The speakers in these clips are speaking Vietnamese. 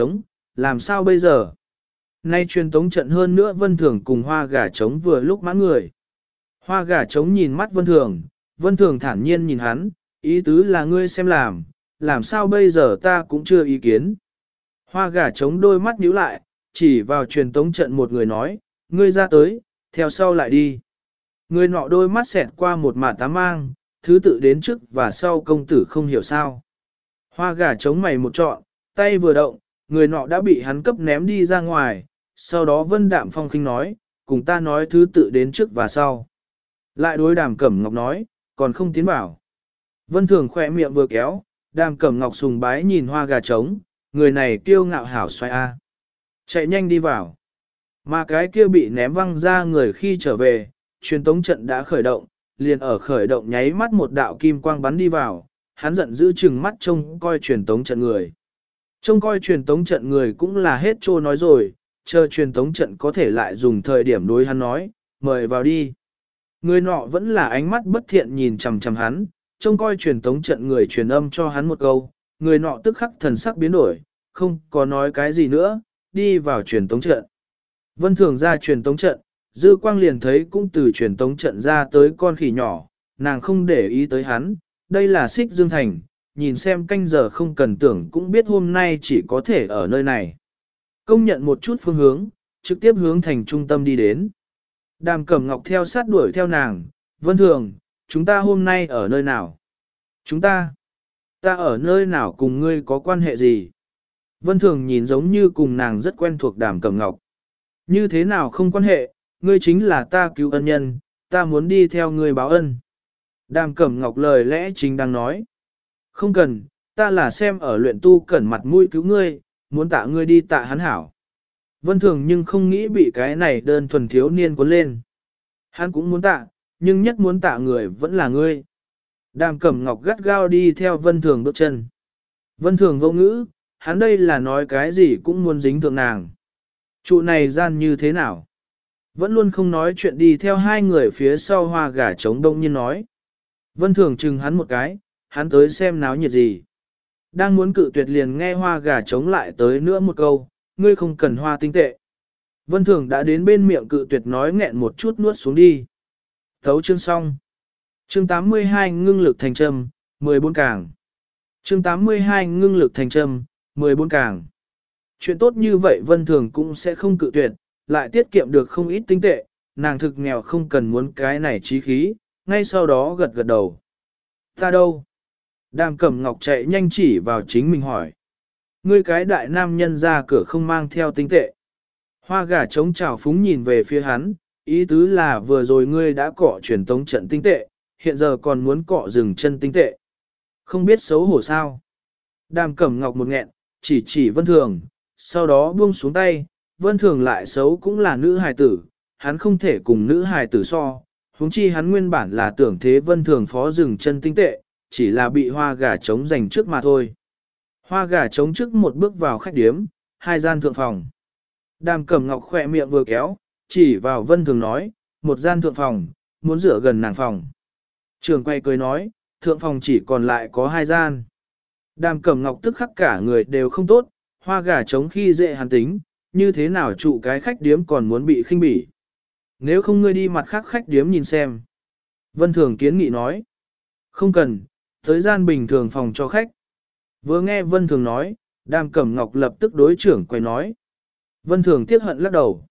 trống, làm sao bây giờ? Nay truyền tống trận hơn nữa vân thường cùng hoa gà trống vừa lúc mãn người. Hoa gà trống nhìn mắt vân thường, vân thường thản nhiên nhìn hắn, ý tứ là ngươi xem làm, làm sao bây giờ ta cũng chưa ý kiến. Hoa gà trống đôi mắt nhíu lại, chỉ vào truyền tống trận một người nói, ngươi ra tới, theo sau lại đi. Người nọ đôi mắt xẹt qua một mả tá mang, thứ tự đến trước và sau công tử không hiểu sao. Hoa gà trống mày một trọn, tay vừa động, người nọ đã bị hắn cấp ném đi ra ngoài, sau đó vân đạm phong khinh nói, cùng ta nói thứ tự đến trước và sau. Lại đối đàm cẩm ngọc nói, còn không tiến bảo. Vân thường khỏe miệng vừa kéo, đàm cẩm ngọc sùng bái nhìn hoa gà trống, người này kiêu ngạo hảo xoay a. Chạy nhanh đi vào. Mà cái kia bị ném văng ra người khi trở về, truyền tống trận đã khởi động, liền ở khởi động nháy mắt một đạo kim quang bắn đi vào, hắn giận giữ chừng mắt trông coi truyền tống trận người. Trông coi truyền tống trận người cũng là hết trô nói rồi, chờ truyền tống trận có thể lại dùng thời điểm đối hắn nói, mời vào đi. Người nọ vẫn là ánh mắt bất thiện nhìn chằm chằm hắn, trông coi truyền tống trận người truyền âm cho hắn một câu, người nọ tức khắc thần sắc biến đổi, không có nói cái gì nữa, đi vào truyền tống trận. Vân thường ra truyền tống trận, dư quang liền thấy cũng từ truyền tống trận ra tới con khỉ nhỏ, nàng không để ý tới hắn, đây là xích dương thành, nhìn xem canh giờ không cần tưởng cũng biết hôm nay chỉ có thể ở nơi này. Công nhận một chút phương hướng, trực tiếp hướng thành trung tâm đi đến. Đàm cẩm ngọc theo sát đuổi theo nàng, vân thường, chúng ta hôm nay ở nơi nào? Chúng ta, ta ở nơi nào cùng ngươi có quan hệ gì? Vân thường nhìn giống như cùng nàng rất quen thuộc đàm cẩm ngọc. Như thế nào không quan hệ, ngươi chính là ta cứu ân nhân, ta muốn đi theo ngươi báo ân. Đàm cẩm ngọc lời lẽ chính đang nói. Không cần, ta là xem ở luyện tu cẩn mặt mũi cứu ngươi, muốn tạ ngươi đi tạ hắn hảo. Vân thường nhưng không nghĩ bị cái này đơn thuần thiếu niên cuốn lên. Hắn cũng muốn tạ, nhưng nhất muốn tạ người vẫn là ngươi. Đàm cẩm ngọc gắt gao đi theo vân thường bước chân. Vân thường vô ngữ, hắn đây là nói cái gì cũng muốn dính thượng nàng. Trụ này gian như thế nào? Vẫn luôn không nói chuyện đi theo hai người phía sau hoa gà trống đông nhiên nói. Vân thường chừng hắn một cái, hắn tới xem náo nhiệt gì. Đang muốn cự tuyệt liền nghe hoa gà chống lại tới nữa một câu, ngươi không cần hoa tinh tệ. Vân thường đã đến bên miệng cự tuyệt nói nghẹn một chút nuốt xuống đi. Thấu chương xong. Chương 82 ngưng lực thành trầm, 14 càng. Chương 82 ngưng lực thành trầm, 14 càng. Chuyện tốt như vậy Vân Thường cũng sẽ không cự tuyệt, lại tiết kiệm được không ít tinh tệ, nàng thực nghèo không cần muốn cái này trí khí, ngay sau đó gật gật đầu. Ta đâu? Đàm cẩm ngọc chạy nhanh chỉ vào chính mình hỏi. Ngươi cái đại nam nhân ra cửa không mang theo tinh tệ. Hoa gà trống trào phúng nhìn về phía hắn, ý tứ là vừa rồi ngươi đã cọ truyền tống trận tinh tệ, hiện giờ còn muốn cọ rừng chân tinh tệ. Không biết xấu hổ sao. Đàm cẩm ngọc một nghẹn, chỉ chỉ vân thường, sau đó buông xuống tay, vân thường lại xấu cũng là nữ hài tử, hắn không thể cùng nữ hài tử so, huống chi hắn nguyên bản là tưởng thế vân thường phó rừng chân tinh tệ, chỉ là bị hoa gà trống giành trước mà thôi. Hoa gà trống trước một bước vào khách điếm, hai gian thượng phòng. Đàm cẩm ngọc khỏe miệng vừa kéo, chỉ vào vân thường nói, một gian thượng phòng, muốn rửa gần nàng phòng. Trường quay cười nói, thượng phòng chỉ còn lại có hai gian. Đàm cẩm ngọc tức khắc cả người đều không tốt, hoa gà trống khi dễ hàn tính, như thế nào trụ cái khách điếm còn muốn bị khinh bỉ. Nếu không ngươi đi mặt khác khách điếm nhìn xem. Vân Thường kiến nghị nói. Không cần, tới gian bình thường phòng cho khách. Vừa nghe Vân Thường nói, Đàm Cẩm Ngọc lập tức đối trưởng quay nói. Vân Thường tiếc hận lắc đầu.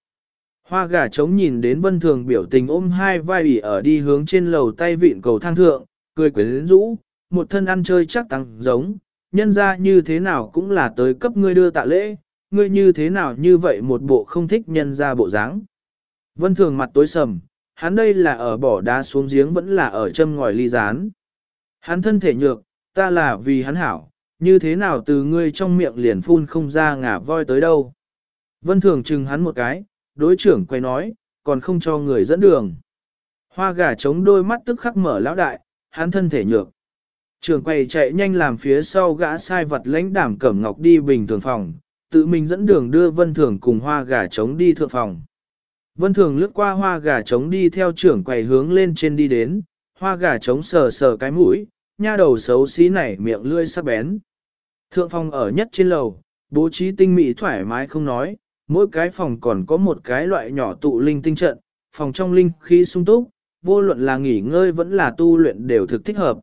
Hoa gà trống nhìn đến Vân Thường biểu tình ôm hai vai ủy ở đi hướng trên lầu tay vịn cầu thang thượng, cười quyến rũ, một thân ăn chơi chắc tăng giống, nhân ra như thế nào cũng là tới cấp ngươi đưa tạ lễ, ngươi như thế nào như vậy một bộ không thích nhân ra bộ dáng. Vân thường mặt tối sầm, hắn đây là ở bỏ đá xuống giếng vẫn là ở châm ngòi ly rán. Hắn thân thể nhược, ta là vì hắn hảo, như thế nào từ ngươi trong miệng liền phun không ra ngả voi tới đâu. Vân thường chừng hắn một cái, đối trưởng quay nói, còn không cho người dẫn đường. Hoa gà chống đôi mắt tức khắc mở lão đại, hắn thân thể nhược. Trường quay chạy nhanh làm phía sau gã sai vật lãnh đảm cẩm ngọc đi bình thường phòng, tự mình dẫn đường đưa vân thường cùng hoa gà trống đi thượng phòng. Vân thường lướt qua hoa gà trống đi theo trưởng quầy hướng lên trên đi đến, hoa gà trống sờ sờ cái mũi, nha đầu xấu xí này miệng lươi sắc bén. Thượng phòng ở nhất trên lầu, bố trí tinh mỹ thoải mái không nói, mỗi cái phòng còn có một cái loại nhỏ tụ linh tinh trận, phòng trong linh khí sung túc, vô luận là nghỉ ngơi vẫn là tu luyện đều thực thích hợp.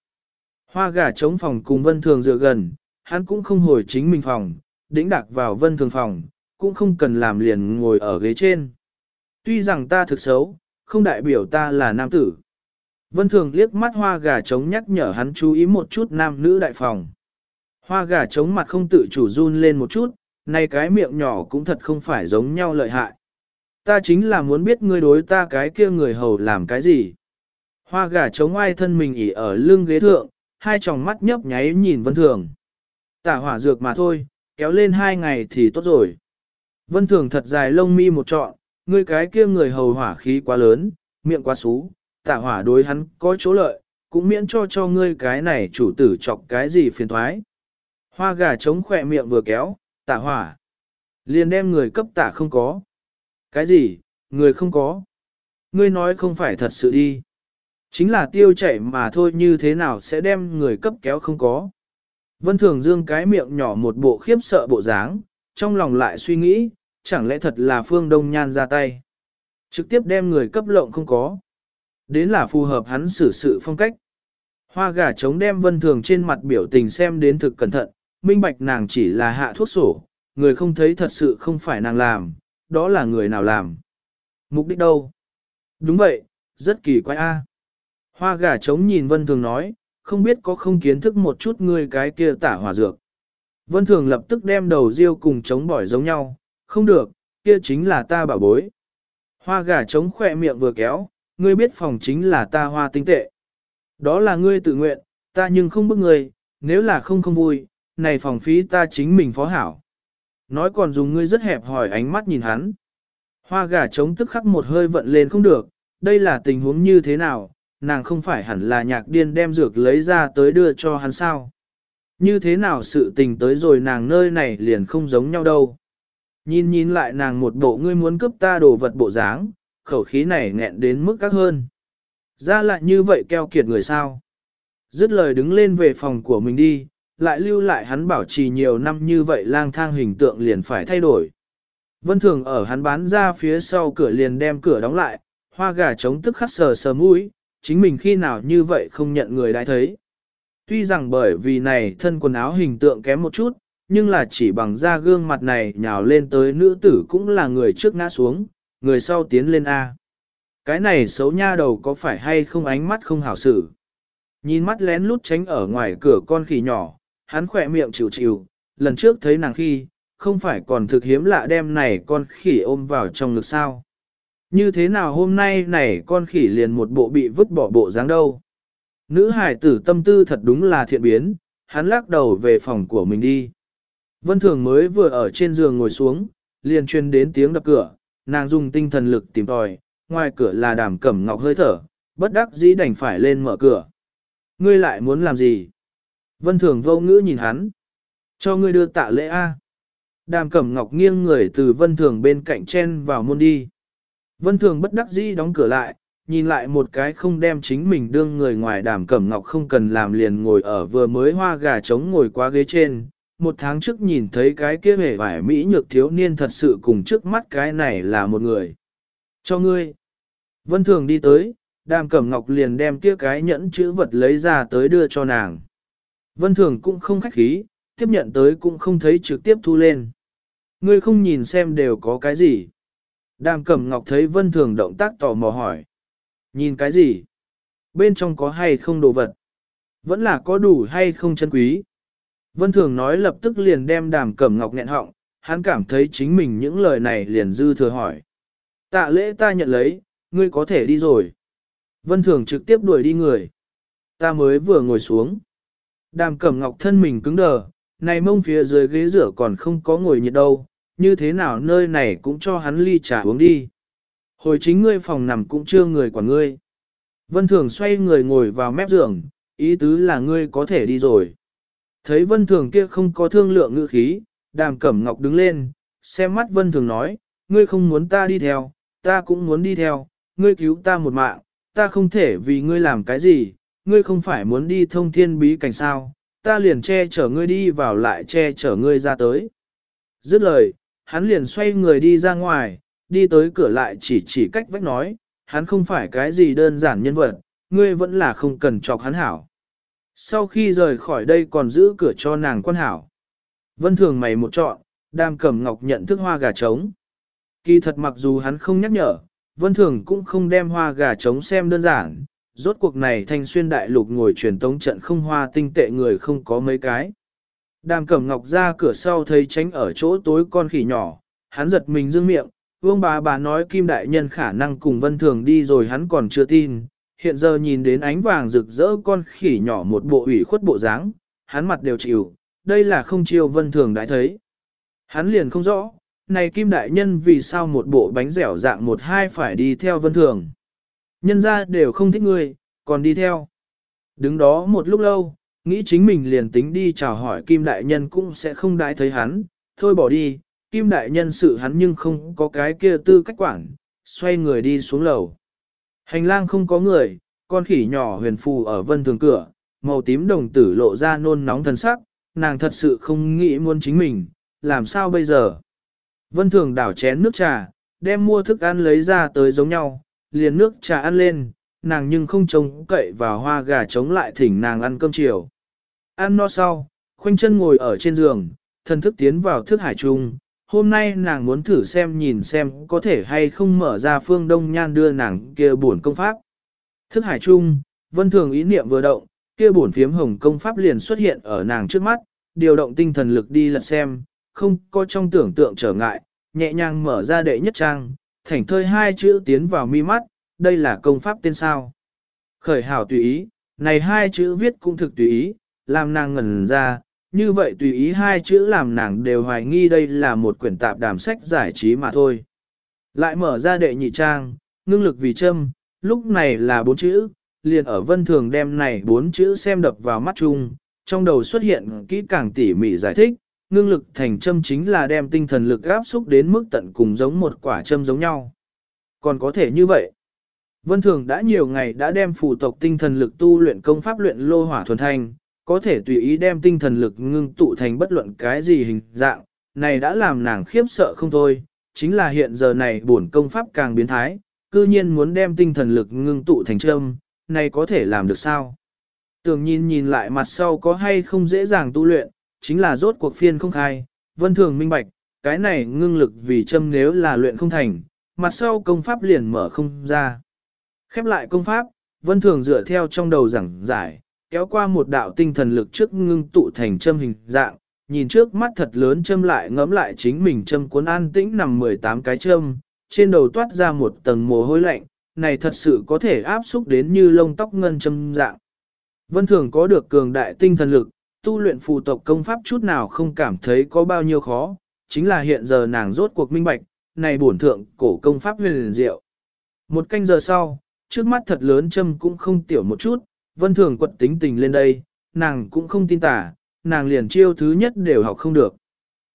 Hoa gà chống phòng cùng vân thường dựa gần, hắn cũng không hồi chính mình phòng, đĩnh đạc vào vân thường phòng, cũng không cần làm liền ngồi ở ghế trên. Tuy rằng ta thực xấu, không đại biểu ta là nam tử. Vân thường liếc mắt hoa gà trống nhắc nhở hắn chú ý một chút nam nữ đại phòng. Hoa gà trống mặt không tự chủ run lên một chút, này cái miệng nhỏ cũng thật không phải giống nhau lợi hại. Ta chính là muốn biết ngươi đối ta cái kia người hầu làm cái gì. Hoa gà trống ai thân mình ỉ ở lưng ghế thượng, hai tròng mắt nhấp nháy nhìn vân thường. Tả hỏa dược mà thôi, kéo lên hai ngày thì tốt rồi. Vân thường thật dài lông mi một trọn, ngươi cái kia người hầu hỏa khí quá lớn, miệng quá xú, tả hỏa đối hắn có chỗ lợi, cũng miễn cho cho ngươi cái này chủ tử chọc cái gì phiền thoái. Hoa gà chống khỏe miệng vừa kéo, tả hỏa. Liền đem người cấp tả không có. Cái gì, người không có. Ngươi nói không phải thật sự đi. Chính là tiêu chảy mà thôi như thế nào sẽ đem người cấp kéo không có. Vân Thường Dương cái miệng nhỏ một bộ khiếp sợ bộ dáng, trong lòng lại suy nghĩ, chẳng lẽ thật là Phương Đông Nhan ra tay. Trực tiếp đem người cấp lộng không có. Đến là phù hợp hắn xử sự phong cách. Hoa gà trống đem Vân Thường trên mặt biểu tình xem đến thực cẩn thận, minh bạch nàng chỉ là hạ thuốc sổ, người không thấy thật sự không phải nàng làm, đó là người nào làm. Mục đích đâu? Đúng vậy, rất kỳ quái a. Hoa gà trống nhìn Vân Thường nói, không biết có không kiến thức một chút ngươi cái kia tả hỏa dược. Vân Thường lập tức đem đầu riêu cùng chống bỏi giống nhau, không được, kia chính là ta bảo bối. Hoa gà trống khỏe miệng vừa kéo, ngươi biết phòng chính là ta hoa tinh tệ. Đó là ngươi tự nguyện, ta nhưng không bức ngươi, nếu là không không vui, này phòng phí ta chính mình phó hảo. Nói còn dùng ngươi rất hẹp hỏi ánh mắt nhìn hắn. Hoa gà trống tức khắc một hơi vận lên không được, đây là tình huống như thế nào, nàng không phải hẳn là nhạc điên đem dược lấy ra tới đưa cho hắn sao. Như thế nào sự tình tới rồi nàng nơi này liền không giống nhau đâu. Nhìn nhìn lại nàng một bộ ngươi muốn cướp ta đồ vật bộ dáng, khẩu khí này nghẹn đến mức các hơn. Ra lại như vậy keo kiệt người sao. Dứt lời đứng lên về phòng của mình đi, lại lưu lại hắn bảo trì nhiều năm như vậy lang thang hình tượng liền phải thay đổi. Vân Thường ở hắn bán ra phía sau cửa liền đem cửa đóng lại, hoa gà trống tức khắc sờ sờ mũi, chính mình khi nào như vậy không nhận người đã thấy. Tuy rằng bởi vì này thân quần áo hình tượng kém một chút, nhưng là chỉ bằng da gương mặt này nhào lên tới nữ tử cũng là người trước ngã xuống, người sau tiến lên A. Cái này xấu nha đầu có phải hay không ánh mắt không hảo xử. Nhìn mắt lén lút tránh ở ngoài cửa con khỉ nhỏ, hắn khỏe miệng chịu chịu, lần trước thấy nàng khi, không phải còn thực hiếm lạ đem này con khỉ ôm vào trong ngực sao. Như thế nào hôm nay này con khỉ liền một bộ bị vứt bỏ bộ dáng đâu. Nữ hải tử tâm tư thật đúng là thiện biến, hắn lắc đầu về phòng của mình đi. Vân Thường mới vừa ở trên giường ngồi xuống, liền truyền đến tiếng đập cửa, nàng dùng tinh thần lực tìm tòi, ngoài cửa là đàm cẩm ngọc hơi thở, bất đắc dĩ đành phải lên mở cửa. Ngươi lại muốn làm gì? Vân Thường vô ngữ nhìn hắn. Cho ngươi đưa tạ lễ A. Đàm cẩm ngọc nghiêng người từ Vân Thường bên cạnh chen vào môn đi. Vân Thường bất đắc dĩ đóng cửa lại, nhìn lại một cái không đem chính mình đương người ngoài đàm cẩm ngọc không cần làm liền ngồi ở vừa mới hoa gà trống ngồi qua ghế trên. Một tháng trước nhìn thấy cái kia hề vải Mỹ nhược thiếu niên thật sự cùng trước mắt cái này là một người. Cho ngươi. Vân Thường đi tới, đàm cẩm ngọc liền đem kia cái nhẫn chữ vật lấy ra tới đưa cho nàng. Vân Thường cũng không khách khí, tiếp nhận tới cũng không thấy trực tiếp thu lên. Ngươi không nhìn xem đều có cái gì. Đàm Cẩm Ngọc thấy Vân Thường động tác tò mò hỏi. Nhìn cái gì? Bên trong có hay không đồ vật? Vẫn là có đủ hay không chân quý? Vân Thường nói lập tức liền đem Đàm Cẩm Ngọc nghẹn họng, hắn cảm thấy chính mình những lời này liền dư thừa hỏi. Tạ lễ ta nhận lấy, ngươi có thể đi rồi. Vân Thường trực tiếp đuổi đi người. Ta mới vừa ngồi xuống. Đàm Cẩm Ngọc thân mình cứng đờ, này mông phía dưới ghế rửa còn không có ngồi nhiệt đâu, như thế nào nơi này cũng cho hắn ly trà uống đi. Hồi chính ngươi phòng nằm cũng chưa người quản ngươi. Vân Thường xoay người ngồi vào mép giường, ý tứ là ngươi có thể đi rồi. Thấy Vân Thường kia không có thương lượng ngữ khí, đàm cẩm ngọc đứng lên, xem mắt Vân Thường nói, ngươi không muốn ta đi theo, ta cũng muốn đi theo, ngươi cứu ta một mạng, ta không thể vì ngươi làm cái gì, ngươi không phải muốn đi thông thiên bí cảnh sao, ta liền che chở ngươi đi vào lại che chở ngươi ra tới. Dứt lời, hắn liền xoay người đi ra ngoài, đi tới cửa lại chỉ chỉ cách vách nói, hắn không phải cái gì đơn giản nhân vật, ngươi vẫn là không cần chọc hắn hảo. Sau khi rời khỏi đây còn giữ cửa cho nàng quan hảo. Vân thường mày một chọn, đam cẩm ngọc nhận thức hoa gà trống. Kỳ thật mặc dù hắn không nhắc nhở, vân thường cũng không đem hoa gà trống xem đơn giản. Rốt cuộc này thanh xuyên đại lục ngồi truyền tống trận không hoa tinh tệ người không có mấy cái. Đàm cẩm ngọc ra cửa sau thấy tránh ở chỗ tối con khỉ nhỏ, hắn giật mình dương miệng, vương bà bà nói kim đại nhân khả năng cùng vân thường đi rồi hắn còn chưa tin, hiện giờ nhìn đến ánh vàng rực rỡ con khỉ nhỏ một bộ ủy khuất bộ dáng, hắn mặt đều chịu, đây là không chiêu vân thường đã thấy. Hắn liền không rõ, này kim đại nhân vì sao một bộ bánh dẻo dạng một hai phải đi theo vân thường. Nhân ra đều không thích ngươi, còn đi theo. Đứng đó một lúc lâu, nghĩ chính mình liền tính đi chào hỏi kim đại nhân cũng sẽ không đãi thấy hắn, thôi bỏ đi, kim đại nhân sự hắn nhưng không có cái kia tư cách quản, xoay người đi xuống lầu. Hành lang không có người, con khỉ nhỏ huyền phù ở vân thường cửa, màu tím đồng tử lộ ra nôn nóng thần sắc, nàng thật sự không nghĩ muốn chính mình, làm sao bây giờ? Vân thường đảo chén nước trà, đem mua thức ăn lấy ra tới giống nhau, liền nước trà ăn lên, nàng nhưng không trông cậy vào hoa gà chống lại thỉnh nàng ăn cơm chiều. Ăn no sau, khoanh chân ngồi ở trên giường, thần thức tiến vào thức hải trung, hôm nay nàng muốn thử xem nhìn xem có thể hay không mở ra phương đông nhan đưa nàng kia buồn công pháp. Thức hải trung, vân thường ý niệm vừa động, kia buồn phiếm hồng công pháp liền xuất hiện ở nàng trước mắt, điều động tinh thần lực đi lật xem, không có trong tưởng tượng trở ngại, nhẹ nhàng mở ra đệ nhất trang, thảnh thơi hai chữ tiến vào mi mắt, đây là công pháp tên sao. Khởi hảo tùy ý, này hai chữ viết cũng thực tùy ý, làm nàng ngẩn ra, như vậy tùy ý hai chữ làm nàng đều hoài nghi đây là một quyển tạp đàm sách giải trí mà thôi. Lại mở ra đệ nhị trang, ngưng lực vì châm, lúc này là bốn chữ, liền ở vân thường đem này bốn chữ xem đập vào mắt chung, trong đầu xuất hiện kỹ càng tỉ mỉ giải thích, ngưng lực thành châm chính là đem tinh thần lực áp xúc đến mức tận cùng giống một quả châm giống nhau. Còn có thể như vậy. Vân Thường đã nhiều ngày đã đem phù tộc tinh thần lực tu luyện công pháp luyện lô hỏa thuần thành có thể tùy ý đem tinh thần lực ngưng tụ thành bất luận cái gì hình dạng, này đã làm nàng khiếp sợ không thôi, chính là hiện giờ này bổn công pháp càng biến thái, cư nhiên muốn đem tinh thần lực ngưng tụ thành châm, này có thể làm được sao? Tưởng nhìn nhìn lại mặt sau có hay không dễ dàng tu luyện, chính là rốt cuộc phiên không khai, vân thường minh bạch, cái này ngưng lực vì châm nếu là luyện không thành, mặt sau công pháp liền mở không ra. Khép lại công pháp, vân thường dựa theo trong đầu giảng giải, kéo qua một đạo tinh thần lực trước ngưng tụ thành châm hình dạng, nhìn trước mắt thật lớn châm lại ngẫm lại chính mình châm cuốn an tĩnh nằm 18 cái châm, trên đầu toát ra một tầng mồ hôi lạnh, này thật sự có thể áp xúc đến như lông tóc ngân châm dạng. Vân Thường có được cường đại tinh thần lực, tu luyện phù tộc công pháp chút nào không cảm thấy có bao nhiêu khó, chính là hiện giờ nàng rốt cuộc minh bạch, này bổn thượng cổ công pháp huyền diệu. Một canh giờ sau, trước mắt thật lớn châm cũng không tiểu một chút, vân thường quật tính tình lên đây, nàng cũng không tin tả, nàng liền chiêu thứ nhất đều học không được.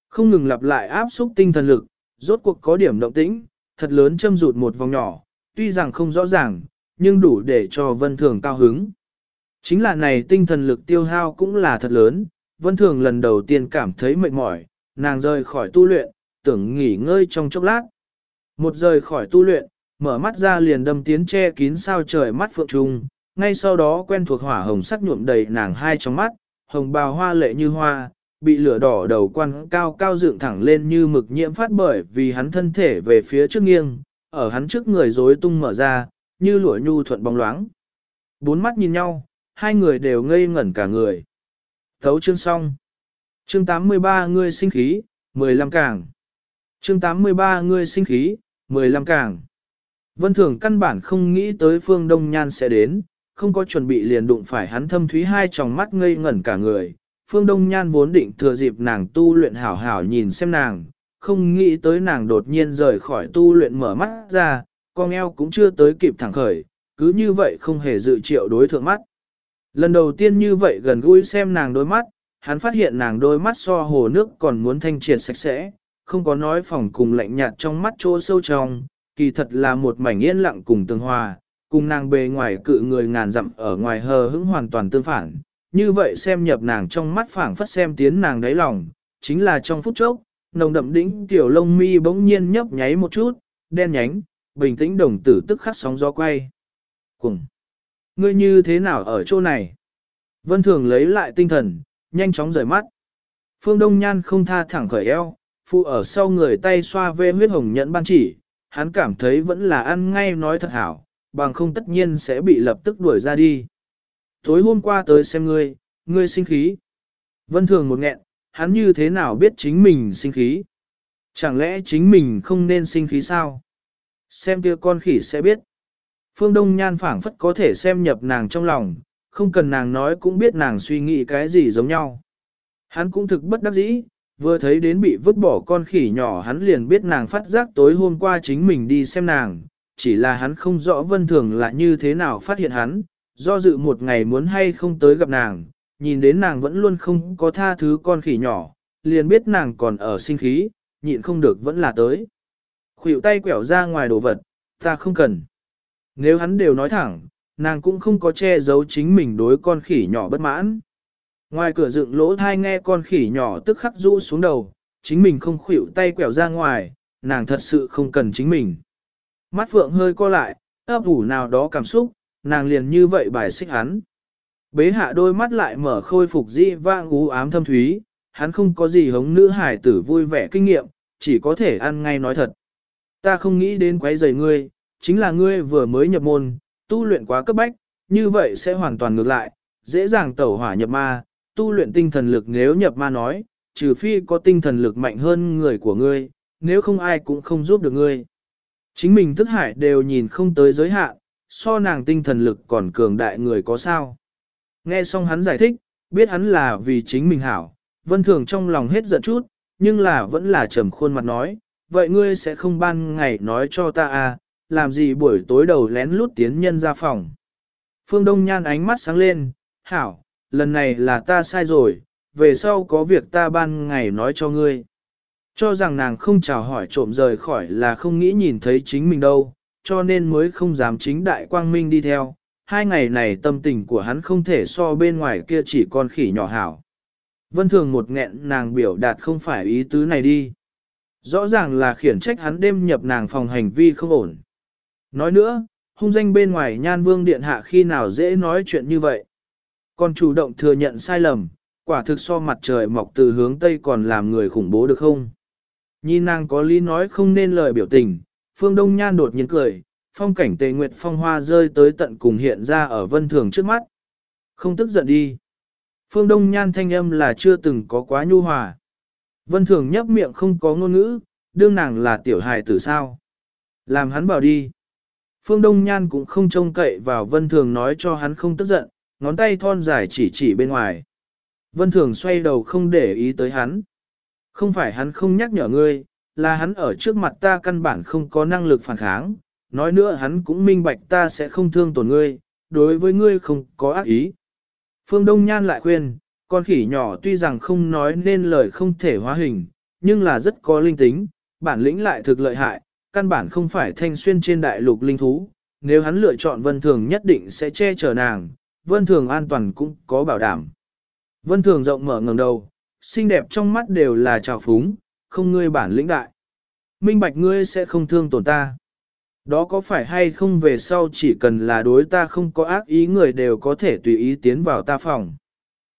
Không ngừng lặp lại áp xúc tinh thần lực, rốt cuộc có điểm động tĩnh, thật lớn châm rụt một vòng nhỏ, tuy rằng không rõ ràng, nhưng đủ để cho vân thường cao hứng. Chính là này tinh thần lực tiêu hao cũng là thật lớn, vân thường lần đầu tiên cảm thấy mệt mỏi, nàng rời khỏi tu luyện, tưởng nghỉ ngơi trong chốc lát. Một rời khỏi tu luyện, mở mắt ra liền đâm tiến che kín sao trời mắt phượng trùng ngay sau đó quen thuộc hỏa hồng sắc nhuộm đầy nàng hai trong mắt, hồng bào hoa lệ như hoa, bị lửa đỏ đầu quan cao cao dựng thẳng lên như mực nhiễm phát bởi vì hắn thân thể về phía trước nghiêng, ở hắn trước người rối tung mở ra, như lụa nhu thuận bóng loáng. Bốn mắt nhìn nhau, hai người đều ngây ngẩn cả người. Thấu chương xong. Chương 83 ngươi sinh khí, 15 càng. Chương 83 ngươi sinh khí, 15 càng. Vân Thường căn bản không nghĩ tới phương Đông Nhan sẽ đến, không có chuẩn bị liền đụng phải hắn thâm thúy hai tròng mắt ngây ngẩn cả người. Phương Đông Nhan vốn định thừa dịp nàng tu luyện hảo hảo nhìn xem nàng, không nghĩ tới nàng đột nhiên rời khỏi tu luyện mở mắt ra, con eo cũng chưa tới kịp thẳng khởi, cứ như vậy không hề dự triệu đối thượng mắt. Lần đầu tiên như vậy gần gũi xem nàng đôi mắt, hắn phát hiện nàng đôi mắt so hồ nước còn muốn thanh triệt sạch sẽ, không có nói phòng cùng lạnh nhạt trong mắt chỗ sâu trong, kỳ thật là một mảnh yên lặng cùng tương hòa, cùng nàng bề ngoài cự người ngàn dặm ở ngoài hờ hững hoàn toàn tương phản. Như vậy xem nhập nàng trong mắt phảng phất xem tiến nàng đáy lòng, chính là trong phút chốc, nồng đậm đĩnh tiểu lông mi bỗng nhiên nhấp nháy một chút, đen nhánh, bình tĩnh đồng tử tức khắc sóng gió quay. Cùng! Ngươi như thế nào ở chỗ này? Vân Thường lấy lại tinh thần, nhanh chóng rời mắt. Phương Đông Nhan không tha thẳng khởi eo, phụ ở sau người tay xoa vê huyết hồng nhẫn ban chỉ, hắn cảm thấy vẫn là ăn ngay nói thật hảo, bằng không tất nhiên sẽ bị lập tức đuổi ra đi. Tối hôm qua tới xem ngươi, ngươi sinh khí. Vân Thường một nghẹn, hắn như thế nào biết chính mình sinh khí? Chẳng lẽ chính mình không nên sinh khí sao? Xem kia con khỉ sẽ biết. Phương Đông Nhan phảng phất có thể xem nhập nàng trong lòng, không cần nàng nói cũng biết nàng suy nghĩ cái gì giống nhau. Hắn cũng thực bất đắc dĩ, vừa thấy đến bị vứt bỏ con khỉ nhỏ hắn liền biết nàng phát giác tối hôm qua chính mình đi xem nàng, chỉ là hắn không rõ vân thường là như thế nào phát hiện hắn, do dự một ngày muốn hay không tới gặp nàng, nhìn đến nàng vẫn luôn không có tha thứ con khỉ nhỏ, liền biết nàng còn ở sinh khí, nhịn không được vẫn là tới. Khuỷu tay quẹo ra ngoài đồ vật, ta không cần. Nếu hắn đều nói thẳng, nàng cũng không có che giấu chính mình đối con khỉ nhỏ bất mãn. Ngoài cửa dựng lỗ thai nghe con khỉ nhỏ tức khắc rũ xuống đầu, chính mình không khuỷu tay quẹo ra ngoài, nàng thật sự không cần chính mình. Mắt phượng hơi co lại, ấp ủ nào đó cảm xúc, nàng liền như vậy bài xích hắn. Bế hạ đôi mắt lại mở khôi phục di vang ú ám thâm thúy, hắn không có gì hống nữ hải tử vui vẻ kinh nghiệm, chỉ có thể ăn ngay nói thật. Ta không nghĩ đến quấy rầy ngươi, chính là ngươi vừa mới nhập môn, tu luyện quá cấp bách, như vậy sẽ hoàn toàn ngược lại, dễ dàng tẩu hỏa nhập ma, tu luyện tinh thần lực nếu nhập ma nói, trừ phi có tinh thần lực mạnh hơn người của ngươi, nếu không ai cũng không giúp được ngươi. Chính mình thức hải đều nhìn không tới giới hạn, so nàng tinh thần lực còn cường đại người có sao. Nghe xong hắn giải thích, biết hắn là vì chính mình hảo, vân thường trong lòng hết giận chút, nhưng là vẫn là trầm khuôn mặt nói, vậy ngươi sẽ không ban ngày nói cho ta à, làm gì buổi tối đầu lén lút tiến nhân ra phòng. Phương Đông Nhan ánh mắt sáng lên, hảo, lần này là ta sai rồi, về sau có việc ta ban ngày nói cho ngươi. Cho rằng nàng không chào hỏi trộm rời khỏi là không nghĩ nhìn thấy chính mình đâu, cho nên mới không dám chính đại quang minh đi theo. Hai ngày này tâm tình của hắn không thể so bên ngoài kia chỉ con khỉ nhỏ hảo. Vân thường một nghẹn nàng biểu đạt không phải ý tứ này đi. Rõ ràng là khiển trách hắn đêm nhập nàng phòng hành vi không ổn. Nói nữa, hung danh bên ngoài nhan vương điện hạ khi nào dễ nói chuyện như vậy. Còn chủ động thừa nhận sai lầm, quả thực so mặt trời mọc từ hướng Tây còn làm người khủng bố được không? Nhìn nàng có lý nói không nên lời biểu tình, phương đông nhan đột nhiên cười, phong cảnh tề nguyệt phong hoa rơi tới tận cùng hiện ra ở vân thường trước mắt. Không tức giận đi. Phương đông nhan thanh âm là chưa từng có quá nhu hòa. Vân thường nhấp miệng không có ngôn ngữ, đương nàng là tiểu hài tử sao. Làm hắn bảo đi. Phương Đông Nhan cũng không trông cậy vào Vân Thường nói cho hắn không tức giận, ngón tay thon dài chỉ chỉ bên ngoài. Vân Thường xoay đầu không để ý tới hắn. Không phải hắn không nhắc nhở ngươi, là hắn ở trước mặt ta căn bản không có năng lực phản kháng. Nói nữa hắn cũng minh bạch ta sẽ không thương tổn ngươi, đối với ngươi không có ác ý. Phương Đông Nhan lại khuyên, con khỉ nhỏ tuy rằng không nói nên lời không thể hóa hình, nhưng là rất có linh tính, bản lĩnh lại thực lợi hại, căn bản không phải thanh xuyên trên đại lục linh thú. Nếu hắn lựa chọn vân thường nhất định sẽ che chở nàng, vân thường an toàn cũng có bảo đảm. Vân thường rộng mở ngẩng đầu, xinh đẹp trong mắt đều là trào phúng, không ngươi bản lĩnh đại. Minh bạch ngươi sẽ không thương tổn ta. Đó có phải hay không về sau chỉ cần là đối ta không có ác ý người đều có thể tùy ý tiến vào ta phòng.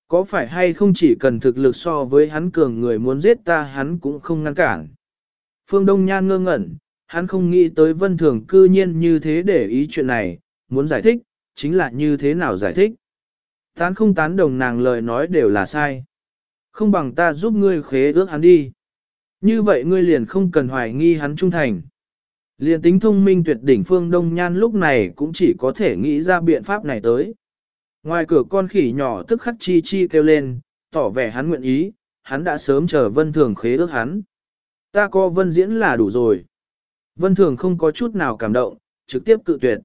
Có phải hay không chỉ cần thực lực so với hắn cường người muốn giết ta hắn cũng không ngăn cản. Phương Đông Nhan ngơ ngẩn, hắn không nghĩ tới vân thường cư nhiên như thế để ý chuyện này, muốn giải thích, chính là như thế nào giải thích. Tán không tán đồng nàng lời nói đều là sai. Không bằng ta giúp ngươi khế ước hắn đi. Như vậy ngươi liền không cần hoài nghi hắn trung thành. Liền tính thông minh tuyệt đỉnh phương Đông Nhan lúc này cũng chỉ có thể nghĩ ra biện pháp này tới. Ngoài cửa con khỉ nhỏ tức khắc chi chi kêu lên, tỏ vẻ hắn nguyện ý, hắn đã sớm chờ vân thường khế ước hắn. Ta có vân diễn là đủ rồi. Vân thường không có chút nào cảm động, trực tiếp cự tuyệt.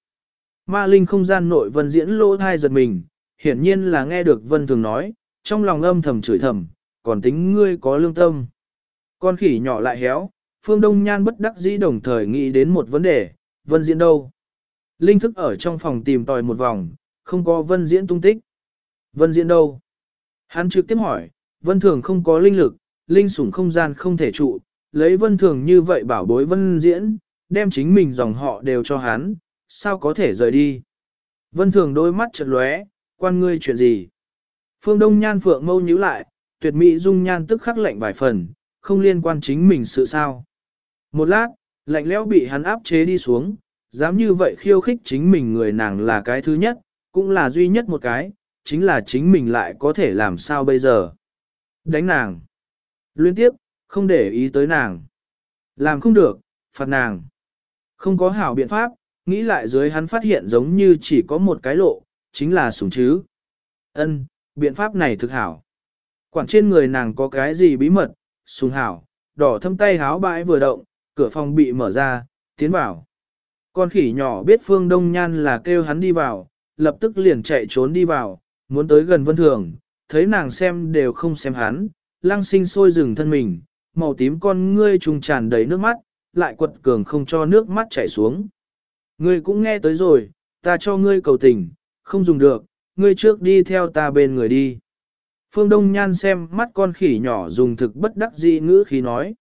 Ma linh không gian nội vân diễn lỗ thai giật mình, hiển nhiên là nghe được vân thường nói, trong lòng âm thầm chửi thầm, còn tính ngươi có lương tâm. Con khỉ nhỏ lại héo, phương đông nhan bất đắc dĩ đồng thời nghĩ đến một vấn đề, vân diễn đâu? Linh thức ở trong phòng tìm tòi một vòng, không có vân diễn tung tích. Vân diễn đâu? Hắn trực tiếp hỏi, vân thường không có linh lực, linh sủng không gian không thể trụ, lấy vân thường như vậy bảo bối vân diễn, đem chính mình dòng họ đều cho hắn, sao có thể rời đi. Vân thường đôi mắt chợt lóe, quan ngươi chuyện gì? Phương Đông Nhan Phượng mâu nhíu lại, tuyệt mỹ dung nhan tức khắc lạnh vài phần, không liên quan chính mình sự sao. Một lát, lạnh lẽo bị hắn áp chế đi xuống, dám như vậy khiêu khích chính mình người nàng là cái thứ nhất, cũng là duy nhất một cái, chính là chính mình lại có thể làm sao bây giờ. Đánh nàng. Liên tiếp, không để ý tới nàng. Làm không được, phạt nàng. Không có hảo biện pháp, nghĩ lại dưới hắn phát hiện giống như chỉ có một cái lộ, chính là sủng chứ. Ân, biện pháp này thực hảo. Quản trên người nàng có cái gì bí mật, sùng hảo, đỏ thâm tay háo bãi vừa động, cửa phòng bị mở ra, tiến vào. Con khỉ nhỏ biết Phương Đông Nhan là kêu hắn đi vào, lập tức liền chạy trốn đi vào, muốn tới gần Vân Thường, thấy nàng xem đều không xem hắn, lăng sinh sôi rừng thân mình, màu tím con ngươi trùng tràn đầy nước mắt, lại quật cường không cho nước mắt chảy xuống. Ngươi cũng nghe tới rồi, ta cho ngươi cầu tình, không dùng được, ngươi trước đi theo ta bên người đi. Phương Đông Nhan xem mắt con khỉ nhỏ dùng thực bất đắc dĩ ngữ khí nói.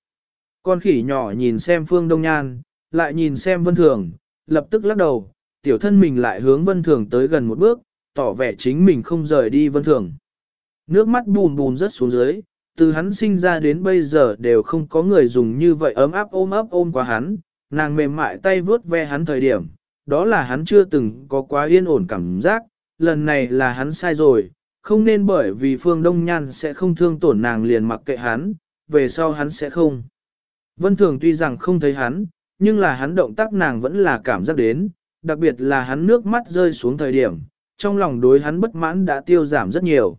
Con khỉ nhỏ nhìn xem Phương Đông Nhan, lại nhìn xem Vân Thường, lập tức lắc đầu, tiểu thân mình lại hướng Vân Thường tới gần một bước, tỏ vẻ chính mình không rời đi Vân Thường. Nước mắt bùn bùn rớt xuống dưới, từ hắn sinh ra đến bây giờ đều không có người dùng như vậy ấm áp ôm ấp ôm qua hắn, nàng mềm mại tay vướt ve hắn thời điểm, đó là hắn chưa từng có quá yên ổn cảm giác, lần này là hắn sai rồi, không nên bởi vì Phương Đông Nhan sẽ không thương tổn nàng liền mặc kệ hắn, về sau hắn sẽ không. Vân Thường tuy rằng không thấy hắn, nhưng là hắn động tác nàng vẫn là cảm giác đến, đặc biệt là hắn nước mắt rơi xuống thời điểm, trong lòng đối hắn bất mãn đã tiêu giảm rất nhiều.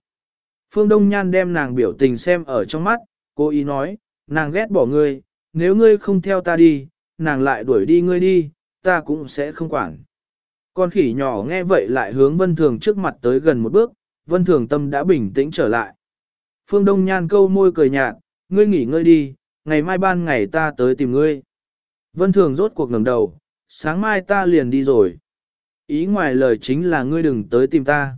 Phương Đông Nhan đem nàng biểu tình xem ở trong mắt, cô ý nói, nàng ghét bỏ ngươi, nếu ngươi không theo ta đi, nàng lại đuổi đi ngươi đi, ta cũng sẽ không quản. Con khỉ nhỏ nghe vậy lại hướng Vân Thường trước mặt tới gần một bước, Vân Thường tâm đã bình tĩnh trở lại. Phương Đông Nhan câu môi cười nhạt, ngươi nghỉ ngơi đi, ngày mai ban ngày ta tới tìm ngươi. Vân Thường rốt cuộc ngẩng đầu, sáng mai ta liền đi rồi. Ý ngoài lời chính là ngươi đừng tới tìm ta.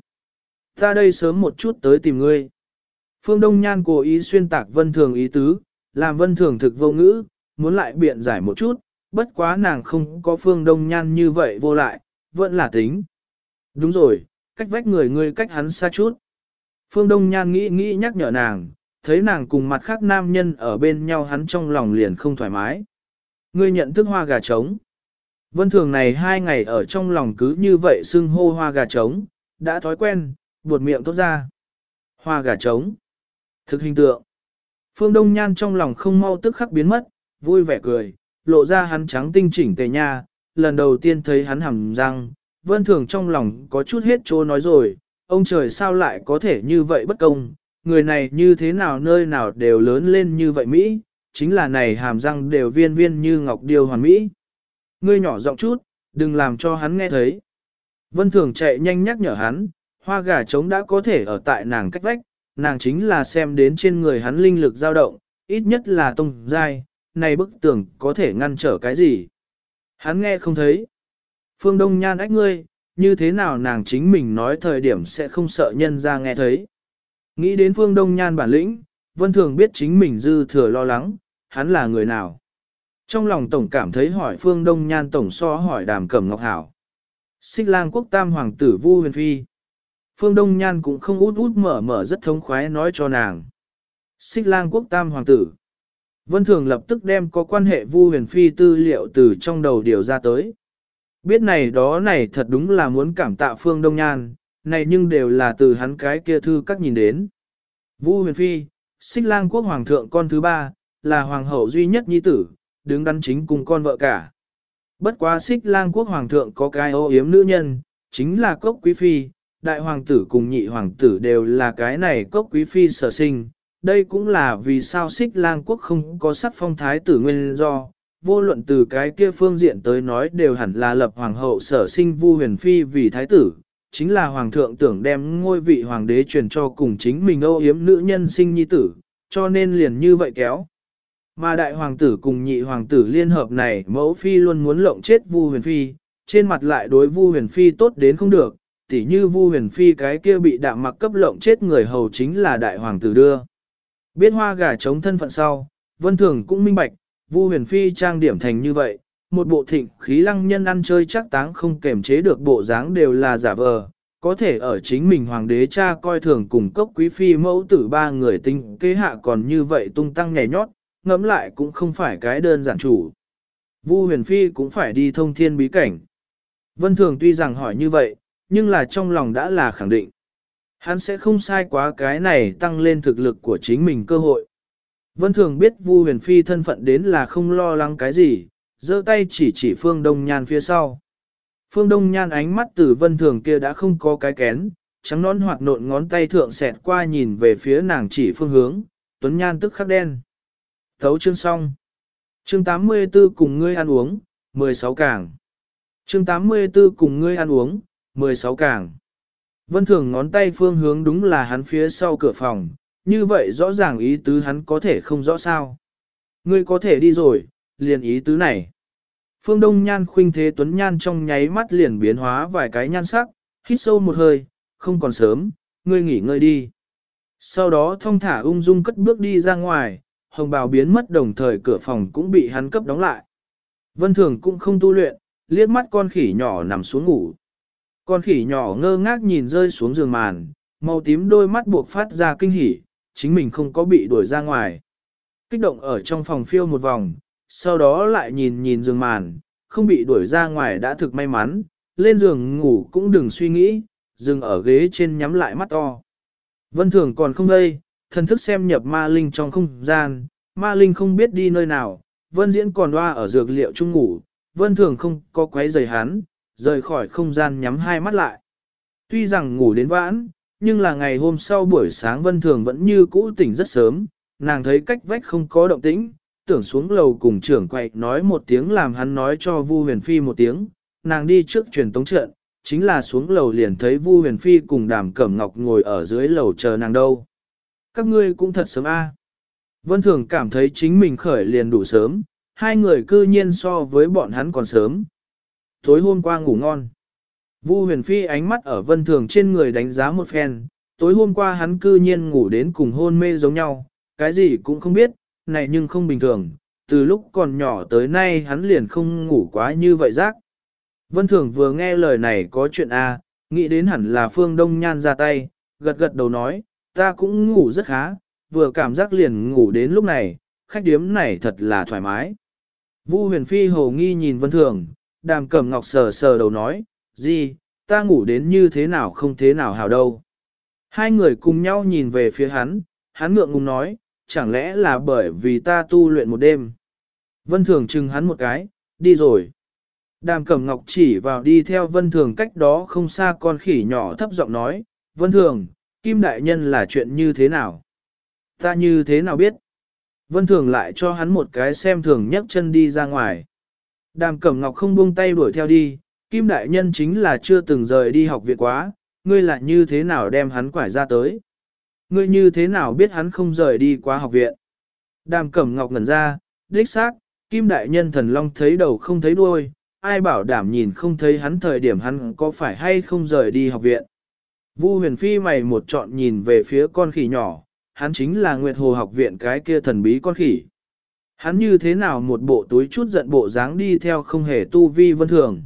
Ta đây sớm một chút tới tìm ngươi. Phương Đông Nhan cố ý xuyên tạc Vân Thường ý tứ, làm Vân Thường thực vô ngữ, muốn lại biện giải một chút, bất quá nàng không có Phương Đông Nhan như vậy vô lại, vẫn là tính. Đúng rồi, cách vách người ngươi cách hắn xa chút. Phương Đông Nhan nghĩ nghĩ nhắc nhở nàng, thấy nàng cùng mặt khác nam nhân ở bên nhau hắn trong lòng liền không thoải mái. Ngươi nhận thức hoa gà trống. Vân thường này hai ngày ở trong lòng cứ như vậy xưng hô hoa gà trống, đã thói quen, buột miệng tốt ra. Hoa gà trống. Thực hình tượng. Phương Đông Nhan trong lòng không mau tức khắc biến mất, vui vẻ cười, lộ ra hắn trắng tinh chỉnh tề nha, lần đầu tiên thấy hắn hầm răng, vân thường trong lòng có chút hết chỗ nói rồi, ông trời sao lại có thể như vậy bất công, người này như thế nào nơi nào đều lớn lên như vậy Mỹ, chính là này hàm răng đều viên viên như ngọc điêu hoàn Mỹ. Ngươi nhỏ giọng chút, đừng làm cho hắn nghe thấy. Vân thường chạy nhanh nhắc nhở hắn, hoa gà trống đã có thể ở tại nàng cách vách, nàng chính là xem đến trên người hắn linh lực dao động, ít nhất là tông dai, này bức tường có thể ngăn trở cái gì. Hắn nghe không thấy. Phương Đông Nhan ách ngươi, như thế nào nàng chính mình nói thời điểm sẽ không sợ nhân ra nghe thấy. Nghĩ đến Phương Đông Nhan bản lĩnh, Vân Thường biết chính mình dư thừa lo lắng, hắn là người nào. Trong lòng Tổng cảm thấy hỏi Phương Đông Nhan Tổng so hỏi đàm cẩm ngọc hảo. Xích lang quốc tam hoàng tử Vu Huyền Phi. Phương Đông Nhan cũng không út út mở mở rất thống khoái nói cho nàng. Xích lang quốc tam hoàng tử. Vân Thường lập tức đem có quan hệ Vu Huyền Phi tư liệu từ trong đầu điều ra tới. Biết này đó này thật đúng là muốn cảm tạ Phương Đông Nhan, này nhưng đều là từ hắn cái kia thư các nhìn đến. Vu Huyền Phi, xích lang quốc hoàng thượng con thứ ba, là hoàng hậu duy nhất nhi tử, đứng đắn chính cùng con vợ cả. Bất quá xích lang quốc hoàng thượng có cái ô yếm nữ nhân, chính là cốc quý phi, đại hoàng tử cùng nhị hoàng tử đều là cái này cốc quý phi sở sinh. Đây cũng là vì sao xích lang quốc không có sắc phong thái tử nguyên do, vô luận từ cái kia phương diện tới nói đều hẳn là lập hoàng hậu sở sinh vu huyền phi vì thái tử, chính là hoàng thượng tưởng đem ngôi vị hoàng đế truyền cho cùng chính mình âu yếm nữ nhân sinh nhi tử, cho nên liền như vậy kéo. Mà đại hoàng tử cùng nhị hoàng tử liên hợp này mẫu phi luôn muốn lộng chết vu huyền phi, trên mặt lại đối vu huyền phi tốt đến không được, tỉ như vu huyền phi cái kia bị đạm mặc cấp lộng chết người hầu chính là đại hoàng tử đưa. Biết hoa gà chống thân phận sau, vân thường cũng minh bạch, Vu huyền phi trang điểm thành như vậy, một bộ thịnh khí lăng nhân ăn chơi chắc táng không kềm chế được bộ dáng đều là giả vờ, có thể ở chính mình hoàng đế cha coi thường cùng cốc quý phi mẫu tử ba người tinh kế hạ còn như vậy tung tăng nhảy nhót, ngẫm lại cũng không phải cái đơn giản chủ. Vu huyền phi cũng phải đi thông thiên bí cảnh. Vân thường tuy rằng hỏi như vậy, nhưng là trong lòng đã là khẳng định. Hắn sẽ không sai quá cái này tăng lên thực lực của chính mình cơ hội. Vân thường biết Vu huyền phi thân phận đến là không lo lắng cái gì, giơ tay chỉ chỉ phương đông nhan phía sau. Phương Đông Nhan ánh mắt từ vân thường kia đã không có cái kén, trắng nón hoạt nộn ngón tay thượng xẹt qua nhìn về phía nàng chỉ phương hướng, Tuấn Nhan tức khắc đen. Thấu chương xong. Chương 84 cùng ngươi ăn uống, 16 càng. Chương 84 cùng ngươi ăn uống, 16 càng. Vân thường ngón tay phương hướng đúng là hắn phía sau cửa phòng, như vậy rõ ràng ý tứ hắn có thể không rõ sao. Ngươi có thể đi rồi, liền ý tứ này. Phương Đông Nhan khuynh thế tuấn nhan trong nháy mắt liền biến hóa vài cái nhan sắc, hít sâu một hơi, không còn sớm, ngươi nghỉ ngơi đi. Sau đó thông thả ung dung cất bước đi ra ngoài, hồng bào biến mất đồng thời cửa phòng cũng bị hắn cấp đóng lại. Vân Thường cũng không tu luyện, liếc mắt con khỉ nhỏ nằm xuống ngủ. Con khỉ nhỏ ngơ ngác nhìn rơi xuống giường màn, màu tím đôi mắt buộc phát ra kinh hỉ, chính mình không có bị đuổi ra ngoài. Kích động ở trong phòng phiêu một vòng, sau đó lại nhìn nhìn giường màn, không bị đuổi ra ngoài đã thực may mắn, lên giường ngủ cũng đừng suy nghĩ, dừng ở ghế trên nhắm lại mắt to. Vân Thường còn không đây, thần thức xem nhập ma linh trong không gian, ma linh không biết đi nơi nào, Vân Diễn còn loa ở dược liệu chung ngủ, Vân Thường không có quấy giày hắn, rời khỏi không gian nhắm hai mắt lại. Tuy rằng ngủ đến vãn, nhưng là ngày hôm sau buổi sáng Vân Thường vẫn như cũ tỉnh rất sớm, nàng thấy cách vách không có động tĩnh, tưởng xuống lầu cùng trưởng quậy nói một tiếng làm hắn nói cho Vu Huyền Phi một tiếng, nàng đi trước truyền tống trận, chính là xuống lầu liền thấy Vu Huyền Phi cùng Đàm Cẩm Ngọc ngồi ở dưới lầu chờ nàng đâu. Các ngươi cũng thật sớm a. Vân Thường cảm thấy chính mình khởi liền đủ sớm, hai người cư nhiên so với bọn hắn còn sớm. Tối hôm qua ngủ ngon. Vu Huyền Phi ánh mắt ở Vân Thường trên người đánh giá một phen, tối hôm qua hắn cư nhiên ngủ đến cùng hôn mê giống nhau, cái gì cũng không biết, này nhưng không bình thường, từ lúc còn nhỏ tới nay hắn liền không ngủ quá như vậy rác. Vân Thường vừa nghe lời này có chuyện A, nghĩ đến hẳn là Phương Đông Nhan ra tay, gật gật đầu nói, ta cũng ngủ rất khá, vừa cảm giác liền ngủ đến lúc này, khách điếm này thật là thoải mái. Vu huyền phi hồ nghi nhìn Vân Thường, đàm cẩm ngọc sờ sờ đầu nói, gì, ta ngủ đến như thế nào không thế nào hào đâu. Hai người cùng nhau nhìn về phía hắn, hắn ngượng ngùng nói, chẳng lẽ là bởi vì ta tu luyện một đêm. Vân Thường chừng hắn một cái, đi rồi. Đàm Cẩm Ngọc chỉ vào đi theo Vân Thường cách đó không xa con khỉ nhỏ thấp giọng nói, Vân Thường, Kim Đại Nhân là chuyện như thế nào? Ta như thế nào biết? Vân Thường lại cho hắn một cái xem thường nhấc chân đi ra ngoài. Đàm Cẩm Ngọc không buông tay đuổi theo đi, Kim Đại Nhân chính là chưa từng rời đi học viện quá, ngươi lại như thế nào đem hắn quải ra tới? Ngươi như thế nào biết hắn không rời đi qua học viện? Đàm Cẩm Ngọc ngẩn ra, đích xác, Kim Đại Nhân Thần Long thấy đầu không thấy đuôi, ai bảo đảm nhìn không thấy hắn thời điểm hắn có phải hay không rời đi học viện. Vu huyền phi mày một trọn nhìn về phía con khỉ nhỏ, hắn chính là Nguyệt Hồ học viện cái kia thần bí con khỉ. Hắn như thế nào một bộ túi chút giận bộ dáng đi theo không hề tu vi vân thường.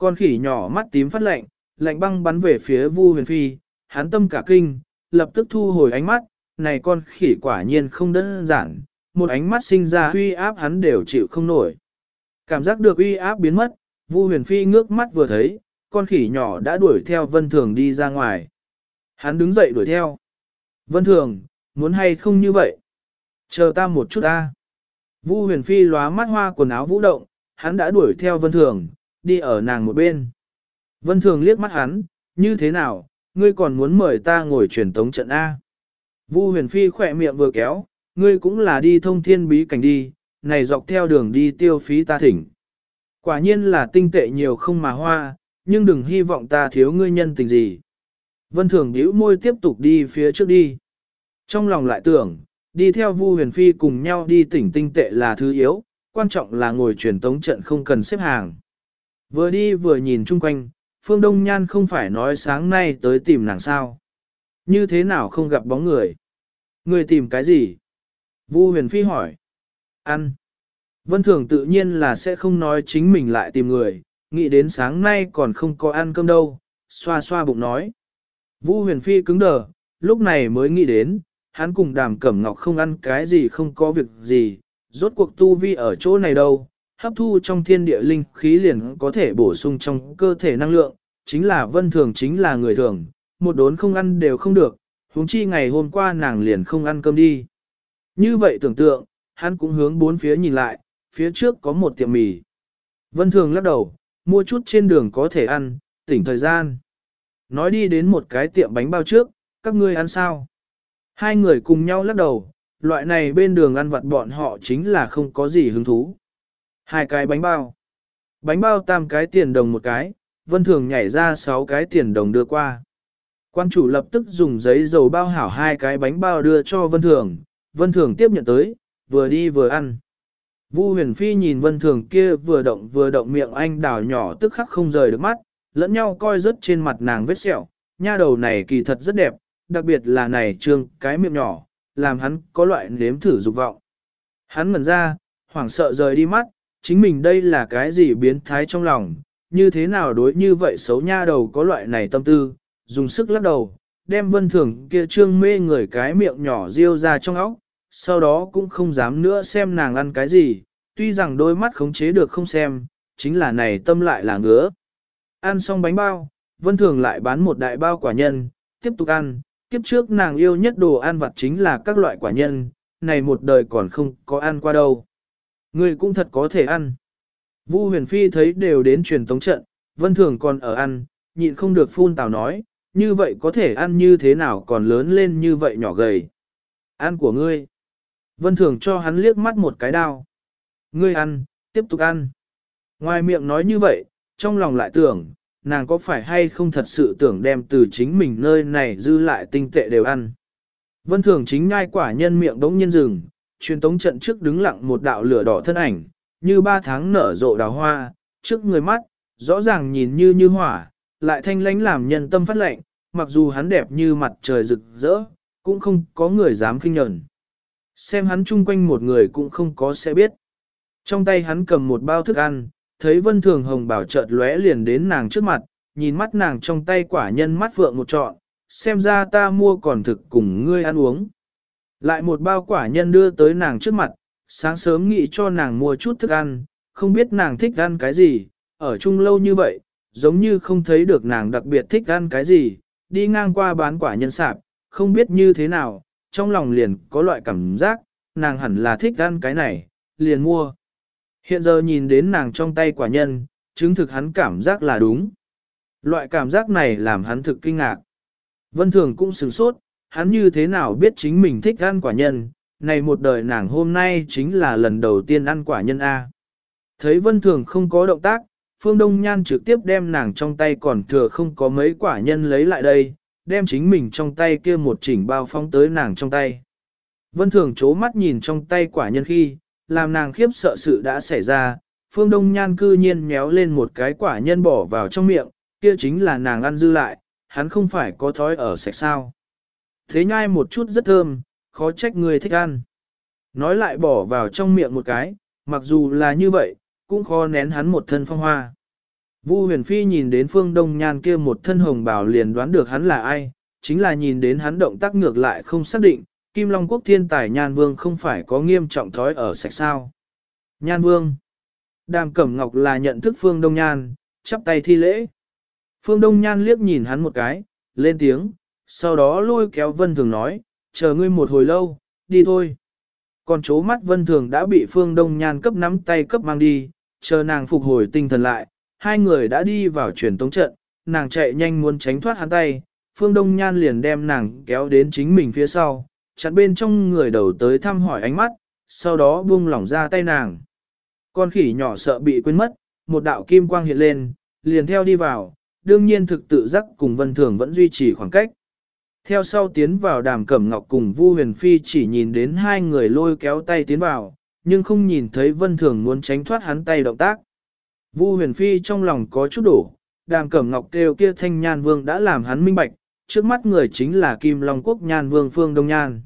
Con khỉ nhỏ mắt tím phát lạnh, lạnh băng bắn về phía Vu huyền phi, hắn tâm cả kinh, lập tức thu hồi ánh mắt, này con khỉ quả nhiên không đơn giản, một ánh mắt sinh ra uy áp hắn đều chịu không nổi. Cảm giác được uy áp biến mất, Vu huyền phi ngước mắt vừa thấy, con khỉ nhỏ đã đuổi theo vân thường đi ra ngoài. Hắn đứng dậy đuổi theo. Vân thường, muốn hay không như vậy? Chờ ta một chút ta. Vu huyền phi lóa mắt hoa quần áo vũ động, hắn đã đuổi theo vân thường, đi ở nàng một bên. Vân thường liếc mắt hắn, như thế nào, ngươi còn muốn mời ta ngồi truyền tống trận A. Vu huyền phi khỏe miệng vừa kéo, ngươi cũng là đi thông thiên bí cảnh đi, này dọc theo đường đi tiêu phí ta thỉnh. Quả nhiên là tinh tệ nhiều không mà hoa, nhưng đừng hy vọng ta thiếu ngươi nhân tình gì. Vân thường bĩu môi tiếp tục đi phía trước đi. Trong lòng lại tưởng, đi theo Vu huyền phi cùng nhau đi tỉnh tinh tệ là thứ yếu, quan trọng là ngồi truyền tống trận không cần xếp hàng. Vừa đi vừa nhìn chung quanh, Phương Đông Nhan không phải nói sáng nay tới tìm nàng sao. Như thế nào không gặp bóng người. Người tìm cái gì? Vu huyền phi hỏi. Ăn. Vân Thường tự nhiên là sẽ không nói chính mình lại tìm người, nghĩ đến sáng nay còn không có ăn cơm đâu, xoa xoa bụng nói. Vu huyền phi cứng đờ, lúc này mới nghĩ đến, hắn cùng đàm cẩm ngọc không ăn cái gì không có việc gì, rốt cuộc tu vi ở chỗ này đâu, hấp thu trong thiên địa linh khí liền có thể bổ sung trong cơ thể năng lượng, chính là vân thường chính là người thường, một đốn không ăn đều không được, huống chi ngày hôm qua nàng liền không ăn cơm đi. Như vậy tưởng tượng, hắn cũng hướng bốn phía nhìn lại, phía trước có một tiệm mì. Vân thường lắc đầu, mua chút trên đường có thể ăn, tỉnh thời gian. Nói đi đến một cái tiệm bánh bao trước, các ngươi ăn sao? Hai người cùng nhau lắc đầu, loại này bên đường ăn vặt bọn họ chính là không có gì hứng thú. Hai cái bánh bao. Bánh bao tam cái tiền đồng một cái, vân thường nhảy ra sáu cái tiền đồng đưa qua. Quan chủ lập tức dùng giấy dầu bao hảo hai cái bánh bao đưa cho vân thường, vân thường tiếp nhận tới, vừa đi vừa ăn. Vu huyền phi nhìn vân thường kia vừa động vừa động miệng anh đào nhỏ tức khắc không rời được mắt, lẫn nhau coi rất trên mặt nàng vết sẹo, nha đầu này kỳ thật rất đẹp, đặc biệt là này trương cái miệng nhỏ, làm hắn có loại nếm thử dục vọng. Hắn ngẩn ra, hoảng sợ rời đi mắt, chính mình đây là cái gì biến thái trong lòng, như thế nào đối như vậy xấu nha đầu có loại này tâm tư, dùng sức lắc đầu, đem vân thường kia trương mê người cái miệng nhỏ riêu ra trong óc, sau đó cũng không dám nữa xem nàng ăn cái gì, tuy rằng đôi mắt khống chế được không xem, chính là này tâm lại là ngứa. Ăn xong bánh bao, vân thường lại bán một đại bao quả nhân, tiếp tục ăn, kiếp trước nàng yêu nhất đồ ăn vặt chính là các loại quả nhân, này một đời còn không có ăn qua đâu. Ngươi cũng thật có thể ăn. Vu huyền phi thấy đều đến truyền tống trận, vân thường còn ở ăn, nhịn không được phun tào nói, như vậy có thể ăn như thế nào còn lớn lên như vậy nhỏ gầy. Ăn của ngươi. Vân thường cho hắn liếc mắt một cái đao. Ngươi ăn, tiếp tục ăn. Ngoài miệng nói như vậy, trong lòng lại tưởng, nàng có phải hay không thật sự tưởng đem từ chính mình nơi này dư lại tinh tệ đều ăn. Vân thường chính ngai quả nhân miệng đống nhiên rừng, truyền tống trận trước đứng lặng một đạo lửa đỏ thân ảnh, như ba tháng nở rộ đào hoa, trước người mắt, rõ ràng nhìn như như hỏa, lại thanh lánh làm nhân tâm phát lệnh, mặc dù hắn đẹp như mặt trời rực rỡ, cũng không có người dám khinh nhẫn. Xem hắn chung quanh một người cũng không có sẽ biết. Trong tay hắn cầm một bao thức ăn, thấy vân thường hồng bảo chợt lóe liền đến nàng trước mặt, nhìn mắt nàng trong tay quả nhân mắt vượng một trọn, xem ra ta mua còn thực cùng ngươi ăn uống. Lại một bao quả nhân đưa tới nàng trước mặt, sáng sớm nghĩ cho nàng mua chút thức ăn, không biết nàng thích ăn cái gì, ở chung lâu như vậy, giống như không thấy được nàng đặc biệt thích ăn cái gì, đi ngang qua bán quả nhân sạp, không biết như thế nào, trong lòng liền có loại cảm giác, nàng hẳn là thích ăn cái này, liền mua. Hiện giờ nhìn đến nàng trong tay quả nhân, chứng thực hắn cảm giác là đúng. Loại cảm giác này làm hắn thực kinh ngạc. Vân Thường cũng sửng sốt, hắn như thế nào biết chính mình thích ăn quả nhân, này một đời nàng hôm nay chính là lần đầu tiên ăn quả nhân A. Thấy Vân Thường không có động tác, Phương Đông Nhan trực tiếp đem nàng trong tay còn thừa không có mấy quả nhân lấy lại đây, đem chính mình trong tay kia một chỉnh bao phong tới nàng trong tay. Vân Thường chố mắt nhìn trong tay quả nhân khi, làm nàng khiếp sợ sự đã xảy ra, Phương Đông Nhan cư nhiên méo lên một cái quả nhân bỏ vào trong miệng, kia chính là nàng ăn dư lại, hắn không phải có thói ở sạch sao. Thế nhai một chút rất thơm, khó trách người thích ăn. Nói lại bỏ vào trong miệng một cái, mặc dù là như vậy, cũng khó nén hắn một thân phong hoa. Vu huyền phi nhìn đến phương đông nhan kia một thân hồng bào liền đoán được hắn là ai, chính là nhìn đến hắn động tác ngược lại không xác định, Kim Long Quốc thiên tài Nhan Vương không phải có nghiêm trọng thói ở sạch sao. Nhan Vương Đàm Cẩm Ngọc là nhận thức Phương Đông Nhan, chắp tay thi lễ. Phương Đông Nhan liếc nhìn hắn một cái, lên tiếng, sau đó lôi kéo Vân Thường nói, chờ ngươi một hồi lâu, đi thôi. Còn chố mắt Vân Thường đã bị Phương Đông Nhan cấp nắm tay cấp mang đi, chờ nàng phục hồi tinh thần lại, hai người đã đi vào truyền tống trận, nàng chạy nhanh muốn tránh thoát hắn tay, Phương Đông Nhan liền đem nàng kéo đến chính mình phía sau, chặn bên trong người đầu tới thăm hỏi ánh mắt, sau đó buông lỏng ra tay nàng. Con khỉ nhỏ sợ bị quên mất, một đạo kim quang hiện lên, liền theo đi vào, đương nhiên thực tự giác cùng Vân Thường vẫn duy trì khoảng cách. Theo sau tiến vào đàm cẩm ngọc cùng Vu huyền phi chỉ nhìn đến hai người lôi kéo tay tiến vào, nhưng không nhìn thấy Vân Thường muốn tránh thoát hắn tay động tác. Vu huyền phi trong lòng có chút đổ, đàm cẩm ngọc kêu kia thanh nhan vương đã làm hắn minh bạch, trước mắt người chính là Kim Long Quốc nhan vương phương Đông Nhan.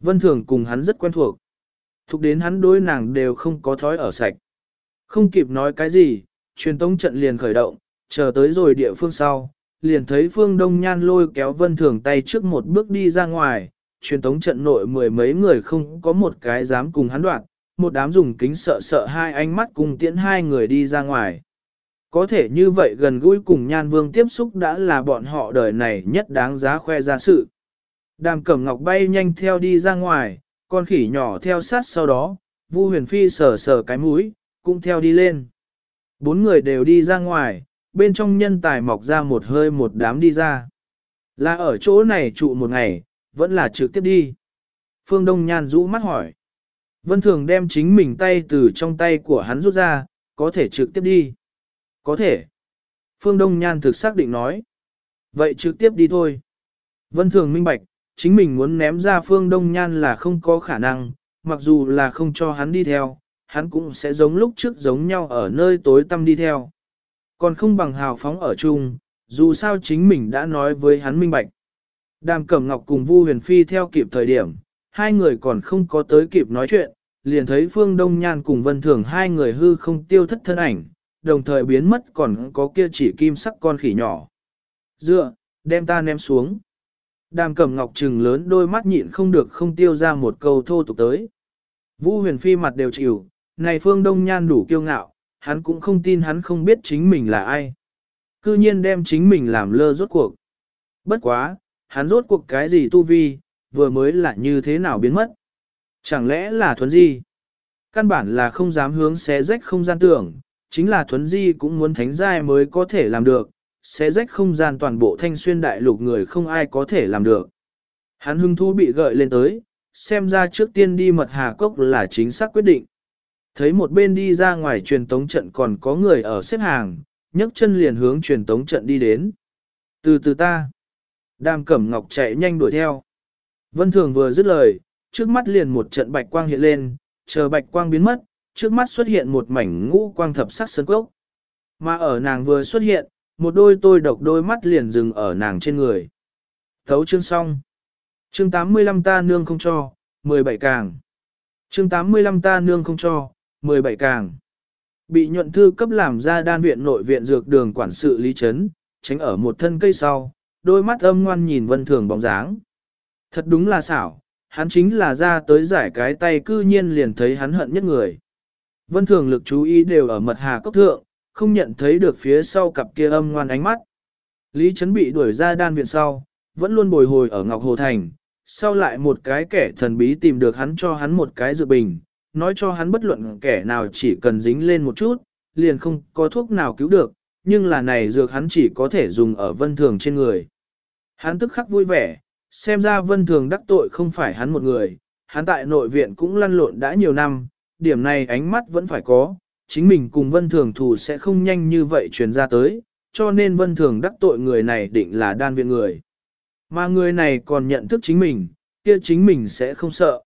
Vân Thường cùng hắn rất quen thuộc. Thục đến hắn đối nàng đều không có thói ở sạch. Không kịp nói cái gì, truyền tống trận liền khởi động, chờ tới rồi địa phương sau, liền thấy Phương Đông Nhan lôi kéo Vân Thường tay trước một bước đi ra ngoài, truyền tống trận nội mười mấy người không có một cái dám cùng hắn đoạn, một đám dùng kính sợ sợ hai ánh mắt cùng tiễn hai người đi ra ngoài. Có thể như vậy gần gũi cùng Nhan Vương tiếp xúc đã là bọn họ đời này nhất đáng giá khoe ra sự. Đàm cẩm ngọc bay nhanh theo đi ra ngoài, con khỉ nhỏ theo sát sau đó, Vu huyền phi sờ sờ cái mũi, cũng theo đi lên. Bốn người đều đi ra ngoài, bên trong nhân tài mọc ra một hơi một đám đi ra. Là ở chỗ này trụ một ngày, vẫn là trực tiếp đi. Phương Đông Nhan rũ mắt hỏi. Vân Thường đem chính mình tay từ trong tay của hắn rút ra, có thể trực tiếp đi. Có thể. Phương Đông Nhan thực xác định nói. Vậy trực tiếp đi thôi. Vân Thường minh bạch, chính mình muốn ném ra Phương Đông Nhan là không có khả năng, mặc dù là không cho hắn đi theo, hắn cũng sẽ giống lúc trước giống nhau ở nơi tối tăm đi theo. Còn không bằng hào phóng ở chung, dù sao chính mình đã nói với hắn minh bạch. Đàm Cẩm Ngọc cùng Vu Huyền Phi theo kịp thời điểm, hai người còn không có tới kịp nói chuyện, liền thấy Phương Đông Nhan cùng Vân Thường hai người hư không tiêu thất thân ảnh, đồng thời biến mất còn có kia chỉ kim sắc con khỉ nhỏ. Dựa, đem ta ném xuống. Đàm Cẩm Ngọc trừng lớn đôi mắt nhịn không được không tiêu ra một câu thô tục tới. Vu Huyền Phi mặt đều chịu, này Phương Đông Nhan đủ kiêu ngạo, hắn cũng không tin hắn không biết chính mình là ai. Cư nhiên đem chính mình làm lơ rốt cuộc. Bất quá, hắn rốt cuộc cái gì tu vi, vừa mới là như thế nào biến mất. Chẳng lẽ là thuấn di? Căn bản là không dám hướng xé rách không gian tưởng, chính là thuấn di cũng muốn thánh giai mới có thể làm được, xé rách không gian toàn bộ thanh xuyên đại lục người không ai có thể làm được. Hắn hưng thú bị gợi lên tới, xem ra trước tiên đi mật hà cốc là chính xác quyết định. Thấy một bên đi ra ngoài truyền tống trận còn có người ở xếp hàng, nhấc chân liền hướng truyền tống trận đi đến. Từ từ ta. Đàm Cẩm Ngọc chạy nhanh đuổi theo. Vân Thường vừa dứt lời, trước mắt liền một trận bạch quang hiện lên, chờ bạch quang biến mất, trước mắt xuất hiện một mảnh ngũ quang thập sắc sơn cốc. Mà ở nàng vừa xuất hiện, một đôi tôi độc đôi mắt liền dừng ở nàng trên người. Thấu chương xong. Chương 85 ta nương không cho, 17 càng. Chương 85 ta nương không cho, 17 càng. Bị nhuận thư cấp làm ra đan viện nội viện dược đường quản sự lý chấn, tránh ở một thân cây sau, đôi mắt âm ngoan nhìn vân thường bóng dáng. Thật đúng là xảo, hắn chính là ra tới giải cái tay cư nhiên liền thấy hắn hận nhất người. Vân thường lực chú ý đều ở mật hà cốc thượng, không nhận thấy được phía sau cặp kia âm ngoan ánh mắt. Lý Trấn bị đuổi ra đan viện sau, vẫn luôn bồi hồi ở Ngọc Hồ Thành, sau lại một cái kẻ thần bí tìm được hắn cho hắn một cái dự bình, nói cho hắn bất luận kẻ nào chỉ cần dính lên một chút, liền không có thuốc nào cứu được, nhưng là này dược hắn chỉ có thể dùng ở vân thường trên người. Hắn tức khắc vui vẻ, xem ra vân thường đắc tội không phải hắn một người, hắn tại nội viện cũng lăn lộn đã nhiều năm, điểm này ánh mắt vẫn phải có, chính mình cùng vân thường thù sẽ không nhanh như vậy truyền ra tới, cho nên vân thường đắc tội người này định là đan viện người. Mà người này còn nhận thức chính mình, kia chính mình sẽ không sợ.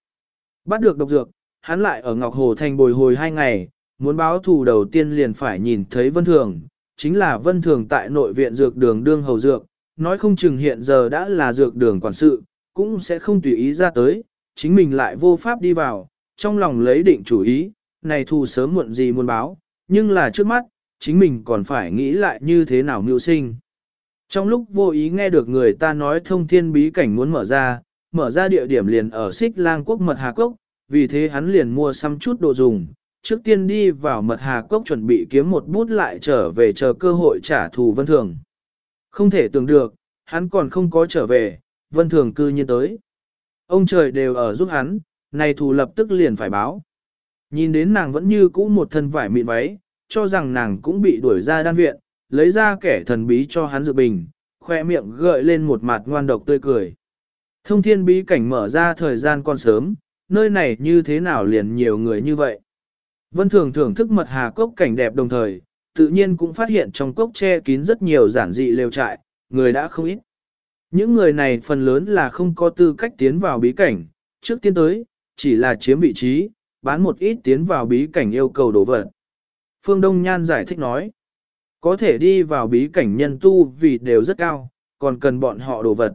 Bắt được độc dược, hắn lại ở Ngọc Hồ Thành bồi hồi hai ngày, muốn báo thù đầu tiên liền phải nhìn thấy Vân Thường, chính là Vân Thường tại nội viện dược đường đương hầu dược, nói không chừng hiện giờ đã là dược đường quản sự, cũng sẽ không tùy ý ra tới, chính mình lại vô pháp đi vào, trong lòng lấy định chủ ý, này thù sớm muộn gì muốn báo, nhưng là trước mắt, chính mình còn phải nghĩ lại như thế nào mưu sinh. Trong lúc vô ý nghe được người ta nói thông thiên bí cảnh muốn mở ra, mở ra địa điểm liền ở xích lang quốc mật Hà Cốc, vì thế hắn liền mua xăm chút đồ dùng, trước tiên đi vào mật Hà Cốc chuẩn bị kiếm một bút lại trở về chờ cơ hội trả thù Vân Thường. Không thể tưởng được, hắn còn không có trở về, Vân Thường cư nhiên tới. Ông trời đều ở giúp hắn, này thù lập tức liền phải báo. Nhìn đến nàng vẫn như cũ một thân vải mịn váy, cho rằng nàng cũng bị đuổi ra đan viện, lấy ra kẻ thần bí cho hắn dự bình, khoe miệng gợi lên một mặt ngoan độc tươi cười. Thông thiên bí cảnh mở ra thời gian còn sớm, nơi này như thế nào liền nhiều người như vậy. Vân Thường thưởng thức mật hà cốc cảnh đẹp đồng thời, tự nhiên cũng phát hiện trong cốc che kín rất nhiều giản dị lều trại, người đã không ít. Những người này phần lớn là không có tư cách tiến vào bí cảnh, trước tiên tới, chỉ là chiếm vị trí, bán một ít tiến vào bí cảnh yêu cầu đồ vật. Phương Đông Nhan giải thích nói, có thể đi vào bí cảnh nhân tu vì đều rất cao, còn cần bọn họ đồ vật.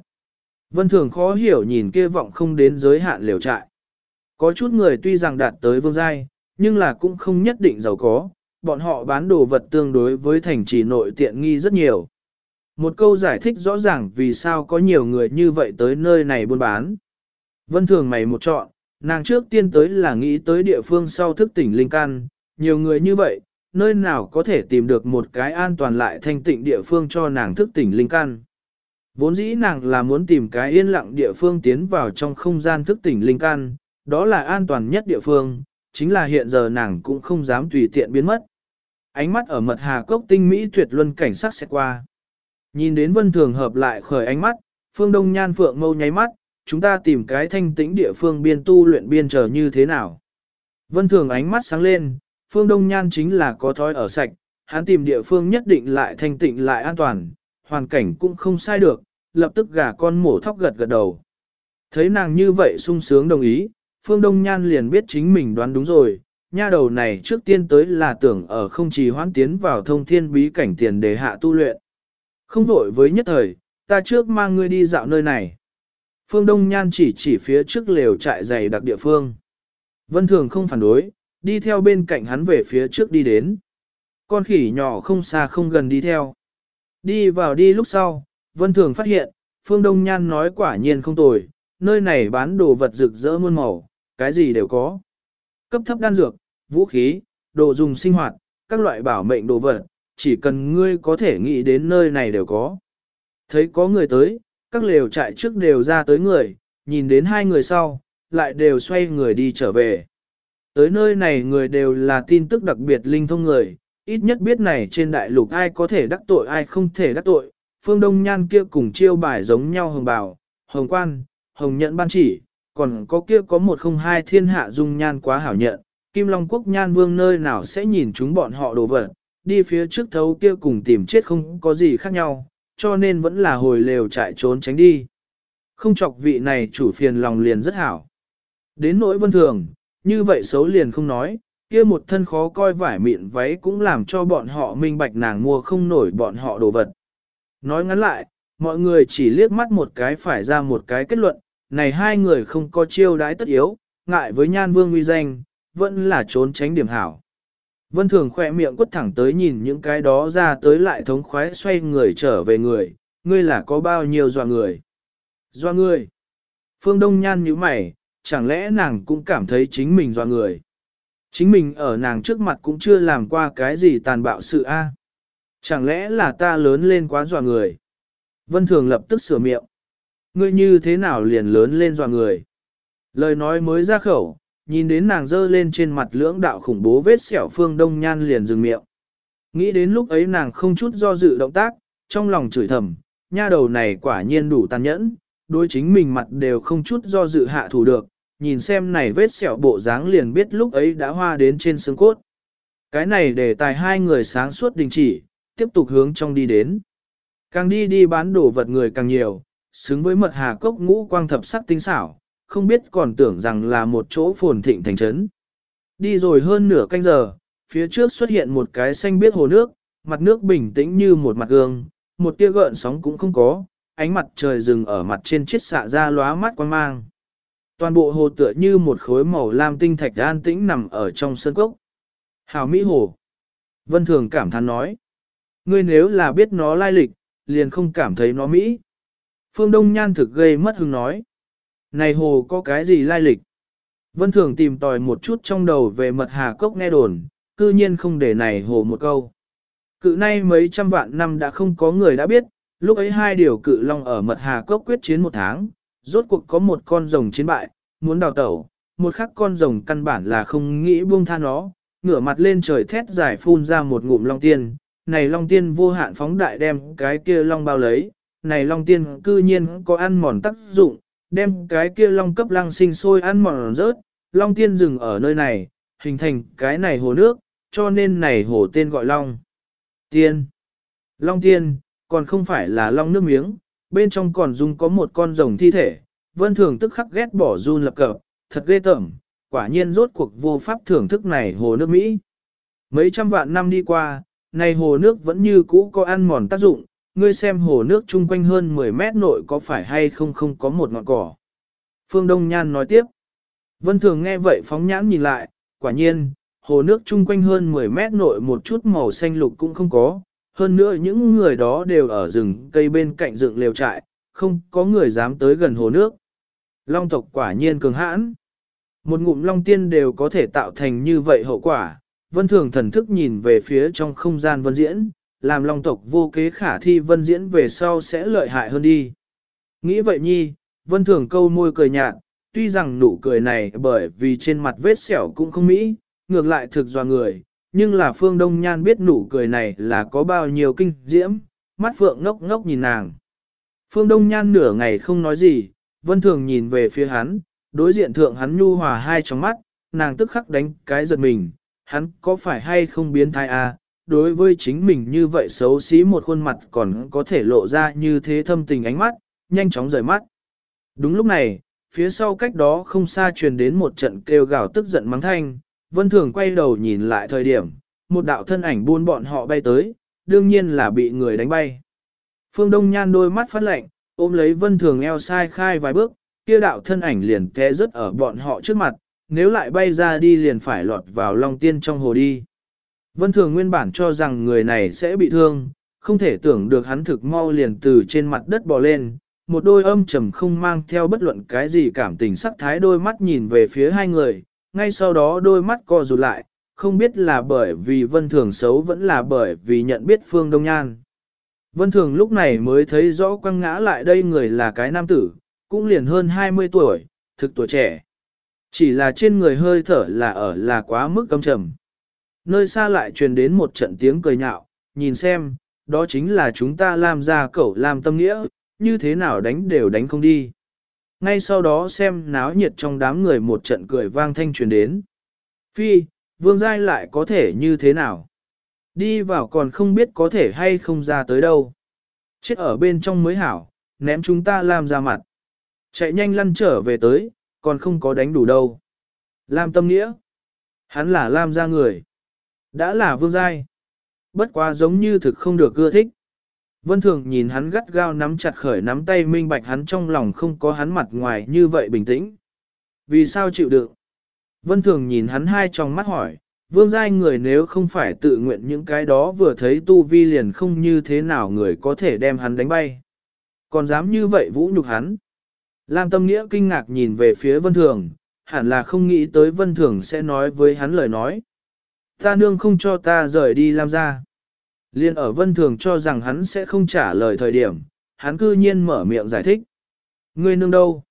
Vân Thường khó hiểu nhìn kia vọng không đến giới hạn liều trại. Có chút người tuy rằng đạt tới vương giai, nhưng là cũng không nhất định giàu có, bọn họ bán đồ vật tương đối với thành trì nội tiện nghi rất nhiều. Một câu giải thích rõ ràng vì sao có nhiều người như vậy tới nơi này buôn bán. Vân Thường mày một chọn, nàng trước tiên tới là nghĩ tới địa phương sau thức tỉnh linh căn, nhiều người như vậy, nơi nào có thể tìm được một cái an toàn lại thanh tịnh địa phương cho nàng thức tỉnh linh căn. Vốn dĩ nàng là muốn tìm cái yên lặng địa phương tiến vào trong không gian thức tỉnh linh căn, đó là an toàn nhất địa phương, chính là hiện giờ nàng cũng không dám tùy tiện biến mất. Ánh mắt ở mật hà cốc tinh mỹ tuyệt luân cảnh sắc sẽ qua. Nhìn đến vân thường hợp lại khởi ánh mắt, phương đông nhan phượng mâu nháy mắt, chúng ta tìm cái thanh tĩnh địa phương biên tu luyện biên chờ như thế nào. Vân thường ánh mắt sáng lên, phương đông nhan chính là có thói ở sạch, hắn tìm địa phương nhất định lại thanh tịnh lại an toàn, hoàn cảnh cũng không sai được, lập tức gà con mổ thóc gật gật đầu. Thấy nàng như vậy sung sướng đồng ý, phương đông nhan liền biết chính mình đoán đúng rồi, nha đầu này trước tiên tới là tưởng ở không trì hoãn tiến vào thông thiên bí cảnh tiền đề hạ tu luyện. Không vội với nhất thời, ta trước mang ngươi đi dạo nơi này. Phương Đông Nhan chỉ chỉ phía trước lều trại dày đặc địa phương. Vân Thường không phản đối, đi theo bên cạnh hắn về phía trước đi đến. Con khỉ nhỏ không xa không gần đi theo. Đi vào đi lúc sau, Vân Thường phát hiện, Phương Đông Nhan nói quả nhiên không tồi, nơi này bán đồ vật rực rỡ muôn màu, cái gì đều có. Cấp thấp đan dược, vũ khí, đồ dùng sinh hoạt, các loại bảo mệnh đồ vật, chỉ cần ngươi có thể nghĩ đến nơi này đều có. Thấy có người tới, các lều trại trước đều ra tới người, nhìn đến hai người sau, lại đều xoay người đi trở về. Tới nơi này người đều là tin tức đặc biệt linh thông người, ít nhất biết này trên đại lục ai có thể đắc tội ai không thể đắc tội. Phương Đông Nhan kia cùng chiêu bài giống nhau hồng bào, hồng quan, hồng nhận ban chỉ, còn có kia có một không hai thiên hạ dung nhan quá hảo nhận, Kim Long Quốc Nhan Vương nơi nào sẽ nhìn chúng bọn họ đồ vật, đi phía trước thấu kia cùng tìm chết không có gì khác nhau, cho nên vẫn là hồi lều chạy trốn tránh đi. Không chọc vị này chủ phiền lòng liền rất hảo. Đến nỗi vân thường, như vậy xấu liền không nói, kia một thân khó coi vải mịn váy cũng làm cho bọn họ minh bạch nàng mua không nổi bọn họ đồ vật. Nói ngắn lại, mọi người chỉ liếc mắt một cái phải ra một cái kết luận, này hai người không có chiêu đãi tất yếu, ngại với nhan vương uy danh, vẫn là trốn tránh điểm hảo. Vân Thường khỏe miệng quất thẳng tới nhìn những cái đó ra tới lại thống khoái xoay người trở về người, ngươi là có bao nhiêu dọa người. Dọa người. Phương Đông Nhan như mày, chẳng lẽ nàng cũng cảm thấy chính mình dọa người. Chính mình ở nàng trước mặt cũng chưa làm qua cái gì tàn bạo sự a. Chẳng lẽ là ta lớn lên quá dọa người. Vân Thường lập tức sửa miệng. Ngươi như thế nào liền lớn lên dọa người. Lời nói mới ra khẩu, nhìn đến nàng dơ lên trên mặt lưỡng đạo khủng bố vết sẹo phương đông nhan liền dừng miệng. Nghĩ đến lúc ấy nàng không chút do dự động tác, trong lòng chửi thầm, nha đầu này quả nhiên đủ tàn nhẫn, đối chính mình mặt đều không chút do dự hạ thủ được, nhìn xem này vết sẹo bộ dáng liền biết lúc ấy đã hoa đến trên xương cốt. Cái này để tài hai người sáng suốt đình chỉ, tiếp tục hướng trong đi đến. Càng đi đi bán đồ vật người càng nhiều, xứng với mật hà cốc ngũ quang thập sắc tinh xảo, không biết còn tưởng rằng là một chỗ phồn thịnh thành trấn. Đi rồi hơn nửa canh giờ, phía trước xuất hiện một cái xanh biếc hồ nước, mặt nước bình tĩnh như một mặt gương, một tia gợn sóng cũng không có, ánh mặt trời rừng ở mặt trên chiết xạ ra lóa mắt quan mang. Toàn bộ hồ tựa như một khối màu lam tinh thạch an tĩnh nằm ở trong sân cốc. Hào Mỹ Hồ. Vân Thường cảm thán nói. Ngươi nếu là biết nó lai lịch, liền không cảm thấy nó Mỹ. Phương Đông Nhan thực gây mất hứng nói. Này hồ có cái gì lai lịch? Vân Thường tìm tòi một chút trong đầu về mật hà cốc nghe đồn, cư nhiên không để này hồ một câu. Cự nay mấy trăm vạn năm đã không có người đã biết, lúc ấy hai điều cự long ở mật hà cốc quyết chiến một tháng, rốt cuộc có một con rồng chiến bại, muốn đào tẩu, một khắc con rồng căn bản là không nghĩ buông tha nó, ngửa mặt lên trời thét giải phun ra một ngụm long tiên, này long tiên vô hạn phóng đại đem cái kia long bao lấy, này long tiên cư nhiên có ăn mòn tác dụng, đem cái kia long cấp lăng sinh sôi ăn mòn rớt, long tiên dừng ở nơi này, hình thành cái này hồ nước, cho nên này hồ tên gọi long. Tiên. Long tiên, còn không phải là long nước miếng, bên trong còn dung có một con rồng thi thể, vân thường tức khắc ghét bỏ run lập cập, thật ghê tởm, quả nhiên rốt cuộc vô pháp thưởng thức này hồ nước Mỹ. Mấy trăm vạn năm đi qua, này hồ nước vẫn như cũ có ăn mòn tác dụng, ngươi xem hồ nước chung quanh hơn 10 mét nội có phải hay không không có một ngọn cỏ. Phương Đông Nhan nói tiếp. Vân Thường nghe vậy phóng nhãn nhìn lại, quả nhiên, hồ nước chung quanh hơn 10 mét nội một chút màu xanh lục cũng không có, hơn nữa những người đó đều ở rừng cây bên cạnh dựng lều trại, không có người dám tới gần hồ nước. Long tộc quả nhiên cường hãn. Một ngụm long tiên đều có thể tạo thành như vậy hậu quả. Vân thường thần thức nhìn về phía trong không gian vân diễn, làm long tộc vô kế khả thi vân diễn về sau sẽ lợi hại hơn đi. Nghĩ vậy nhi, vân thường câu môi cười nhạt, tuy rằng nụ cười này bởi vì trên mặt vết sẹo cũng không mỹ, ngược lại thực do người, nhưng là phương đông nhan biết nụ cười này là có bao nhiêu kinh diễm, mắt phượng ngốc ngốc nhìn nàng. Phương đông nhan nửa ngày không nói gì, vân thường nhìn về phía hắn, đối diện thượng hắn nhu hòa hai trong mắt, nàng tức khắc đánh cái giật mình, hắn có phải hay không biến thai à, đối với chính mình như vậy xấu xí một khuôn mặt còn có thể lộ ra như thế thâm tình ánh mắt, nhanh chóng rời mắt. Đúng lúc này, phía sau cách đó không xa truyền đến một trận kêu gào tức giận mắng thanh, vân thường quay đầu nhìn lại thời điểm, một đạo thân ảnh buôn bọn họ bay tới, đương nhiên là bị người đánh bay. Phương Đông Nhan đôi mắt phát lạnh, ôm lấy vân thường eo sai khai vài bước, kia đạo thân ảnh liền té rớt ở bọn họ trước mặt, nếu lại bay ra đi liền phải lọt vào long tiên trong hồ đi. Vân thường nguyên bản cho rằng người này sẽ bị thương, không thể tưởng được hắn thực mau liền từ trên mặt đất bò lên, một đôi âm trầm không mang theo bất luận cái gì cảm tình sắc thái đôi mắt nhìn về phía hai người, ngay sau đó đôi mắt co rụt lại, không biết là bởi vì vân thường xấu vẫn là bởi vì nhận biết phương đông nhan. Vân thường lúc này mới thấy rõ quăng ngã lại đây người là cái nam tử, cũng liền hơn 20 tuổi, thực tuổi trẻ. Chỉ là trên người hơi thở là ở là quá mức căm trầm. Nơi xa lại truyền đến một trận tiếng cười nhạo, nhìn xem, đó chính là chúng ta làm ra cẩu làm tâm nghĩa, như thế nào đánh đều đánh không đi. Ngay sau đó xem náo nhiệt trong đám người một trận cười vang thanh truyền đến. Phi, vương giai lại có thể như thế nào? Đi vào còn không biết có thể hay không ra tới đâu. Chết ở bên trong mới hảo, ném chúng ta làm ra mặt. Chạy nhanh lăn trở về tới, còn không có đánh đủ đâu. Lam tâm nghĩa. Hắn là Lam ra người. Đã là vương giai. Bất quá giống như thực không được ưa thích. Vân Thường nhìn hắn gắt gao nắm chặt khởi nắm tay minh bạch hắn trong lòng không có hắn mặt ngoài như vậy bình tĩnh. Vì sao chịu đựng? Vân Thường nhìn hắn hai trong mắt hỏi, vương giai người nếu không phải tự nguyện những cái đó vừa thấy tu vi liền không như thế nào người có thể đem hắn đánh bay. Còn dám như vậy vũ nhục hắn. Lam Tâm Nghĩa kinh ngạc nhìn về phía Vân Thường, hẳn là không nghĩ tới Vân Thường sẽ nói với hắn lời nói. Ta nương không cho ta rời đi Lam gia. Liên ở Vân Thường cho rằng hắn sẽ không trả lời thời điểm, hắn cư nhiên mở miệng giải thích. Ngươi nương đâu?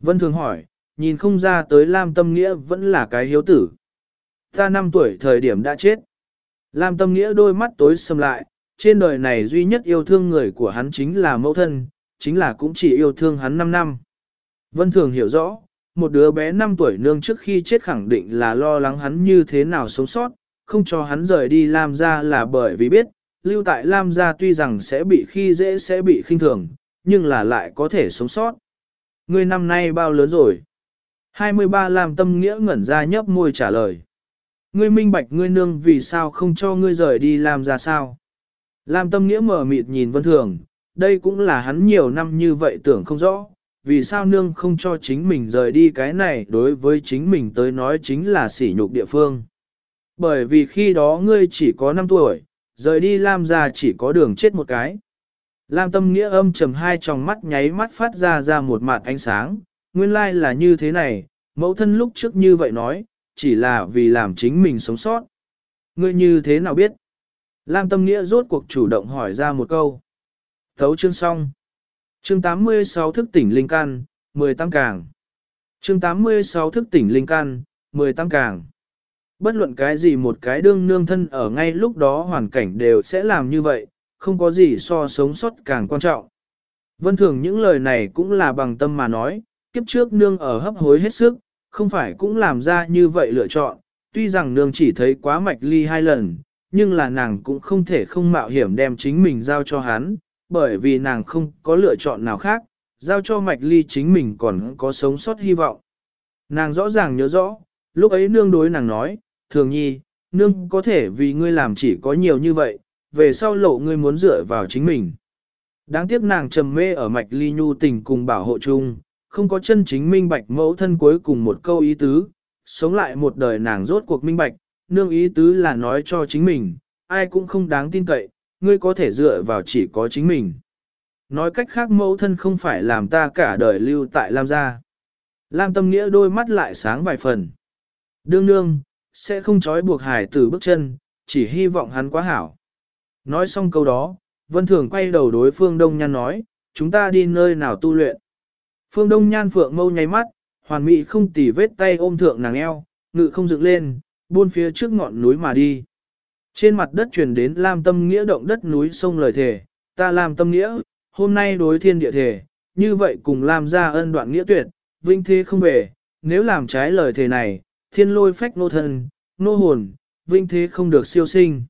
Vân Thường hỏi, nhìn không ra tới Lam Tâm Nghĩa vẫn là cái hiếu tử. Ta năm tuổi thời điểm đã chết. Lam Tâm Nghĩa đôi mắt tối sầm lại, trên đời này duy nhất yêu thương người của hắn chính là mẫu thân, chính là cũng chỉ yêu thương hắn 5 năm. Vân Thường hiểu rõ, một đứa bé 5 tuổi nương trước khi chết khẳng định là lo lắng hắn như thế nào sống sót, không cho hắn rời đi Lam gia là bởi vì biết, lưu tại Lam gia tuy rằng sẽ bị khi dễ sẽ bị khinh thường, nhưng là lại có thể sống sót. Ngươi năm nay bao lớn rồi? 23 Lam tâm nghĩa ngẩn ra nhấp môi trả lời. Ngươi minh bạch ngươi nương vì sao không cho ngươi rời đi Lam gia sao? Lam tâm nghĩa mở mịt nhìn vân thường, đây cũng là hắn nhiều năm như vậy tưởng không rõ, vì sao nương không cho chính mình rời đi cái này đối với chính mình tới nói chính là sỉ nhục địa phương. Bởi vì khi đó ngươi chỉ có 5 tuổi, rời đi Lam ra chỉ có đường chết một cái. Lam tâm nghĩa âm trầm hai tròng mắt nháy mắt phát ra ra một mặt ánh sáng, nguyên lai là như thế này, mẫu thân lúc trước như vậy nói, chỉ là vì làm chính mình sống sót. Ngươi như thế nào biết? Lam tâm nghĩa rốt cuộc chủ động hỏi ra một câu. Thấu chương xong. Chương 86 thức tỉnh linh căn, 10 tăng càng. Chương 86 thức tỉnh linh căn, 10 tăng càng. Bất luận cái gì một cái đương nương thân ở ngay lúc đó hoàn cảnh đều sẽ làm như vậy, không có gì so sống sót càng quan trọng. Vân thường những lời này cũng là bằng tâm mà nói, kiếp trước nương ở hấp hối hết sức, không phải cũng làm ra như vậy lựa chọn, tuy rằng nương chỉ thấy quá mạch ly hai lần, nhưng là nàng cũng không thể không mạo hiểm đem chính mình giao cho hắn, bởi vì nàng không có lựa chọn nào khác, giao cho mạch ly chính mình còn có sống sót hy vọng. Nàng rõ ràng nhớ rõ, lúc ấy nương đối nàng nói, thường nhi, nương có thể vì ngươi làm chỉ có nhiều như vậy, về sau lộ ngươi muốn dựa vào chính mình. Đáng tiếc nàng trầm mê ở mạch ly nhu tình cùng bảo hộ chung, không có chân chính minh bạch mẫu thân cuối cùng một câu ý tứ, sống lại một đời nàng rốt cuộc minh bạch, nương ý tứ là nói cho chính mình, ai cũng không đáng tin cậy, ngươi có thể dựa vào chỉ có chính mình. Nói cách khác mẫu thân không phải làm ta cả đời lưu tại Lam gia. Lam tâm nghĩa đôi mắt lại sáng vài phần. Đương đương, sẽ không trói buộc hải tử bước chân, chỉ hy vọng hắn quá hảo. Nói xong câu đó, Vân Thường quay đầu đối Phương Đông Nhan nói, chúng ta đi nơi nào tu luyện. Phương Đông Nhan phượng mâu nháy mắt, hoàn mỹ không tỉ vết tay ôm thượng nàng eo, ngự không dựng lên, buôn phía trước ngọn núi mà đi. Trên mặt đất truyền đến Lam Tâm Nghĩa động đất núi sông lời thề, ta làm Tâm Nghĩa, hôm nay đối thiên địa thể, như vậy cùng làm ra ân đoạn nghĩa tuyệt, vinh thế không về, nếu làm trái lời thề này, thiên lôi phách nô thân, nô hồn, vinh thế không được siêu sinh.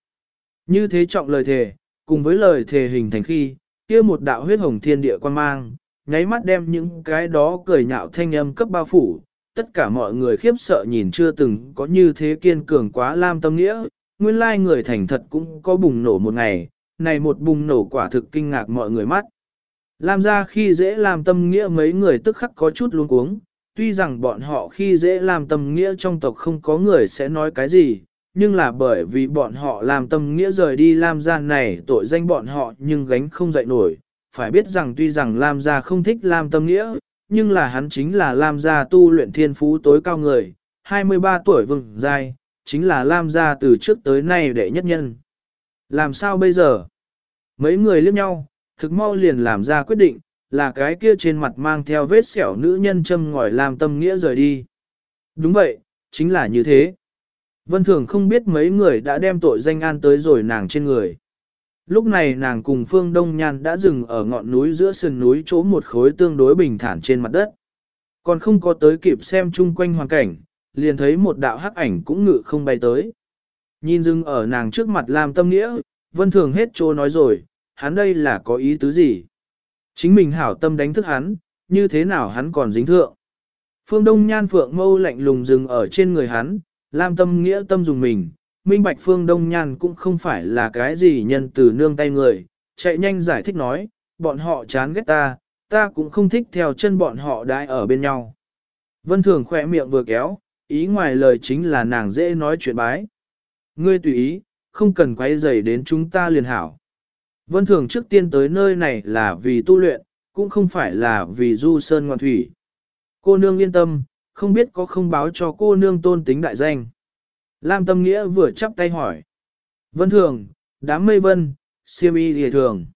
Như thế trọng lời thề, cùng với lời thề hình thành khi, kia một đạo huyết hồng thiên địa quan mang, nháy mắt đem những cái đó cười nhạo thanh âm cấp bao phủ, tất cả mọi người khiếp sợ nhìn chưa từng có như thế kiên cường quá lam tâm nghĩa, nguyên lai người thành thật cũng có bùng nổ một ngày, này một bùng nổ quả thực kinh ngạc mọi người mắt. Lam ra khi dễ làm tâm nghĩa mấy người tức khắc có chút luống cuống, tuy rằng bọn họ khi dễ làm tâm nghĩa trong tộc không có người sẽ nói cái gì, nhưng là bởi vì bọn họ làm tâm nghĩa rời đi làm ra này tội danh bọn họ nhưng gánh không dậy nổi. Phải biết rằng tuy rằng Lam gia không thích Lam tâm nghĩa, nhưng là hắn chính là Lam gia tu luyện thiên phú tối cao người, 23 tuổi vừng dài, chính là Lam gia từ trước tới nay đệ nhất nhân. Làm sao bây giờ? Mấy người liếc nhau, thực mau liền làm ra quyết định, là cái kia trên mặt mang theo vết sẹo nữ nhân châm ngòi làm tâm nghĩa rời đi. Đúng vậy, chính là như thế. Vân Thường không biết mấy người đã đem tội danh an tới rồi nàng trên người. Lúc này nàng cùng Phương Đông Nhan đã dừng ở ngọn núi giữa sườn núi chỗ một khối tương đối bình thản trên mặt đất. Còn không có tới kịp xem chung quanh hoàn cảnh, liền thấy một đạo hắc ảnh cũng ngự không bay tới. Nhìn dừng ở nàng trước mặt làm tâm nghĩa, Vân Thường hết trô nói rồi, hắn đây là có ý tứ gì? Chính mình hảo tâm đánh thức hắn, như thế nào hắn còn dính thượng? Phương Đông Nhan Phượng mâu lạnh lùng dừng ở trên người hắn, Lam tâm nghĩa tâm dùng mình, minh bạch Phương Đông Nhan cũng không phải là cái gì nhân từ nương tay người, chạy nhanh giải thích nói, bọn họ chán ghét ta, ta cũng không thích theo chân bọn họ đãi ở bên nhau. Vân Thường khỏe miệng vừa kéo, ý ngoài lời chính là nàng dễ nói chuyện bái. Ngươi tùy ý, không cần quay dày đến chúng ta liền hảo. Vân Thường trước tiên tới nơi này là vì tu luyện, cũng không phải là vì du sơn ngoan thủy. Cô nương yên tâm, không biết có không báo cho cô nương tôn tính đại danh. Lam Tâm Nghĩa vừa chắp tay hỏi. Vân Thường, đám mây vân, siêm y thì thường.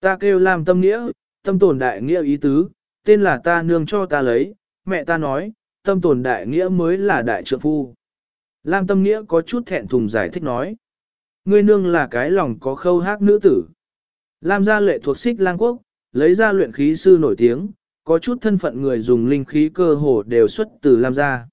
Ta kêu Lam Tâm Nghĩa, tâm tồn đại nghĩa ý tứ, tên là ta nương cho ta lấy, mẹ ta nói, tâm tồn đại nghĩa mới là đại trượng phu. Lam Tâm Nghĩa có chút thẹn thùng giải thích nói. Ngươi nương là cái lòng có khâu hát nữ tử. Lam gia lệ thuộc xích lang quốc, lấy ra luyện khí sư nổi tiếng, có chút thân phận người dùng linh khí cơ hồ đều xuất từ Lam gia.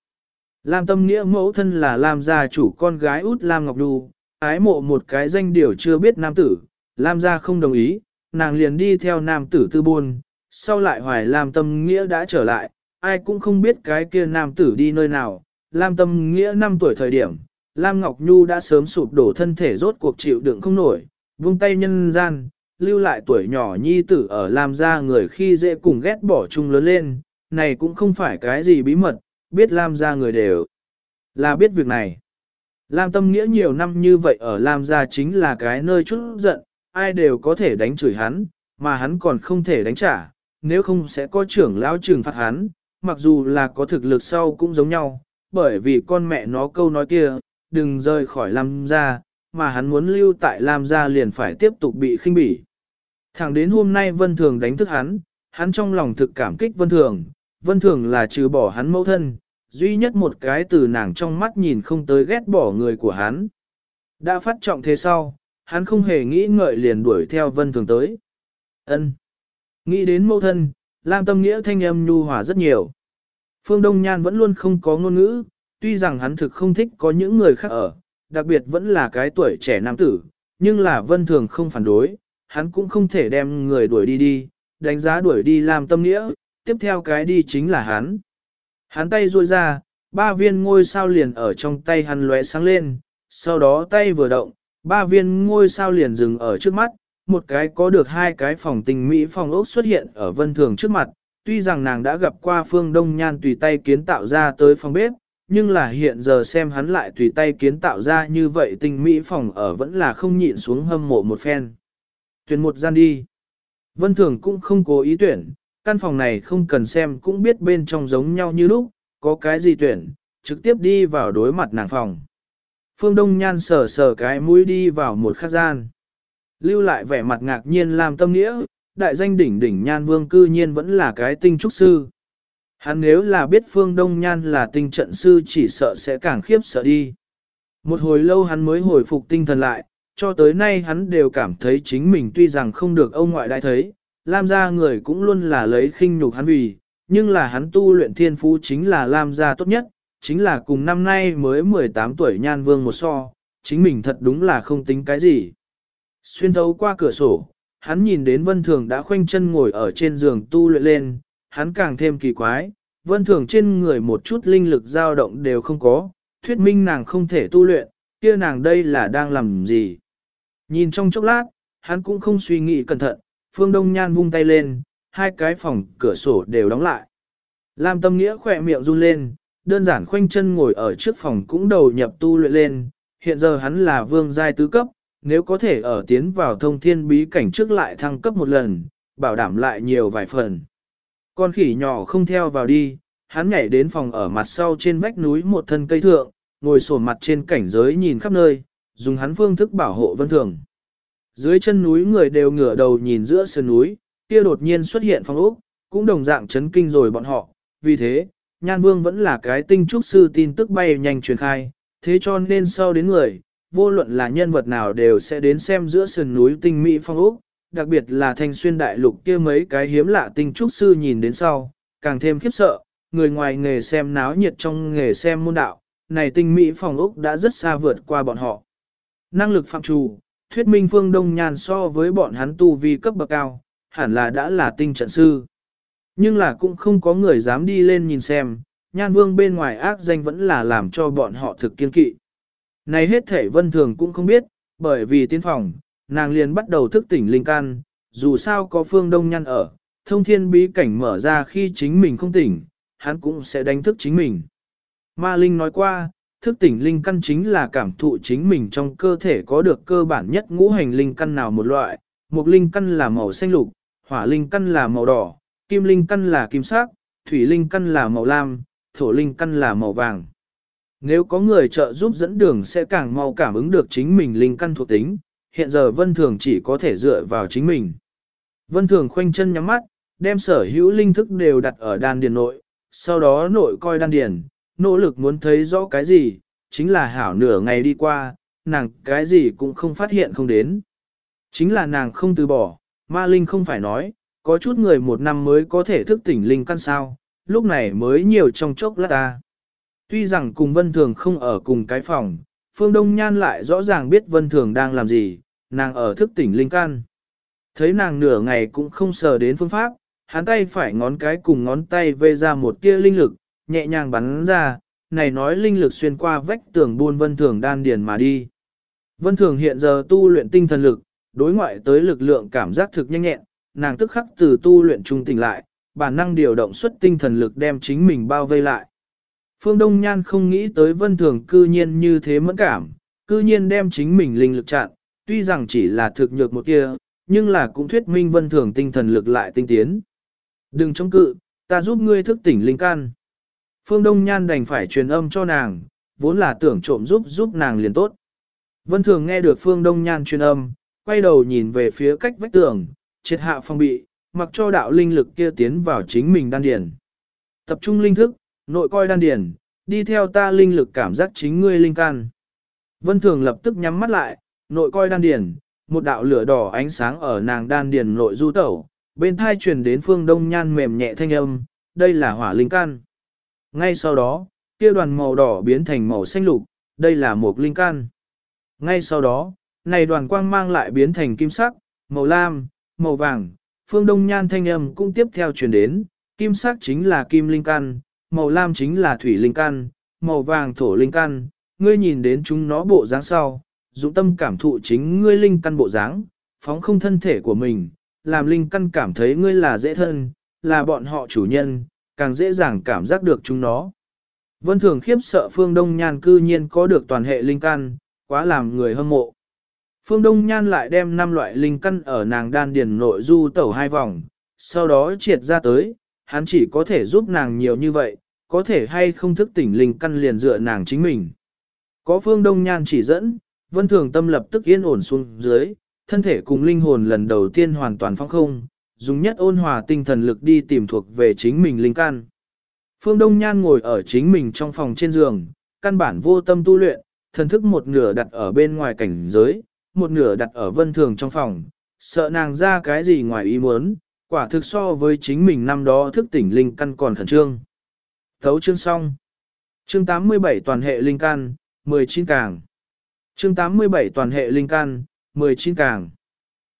Lam tâm nghĩa mẫu thân là Lam gia chủ con gái út Lam Ngọc Đu, ái mộ một cái danh điều chưa biết nam tử, Lam gia không đồng ý, nàng liền đi theo nam tử tư buôn, sau lại hoài Lam tâm nghĩa đã trở lại, ai cũng không biết cái kia nam tử đi nơi nào, Lam tâm nghĩa năm tuổi thời điểm, Lam Ngọc Nhu đã sớm sụp đổ thân thể rốt cuộc chịu đựng không nổi, vung tay nhân gian, lưu lại tuổi nhỏ nhi tử ở Lam gia người khi dễ cùng ghét bỏ chung lớn lên, này cũng không phải cái gì bí mật, biết Lam gia người đều là biết việc này. Lam tâm nghĩa nhiều năm như vậy ở Lam gia chính là cái nơi chút giận, ai đều có thể đánh chửi hắn, mà hắn còn không thể đánh trả, nếu không sẽ có trưởng lão trừng phạt hắn, mặc dù là có thực lực sau cũng giống nhau, bởi vì con mẹ nó câu nói kia, đừng rời khỏi Lam gia, mà hắn muốn lưu tại Lam gia liền phải tiếp tục bị khinh bỉ. Thẳng đến hôm nay Vân Thường đánh thức hắn, hắn trong lòng thực cảm kích Vân Thường, Vân Thường là trừ bỏ hắn mẫu thân, duy nhất một cái từ nàng trong mắt nhìn không tới ghét bỏ người của hắn. Đã phát trọng thế sau, hắn không hề nghĩ ngợi liền đuổi theo Vân Thường tới. Ân, Nghĩ đến mẫu thân, Lam Tâm Nghĩa thanh âm nhu hòa rất nhiều. Phương Đông Nhan vẫn luôn không có ngôn ngữ, tuy rằng hắn thực không thích có những người khác ở, đặc biệt vẫn là cái tuổi trẻ nam tử, nhưng là Vân Thường không phản đối, hắn cũng không thể đem người đuổi đi đi, đánh giá đuổi đi Lam tâm nghĩa, tiếp theo cái đi chính là hắn. Hắn tay ruôi ra, ba viên ngôi sao liền ở trong tay hắn lóe sáng lên, sau đó tay vừa động, ba viên ngôi sao liền dừng ở trước mắt, một cái có được hai cái phòng tình mỹ phòng ốc xuất hiện ở vân thường trước mặt, tuy rằng nàng đã gặp qua phương đông nhan tùy tay kiến tạo ra tới phòng bếp, nhưng là hiện giờ xem hắn lại tùy tay kiến tạo ra như vậy tình mỹ phòng ở vẫn là không nhịn xuống hâm mộ một phen. Tuyển một gian đi. Vân thường cũng không cố ý tuyển, căn phòng này không cần xem cũng biết bên trong giống nhau như lúc, có cái gì tuyển, trực tiếp đi vào đối mặt nàng phòng. Phương Đông Nhan sờ sờ cái mũi đi vào một khắc gian. Lưu lại vẻ mặt ngạc nhiên làm tâm nghĩa, đại danh đỉnh đỉnh Nhan Vương cư nhiên vẫn là cái tinh trúc sư. Hắn nếu là biết Phương Đông Nhan là tinh trận sư chỉ sợ sẽ càng khiếp sợ đi. Một hồi lâu hắn mới hồi phục tinh thần lại, cho tới nay hắn đều cảm thấy chính mình tuy rằng không được ông ngoại đại thấy, Lam gia người cũng luôn là lấy khinh nhục hắn vì, nhưng là hắn tu luyện thiên phú chính là Lam gia tốt nhất, chính là cùng năm nay mới 18 tuổi nhan vương một so, chính mình thật đúng là không tính cái gì. Xuyên thấu qua cửa sổ, hắn nhìn đến vân thường đã khoanh chân ngồi ở trên giường tu luyện lên, hắn càng thêm kỳ quái, vân thường trên người một chút linh lực dao động đều không có, thuyết minh nàng không thể tu luyện, kia nàng đây là đang làm gì. Nhìn trong chốc lát, hắn cũng không suy nghĩ cẩn thận, phương đông nhan vung tay lên, hai cái phòng cửa sổ đều đóng lại. Lam tâm nghĩa khỏe miệng run lên, đơn giản khoanh chân ngồi ở trước phòng cũng đầu nhập tu luyện lên, hiện giờ hắn là vương giai tứ cấp, nếu có thể ở tiến vào thông thiên bí cảnh trước lại thăng cấp một lần, bảo đảm lại nhiều vài phần. Con khỉ nhỏ không theo vào đi, hắn nhảy đến phòng ở mặt sau trên vách núi một thân cây thượng, ngồi sổ mặt trên cảnh giới nhìn khắp nơi, dùng hắn phương thức bảo hộ vân thường. Dưới chân núi người đều ngửa đầu nhìn giữa sườn núi, kia đột nhiên xuất hiện phong ốc, cũng đồng dạng chấn kinh rồi bọn họ, vì thế, Nhan Vương vẫn là cái tinh trúc sư tin tức bay nhanh truyền khai, thế cho nên sau đến người, vô luận là nhân vật nào đều sẽ đến xem giữa sườn núi tinh mỹ phong ốc, đặc biệt là thanh xuyên đại lục kia mấy cái hiếm lạ tinh trúc sư nhìn đến sau, càng thêm khiếp sợ, người ngoài nghề xem náo nhiệt trong nghề xem môn đạo, này tinh mỹ phong ốc đã rất xa vượt qua bọn họ. Năng lực phạm trù, thuyết minh phương đông nhan so với bọn hắn tu vi cấp bậc cao, hẳn là đã là tinh trận sư. Nhưng là cũng không có người dám đi lên nhìn xem, nhan vương bên ngoài ác danh vẫn là làm cho bọn họ thực kiên kỵ. Này hết thể vân thường cũng không biết, bởi vì tiến phòng, nàng liền bắt đầu thức tỉnh linh can, dù sao có phương đông nhăn ở, thông thiên bí cảnh mở ra khi chính mình không tỉnh, hắn cũng sẽ đánh thức chính mình. Ma Linh nói qua, thức tỉnh linh căn chính là cảm thụ chính mình trong cơ thể có được cơ bản nhất ngũ hành linh căn nào một loại, một linh căn là màu xanh lục, hỏa linh căn là màu đỏ, kim linh căn là kim sắc, thủy linh căn là màu lam, thổ linh căn là màu vàng. Nếu có người trợ giúp dẫn đường sẽ càng mau cảm ứng được chính mình linh căn thuộc tính, hiện giờ Vân Thường chỉ có thể dựa vào chính mình. Vân Thường khoanh chân nhắm mắt, đem sở hữu linh thức đều đặt ở đan điền nội, sau đó nội coi đan điền, nỗ lực muốn thấy rõ cái gì, chính là hảo nửa ngày đi qua, nàng cái gì cũng không phát hiện không đến. Chính là nàng không từ bỏ, ma linh không phải nói, có chút người một năm mới có thể thức tỉnh linh căn sao, lúc này mới nhiều trong chốc lát ta. Tuy rằng cùng Vân Thường không ở cùng cái phòng, Phương Đông Nhan lại rõ ràng biết Vân Thường đang làm gì, nàng ở thức tỉnh linh căn. Thấy nàng nửa ngày cũng không sờ đến phương pháp, hắn tay phải ngón cái cùng ngón tay vê ra một tia linh lực, nhẹ nhàng bắn ra, này nói linh lực xuyên qua vách tường buôn Vân Thường đan điền mà đi. Vân Thường hiện giờ tu luyện tinh thần lực, đối ngoại tới lực lượng cảm giác thực nhanh nhẹn, nàng tức khắc từ tu luyện trung tỉnh lại, bản năng điều động xuất tinh thần lực đem chính mình bao vây lại. Phương Đông Nhan không nghĩ tới vân thường cư nhiên như thế mẫn cảm, cư nhiên đem chính mình linh lực chặn, tuy rằng chỉ là thực nhược một kia, nhưng là cũng thuyết minh vân thường tinh thần lực lại tinh tiến. Đừng chống cự, ta giúp ngươi thức tỉnh linh can. Phương Đông Nhan đành phải truyền âm cho nàng, vốn là tưởng trộm giúp giúp nàng liền tốt. Vân thường nghe được Phương Đông Nhan truyền âm, quay đầu nhìn về phía cách vách tường, triệt hạ phong bị, mặc cho đạo linh lực kia tiến vào chính mình đan điền. Tập trung linh thức, nội coi đan điền, đi theo ta linh lực cảm giác chính ngươi linh can. Vân Thường lập tức nhắm mắt lại, nội coi đan điền, một đạo lửa đỏ ánh sáng ở nàng đan điền nội du tẩu, bên thai truyền đến phương đông nhan mềm nhẹ thanh âm, đây là hỏa linh can. Ngay sau đó, kia đoàn màu đỏ biến thành màu xanh lục, đây là một linh can. Ngay sau đó, này đoàn quang mang lại biến thành kim sắc, màu lam, màu vàng, phương đông nhan thanh âm cũng tiếp theo truyền đến, kim sắc chính là kim linh can màu lam chính là thủy linh căn, màu vàng thổ linh căn, ngươi nhìn đến chúng nó bộ dáng sau, dụng tâm cảm thụ chính ngươi linh căn bộ dáng, phóng không thân thể của mình, làm linh căn cảm thấy ngươi là dễ thân, là bọn họ chủ nhân, càng dễ dàng cảm giác được chúng nó. Vân Thường khiếp sợ Phương Đông Nhan cư nhiên có được toàn hệ linh căn, quá làm người hâm mộ. Phương Đông Nhan lại đem năm loại linh căn ở nàng đan điền nội du tẩu hai vòng, sau đó triệt ra tới, hắn chỉ có thể giúp nàng nhiều như vậy, có thể hay không thức tỉnh linh căn liền dựa nàng chính mình. Có Phương Đông Nhan chỉ dẫn, Vân Thường tâm lập tức yên ổn xuống dưới, thân thể cùng linh hồn lần đầu tiên hoàn toàn phong không, dùng nhất ôn hòa tinh thần lực đi tìm thuộc về chính mình linh căn. Phương Đông Nhan ngồi ở chính mình trong phòng trên giường, căn bản vô tâm tu luyện, thần thức một nửa đặt ở bên ngoài cảnh giới, một nửa đặt ở vân thường trong phòng, sợ nàng ra cái gì ngoài ý muốn, quả thực so với chính mình năm đó thức tỉnh linh căn còn khẩn trương. Thấu chương xong. Chương 87 toàn hệ linh căn, 19 càng. Chương 87 toàn hệ linh căn, 19 càng.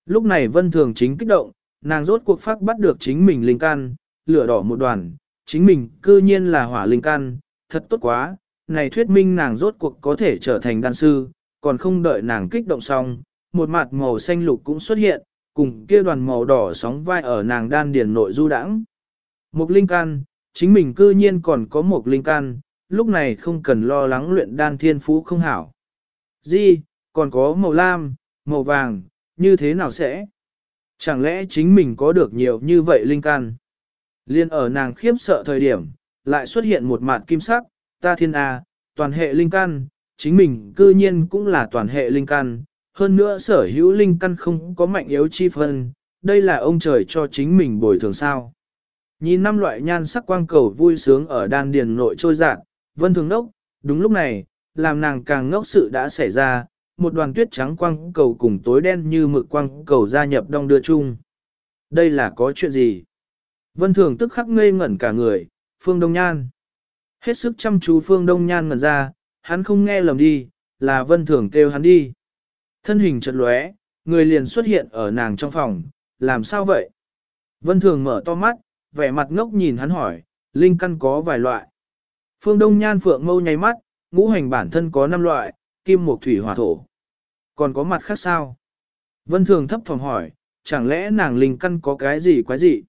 Lúc này vân thường chính kích động, nàng rốt cuộc phát bắt được chính mình linh căn, lửa đỏ một đoàn, chính mình cư nhiên là hỏa linh căn, thật tốt quá, này thuyết minh nàng rốt cuộc có thể trở thành đan sư, còn không đợi nàng kích động xong, một mặt màu xanh lục cũng xuất hiện, cùng kia đoàn màu đỏ sóng vai ở nàng đan điền nội du đãng. Một linh căn, chính mình cư nhiên còn có một linh căn, lúc này không cần lo lắng luyện đan thiên phú không hảo. Di, còn có màu lam, màu vàng, như thế nào sẽ? Chẳng lẽ chính mình có được nhiều như vậy linh căn? Liên ở nàng khiếp sợ thời điểm, lại xuất hiện một mạt kim sắc, ta thiên A, toàn hệ linh căn, chính mình cư nhiên cũng là toàn hệ linh căn, hơn nữa sở hữu linh căn không có mạnh yếu chi phân, đây là ông trời cho chính mình bồi thường sao. Nhìn năm loại nhan sắc quang cầu vui sướng ở đan điền nội trôi dạt, vân thường đốc, đúng lúc này, làm nàng càng ngốc sự đã xảy ra, một đoàn tuyết trắng quang cầu cùng tối đen như mực quang cầu gia nhập đông đưa chung. Đây là có chuyện gì? Vân thường tức khắc ngây ngẩn cả người, phương đông nhan. Hết sức chăm chú phương đông nhan ngẩn ra, hắn không nghe lầm đi, là vân thường kêu hắn đi. Thân hình chợt lóe, người liền xuất hiện ở nàng trong phòng, làm sao vậy? Vân thường mở to mắt, vẻ mặt ngốc nhìn hắn hỏi, linh căn có vài loại. Phương Đông Nhan Phượng mâu nháy mắt, ngũ hành bản thân có 5 loại, kim mộc thủy hỏa thổ. Còn có mặt khác sao? Vân Thường thấp phòng hỏi, chẳng lẽ nàng linh căn có cái gì quái gì?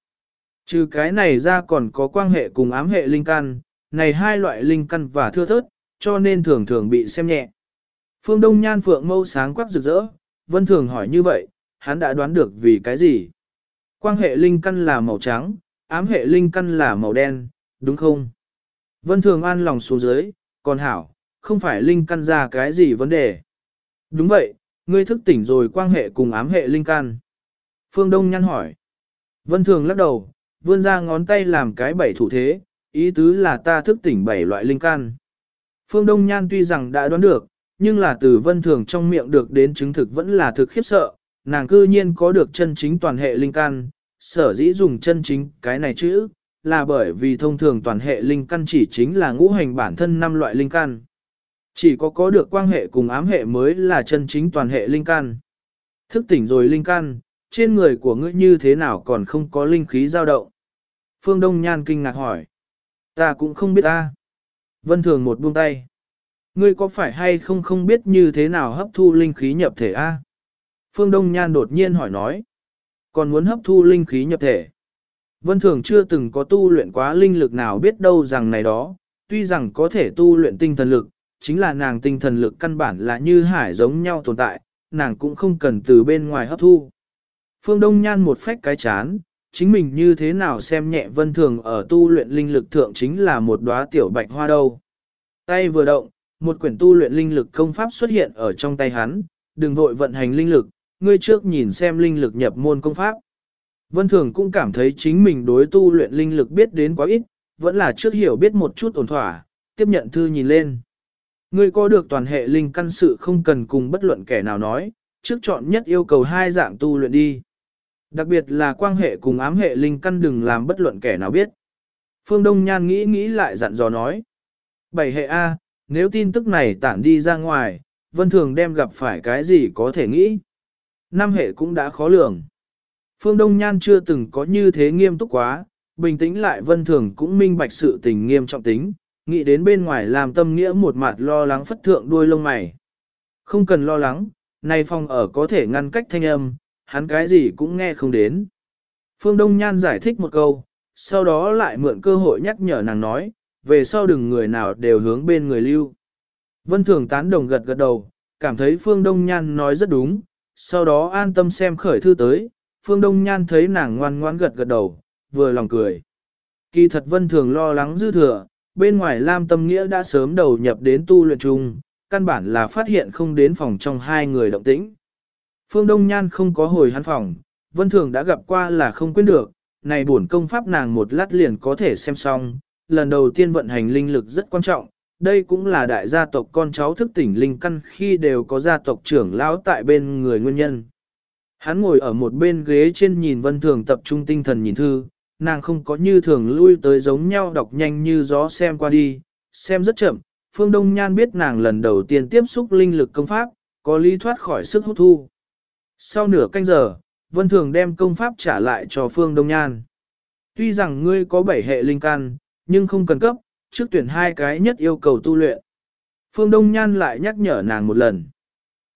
Trừ cái này ra còn có quan hệ cùng ám hệ linh căn, này hai loại linh căn và thưa thớt, cho nên thường thường bị xem nhẹ. Phương Đông Nhan Phượng mâu sáng quắc rực rỡ, Vân Thường hỏi như vậy, hắn đã đoán được vì cái gì? Quang hệ linh căn là màu trắng, ám hệ linh căn là màu đen, đúng không? Vân Thường an lòng xuống dưới, còn hảo, không phải linh căn ra cái gì vấn đề. Đúng vậy, ngươi thức tỉnh rồi quang hệ cùng ám hệ linh căn. Phương Đông Nhan hỏi. Vân Thường lắc đầu, vươn ra ngón tay làm cái bảy thủ thế, ý tứ là ta thức tỉnh bảy loại linh căn. Phương Đông Nhan tuy rằng đã đoán được, nhưng là từ vân thường trong miệng được đến chứng thực vẫn là thực khiếp sợ, nàng cư nhiên có được chân chính toàn hệ linh căn, sở dĩ dùng chân chính cái này chữ, là bởi vì thông thường toàn hệ linh căn chỉ chính là ngũ hành bản thân năm loại linh căn. Chỉ có có được quan hệ cùng ám hệ mới là chân chính toàn hệ linh căn. Thức tỉnh rồi linh căn, trên người của ngươi như thế nào còn không có linh khí dao động? Phương Đông Nhan kinh ngạc hỏi. Ta cũng không biết ta. Vân Thường một buông tay. Ngươi có phải hay không không biết như thế nào hấp thu linh khí nhập thể a? Phương Đông Nhan đột nhiên hỏi nói. Còn muốn hấp thu linh khí nhập thể. Vân Thường chưa từng có tu luyện quá linh lực nào biết đâu rằng này đó, tuy rằng có thể tu luyện tinh thần lực, chính là nàng tinh thần lực căn bản là như hải giống nhau tồn tại, nàng cũng không cần từ bên ngoài hấp thu. Phương Đông Nhan một phách cái chán, chính mình như thế nào xem nhẹ vân thường ở tu luyện linh lực thượng chính là một đóa tiểu bạch hoa đâu. Tay vừa động, một quyển tu luyện linh lực công pháp xuất hiện ở trong tay hắn, đừng vội vận hành linh lực, ngươi trước nhìn xem linh lực nhập môn công pháp. Vân Thường cũng cảm thấy chính mình đối tu luyện linh lực biết đến quá ít, vẫn là trước hiểu biết một chút ổn thỏa, tiếp nhận thư nhìn lên. Ngươi có được toàn hệ linh căn sự không cần cùng bất luận kẻ nào nói, trước chọn nhất yêu cầu hai dạng tu luyện đi. Đặc biệt là quan hệ cùng ám hệ linh căn đừng làm bất luận kẻ nào biết. Phương Đông Nhan nghĩ nghĩ lại dặn dò nói. Bảy hệ A, nếu tin tức này tản đi ra ngoài, Vân Thường đem gặp phải cái gì có thể nghĩ. Năm hệ cũng đã khó lường. Phương Đông Nhan chưa từng có như thế nghiêm túc quá, bình tĩnh lại Vân Thường cũng minh bạch sự tình nghiêm trọng tính, nghĩ đến bên ngoài làm tâm nghĩa một mặt lo lắng phất thượng đuôi lông mày. Không cần lo lắng, nay phòng ở có thể ngăn cách thanh âm, hắn cái gì cũng nghe không đến. Phương Đông Nhan giải thích một câu, sau đó lại mượn cơ hội nhắc nhở nàng nói, về sau đừng người nào đều hướng bên người lưu. Vân Thường tán đồng gật gật đầu, cảm thấy Phương Đông Nhan nói rất đúng, sau đó an tâm xem khởi thư tới, Phương Đông Nhan thấy nàng ngoan ngoan gật gật đầu, vừa lòng cười. Kỳ thật Vân Thường lo lắng dư thừa, bên ngoài Lam Tâm Nghĩa đã sớm đầu nhập đến tu luyện chung, căn bản là phát hiện không đến phòng trong hai người động tĩnh. Phương Đông Nhan không có hồi hắn phòng, Vân Thường đã gặp qua là không quên được, này bổn công pháp nàng một lát liền có thể xem xong, lần đầu tiên vận hành linh lực rất quan trọng, đây cũng là đại gia tộc con cháu thức tỉnh linh căn khi đều có gia tộc trưởng lão tại bên người nguyên nhân. Hắn ngồi ở một bên ghế trên nhìn Vân Thường tập trung tinh thần nhìn thư, nàng không có như thường lui tới giống nhau đọc nhanh như gió xem qua đi, xem rất chậm, Phương Đông Nhan biết nàng lần đầu tiên tiếp xúc linh lực công pháp, có lý thoát khỏi sức hút thu. Sau nửa canh giờ, Vân Thường đem công pháp trả lại cho Phương Đông Nhan. Tuy rằng ngươi có bảy hệ linh căn, nhưng không cần cấp, trước tuyển hai cái nhất yêu cầu tu luyện. Phương Đông Nhan lại nhắc nhở nàng một lần.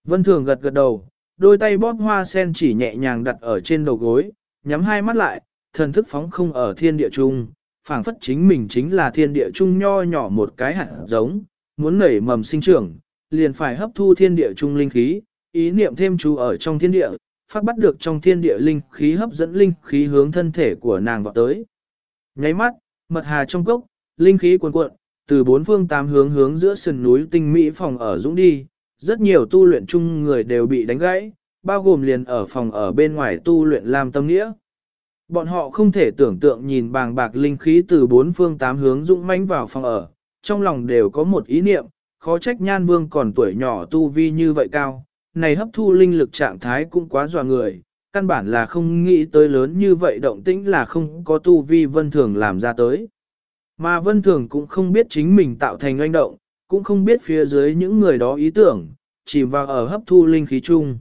Vân Thường gật gật đầu, đôi tay bóp hoa sen chỉ nhẹ nhàng đặt ở trên đầu gối, nhắm hai mắt lại, thần thức phóng không ở thiên địa trung, phảng phất chính mình chính là thiên địa trung nho nhỏ một cái hạt giống, muốn nảy mầm sinh trưởng, liền phải hấp thu thiên địa trung linh khí, ý niệm thêm chú ở trong thiên địa, phát bắt được trong thiên địa linh khí hấp dẫn linh khí hướng thân thể của nàng vào tới. Nháy mắt, mật hà trong cốc, linh khí cuồn cuộn, từ bốn phương tám hướng hướng giữa sườn núi tinh mỹ phòng ở dũng đi, rất nhiều tu luyện chung người đều bị đánh gãy, bao gồm liền ở phòng ở bên ngoài tu luyện làm tâm nghĩa. Bọn họ không thể tưởng tượng nhìn bàng bạc linh khí từ bốn phương tám hướng dũng mãnh vào phòng ở, trong lòng đều có một ý niệm, khó trách nhan vương còn tuổi nhỏ tu vi như vậy cao, này hấp thu linh lực trạng thái cũng quá dọa người, căn bản là không nghĩ tới lớn như vậy động tĩnh là không có tu vi vân thường làm ra tới. Mà vân thường cũng không biết chính mình tạo thành oanh động, cũng không biết phía dưới những người đó ý tưởng, chỉ vào ở hấp thu linh khí chung.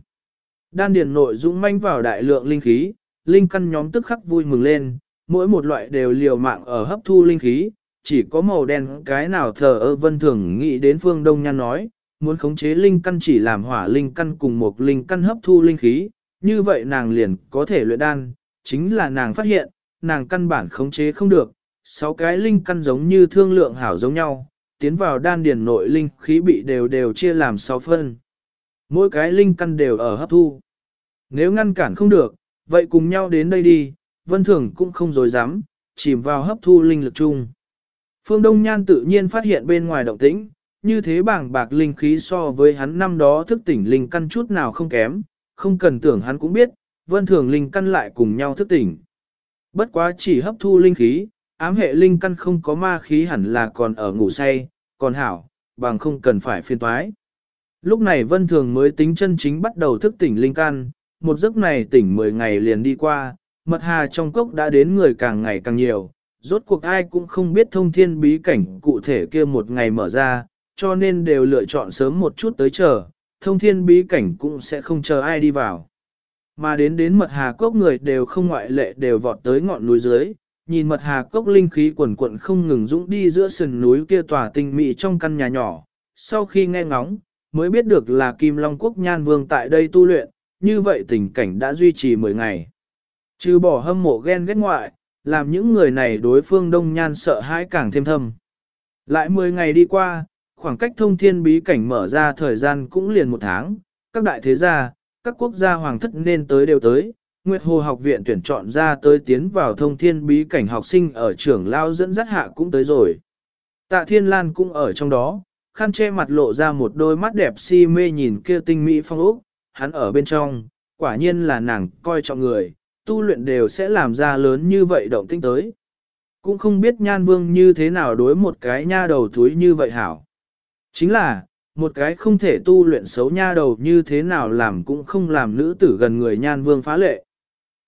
Đan điền nội dũng manh vào đại lượng linh khí, linh căn nhóm tức khắc vui mừng lên, mỗi một loại đều liều mạng ở hấp thu linh khí, chỉ có màu đen cái nào thờ ơ vân thường nghĩ đến phương đông nhan nói, muốn khống chế linh căn chỉ làm hỏa linh căn cùng một linh căn hấp thu linh khí, như vậy nàng liền có thể luyện đan, chính là nàng phát hiện, nàng căn bản khống chế không được, sáu cái linh căn giống như thương lượng hảo giống nhau, tiến vào đan điền nội linh khí bị đều đều chia làm sáu phân. Mỗi cái linh căn đều ở hấp thu. Nếu ngăn cản không được, vậy cùng nhau đến đây đi, vân thường cũng không dối dám, chìm vào hấp thu linh lực chung. Phương Đông Nhan tự nhiên phát hiện bên ngoài động tĩnh, như thế bảng bạc linh khí so với hắn năm đó thức tỉnh linh căn chút nào không kém, không cần tưởng hắn cũng biết, vân thường linh căn lại cùng nhau thức tỉnh. Bất quá chỉ hấp thu linh khí, ám hệ linh căn không có ma khí hẳn là còn ở ngủ say, còn hảo, bằng không cần phải phiên toái. Lúc này vân thường mới tính chân chính bắt đầu thức tỉnh linh căn, một giấc này tỉnh 10 ngày liền đi qua, mật hà trong cốc đã đến người càng ngày càng nhiều, rốt cuộc ai cũng không biết thông thiên bí cảnh cụ thể kia một ngày mở ra, cho nên đều lựa chọn sớm một chút tới chờ, thông thiên bí cảnh cũng sẽ không chờ ai đi vào. Mà đến đến mật hà cốc người đều không ngoại lệ đều vọt tới ngọn núi dưới, nhìn mật hà cốc linh khí quần quận không ngừng dũng đi giữa sườn núi kia tòa tinh mị trong căn nhà nhỏ. Sau khi nghe ngóng, mới biết được là Kim Long Quốc Nhan Vương tại đây tu luyện, như vậy tình cảnh đã duy trì 10 ngày. Trừ bỏ hâm mộ ghen ghét ngoại, làm những người này đối phương Đông Nhan sợ hãi càng thêm thâm. Lại 10 ngày đi qua, khoảng cách thông thiên bí cảnh mở ra thời gian cũng liền một tháng, các đại thế gia, các quốc gia hoàng thất nên tới đều tới. Nguyệt Hồ học viện tuyển chọn ra tới tiến vào thông thiên bí cảnh học sinh ở trường lao dẫn dắt hạ cũng tới rồi. Tạ Thiên Lan cũng ở trong đó, khăn che mặt lộ ra một đôi mắt đẹp si mê nhìn kia tinh mỹ phong ốc, hắn ở bên trong, quả nhiên là nàng coi trọng người, tu luyện đều sẽ làm ra lớn như vậy động tinh tới. Cũng không biết nhan vương như thế nào đối một cái nha đầu thúi như vậy hảo. Chính là, một cái không thể tu luyện xấu nha đầu như thế nào làm cũng không làm nữ tử gần người nhan vương phá lệ.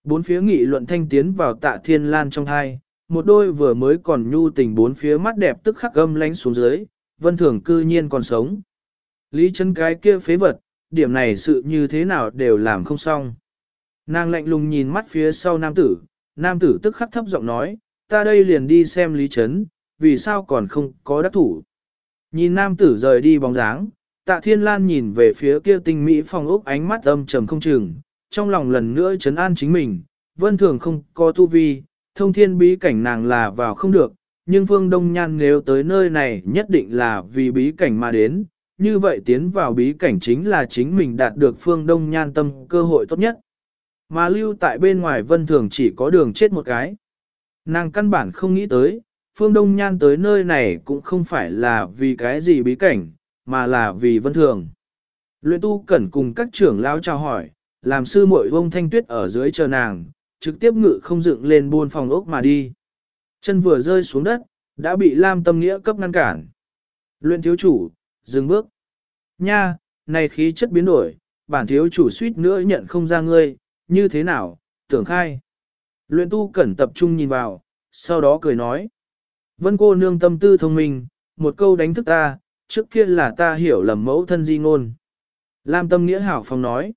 Bốn phía nghị luận thanh tiến vào tạ thiên lan trong hai, một đôi vừa mới còn nhu tình bốn phía mắt đẹp tức khắc gâm lánh xuống dưới, vân thường cư nhiên còn sống. Lý chân cái kia phế vật, điểm này sự như thế nào đều làm không xong. Nàng lạnh lùng nhìn mắt phía sau nam tử, nam tử tức khắc thấp giọng nói, ta đây liền đi xem Lý Trấn, vì sao còn không có đắc thủ. Nhìn nam tử rời đi bóng dáng, tạ thiên lan nhìn về phía kia tinh mỹ phòng ốc ánh mắt âm trầm không chừng, trong lòng lần nữa chấn an chính mình, vân thường không có tu vi, thông thiên bí cảnh nàng là vào không được, nhưng Phương Đông Nhan nếu tới nơi này nhất định là vì bí cảnh mà đến, như vậy tiến vào bí cảnh chính là chính mình đạt được Phương Đông Nhan tâm cơ hội tốt nhất. Mà lưu tại bên ngoài vân thường chỉ có đường chết một cái. Nàng căn bản không nghĩ tới, Phương Đông Nhan tới nơi này cũng không phải là vì cái gì bí cảnh, mà là vì vân thường. Luyện tu cẩn cùng các trưởng lão chào hỏi, làm sư muội vông thanh tuyết ở dưới chờ nàng, trực tiếp ngự không dựng lên buôn phòng ốc mà đi. Chân vừa rơi xuống đất, đã bị Lam Tâm Nghĩa cấp ngăn cản. Luyện thiếu chủ, dừng bước. Nha, này khí chất biến đổi, bản thiếu chủ suýt nữa nhận không ra ngươi, như thế nào, tưởng khai. Luyện tu cẩn tập trung nhìn vào, sau đó cười nói. Vân cô nương tâm tư thông minh, một câu đánh thức ta, trước kia là ta hiểu lầm mẫu thân di ngôn. Lam tâm nghĩa hảo phong nói.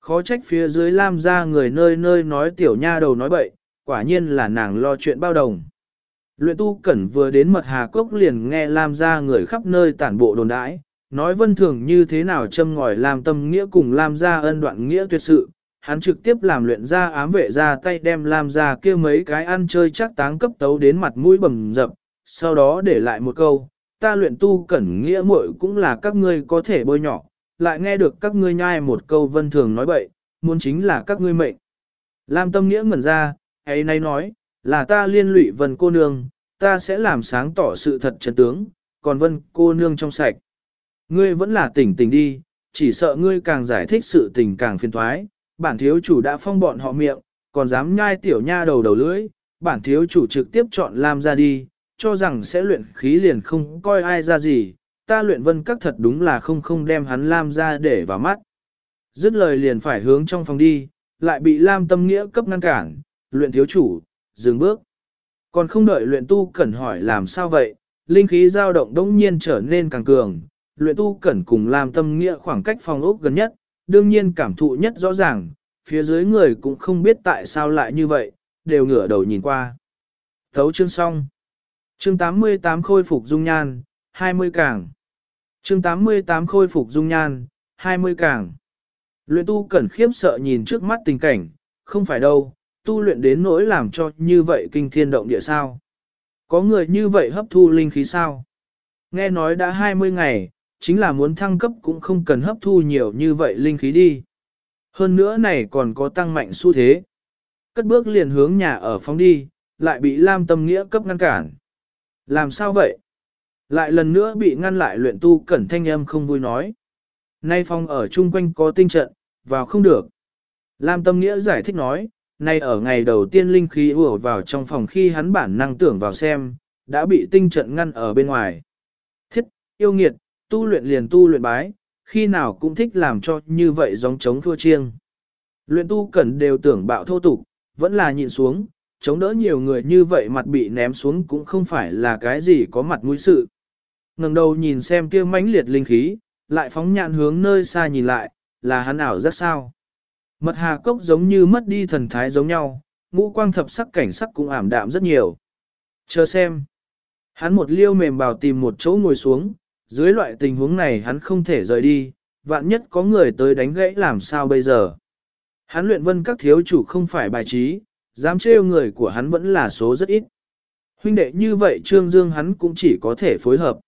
Khó trách phía dưới Lam ra người nơi nơi nói tiểu nha đầu nói bậy, quả nhiên là nàng lo chuyện bao đồng. Luyện tu cẩn vừa đến mật hà cốc liền nghe Lam ra người khắp nơi tản bộ đồn đãi, nói vân thường như thế nào châm ngòi lam tâm nghĩa cùng Lam ra ân đoạn nghĩa tuyệt sự, hắn trực tiếp làm luyện ra ám vệ ra tay đem làm ra kia mấy cái ăn chơi chắc táng cấp tấu đến mặt mũi bầm dập, sau đó để lại một câu, ta luyện tu cẩn nghĩa muội cũng là các ngươi có thể bôi nhỏ, lại nghe được các ngươi nhai một câu vân thường nói bậy, muốn chính là các ngươi mệnh. Lam tâm nghĩa ngẩn ra, ấy nay nói, là ta liên lụy vân cô nương, ta sẽ làm sáng tỏ sự thật chân tướng, còn vân cô nương trong sạch. Ngươi vẫn là tỉnh tỉnh đi, chỉ sợ ngươi càng giải thích sự tình càng phiền thoái, bản thiếu chủ đã phong bọn họ miệng, còn dám nhai tiểu nha đầu đầu lưỡi, bản thiếu chủ trực tiếp chọn Lam ra đi, cho rằng sẽ luyện khí liền không coi ai ra gì, ta luyện vân các thật đúng là không không đem hắn Lam ra để vào mắt. Dứt lời liền phải hướng trong phòng đi, lại bị Lam tâm nghĩa cấp ngăn cản, luyện thiếu chủ, dừng bước. Còn không đợi luyện tu cẩn hỏi làm sao vậy, linh khí dao động đông nhiên trở nên càng cường, luyện tu cẩn cùng Lam tâm nghĩa khoảng cách phòng ốc gần nhất, đương nhiên cảm thụ nhất rõ ràng, phía dưới người cũng không biết tại sao lại như vậy, đều ngửa đầu nhìn qua. Thấu chương xong. Chương 88 khôi phục dung nhan, 20 càng. Chương 88 khôi phục dung nhan, 20 càng. Luyện tu cẩn khiếp sợ nhìn trước mắt tình cảnh, không phải đâu, tu luyện đến nỗi làm cho như vậy kinh thiên động địa sao. Có người như vậy hấp thu linh khí sao? Nghe nói đã 20 ngày, chính là muốn thăng cấp cũng không cần hấp thu nhiều như vậy linh khí đi. Hơn nữa này còn có tăng mạnh xu thế. Cất bước liền hướng nhà ở phóng đi, lại bị Lam Tâm Nghĩa cấp ngăn cản. Làm sao vậy? Lại lần nữa bị ngăn lại luyện tu cẩn thanh âm không vui nói. Nay phòng ở chung quanh có tinh trận, vào không được. Lam Tâm Nghĩa giải thích nói, nay ở ngày đầu tiên linh khí ùa vào trong phòng khi hắn bản năng tưởng vào xem, đã bị tinh trận ngăn ở bên ngoài. Thiết, yêu nghiệt, tu luyện liền tu luyện bái, khi nào cũng thích làm cho như vậy giống chống thua chiêng. Luyện tu cần đều tưởng bạo thô tục, vẫn là nhìn xuống, chống đỡ nhiều người như vậy mặt bị ném xuống cũng không phải là cái gì có mặt mũi sự. ngẩng đầu nhìn xem kia mãnh liệt linh khí, lại phóng nhạn hướng nơi xa nhìn lại, là hắn ảo rất sao. Mật hà cốc giống như mất đi thần thái giống nhau, ngũ quang thập sắc cảnh sắc cũng ảm đạm rất nhiều. Chờ xem. Hắn một liêu mềm bào tìm một chỗ ngồi xuống, dưới loại tình huống này hắn không thể rời đi, vạn nhất có người tới đánh gãy làm sao bây giờ. Hắn luyện vân các thiếu chủ không phải bài trí, dám trêu người của hắn vẫn là số rất ít. Huynh đệ như vậy Trương Dương hắn cũng chỉ có thể phối hợp.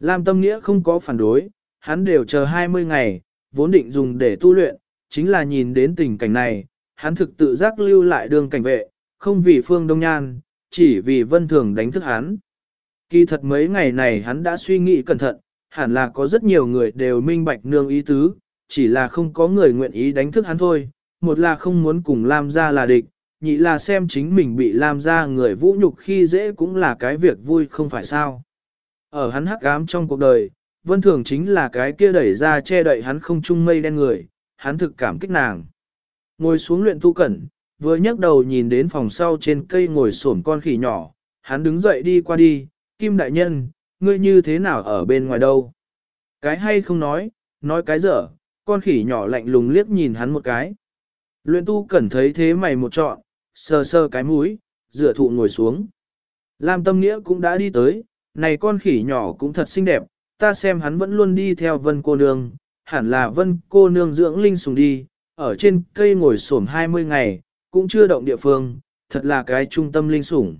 Lam Tâm Nghĩa không có phản đối, hắn đều chờ 20 ngày, vốn định dùng để tu luyện, chính là nhìn đến tình cảnh này, hắn thực tự giác lưu lại đường cảnh vệ, không vì Phương Đông Nhan, chỉ vì Vân Thường đánh thức hắn. Kỳ thật mấy ngày này hắn đã suy nghĩ cẩn thận, hẳn là có rất nhiều người đều minh bạch nương ý tứ, chỉ là không có người nguyện ý đánh thức hắn thôi, một là không muốn cùng Lam gia là địch, nhị là xem chính mình bị Lam gia người vũ nhục khi dễ cũng là cái việc vui không phải sao. Ở hắn hắc ám trong cuộc đời, vân thường chính là cái kia đẩy ra che đậy hắn không chung mây đen người, hắn thực cảm kích nàng. Ngồi xuống luyện tu cẩn, vừa nhấc đầu nhìn đến phòng sau trên cây ngồi xổm con khỉ nhỏ, hắn đứng dậy đi qua đi, Kim Đại Nhân, ngươi như thế nào ở bên ngoài đâu? Cái hay không nói, nói cái dở, con khỉ nhỏ lạnh lùng liếc nhìn hắn một cái. Luyện tu cẩn thấy thế mày một trọn, sờ sờ cái mũi, dựa thụ ngồi xuống. Lam tâm nghĩa cũng đã đi tới, này con khỉ nhỏ cũng thật xinh đẹp, ta xem hắn vẫn luôn đi theo vân cô nương, hẳn là vân cô nương dưỡng linh sùng đi, ở trên cây ngồi xổm 20 ngày, cũng chưa động địa phương, thật là cái trung tâm linh sủng.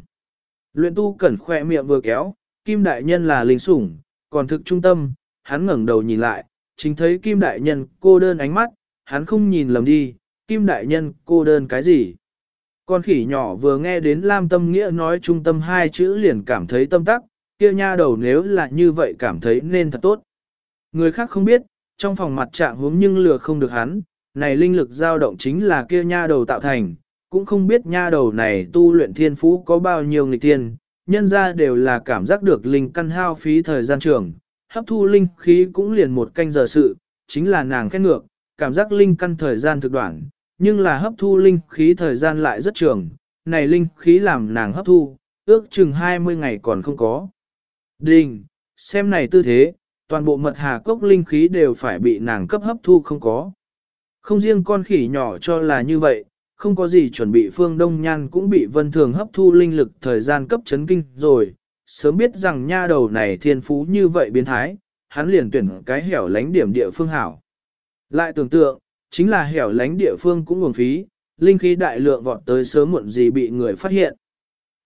Luyện tu cẩn khoe miệng vừa kéo, Kim Đại Nhân là linh sủng, còn thực trung tâm, hắn ngẩng đầu nhìn lại, chính thấy Kim Đại Nhân cô đơn ánh mắt, hắn không nhìn lầm đi, Kim Đại Nhân cô đơn cái gì. Con khỉ nhỏ vừa nghe đến Lam Tâm Nghĩa nói trung tâm hai chữ liền cảm thấy tâm tắc, kia nha đầu nếu là như vậy cảm thấy nên thật tốt. Người khác không biết, trong phòng mặt trạng hướng nhưng lừa không được hắn, này linh lực dao động chính là kia nha đầu tạo thành, cũng không biết nha đầu này tu luyện thiên phú có bao nhiêu nghịch thiên, nhân ra đều là cảm giác được linh căn hao phí thời gian trường, hấp thu linh khí cũng liền một canh giờ sự, chính là nàng khét ngược, cảm giác linh căn thời gian thực đoạn, nhưng là hấp thu linh khí thời gian lại rất trường, này linh khí làm nàng hấp thu, ước chừng 20 ngày còn không có. Đình, xem này tư thế, toàn bộ mật hà cốc linh khí đều phải bị nàng cấp hấp thu không có. Không riêng con khỉ nhỏ cho là như vậy, không có gì chuẩn bị phương đông nhan cũng bị vân thường hấp thu linh lực thời gian cấp chấn kinh rồi, sớm biết rằng nha đầu này thiên phú như vậy biến thái, hắn liền tuyển cái hẻo lánh điểm địa phương hảo. Lại tưởng tượng, chính là hẻo lánh địa phương cũng nguồn phí, linh khí đại lượng vọt tới sớm muộn gì bị người phát hiện.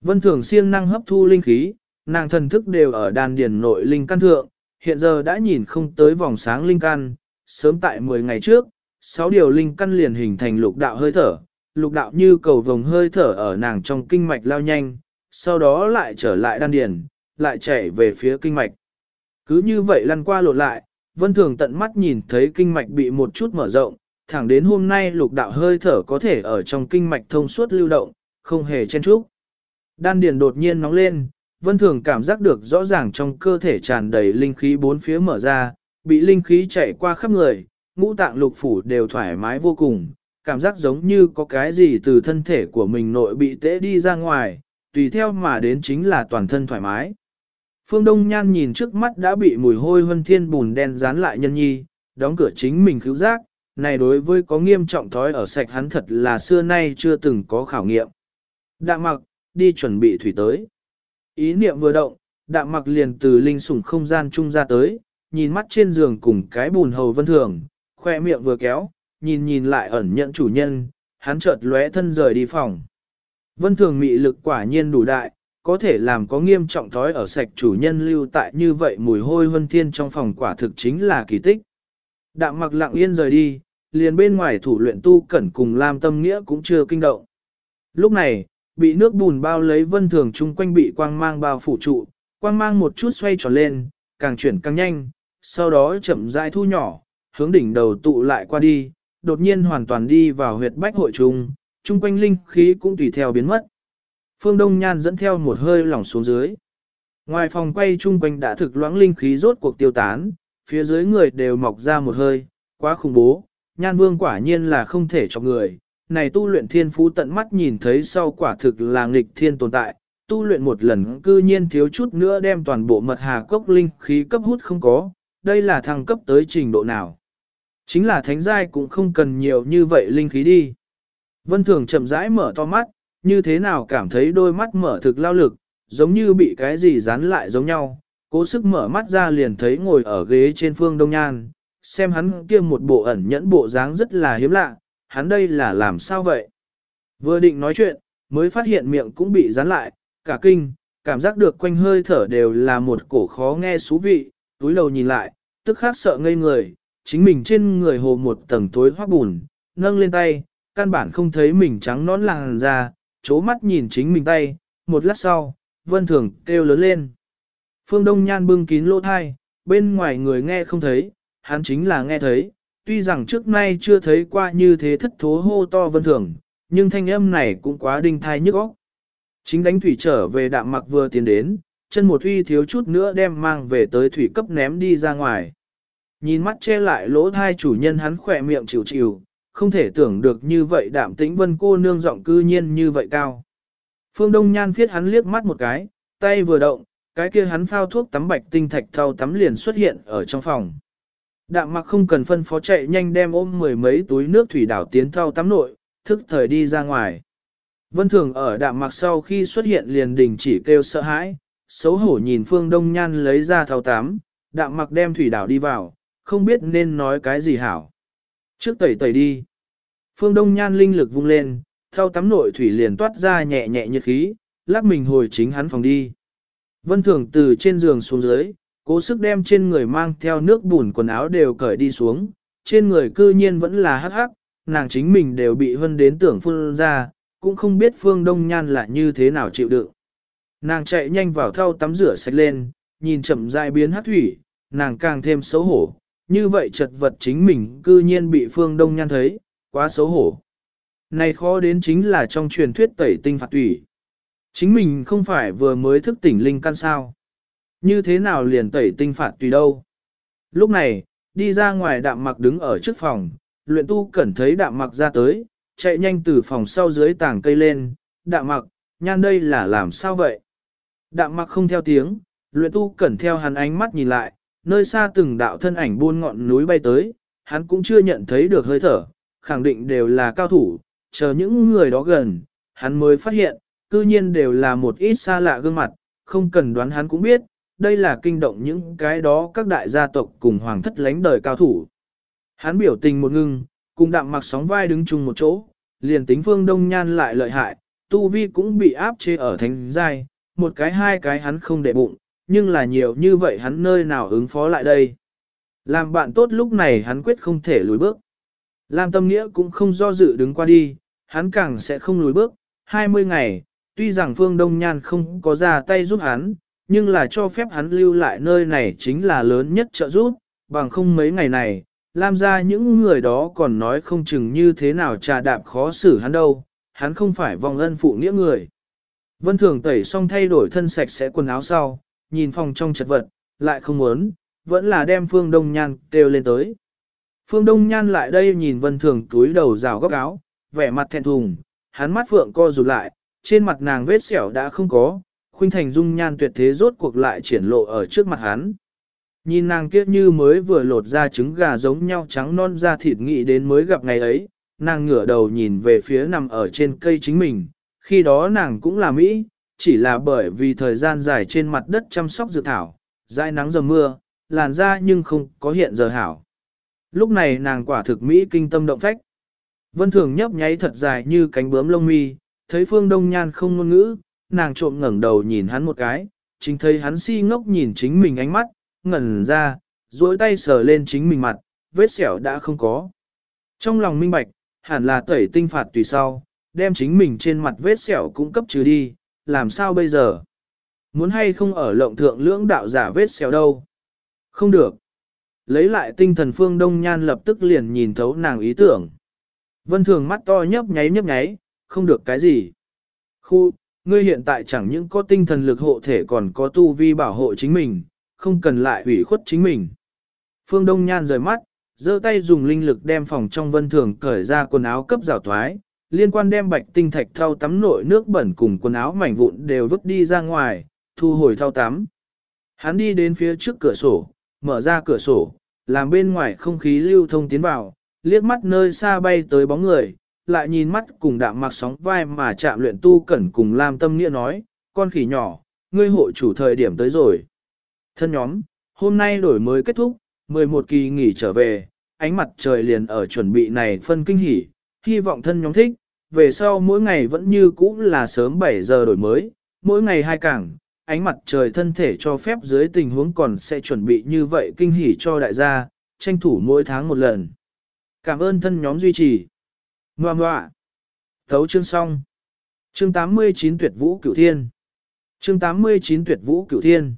Vân thường siêng năng hấp thu linh khí, nàng thần thức đều ở đàn điển nội linh căn thượng, hiện giờ đã nhìn không tới vòng sáng linh căn, sớm tại 10 ngày trước, 6 điều linh căn liền hình thành lục đạo hơi thở, lục đạo như cầu vồng hơi thở ở nàng trong kinh mạch lao nhanh, sau đó lại trở lại đan điền, lại chạy về phía kinh mạch. Cứ như vậy lăn qua lột lại, vân thường tận mắt nhìn thấy kinh mạch bị một chút mở rộng, thẳng đến hôm nay lục đạo hơi thở có thể ở trong kinh mạch thông suốt lưu động, không hề chen trúc. Đan điền đột nhiên nóng lên, vân thường cảm giác được rõ ràng trong cơ thể tràn đầy linh khí bốn phía mở ra, bị linh khí chạy qua khắp người, ngũ tạng lục phủ đều thoải mái vô cùng, cảm giác giống như có cái gì từ thân thể của mình nội bị tễ đi ra ngoài, tùy theo mà đến chính là toàn thân thoải mái. Phương Đông Nhan nhìn trước mắt đã bị mùi hôi hân thiên bùn đen dán lại nhân nhi, đóng cửa chính mình cứu giác, này đối với có nghiêm trọng thói ở sạch hắn thật là xưa nay chưa từng có khảo nghiệm. Đạm mặc, đi chuẩn bị thủy tới. Ý niệm vừa động, đạm mặc liền từ linh sủng không gian trung ra tới, nhìn mắt trên giường cùng cái bùn hầu vân thường, khoe miệng vừa kéo, nhìn nhìn lại ẩn nhận chủ nhân, hắn chợt lóe thân rời đi phòng. Vân thường mị lực quả nhiên đủ đại, có thể làm có nghiêm trọng thói ở sạch chủ nhân lưu tại như vậy mùi hôi huân thiên trong phòng quả thực chính là kỳ tích. Đạm mặc lặng yên rời đi, liền bên ngoài thủ luyện tu cẩn cùng Lam Tâm Nghĩa cũng chưa kinh động. Lúc này, bị nước bùn bao lấy vân thường chung quanh bị quang mang bao phủ trụ, quang mang một chút xoay tròn lên, càng chuyển càng nhanh, sau đó chậm rãi thu nhỏ, hướng đỉnh đầu tụ lại qua đi, đột nhiên hoàn toàn đi vào huyệt bách hội trung, chung quanh linh khí cũng tùy theo biến mất. Phương Đông Nhan dẫn theo một hơi lỏng xuống dưới. Ngoài phòng quay chung quanh đã thực loãng linh khí rốt cuộc tiêu tán, phía dưới người đều mọc ra một hơi, quá khủng bố, Nhan Vương quả nhiên là không thể cho người. Này tu luyện thiên phú tận mắt nhìn thấy sau quả thực là nghịch thiên tồn tại, tu luyện một lần cư nhiên thiếu chút nữa đem toàn bộ mật hà cốc linh khí cấp hút không có, đây là thăng cấp tới trình độ nào. Chính là thánh giai cũng không cần nhiều như vậy linh khí đi. Vân Thường chậm rãi mở to mắt, như thế nào cảm thấy đôi mắt mở thực lao lực, giống như bị cái gì dán lại giống nhau. Cố sức mở mắt ra liền thấy ngồi ở ghế trên phương đông nhan, xem hắn kia một bộ ẩn nhẫn bộ dáng rất là hiếm lạ, hắn đây là làm sao vậy? Vừa định nói chuyện, mới phát hiện miệng cũng bị dán lại, cả kinh, cảm giác được quanh hơi thở đều là một cổ khó nghe xú vị, túi đầu nhìn lại, tức khắc sợ ngây người, chính mình trên người hồ một tầng tối hoác bùn, nâng lên tay, căn bản không thấy mình trắng nón làng ra, chố mắt nhìn chính mình tay, một lát sau, vân thường kêu lớn lên. Phương Đông Nhan bưng kín lỗ thai, bên ngoài người nghe không thấy, hắn chính là nghe thấy, tuy rằng trước nay chưa thấy qua như thế thất thố hô to vân thường, nhưng thanh âm này cũng quá đinh thai nhức óc. Chính đánh thủy trở về đạm mặc vừa tiến đến, chân một uy thiếu chút nữa đem mang về tới thủy cấp ném đi ra ngoài. Nhìn mắt che lại lỗ thai chủ nhân hắn khỏe miệng chịu chịu, không thể tưởng được như vậy đạm tĩnh vân cô nương giọng cư nhiên như vậy cao. Phương Đông Nhan phiết hắn liếc mắt một cái, tay vừa động, cái kia hắn phao thuốc tắm bạch tinh thạch thau tắm liền xuất hiện ở trong phòng. Đạm mặc không cần phân phó chạy nhanh đem ôm mười mấy túi nước thủy đảo tiến thau tắm nội, thức thời đi ra ngoài. Vân Thường ở đạm mặc sau khi xuất hiện liền đình chỉ kêu sợ hãi, xấu hổ nhìn Phương Đông Nhan lấy ra thau tắm, đạm mặc đem thủy đảo đi vào, không biết nên nói cái gì hảo. Trước tẩy tẩy đi. Phương Đông Nhan linh lực vung lên, theo tắm nội thủy liền toát ra nhẹ nhẹ nhiệt khí, lắc mình hồi chính hắn phòng đi. Vân Thường từ trên giường xuống dưới, cố sức đem trên người mang theo nước bùn quần áo đều cởi đi xuống, trên người cư nhiên vẫn là hắc hắc, nàng chính mình đều bị hân đến tưởng phun ra, cũng không biết Phương Đông Nhan là như thế nào chịu đựng. Nàng chạy nhanh vào thau tắm rửa sạch lên, nhìn chậm rãi biến hắc thủy, nàng càng thêm xấu hổ, như vậy chật vật chính mình cư nhiên bị Phương Đông Nhan thấy, quá xấu hổ. Này khó đến chính là trong truyền thuyết tẩy tinh phạt tủy. Chính mình không phải vừa mới thức tỉnh linh căn sao. Như thế nào liền tẩy tinh phạt tùy đâu. Lúc này, đi ra ngoài đạm mặc đứng ở trước phòng, luyện tu cẩn thấy đạm mặc ra tới, chạy nhanh từ phòng sau dưới tảng cây lên, đạm mặc, nhan đây là làm sao vậy? Đạm mặc không theo tiếng, luyện tu cẩn theo hắn ánh mắt nhìn lại, nơi xa từng đạo thân ảnh buôn ngọn núi bay tới, hắn cũng chưa nhận thấy được hơi thở, khẳng định đều là cao thủ, chờ những người đó gần, hắn mới phát hiện, cư nhiên đều là một ít xa lạ gương mặt, không cần đoán hắn cũng biết, đây là kinh động những cái đó các đại gia tộc cùng hoàng thất lánh đời cao thủ. Hắn biểu tình một ngưng, cùng đạm mặc sóng vai đứng chung một chỗ, liền tính phương đông nhan lại lợi hại, tu vi cũng bị áp chế ở thánh giai, một cái hai cái hắn không để bụng, nhưng là nhiều như vậy hắn nơi nào ứng phó lại đây. Làm bạn tốt lúc này hắn quyết không thể lùi bước. Lam tâm nghĩa cũng không do dự đứng qua đi, hắn càng sẽ không lùi bước, 20 ngày, tuy rằng Phương Đông Nhan không có ra tay giúp hắn, nhưng là cho phép hắn lưu lại nơi này chính là lớn nhất trợ giúp, bằng không mấy ngày này, Lam ra những người đó còn nói không chừng như thế nào trà đạp khó xử hắn đâu, hắn không phải vòng ân phụ nghĩa người. Vân Thường tẩy xong thay đổi thân sạch sẽ quần áo sau, nhìn phòng trong chật vật, lại không muốn, vẫn là đem Phương Đông Nhan kêu lên tới. Phương Đông Nhan lại đây nhìn Vân Thường túi đầu rào góc áo, vẻ mặt thẹn thùng, hắn mắt phượng co rụt lại, trên mặt nàng vết sẹo đã không có, khuynh thành dung nhan tuyệt thế rốt cuộc lại triển lộ ở trước mặt hắn. Nhìn nàng kia như mới vừa lột ra trứng gà giống nhau trắng non da thịt nghị đến mới gặp ngày ấy, nàng ngửa đầu nhìn về phía nằm ở trên cây chính mình, khi đó nàng cũng là Mỹ, chỉ là bởi vì thời gian dài trên mặt đất chăm sóc dược thảo, dãi nắng giờ mưa, làn da nhưng không có hiện giờ hảo. Lúc này nàng quả thực Mỹ kinh tâm động phách. Vân Thường nhấp nháy thật dài như cánh bướm lông mi, thấy Phương Đông Nhan không ngôn ngữ, nàng trộm ngẩng đầu nhìn hắn một cái, chính thấy hắn si ngốc nhìn chính mình ánh mắt, ngẩn ra, duỗi tay sờ lên chính mình mặt, vết sẹo đã không có. Trong lòng minh bạch, hẳn là tẩy tinh phạt tùy sau, đem chính mình trên mặt vết sẹo cũng cấp trừ đi, làm sao bây giờ? Muốn hay không ở lộng thượng lưỡng đạo giả vết xéo đâu? Không được. Lấy lại tinh thần phương đông nhan lập tức liền nhìn thấu nàng ý tưởng. Vân thường mắt to nhấp nháy nhấp nháy, không được cái gì. Khu, ngươi hiện tại chẳng những có tinh thần lực hộ thể còn có tu vi bảo hộ chính mình, không cần lại hủy khuất chính mình. Phương Đông Nhan rời mắt, giơ tay dùng linh lực đem phòng trong vân thường cởi ra quần áo cấp rào thoái, liên quan đem bạch tinh thạch thau tắm nội nước bẩn cùng quần áo mảnh vụn đều vứt đi ra ngoài, thu hồi thau tắm. Hắn đi đến phía trước cửa sổ, mở ra cửa sổ, làm bên ngoài không khí lưu thông tiến vào, liếc mắt nơi xa bay tới bóng người, lại nhìn mắt cùng đạm mặc sóng vai mà chạm luyện tu cẩn cùng Lam Tâm Nghĩa nói, con khỉ nhỏ, ngươi hộ chủ thời điểm tới rồi. Thân nhóm, hôm nay đổi mới kết thúc, 11 kỳ nghỉ trở về, ánh mặt trời liền ở chuẩn bị này phân kinh hỉ, hy vọng thân nhóm thích, về sau mỗi ngày vẫn như cũ là sớm 7 giờ đổi mới, mỗi ngày hai cảng, ánh mặt trời thân thể cho phép dưới tình huống còn sẽ chuẩn bị như vậy kinh hỉ cho đại gia, tranh thủ mỗi tháng một lần. Cảm ơn thân nhóm duy trì. Ngoà ngoạ. Thấu chương xong. Chương 89 tuyệt vũ cửu thiên. Chương 89 tuyệt vũ cửu thiên.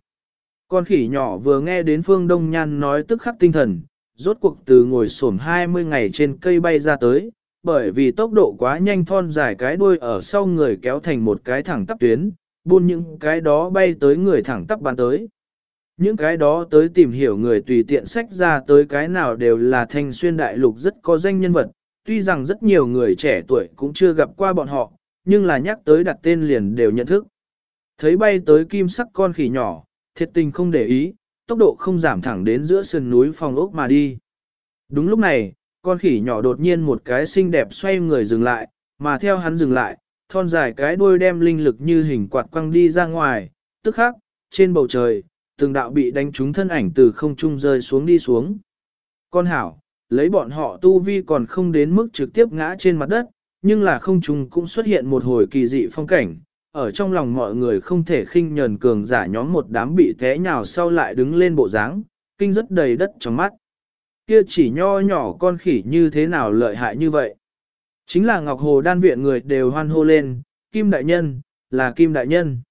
Con khỉ nhỏ vừa nghe đến Phương Đông Nhan nói tức khắc tinh thần, rốt cuộc từ ngồi xổm 20 ngày trên cây bay ra tới, bởi vì tốc độ quá nhanh thon dài cái đuôi ở sau người kéo thành một cái thẳng tắp tuyến, buôn những cái đó bay tới người thẳng tắp bắn tới. Những cái đó tới tìm hiểu người tùy tiện sách ra tới cái nào đều là thanh xuyên đại lục rất có danh nhân vật, tuy rằng rất nhiều người trẻ tuổi cũng chưa gặp qua bọn họ, nhưng là nhắc tới đặt tên liền đều nhận thức. Thấy bay tới kim sắc con khỉ nhỏ, thiệt tình không để ý, tốc độ không giảm thẳng đến giữa sườn núi phòng ốc mà đi. Đúng lúc này, con khỉ nhỏ đột nhiên một cái xinh đẹp xoay người dừng lại, mà theo hắn dừng lại, thon dài cái đuôi đem linh lực như hình quạt quăng đi ra ngoài, tức khắc, trên bầu trời, từng đạo bị đánh trúng thân ảnh từ không trung rơi xuống đi xuống. Con hảo, lấy bọn họ tu vi còn không đến mức trực tiếp ngã trên mặt đất, nhưng là không trung cũng xuất hiện một hồi kỳ dị phong cảnh, ở trong lòng mọi người không thể khinh nhờn cường giả nhóm một đám bị té nhào sau lại đứng lên bộ dáng, kinh rất đầy đất trong mắt. Kia chỉ nho nhỏ con khỉ như thế nào lợi hại như vậy. Chính là Ngọc Hồ đan viện người đều hoan hô lên, Kim Đại Nhân, là Kim Đại Nhân.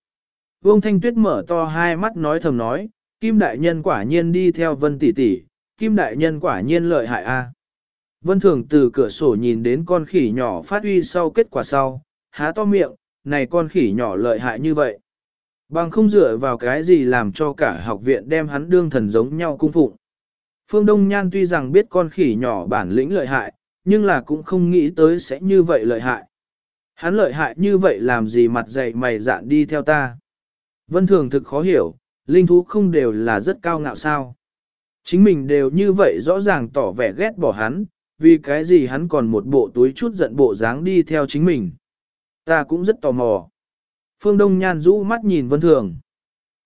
Vương Thanh Tuyết mở to hai mắt nói thầm nói, Kim Đại Nhân quả nhiên đi theo Vân Tỷ Tỷ, Kim Đại Nhân quả nhiên lợi hại a. Vân Thường từ cửa sổ nhìn đến con khỉ nhỏ phát uy sau kết quả sau, há to miệng, này con khỉ nhỏ lợi hại như vậy. Bằng không dựa vào cái gì làm cho cả học viện đem hắn đương thần giống nhau cung phụng. Phương Đông Nhan tuy rằng biết con khỉ nhỏ bản lĩnh lợi hại, nhưng là cũng không nghĩ tới sẽ như vậy lợi hại. Hắn lợi hại như vậy làm gì mặt dày mày dạn đi theo ta. Vân Thường thực khó hiểu, linh thú không đều là rất cao ngạo sao. Chính mình đều như vậy rõ ràng tỏ vẻ ghét bỏ hắn, vì cái gì hắn còn một bộ túi chút giận bộ dáng đi theo chính mình. Ta cũng rất tò mò. Phương Đông Nhan rũ mắt nhìn Vân Thường.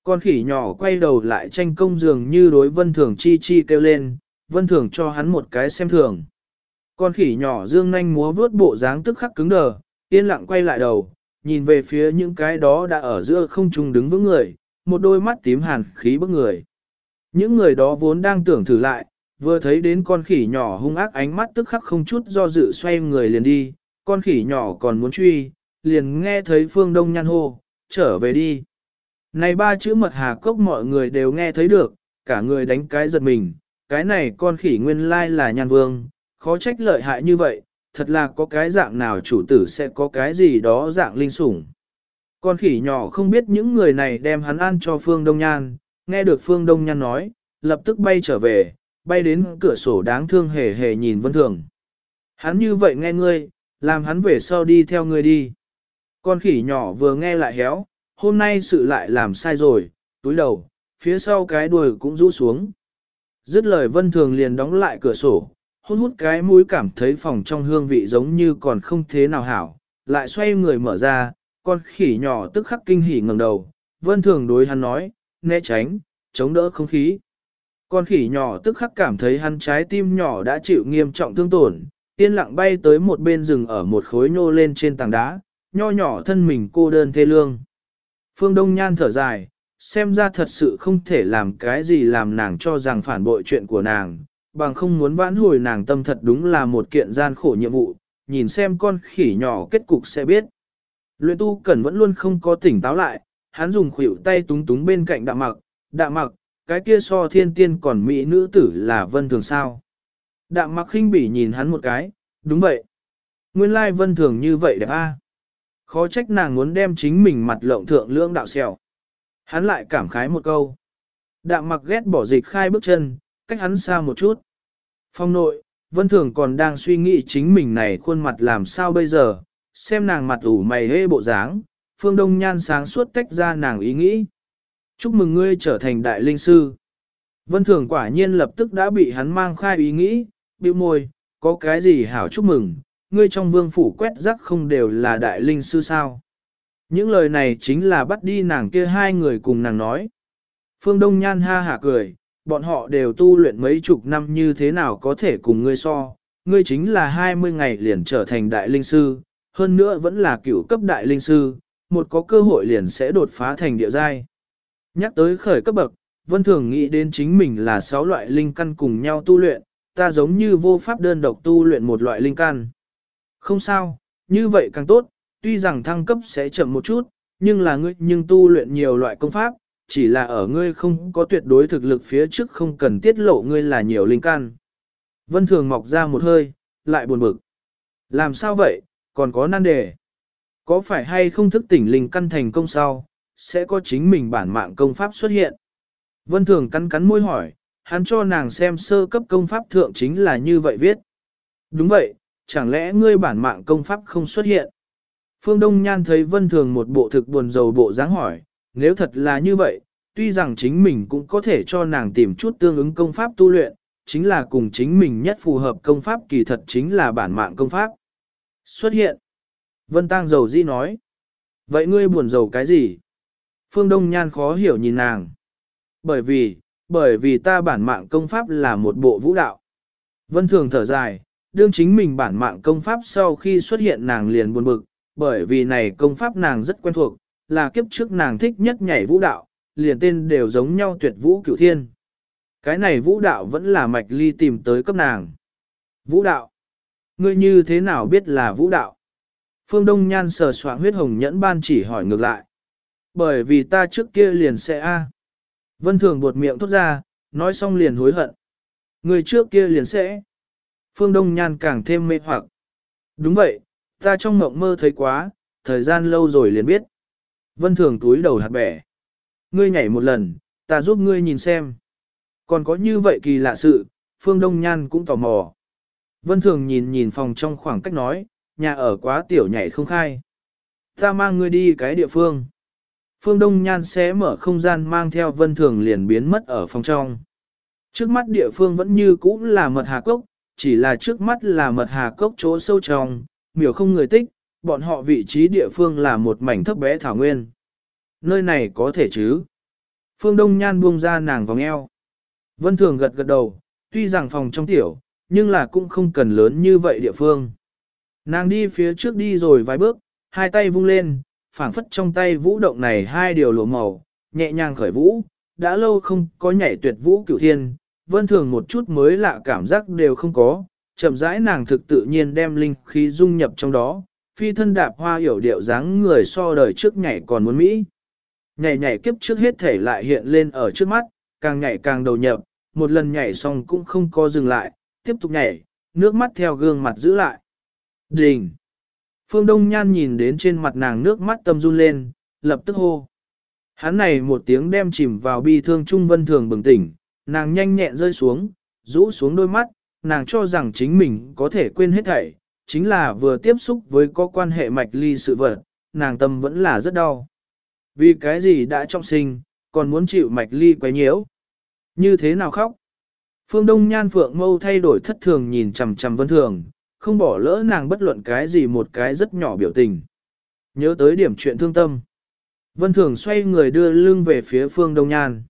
Con khỉ nhỏ quay đầu lại tranh công dường như đối Vân Thường chi chi kêu lên, Vân Thường cho hắn một cái xem thường. Con khỉ nhỏ dương nanh múa vướt bộ dáng tức khắc cứng đờ, yên lặng quay lại đầu, nhìn về phía những cái đó đã ở giữa không trung đứng vững người, một đôi mắt tím hàn khí bức người. Những người đó vốn đang tưởng thử lại, vừa thấy đến con khỉ nhỏ hung ác ánh mắt tức khắc không chút do dự xoay người liền đi, con khỉ nhỏ còn muốn truy, liền nghe thấy phương đông nhăn hô, trở về đi. Này ba chữ mật hà cốc mọi người đều nghe thấy được, cả người đánh cái giật mình, cái này con khỉ nguyên lai là nhan vương, khó trách lợi hại như vậy, thật là có cái dạng nào chủ tử sẽ có cái gì đó dạng linh sủng. Con khỉ nhỏ không biết những người này đem hắn ăn cho Phương Đông Nhan, nghe được Phương Đông Nhan nói, lập tức bay trở về, bay đến cửa sổ đáng thương hề hề nhìn Vân Thường. Hắn như vậy nghe ngươi, làm hắn về sau đi theo ngươi đi. Con khỉ nhỏ vừa nghe lại héo, hôm nay sự lại làm sai rồi, túi đầu, phía sau cái đuôi cũng rũ xuống. Dứt lời Vân Thường liền đóng lại cửa sổ, hôn hút cái mũi cảm thấy phòng trong hương vị giống như còn không thế nào hảo, lại xoay người mở ra, con khỉ nhỏ tức khắc kinh hỉ ngẩng đầu, vân thường đối hắn nói, né tránh, chống đỡ không khí. Con khỉ nhỏ tức khắc cảm thấy hắn trái tim nhỏ đã chịu nghiêm trọng thương tổn, yên lặng bay tới một bên rừng ở một khối nhô lên trên tảng đá, nho nhỏ thân mình cô đơn thê lương. Phương Đông Nhan thở dài, xem ra thật sự không thể làm cái gì làm nàng cho rằng phản bội chuyện của nàng, bằng không muốn vãn hồi nàng tâm thật đúng là một kiện gian khổ nhiệm vụ, nhìn xem con khỉ nhỏ kết cục sẽ biết. Luyện tu cẩn vẫn luôn không có tỉnh táo lại, hắn dùng khuỷu tay túng túng bên cạnh đạm mặc, đạm mặc, cái kia so thiên tiên còn mỹ nữ tử là vân thường sao. Đạm mặc khinh bỉ nhìn hắn một cái, đúng vậy. Nguyên lai vân thường như vậy đẹp a. Khó trách nàng muốn đem chính mình mặt lộng thượng lưỡng đạo xèo. Hắn lại cảm khái một câu. Đạm mặc ghét bỏ dịch khai bước chân, cách hắn xa một chút. Phong nội, Vân Thường còn đang suy nghĩ chính mình này khuôn mặt làm sao bây giờ, xem nàng mặt ủ mày hê bộ dáng, Phương Đông Nhan sáng suốt tách ra nàng ý nghĩ. Chúc mừng ngươi trở thành đại linh sư. Vân Thường quả nhiên lập tức đã bị hắn mang khai ý nghĩ, bĩu môi, có cái gì hảo chúc mừng, ngươi trong vương phủ quét rắc không đều là đại linh sư sao. Những lời này chính là bắt đi nàng kia hai người cùng nàng nói. Phương Đông Nhan ha hả cười, bọn họ đều tu luyện mấy chục năm như thế nào có thể cùng ngươi so, ngươi chính là 20 ngày liền trở thành đại linh sư, hơn nữa vẫn là cựu cấp đại linh sư, một có cơ hội liền sẽ đột phá thành địa giai. Nhắc tới khởi cấp bậc, Vân Thường nghĩ đến chính mình là 6 loại linh căn cùng nhau tu luyện, ta giống như vô pháp đơn độc tu luyện một loại linh căn. Không sao, như vậy càng tốt, tuy rằng thăng cấp sẽ chậm một chút, nhưng là ngươi nhưng tu luyện nhiều loại công pháp, chỉ là ở ngươi không có tuyệt đối thực lực phía trước không cần tiết lộ ngươi là nhiều linh căn. Vân Thường mọc ra một hơi, lại buồn bực. Làm sao vậy, còn có nan đề. Có phải hay không thức tỉnh linh căn thành công sau, sẽ có chính mình bản mạng công pháp xuất hiện. Vân Thường cắn cắn môi hỏi, hắn cho nàng xem sơ cấp công pháp thượng chính là như vậy viết. Đúng vậy, chẳng lẽ ngươi bản mạng công pháp không xuất hiện? Phương Đông Nhan thấy Vân Thường một bộ thực buồn rầu bộ dáng hỏi, nếu thật là như vậy, tuy rằng chính mình cũng có thể cho nàng tìm chút tương ứng công pháp tu luyện, chính là cùng chính mình nhất phù hợp công pháp kỳ thật chính là bản mạng công pháp. Xuất hiện. Vân Tăng dầu di nói. Vậy ngươi buồn rầu cái gì? Phương Đông Nhan khó hiểu nhìn nàng. Bởi vì, bởi vì ta bản mạng công pháp là một bộ vũ đạo. Vân Thường thở dài, đương chính mình bản mạng công pháp sau khi xuất hiện nàng liền buồn bực, bởi vì này công pháp nàng rất quen thuộc, là kiếp trước nàng thích nhất nhảy vũ đạo, liền tên đều giống nhau tuyệt vũ cửu thiên. Cái này vũ đạo vẫn là mạch ly tìm tới cấp nàng. Vũ đạo. Ngươi như thế nào biết là vũ đạo? Phương Đông Nhan sờ soạn huyết hồng nhẫn ban chỉ hỏi ngược lại. Bởi vì ta trước kia liền sẽ A. Vân Thường buột miệng thốt ra, nói xong liền hối hận. Người trước kia liền sẽ. Phương Đông Nhan càng thêm mê hoặc. Đúng vậy, ta trong mộng mơ thấy quá, thời gian lâu rồi liền biết. Vân Thường túi đầu hạt bẻ. Ngươi nhảy một lần, ta giúp ngươi nhìn xem. Còn có như vậy kỳ lạ sự, Phương Đông Nhan cũng tò mò. Vân Thường nhìn nhìn phòng trong khoảng cách nói, nhà ở quá tiểu nhảy không khai. Ta mang ngươi đi cái địa phương. Phương Đông Nhan sẽ mở không gian mang theo Vân Thường liền biến mất ở phòng trong. Trước mắt địa phương vẫn như cũ là mật hà cốc, chỉ là trước mắt là mật hà cốc chỗ sâu trong, miểu không người tích, bọn họ vị trí địa phương là một mảnh thấp bé thảo nguyên. Nơi này có thể chứ? Phương Đông Nhan buông ra nàng vòng eo. Vân Thường gật gật đầu, tuy rằng phòng trong tiểu, nhưng là cũng không cần lớn như vậy địa phương. Nàng đi phía trước đi rồi vài bước, hai tay vung lên, phảng phất trong tay vũ động này hai điều lộ màu, nhẹ nhàng khởi vũ, đã lâu không có nhảy tuyệt vũ cửu thiên, vân thường một chút mới lạ cảm giác đều không có, chậm rãi nàng thực tự nhiên đem linh khí dung nhập trong đó, phi thân đạp hoa hiểu điệu dáng người so đời trước nhảy còn muốn Mỹ. Nhảy nhảy kiếp trước hết thể lại hiện lên ở trước mắt, càng nhảy càng đầu nhập, một lần nhảy xong cũng không có dừng lại, tiếp tục nhảy, nước mắt theo gương mặt giữ lại. Đình! Phương Đông Nhan nhìn đến trên mặt nàng nước mắt tâm run lên, lập tức hô. Hắn này một tiếng đem chìm vào bi thương Trung Vân Thường bừng tỉnh, nàng nhanh nhẹn rơi xuống, rũ xuống đôi mắt, nàng cho rằng chính mình có thể quên hết thảy, chính là vừa tiếp xúc với có quan hệ mạch ly sự vật, nàng tâm vẫn là rất đau. Vì cái gì đã trong sinh, còn muốn chịu mạch ly quấy nhiễu. Như thế nào khóc? Phương Đông Nhan Phượng mâu thay đổi thất thường nhìn chằm chằm Vân Thường, không bỏ lỡ nàng bất luận cái gì một cái rất nhỏ biểu tình. Nhớ tới điểm chuyện thương tâm. Vân Thường xoay người đưa lưng về phía Phương Đông Nhan.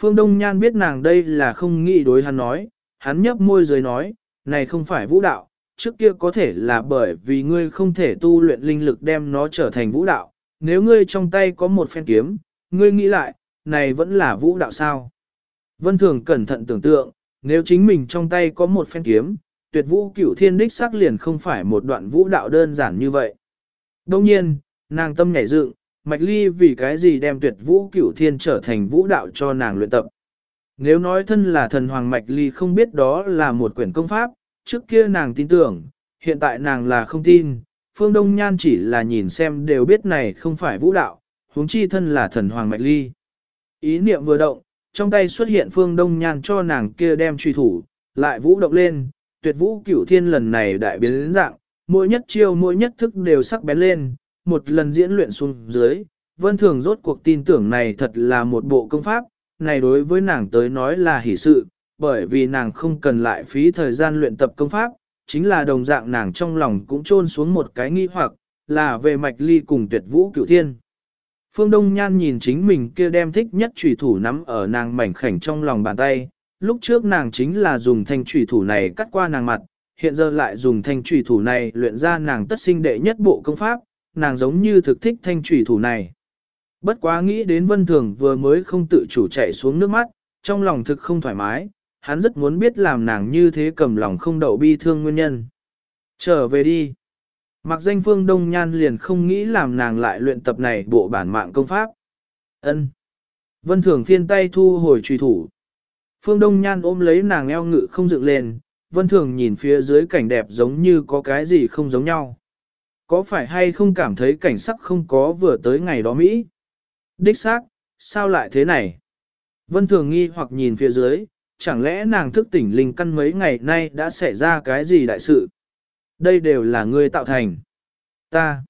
Phương Đông Nhan biết nàng đây là không nghĩ đối hắn nói, hắn nhấp môi dưới nói, này không phải vũ đạo, trước kia có thể là bởi vì ngươi không thể tu luyện linh lực đem nó trở thành vũ đạo, nếu ngươi trong tay có một phen kiếm, ngươi nghĩ lại, này vẫn là vũ đạo sao? Vân Thường cẩn thận tưởng tượng, nếu chính mình trong tay có một phen kiếm, tuyệt vũ cửu thiên đích xác liền không phải một đoạn vũ đạo đơn giản như vậy. Đông nhiên, nàng tâm nhảy dựng, Mạch Ly vì cái gì đem tuyệt vũ cửu thiên trở thành vũ đạo cho nàng luyện tập. Nếu nói thân là thần hoàng Mạch Ly không biết đó là một quyển công pháp, trước kia nàng tin tưởng, hiện tại nàng là không tin, Phương Đông Nhan chỉ là nhìn xem đều biết này không phải vũ đạo, huống chi thân là thần hoàng Mạch Ly. Ý niệm vừa động, trong tay xuất hiện Phương Đông Nhan cho nàng kia đem truy thủ, lại vũ động lên, tuyệt vũ cửu thiên lần này đại biến dạng, mỗi nhất chiêu mỗi nhất thức đều sắc bén lên, một lần diễn luyện xuống dưới, vân thường rốt cuộc tin tưởng này thật là một bộ công pháp, này đối với nàng tới nói là hỷ sự, bởi vì nàng không cần lại phí thời gian luyện tập công pháp, chính là đồng dạng nàng trong lòng cũng trôn xuống một cái nghi hoặc, là về mạch ly cùng tuyệt vũ cửu thiên. Phương Đông Nhan nhìn chính mình kia đem thích nhất trùy thủ nắm ở nàng mảnh khảnh trong lòng bàn tay, lúc trước nàng chính là dùng thanh trùy thủ này cắt qua nàng mặt, hiện giờ lại dùng thanh trùy thủ này luyện ra nàng tất sinh đệ nhất bộ công pháp, nàng giống như thực thích thanh trùy thủ này. Bất quá nghĩ đến vân thường vừa mới không tự chủ chạy xuống nước mắt, trong lòng thực không thoải mái, hắn rất muốn biết làm nàng như thế cầm lòng không đậu bi thương nguyên nhân. Trở về đi. Mặc danh phương Đông Nhan liền không nghĩ làm nàng lại luyện tập này bộ bản mạng công pháp. ân Vân thường phiên tay thu hồi truy thủ. Phương Đông Nhan ôm lấy nàng eo ngự không dựng lên, vân thường nhìn phía dưới cảnh đẹp giống như có cái gì không giống nhau. Có phải hay không cảm thấy cảnh sắc không có vừa tới ngày đó Mỹ? Đích xác, sao lại thế này? Vân thường nghi hoặc nhìn phía dưới, chẳng lẽ nàng thức tỉnh linh căn mấy ngày nay đã xảy ra cái gì đại sự? Đây đều là ngươi tạo thành. Ta.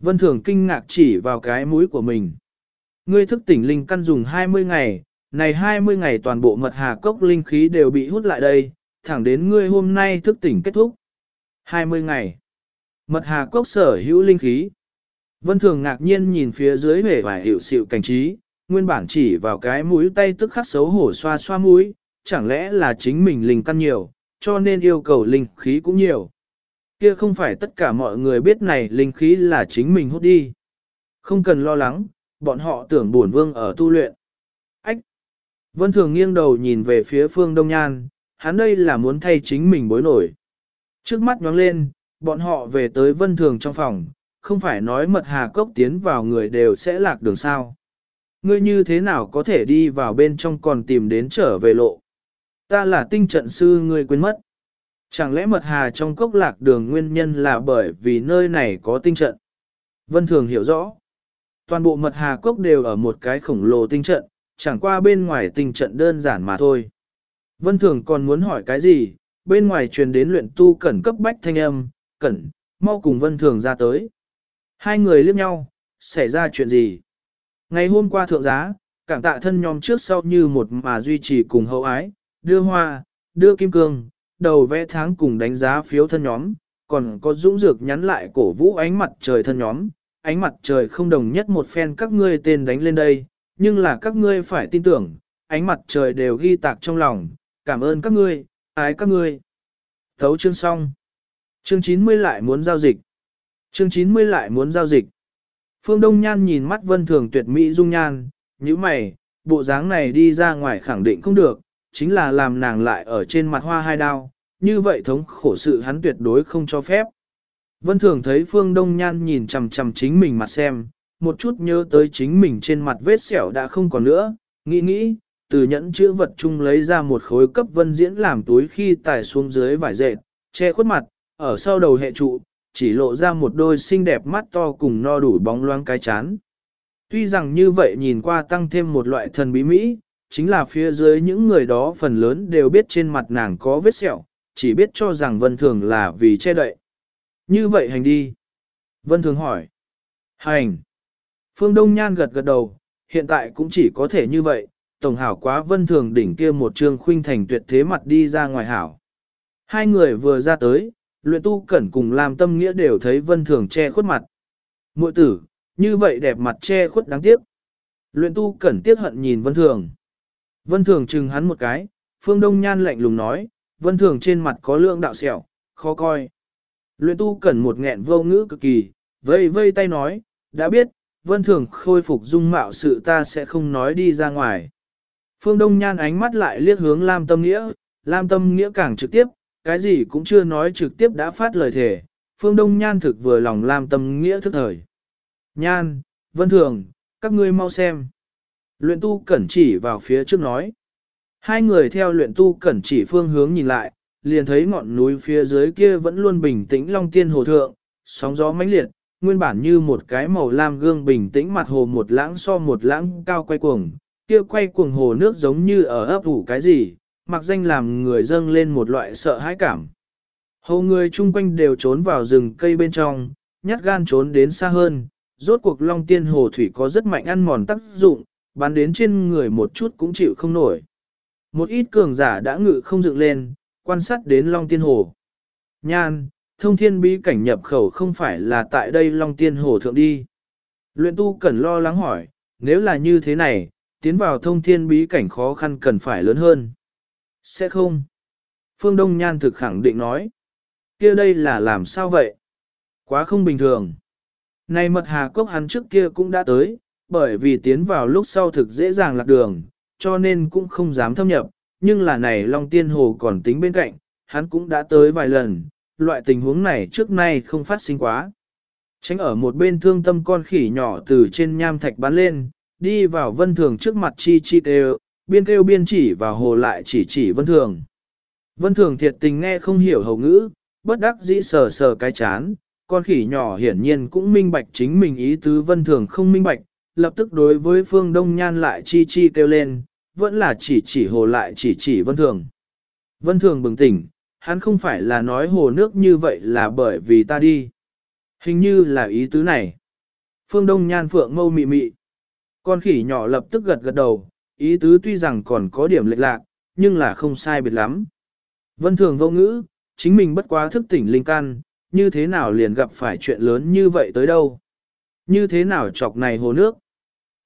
Vân thường kinh ngạc chỉ vào cái mũi của mình. Ngươi thức tỉnh linh căn dùng 20 ngày, này 20 ngày toàn bộ mật hà cốc linh khí đều bị hút lại đây, thẳng đến ngươi hôm nay thức tỉnh kết thúc. 20 ngày. Mật hà cốc sở hữu linh khí. Vân Thường ngạc nhiên nhìn phía dưới vẻ vải hiệu xịu cảnh trí, nguyên bản chỉ vào cái mũi tay tức khắc xấu hổ xoa xoa mũi, chẳng lẽ là chính mình linh căn nhiều, cho nên yêu cầu linh khí cũng nhiều. Kia không phải tất cả mọi người biết này linh khí là chính mình hút đi. Không cần lo lắng, bọn họ tưởng bổn vương ở tu luyện. Ách! Vân Thường nghiêng đầu nhìn về phía phương Đông Nhan, hắn đây là muốn thay chính mình bối nổi. Trước mắt nhóng lên, bọn họ về tới Vân Thường trong phòng, không phải nói mật hà cốc tiến vào người đều sẽ lạc đường sao. Ngươi như thế nào có thể đi vào bên trong còn tìm đến trở về lộ. Ta là tinh trận sư ngươi quên mất. Chẳng lẽ mật hà trong cốc lạc đường nguyên nhân là bởi vì nơi này có tinh trận? Vân Thường hiểu rõ. Toàn bộ mật hà cốc đều ở một cái khổng lồ tinh trận, chẳng qua bên ngoài tinh trận đơn giản mà thôi. Vân Thường còn muốn hỏi cái gì, bên ngoài truyền đến luyện tu cẩn cấp bách thanh âm, cẩn, mau cùng Vân Thường ra tới. Hai người liếc nhau, xảy ra chuyện gì? Ngày hôm qua thượng giá, cảm tạ thân nhóm trước sau như một mà duy trì cùng hậu ái, đưa hoa, đưa kim cương, đầu vẽ tháng cùng đánh giá phiếu thân nhóm, còn có dũng dược nhắn lại cổ vũ ánh mặt trời thân nhóm, ánh mặt trời không đồng nhất một phen các ngươi tên đánh lên đây, nhưng là các ngươi phải tin tưởng, ánh mặt trời đều ghi tạc trong lòng, cảm ơn các ngươi, ái các ngươi. Thấu chương xong. Chương 90 lại muốn giao dịch. Chương 90 lại muốn giao dịch. Phương Đông Nhan nhìn mắt vân thường tuyệt mỹ dung nhan, như mày, bộ dáng này đi ra ngoài khẳng định không được, chính là làm nàng lại ở trên mặt hoa hai đao, như vậy thống khổ sự hắn tuyệt đối không cho phép. Vân thường thấy Phương Đông Nhan nhìn chằm chằm chính mình mặt xem, một chút nhớ tới chính mình trên mặt vết sẹo đã không còn nữa, nghĩ nghĩ, từ nhẫn chữ vật chung lấy ra một khối cấp vân diễn làm túi khi tải xuống dưới vải dệt, che khuất mặt, ở sau đầu hệ trụ, chỉ lộ ra một đôi xinh đẹp mắt to cùng no đủ bóng loáng cái chán. Tuy rằng như vậy nhìn qua tăng thêm một loại thần bí mỹ, chính là phía dưới những người đó phần lớn đều biết trên mặt nàng có vết sẹo, chỉ biết cho rằng Vân Thường là vì che đậy. Như vậy hành đi. Vân Thường hỏi. Hành. Phương Đông Nhan gật gật đầu, hiện tại cũng chỉ có thể như vậy, tổng hảo quá Vân Thường đỉnh kia một trương khuynh thành tuyệt thế mặt đi ra ngoài hảo. Hai người vừa ra tới, luyện tu cẩn cùng làm tâm nghĩa đều thấy Vân Thường che khuất mặt. Muội tử, như vậy đẹp mặt che khuất đáng tiếc. Luyện tu cẩn tiếc hận nhìn Vân Thường. Vân Thường chừng hắn một cái, Phương Đông Nhan lạnh lùng nói, Vân Thường trên mặt có lượng đạo sẹo, khó coi. Luyện tu cẩn một nghẹn vô ngữ cực kỳ, vây vây tay nói, đã biết, Vân Thường khôi phục dung mạo sự ta sẽ không nói đi ra ngoài. Phương Đông Nhan ánh mắt lại liếc hướng Lam Tâm Nghĩa, Lam Tâm Nghĩa càng trực tiếp, cái gì cũng chưa nói trực tiếp đã phát lời thề. Phương Đông Nhan thực vừa lòng làm Tâm Nghĩa thức thời. Nhan, Vân Thường, các ngươi mau xem. Luyện tu cẩn chỉ vào phía trước nói. Hai người theo luyện tu cẩn chỉ phương hướng nhìn lại, liền thấy ngọn núi phía dưới kia vẫn luôn bình tĩnh long tiên hồ thượng, sóng gió mãnh liệt, nguyên bản như một cái màu lam gương bình tĩnh mặt hồ một lãng so một lãng cao quay cuồng, kia quay cuồng hồ nước giống như ở ấp ủ cái gì, mặc danh làm người dâng lên một loại sợ hãi cảm. hầu người chung quanh đều trốn vào rừng cây bên trong, nhát gan trốn đến xa hơn, rốt cuộc long tiên hồ thủy có rất mạnh ăn mòn tác dụng, bắn đến trên người một chút cũng chịu không nổi. Một ít cường giả đã ngự không dựng lên, quan sát đến long tiên hồ. Nhan, thông thiên bí cảnh nhập khẩu không phải là tại đây long tiên hồ thượng đi. Luyện tu cần lo lắng hỏi, nếu là như thế này, tiến vào thông thiên bí cảnh khó khăn cần phải lớn hơn. Sẽ không. Phương Đông Nhan thực khẳng định nói. kia đây là làm sao vậy? Quá không bình thường. Này mật hà cốc hắn trước kia cũng đã tới, bởi vì tiến vào lúc sau thực dễ dàng lạc đường, cho nên cũng không dám thâm nhập, nhưng là này Long Tiên Hồ còn tính bên cạnh, hắn cũng đã tới vài lần, loại tình huống này trước nay không phát sinh quá. Tránh ở một bên thương tâm con khỉ nhỏ từ trên nham thạch bắn lên, đi vào vân thường trước mặt chi chi đều, biên kêu biên chỉ và hồ lại chỉ chỉ vân thường. Vân thường thiệt tình nghe không hiểu hầu ngữ, bất đắc dĩ sờ sờ cái chán, con khỉ nhỏ hiển nhiên cũng minh bạch chính mình ý tứ vân thường không minh bạch, lập tức đối với phương đông nhan lại chi chi kêu lên, vẫn là chỉ chỉ hồ lại chỉ chỉ vân thường. Vân thường bừng tỉnh, hắn không phải là nói hồ nước như vậy là bởi vì ta đi. Hình như là ý tứ này. Phương Đông Nhan Phượng mâu mị mị. Con khỉ nhỏ lập tức gật gật đầu, ý tứ tuy rằng còn có điểm lệch lạc, nhưng là không sai biệt lắm. Vân thường vô ngữ, chính mình bất quá thức tỉnh linh can, như thế nào liền gặp phải chuyện lớn như vậy tới đâu. Như thế nào chọc này hồ nước.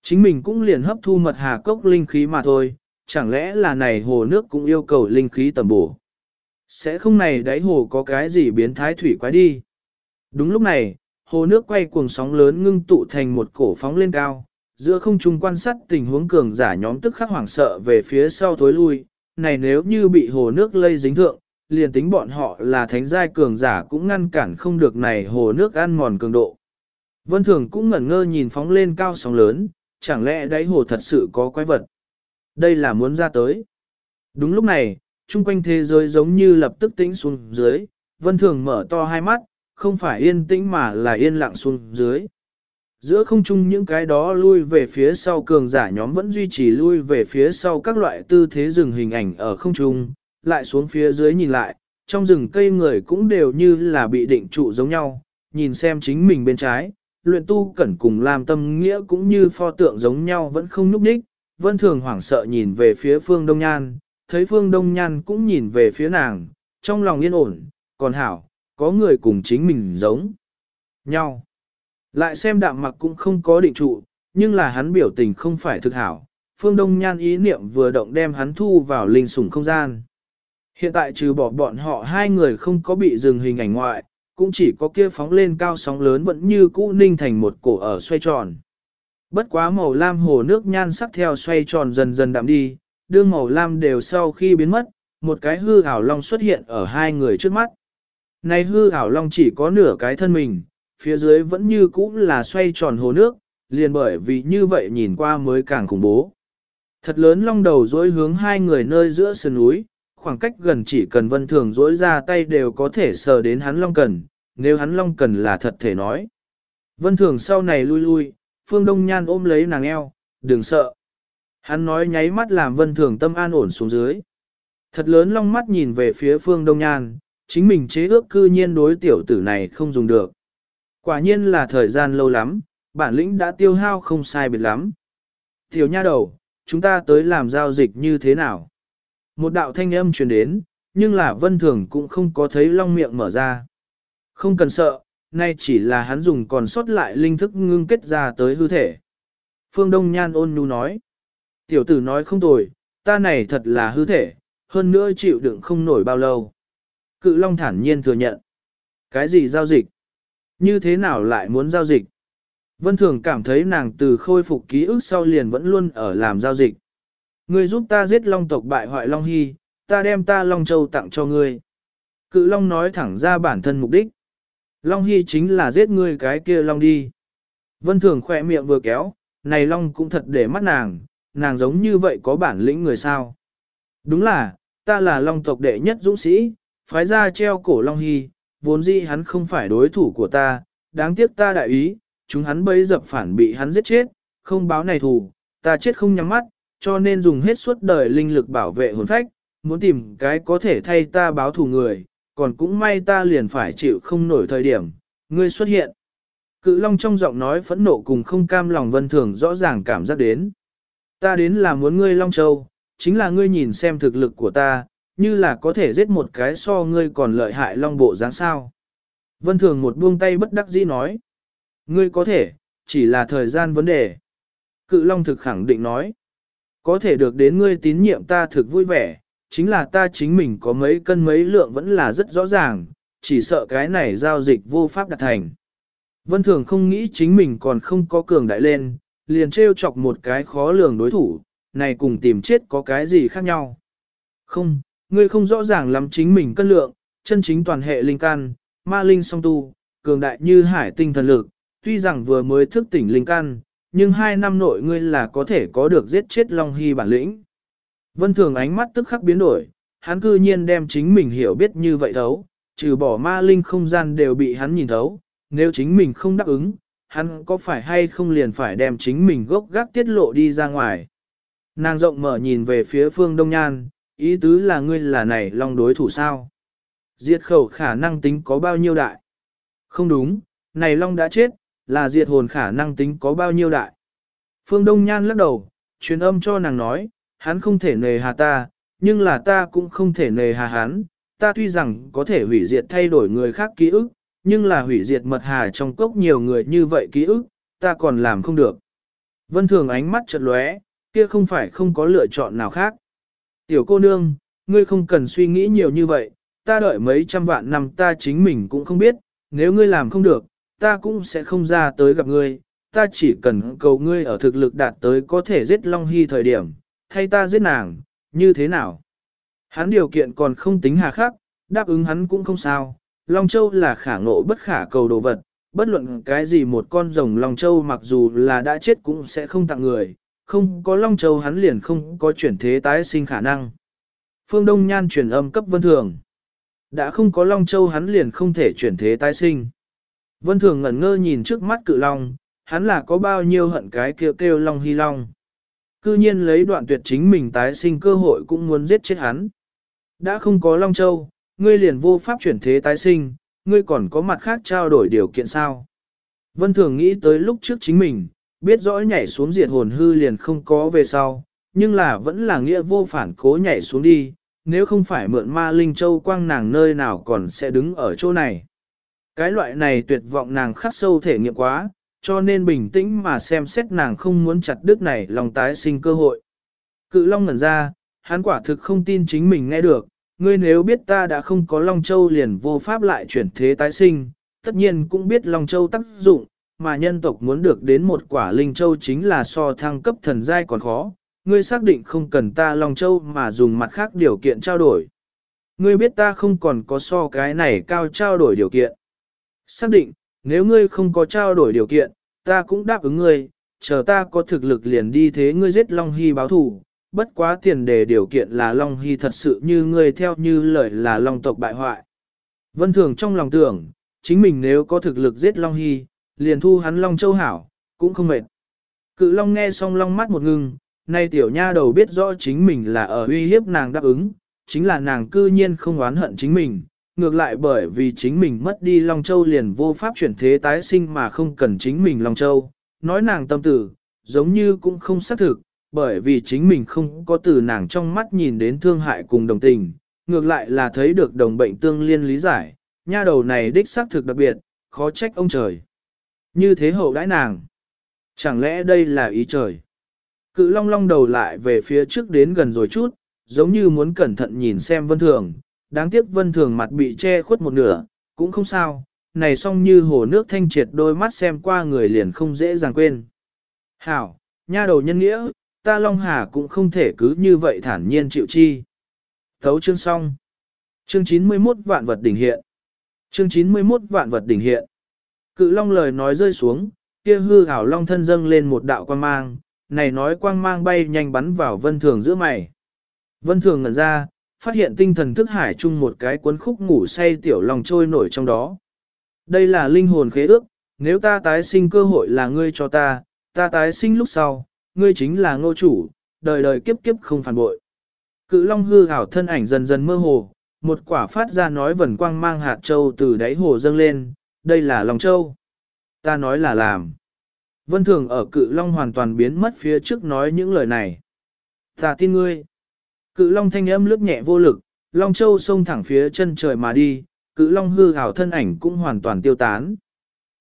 Chính mình cũng liền hấp thu mật hà cốc linh khí mà thôi, chẳng lẽ là này hồ nước cũng yêu cầu linh khí tầm bổ. Sẽ không này đáy hồ có cái gì biến thái thủy quái đi. Đúng lúc này, hồ nước quay cuồng sóng lớn ngưng tụ thành một cổ phóng lên cao, giữa không trung quan sát tình huống cường giả nhóm tức khắc hoảng sợ về phía sau thối lui, này nếu như bị hồ nước lây dính thượng, liền tính bọn họ là thánh giai cường giả cũng ngăn cản không được này hồ nước ăn mòn cường độ. Vân Thường cũng ngẩn ngơ nhìn phóng lên cao sóng lớn, chẳng lẽ đáy hồ thật sự có quái vật. Đây là muốn ra tới. Đúng lúc này, chung quanh thế giới giống như lập tức tĩnh xuống dưới, Vân Thường mở to hai mắt, không phải yên tĩnh mà là yên lặng xuống dưới. Giữa không trung những cái đó lui về phía sau cường giả nhóm vẫn duy trì lui về phía sau các loại tư thế rừng hình ảnh ở không trung, lại xuống phía dưới nhìn lại, trong rừng cây người cũng đều như là bị định trụ giống nhau, nhìn xem chính mình bên trái, luyện tu cẩn cùng làm tâm nghĩa cũng như pho tượng giống nhau vẫn không núp đích, vân thường hoảng sợ nhìn về phía phương đông nhan, thấy phương đông nhan cũng nhìn về phía nàng, trong lòng yên ổn, còn hảo, có người cùng chính mình giống nhau. Lại xem đạm mặc cũng không có định trụ, nhưng là hắn biểu tình không phải thực hảo, phương đông nhan ý niệm vừa động đem hắn thu vào linh sủng không gian. Hiện tại trừ bỏ bọn họ hai người không có bị dừng hình ảnh ngoại, cũng chỉ có kia phóng lên cao sóng lớn vẫn như cũ ninh thành một cổ ở xoay tròn. Bất quá màu lam hồ nước nhan sắc theo xoay tròn dần dần đạm đi, đương màu lam đều sau khi biến mất, một cái hư ảo long xuất hiện ở hai người trước mắt. Này hư ảo long chỉ có nửa cái thân mình, phía dưới vẫn như cũ là xoay tròn hồ nước, liền bởi vì như vậy nhìn qua mới càng khủng bố. Thật lớn long đầu dối hướng hai người nơi giữa sườn núi, khoảng cách gần chỉ cần vân thường dối ra tay đều có thể sờ đến hắn long cần, nếu hắn long cần là thật thể nói. Vân thường sau này lui lui, phương đông nhan ôm lấy nàng eo, đừng sợ. Hắn nói nháy mắt làm vân thường tâm an ổn xuống dưới. Thật lớn long mắt nhìn về phía phương đông nhan, chính mình chế ước cư nhiên đối tiểu tử này không dùng được. Quả nhiên là thời gian lâu lắm, bản lĩnh đã tiêu hao không sai biệt lắm. Tiểu nha đầu, chúng ta tới làm giao dịch như thế nào? Một đạo thanh âm truyền đến, nhưng là vân thường cũng không có thấy long miệng mở ra. Không cần sợ, nay chỉ là hắn dùng còn sót lại linh thức ngưng kết ra tới hư thể. Phương Đông Nhan ôn nhu nói. Tiểu tử nói không tồi, ta này thật là hư thể, hơn nữa chịu đựng không nổi bao lâu. Cự Long thản nhiên thừa nhận. Cái gì giao dịch? Như thế nào lại muốn giao dịch? Vân Thường cảm thấy nàng từ khôi phục ký ức sau liền vẫn luôn ở làm giao dịch. Ngươi giúp ta giết Long tộc bại hoại Long Hy, ta đem ta Long Châu tặng cho ngươi. Cự Long nói thẳng ra bản thân mục đích. Long Hy chính là giết ngươi cái kia Long đi. Vân Thường khỏe miệng vừa kéo, này Long cũng thật để mắt nàng, nàng giống như vậy có bản lĩnh người sao. Đúng là, ta là Long tộc đệ nhất dũng sĩ, phái ra treo cổ Long Hy, vốn dĩ hắn không phải đối thủ của ta, đáng tiếc ta đại ý, chúng hắn bấy dập phản bị hắn giết chết, không báo này thù, ta chết không nhắm mắt, cho nên dùng hết suốt đời linh lực bảo vệ hồn phách, muốn tìm cái có thể thay ta báo thù người, còn cũng may ta liền phải chịu không nổi thời điểm, ngươi xuất hiện. Cự Long trong giọng nói phẫn nộ cùng không cam lòng vân thường rõ ràng cảm giác đến. Ta đến là muốn ngươi Long Châu, chính là ngươi nhìn xem thực lực của ta, như là có thể giết một cái so ngươi còn lợi hại Long Bộ dáng sao. Vân thường một buông tay bất đắc dĩ nói. Ngươi có thể, chỉ là thời gian vấn đề. Cự Long thực khẳng định nói. Có thể được đến ngươi tín nhiệm ta thực vui vẻ, chính là ta chính mình có mấy cân mấy lượng vẫn là rất rõ ràng, chỉ sợ cái này giao dịch vô pháp đạt thành. Vân Thường không nghĩ chính mình còn không có cường đại lên, liền trêu chọc một cái khó lường đối thủ, này cùng tìm chết có cái gì khác nhau. Không, ngươi không rõ ràng lắm chính mình cân lượng, chân chính toàn hệ linh căn, ma linh song tu, cường đại như hải tinh thần lực, tuy rằng vừa mới thức tỉnh linh căn, nhưng hai năm nội ngươi là có thể có được giết chết Long Hy bản lĩnh. Vân Thường ánh mắt tức khắc biến đổi, hắn cư nhiên đem chính mình hiểu biết như vậy thấu, trừ bỏ ma linh không gian đều bị hắn nhìn thấu, nếu chính mình không đáp ứng, hắn có phải hay không liền phải đem chính mình gốc gác tiết lộ đi ra ngoài. Nàng rộng mở nhìn về phía phương Đông Nhan, ý tứ là ngươi là này long đối thủ sao? Diệt khẩu khả năng tính có bao nhiêu đại? Không đúng, này long đã chết, là diệt hồn khả năng tính có bao nhiêu đại? Phương Đông Nhan lắc đầu, truyền âm cho nàng nói, hắn không thể nề hà ta, nhưng là ta cũng không thể nề hà hắn, ta tuy rằng có thể hủy diệt thay đổi người khác ký ức, nhưng là hủy diệt mật hà trong cốc nhiều người như vậy ký ức, ta còn làm không được. Vân Thường ánh mắt chợt lóe, kia không phải không có lựa chọn nào khác. Tiểu cô nương, ngươi không cần suy nghĩ nhiều như vậy, ta đợi mấy trăm vạn năm ta chính mình cũng không biết, nếu ngươi làm không được, ta cũng sẽ không ra tới gặp ngươi, ta chỉ cần cầu ngươi ở thực lực đạt tới có thể giết Long Hy thời điểm, thay ta giết nàng, như thế nào? Hắn điều kiện còn không tính hà khắc, đáp ứng hắn cũng không sao, Long Châu là khả ngộ bất khả cầu đồ vật, bất luận cái gì một con rồng Long Châu mặc dù là đã chết cũng sẽ không tặng người, không có Long Châu hắn liền không có chuyển thế tái sinh khả năng. Phương Đông Nhan truyền âm cấp Vân Thường. Đã không có Long Châu hắn liền không thể chuyển thế tái sinh. Vân Thường ngẩn ngơ nhìn trước mắt cự Long, hắn là có bao nhiêu hận cái kêu kêu Long Hy Long. Cư nhiên lấy đoạn tuyệt chính mình tái sinh cơ hội cũng muốn giết chết hắn. Đã không có Long Châu, ngươi liền vô pháp chuyển thế tái sinh, ngươi còn có mặt khác trao đổi điều kiện sao. Vân Thường nghĩ tới lúc trước chính mình, biết rõ nhảy xuống diệt hồn hư liền không có về sau, nhưng là vẫn là nghĩa vô phản cố nhảy xuống đi, nếu không phải mượn ma linh châu quang nàng nơi nào còn sẽ đứng ở chỗ này. Cái loại này tuyệt vọng nàng khắc sâu thể nghiệm quá, cho nên bình tĩnh mà xem xét nàng không muốn chặt đứt này lòng tái sinh cơ hội. Cự Long ngẩn ra, hắn quả thực không tin chính mình nghe được, ngươi nếu biết ta đã không có Long Châu liền vô pháp lại chuyển thế tái sinh, tất nhiên cũng biết Long Châu tác dụng, mà nhân tộc muốn được đến một quả Linh Châu chính là so thăng cấp thần giai còn khó, ngươi xác định không cần ta Long Châu mà dùng mặt khác điều kiện trao đổi. Ngươi biết ta không còn có so cái này cao trao đổi điều kiện. Xác định, nếu ngươi không có trao đổi điều kiện, ta cũng đáp ứng ngươi, chờ ta có thực lực liền đi thế ngươi giết Long Hy báo thù. Bất quá tiền đề điều kiện là Long Hy thật sự như ngươi theo như lời là Long tộc bại hoại. Vân Thường trong lòng tưởng, chính mình nếu có thực lực giết Long Hy, liền thu hắn Long Châu Hảo, cũng không mệt. Cự Long nghe xong Long mắt một ngưng, nay tiểu nha đầu biết rõ chính mình là ở uy hiếp nàng đáp ứng, chính là nàng cư nhiên không oán hận chính mình, ngược lại bởi vì chính mình mất đi Long Châu liền vô pháp chuyển thế tái sinh mà không cần chính mình Long Châu, nói nàng tâm tử, giống như cũng không xác thực, bởi vì chính mình không có từ nàng trong mắt nhìn đến thương hại cùng đồng tình, ngược lại là thấy được đồng bệnh tương liên lý giải, nha đầu này đích xác thực đặc biệt, khó trách ông trời. Như thế hậu đãi nàng. Chẳng lẽ đây là ý trời? Cự long long đầu lại về phía trước đến gần rồi chút, giống như muốn cẩn thận nhìn xem vân thường, đáng tiếc vân thường mặt bị che khuất một nửa, cũng không sao, này song như hồ nước thanh triệt đôi mắt xem qua người liền không dễ dàng quên. Hảo, nha đầu nhân nghĩa, ta Long Hà cũng không thể cứ như vậy thản nhiên chịu chi. Thấu chương xong. Chương 91 vạn vật đỉnh hiện. Chương 91 vạn vật đỉnh hiện. Cự Long lời nói rơi xuống, kia hư ảo Long thân dâng lên một đạo quang mang, này nói quang mang bay nhanh bắn vào vân thường giữa mày. Vân thường ngẩn ra, phát hiện tinh thần thức hải chung một cái cuốn khúc ngủ say tiểu lòng trôi nổi trong đó. Đây là linh hồn khế ước, nếu ta tái sinh cơ hội là ngươi cho ta, ta tái sinh lúc sau, ngươi chính là ngô chủ, đời đời kiếp kiếp không phản bội. Cự long hư ảo thân ảnh dần dần mơ hồ, một quả phát ra nói vần quang mang hạt châu từ đáy hồ dâng lên, đây là lòng châu. Ta nói là làm. Vân Thường ở cự long hoàn toàn biến mất phía trước nói những lời này. Ta tin ngươi. Cự long thanh âm lướt nhẹ vô lực, long châu xông thẳng phía chân trời mà đi, cự long hư hào thân ảnh cũng hoàn toàn tiêu tán.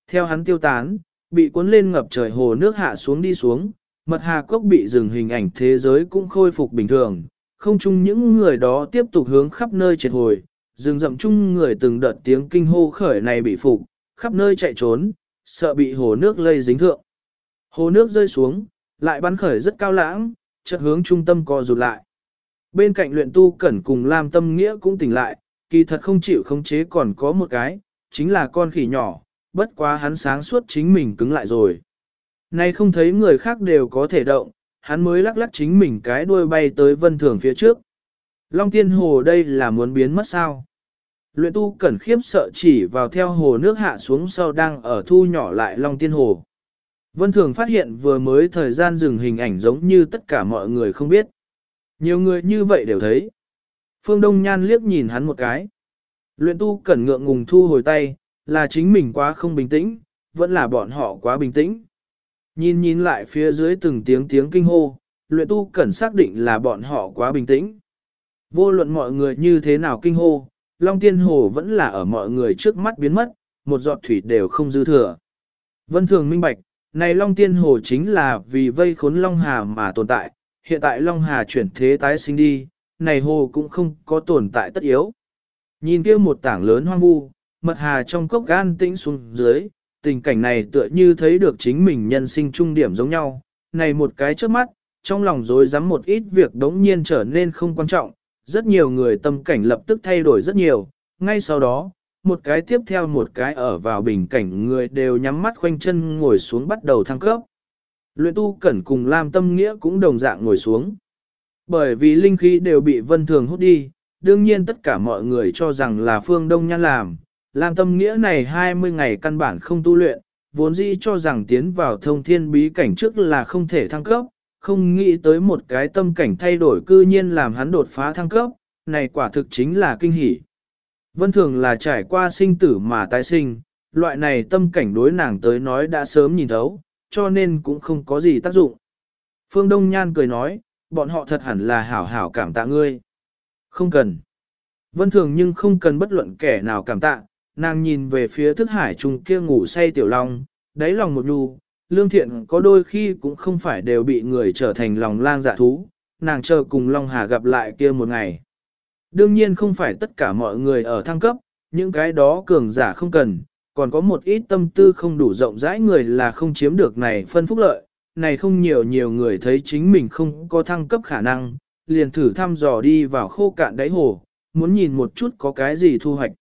Theo hắn tiêu tán, bị cuốn lên ngập trời hồ nước hạ xuống đi xuống, mật hà cốc bị dừng hình ảnh thế giới cũng khôi phục bình thường, không chung những người đó tiếp tục hướng khắp nơi triệt hồi, dừng rậm chung người từng đợt tiếng kinh hô khởi này bị phục, khắp nơi chạy trốn, sợ bị hồ nước lây dính thượng. Hồ nước rơi xuống, lại bắn khởi rất cao lãng, chợt hướng trung tâm co rụt lại. Bên cạnh luyện tu cẩn cùng Lam Tâm Nghĩa cũng tỉnh lại, kỳ thật không chịu khống chế còn có một cái, chính là con khỉ nhỏ, bất quá hắn sáng suốt chính mình cứng lại rồi. Nay không thấy người khác đều có thể động, hắn mới lắc lắc chính mình cái đuôi bay tới vân thường phía trước. Long tiên hồ đây là muốn biến mất sao? Luyện tu cẩn khiếp sợ chỉ vào theo hồ nước hạ xuống sau đang ở thu nhỏ lại long tiên hồ. Vân thường phát hiện vừa mới thời gian dừng hình ảnh giống như tất cả mọi người không biết. Nhiều người như vậy đều thấy. Phương Đông Nhan liếc nhìn hắn một cái. Luyện tu cẩn ngượng ngùng thu hồi tay, là chính mình quá không bình tĩnh, vẫn là bọn họ quá bình tĩnh. Nhìn nhìn lại phía dưới từng tiếng tiếng kinh hô, luyện tu cẩn xác định là bọn họ quá bình tĩnh. Vô luận mọi người như thế nào kinh hô, Long Tiên Hồ vẫn là ở mọi người trước mắt biến mất, một giọt thủy đều không dư thừa. Vân Thường minh bạch, này Long Tiên Hồ chính là vì vây khốn Long Hà mà tồn tại, hiện tại Long Hà chuyển thế tái sinh đi, này hồ cũng không có tồn tại tất yếu. Nhìn kia một tảng lớn hoang vu, mật hà trong cốc gan tĩnh xuống dưới, tình cảnh này tựa như thấy được chính mình nhân sinh trung điểm giống nhau. Này một cái trước mắt, trong lòng dối rắm một ít việc đống nhiên trở nên không quan trọng, rất nhiều người tâm cảnh lập tức thay đổi rất nhiều, ngay sau đó, một cái tiếp theo một cái ở vào bình cảnh người đều nhắm mắt khoanh chân ngồi xuống bắt đầu thăng cấp. Luyện tu cẩn cùng Lam Tâm Nghĩa cũng đồng dạng ngồi xuống. Bởi vì linh khí đều bị vân thường hút đi, đương nhiên tất cả mọi người cho rằng là phương đông nhan làm. Lam Tâm Nghĩa này 20 ngày căn bản không tu luyện, vốn dĩ cho rằng tiến vào thông thiên bí cảnh trước là không thể thăng cấp, không nghĩ tới một cái tâm cảnh thay đổi cư nhiên làm hắn đột phá thăng cấp, này quả thực chính là kinh hỷ. Vân thường là trải qua sinh tử mà tái sinh, loại này tâm cảnh đối nàng tới nói đã sớm nhìn thấu, cho nên cũng không có gì tác dụng. Phương Đông Nhan cười nói, bọn họ thật hẳn là hảo hảo cảm tạ ngươi. Không cần. Vân thường nhưng không cần bất luận kẻ nào cảm tạ, nàng nhìn về phía thức hải trùng kia ngủ say tiểu long, đáy lòng một nhu, lương thiện có đôi khi cũng không phải đều bị người trở thành lòng lang dạ thú, nàng chờ cùng Long Hà gặp lại kia một ngày. Đương nhiên không phải tất cả mọi người ở thăng cấp, những cái đó cường giả không cần, còn có một ít tâm tư không đủ rộng rãi người là không chiếm được này phân phúc lợi, này không nhiều nhiều người thấy chính mình không có thăng cấp khả năng, liền thử thăm dò đi vào khô cạn đáy hồ, muốn nhìn một chút có cái gì thu hoạch.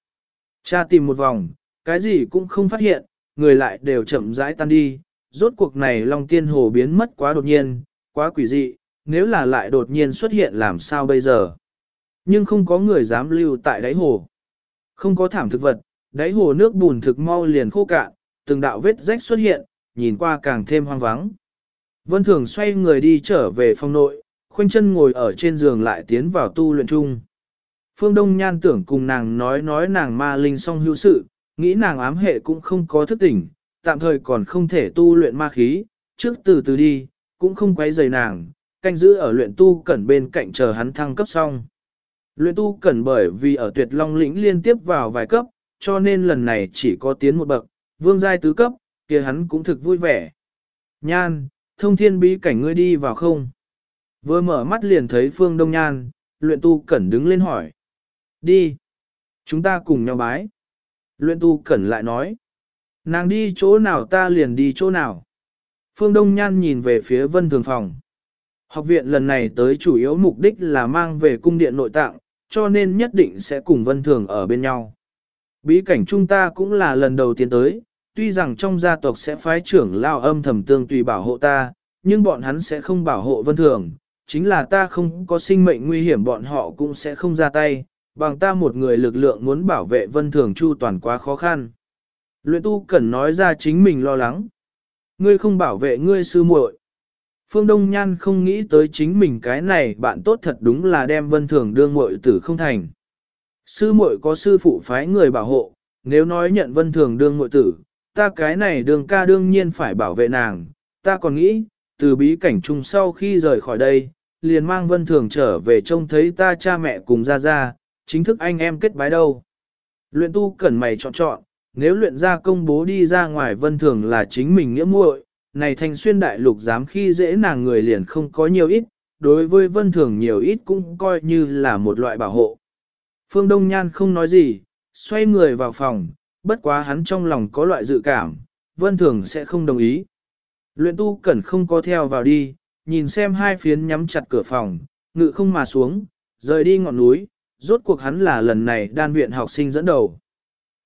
Cha tìm một vòng, cái gì cũng không phát hiện, người lại đều chậm rãi tan đi, rốt cuộc này Long Tiên Hồ biến mất quá đột nhiên, quá quỷ dị, nếu là lại đột nhiên xuất hiện làm sao bây giờ. Nhưng không có người dám lưu tại đáy hồ. Không có thảm thực vật, đáy hồ nước bùn thực mau liền khô cạn, từng đạo vết rách xuất hiện, nhìn qua càng thêm hoang vắng. Vân Thường xoay người đi trở về phòng nội, khoanh chân ngồi ở trên giường lại tiến vào tu luyện chung. Phương Đông Nhan tưởng cùng nàng nói nói nàng ma linh song hữu sự, nghĩ nàng ám hệ cũng không có thức tỉnh, tạm thời còn không thể tu luyện ma khí, trước từ từ đi, cũng không quấy rầy nàng, canh giữ ở luyện tu cẩn bên cạnh chờ hắn thăng cấp xong. Luyện tu cẩn bởi vì ở tuyệt long lĩnh liên tiếp vào vài cấp, cho nên lần này chỉ có tiến một bậc, vương giai tứ cấp, kia hắn cũng thực vui vẻ. Nhan, thông thiên bí cảnh ngươi đi vào không? Vừa mở mắt liền thấy phương đông nhan, luyện tu cẩn đứng lên hỏi. Đi. Chúng ta cùng nhau bái. Luyện tu cẩn lại nói. Nàng đi chỗ nào ta liền đi chỗ nào. Phương Đông Nhan nhìn về phía vân thường phòng. Học viện lần này tới chủ yếu mục đích là mang về cung điện nội tạng, cho nên nhất định sẽ cùng vân thường ở bên nhau. Bí cảnh chúng ta cũng là lần đầu tiên tới, tuy rằng trong gia tộc sẽ phái trưởng lao âm thầm tương tùy bảo hộ ta, nhưng bọn hắn sẽ không bảo hộ vân thường, chính là ta không có sinh mệnh nguy hiểm bọn họ cũng sẽ không ra tay, bằng ta một người lực lượng muốn bảo vệ vân thường chu toàn quá khó khăn. Luyện tu cần nói ra chính mình lo lắng. Ngươi không bảo vệ ngươi sư muội. Phương Đông Nhan không nghĩ tới chính mình cái này bạn tốt thật đúng là đem vân thường đương muội tử không thành. Sư muội có sư phụ phái người bảo hộ, nếu nói nhận vân thường đương muội tử, ta cái này đường ca đương nhiên phải bảo vệ nàng, ta còn nghĩ, từ bí cảnh chung sau khi rời khỏi đây, liền mang vân thường trở về trông thấy ta cha mẹ cùng ra ra, chính thức anh em kết bái đâu. Luyện tu cần mày chọn chọn, nếu luyện ra công bố đi ra ngoài vân thường là chính mình nghĩa muội, này thanh xuyên đại lục dám khi dễ nàng người liền không có nhiều ít, đối với vân thường nhiều ít cũng coi như là một loại bảo hộ. Phương Đông Nhan không nói gì, xoay người vào phòng, bất quá hắn trong lòng có loại dự cảm, vân thường sẽ không đồng ý. Luyện tu cẩn không có theo vào đi, nhìn xem hai phiến nhắm chặt cửa phòng, ngự không mà xuống, rời đi ngọn núi, rốt cuộc hắn là lần này đan viện học sinh dẫn đầu.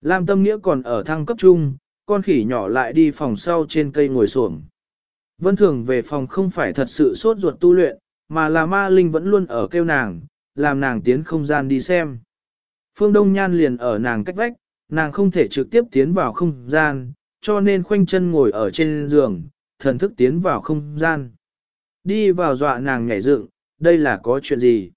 Lam Tâm Nghĩa còn ở thăng cấp trung, con khỉ nhỏ lại đi phòng sau trên cây ngồi xổm. Vân Thường về phòng không phải thật sự sốt ruột tu luyện, mà là ma linh vẫn luôn ở kêu nàng, làm nàng tiến không gian đi xem. Phương Đông Nhan liền ở nàng cách vách, nàng không thể trực tiếp tiến vào không gian, cho nên khoanh chân ngồi ở trên giường, thần thức tiến vào không gian. Đi vào dọa nàng nhảy dựng, đây là có chuyện gì?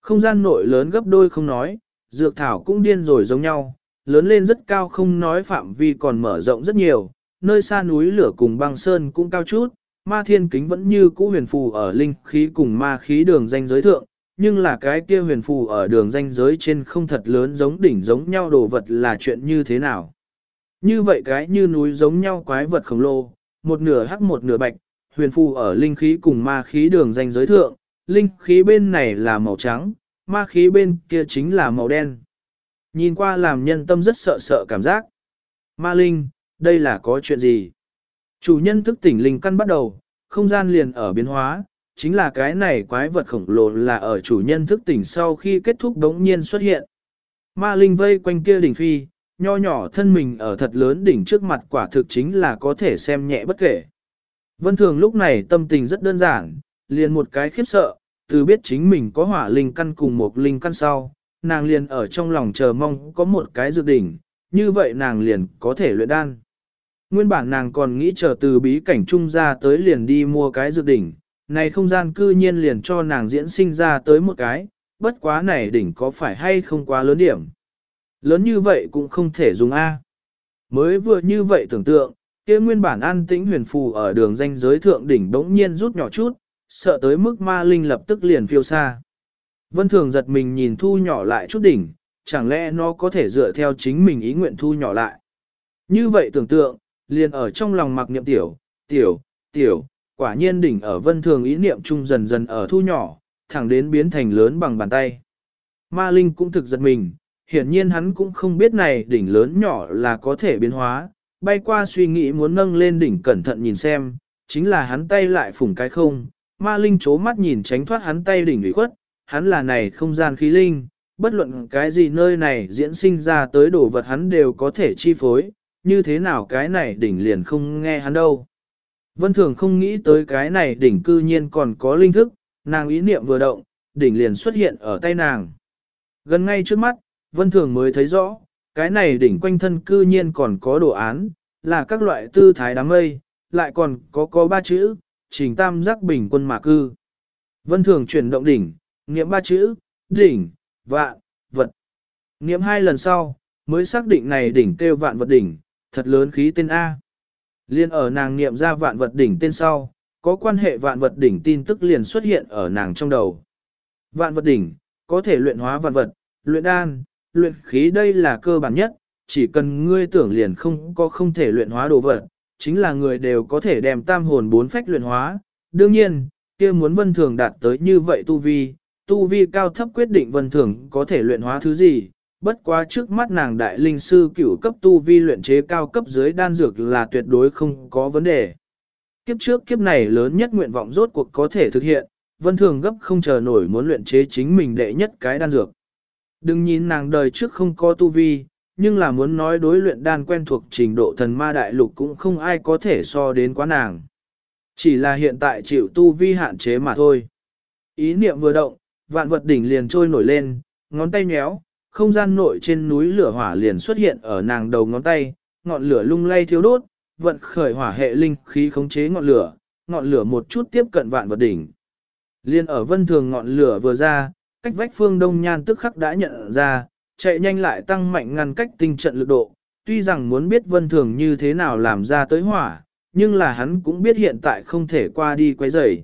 Không gian nội lớn gấp đôi không nói, dược thảo cũng điên rồi giống nhau, lớn lên rất cao không nói phạm vi còn mở rộng rất nhiều, nơi xa núi lửa cùng băng sơn cũng cao chút, ma thiên kính vẫn như cũ huyền phù ở linh khí cùng ma khí đường danh giới thượng, nhưng là cái kia huyền phù ở đường danh giới trên không thật lớn giống đỉnh giống nhau đồ vật là chuyện như thế nào. Như vậy cái như núi giống nhau quái vật khổng lồ, một nửa hắc một nửa bạch, huyền phù ở linh khí cùng ma khí đường danh giới thượng, linh khí bên này là màu trắng, ma khí bên kia chính là màu đen. Nhìn qua làm nhân tâm rất sợ sợ cảm giác. Ma Linh, đây là có chuyện gì? Chủ nhân thức tỉnh linh căn bắt đầu, không gian liền ở biến hóa, chính là cái này quái vật khổng lồ là ở chủ nhân thức tỉnh sau khi kết thúc đống nhiên xuất hiện. Ma Linh vây quanh kia đỉnh phi, nho nhỏ thân mình ở thật lớn đỉnh trước mặt quả thực chính là có thể xem nhẹ bất kể. Vân Thường lúc này tâm tình rất đơn giản, liền một cái khiếp sợ, từ biết chính mình có hỏa linh căn cùng một linh căn sau, nàng liền ở trong lòng chờ mong có một cái dược đỉnh, như vậy nàng liền có thể luyện đan. Nguyên bản nàng còn nghĩ chờ từ bí cảnh trung ra tới liền đi mua cái dược đỉnh, này không gian cư nhiên liền cho nàng diễn sinh ra tới một cái, bất quá này đỉnh có phải hay không quá lớn điểm. Lớn như vậy cũng không thể dùng A. Mới vừa như vậy tưởng tượng, kia nguyên bản an tĩnh huyền phù ở đường danh giới thượng đỉnh bỗng nhiên rút nhỏ chút, sợ tới mức ma linh lập tức liền phiêu xa. Vân Thường giật mình nhìn thu nhỏ lại chút đỉnh, chẳng lẽ nó có thể dựa theo chính mình ý nguyện thu nhỏ lại. Như vậy tưởng tượng, liền ở trong lòng mặc niệm tiểu, tiểu, tiểu, quả nhiên đỉnh ở Vân Thường ý niệm chung dần dần ở thu nhỏ, thẳng đến biến thành lớn bằng bàn tay. Ma Linh cũng thực giật mình, hiển nhiên hắn cũng không biết này đỉnh lớn nhỏ là có thể biến hóa, bay qua suy nghĩ muốn nâng lên đỉnh cẩn thận nhìn xem, chính là hắn tay lại phủng cái không, ma linh chố mắt nhìn tránh thoát hắn tay đỉnh ủy khuất, hắn là này không gian khí linh, bất luận cái gì nơi này diễn sinh ra tới đồ vật hắn đều có thể chi phối, như thế nào cái này đỉnh liền không nghe hắn đâu. Vân Thường không nghĩ tới cái này đỉnh cư nhiên còn có linh thức, nàng ý niệm vừa động, đỉnh liền xuất hiện ở tay nàng. Gần ngay trước mắt, Vân Thường mới thấy rõ, cái này đỉnh quanh thân cư nhiên còn có đồ án, là các loại tư thái đám mây, lại còn có có ba chữ, trình tam giác bình quân mà cư. Vân Thường chuyển động đỉnh, nghiệm ba chữ, đỉnh, vạn, vật. Nghiệm hai lần sau, mới xác định này đỉnh kêu vạn vật đỉnh, thật lớn khí tên A. Liên ở nàng nghiệm ra vạn vật đỉnh tên sau, có quan hệ vạn vật đỉnh tin tức liền xuất hiện ở nàng trong đầu. Vạn vật đỉnh, có thể luyện hóa vạn vật, luyện đan, luyện khí đây là cơ bản nhất, chỉ cần ngươi tưởng liền không có không thể luyện hóa đồ vật, chính là người đều có thể đem tam hồn bốn phách luyện hóa. Đương nhiên, kia muốn vân thường đạt tới như vậy tu vi, tu vi cao thấp quyết định vân thường có thể luyện hóa thứ gì, bất quá trước mắt nàng đại linh sư cửu cấp tu vi luyện chế cao cấp dưới đan dược là tuyệt đối không có vấn đề. Kiếp trước kiếp này lớn nhất nguyện vọng rốt cuộc có thể thực hiện, vân thường gấp không chờ nổi muốn luyện chế chính mình đệ nhất cái đan dược. Đừng nhìn nàng đời trước không có tu vi, nhưng là muốn nói đối luyện đan quen thuộc trình độ thần ma đại lục cũng không ai có thể so đến quá nàng. Chỉ là hiện tại chịu tu vi hạn chế mà thôi. Ý niệm vừa động, vạn vật đỉnh liền trôi nổi lên, ngón tay nhéo, không gian nội trên núi lửa hỏa liền xuất hiện ở nàng đầu ngón tay, ngọn lửa lung lay thiếu đốt, vận khởi hỏa hệ linh khí khống chế ngọn lửa, ngọn lửa một chút tiếp cận vạn vật đỉnh. Liên ở vân thường ngọn lửa vừa ra, cách vách phương đông nhan tức khắc đã nhận ra, chạy nhanh lại tăng mạnh ngăn cách tinh trận lực độ. Tuy rằng muốn biết vân thường như thế nào làm ra tới hỏa, nhưng là hắn cũng biết hiện tại không thể qua đi quấy rầy.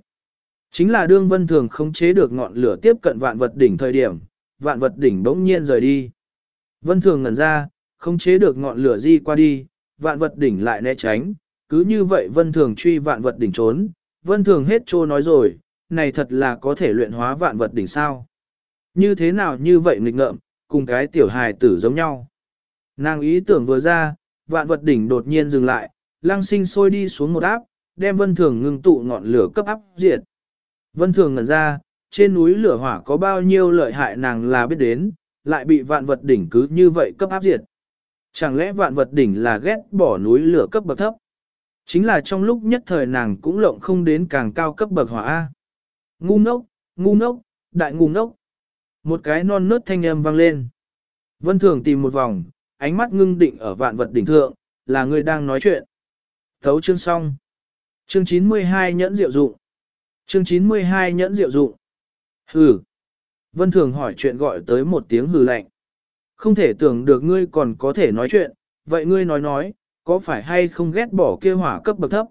Chính là đương vân thường không chế được ngọn lửa tiếp cận vạn vật đỉnh thời điểm, vạn vật đỉnh bỗng nhiên rời đi. Vân thường ngẩn ra, không chế được ngọn lửa di qua đi, vạn vật đỉnh lại né tránh, cứ như vậy vân thường truy vạn vật đỉnh trốn, vân thường hết trô nói rồi, này thật là có thể luyện hóa vạn vật đỉnh sao. Như thế nào như vậy nghịch ngợm, cùng cái tiểu hài tử giống nhau. Nàng ý tưởng vừa ra, vạn vật đỉnh đột nhiên dừng lại, lăng sinh sôi đi xuống một áp, đem vân thường ngưng tụ ngọn lửa cấp áp diệt. Vân thường ngẩn ra, trên núi lửa hỏa có bao nhiêu lợi hại nàng là biết đến, lại bị vạn vật đỉnh cứ như vậy cấp áp diệt. Chẳng lẽ vạn vật đỉnh là ghét bỏ núi lửa cấp bậc thấp? Chính là trong lúc nhất thời nàng cũng lộng không đến càng cao cấp bậc hỏa A. Ngu ngốc, ngu ngốc, đại ngu ngốc. Một cái non nớt thanh âm vang lên. Vân Thường tìm một vòng, ánh mắt ngưng định ở vạn vật đỉnh thượng, là người đang nói chuyện. Thấu chương xong. Chương 92 nhẫn diệu dụng. Chương 92 nhẫn diệu dụng. Hừ. Vân Thường hỏi chuyện gọi tới một tiếng hừ lạnh. Không thể tưởng được ngươi còn có thể nói chuyện, vậy ngươi nói nói, có phải hay không ghét bỏ kia hỏa cấp bậc thấp?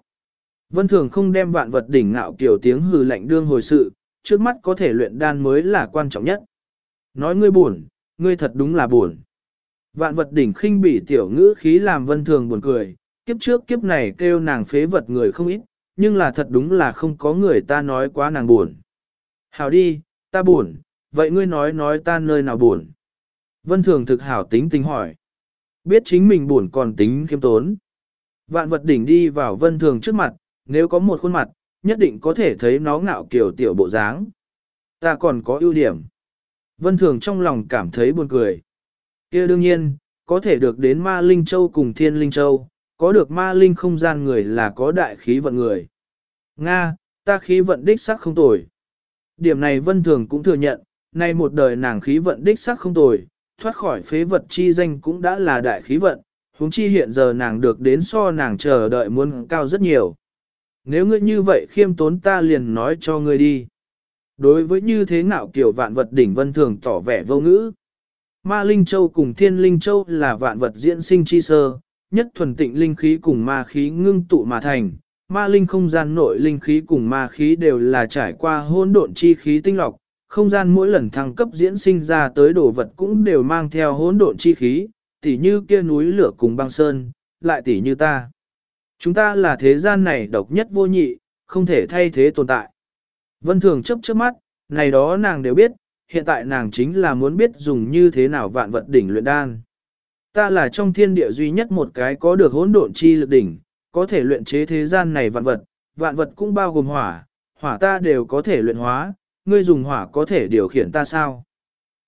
Vân Thường không đem vạn vật đỉnh ngạo kiểu tiếng hừ lạnh đương hồi sự, trước mắt có thể luyện đan mới là quan trọng nhất. Nói ngươi buồn, ngươi thật đúng là buồn. Vạn vật đỉnh khinh bỉ tiểu ngữ khí làm vân thường buồn cười, kiếp trước kiếp này kêu nàng phế vật người không ít, nhưng là thật đúng là không có người ta nói quá nàng buồn. hảo đi, ta buồn, vậy ngươi nói nói ta nơi nào buồn. Vân Thường thực hảo tính tính hỏi. Biết chính mình buồn còn tính khiêm tốn. Vạn vật đỉnh đi vào Vân Thường trước mặt, nếu có một khuôn mặt, nhất định có thể thấy nó ngạo kiểu tiểu bộ dáng. Ta còn có ưu điểm. Vân Thường trong lòng cảm thấy buồn cười. kia đương nhiên, có thể được đến ma linh châu cùng thiên linh châu, có được ma linh không gian người là có đại khí vận người. Nga, ta khí vận đích sắc không tồi. Điểm này Vân Thường cũng thừa nhận, nay một đời nàng khí vận đích sắc không tồi, thoát khỏi phế vật chi danh cũng đã là đại khí vận, huống chi hiện giờ nàng được đến so nàng chờ đợi muốn cao rất nhiều. Nếu ngươi như vậy khiêm tốn ta liền nói cho ngươi đi. Đối với như thế ngạo kiểu vạn vật đỉnh vân thường tỏ vẻ vô ngữ. Ma Linh Châu cùng Thiên Linh Châu là vạn vật diễn sinh chi sơ, nhất thuần tịnh linh khí cùng ma khí ngưng tụ mà thành. Ma linh không gian nội linh khí cùng ma khí đều là trải qua hỗn độn chi khí tinh lọc, không gian mỗi lần thăng cấp diễn sinh ra tới đồ vật cũng đều mang theo hỗn độn chi khí, tỉ như kia núi lửa cùng băng sơn, lại tỉ như ta. Chúng ta là thế gian này độc nhất vô nhị, không thể thay thế tồn tại. Vân Thường chấp trước mắt, này đó nàng đều biết, hiện tại nàng chính là muốn biết dùng như thế nào vạn vật đỉnh luyện đan. Ta là trong thiên địa duy nhất một cái có được hỗn độn chi lực đỉnh, có thể luyện chế thế gian này vạn vật, vạn vật cũng bao gồm hỏa, hỏa ta đều có thể luyện hóa, ngươi dùng hỏa có thể điều khiển ta sao?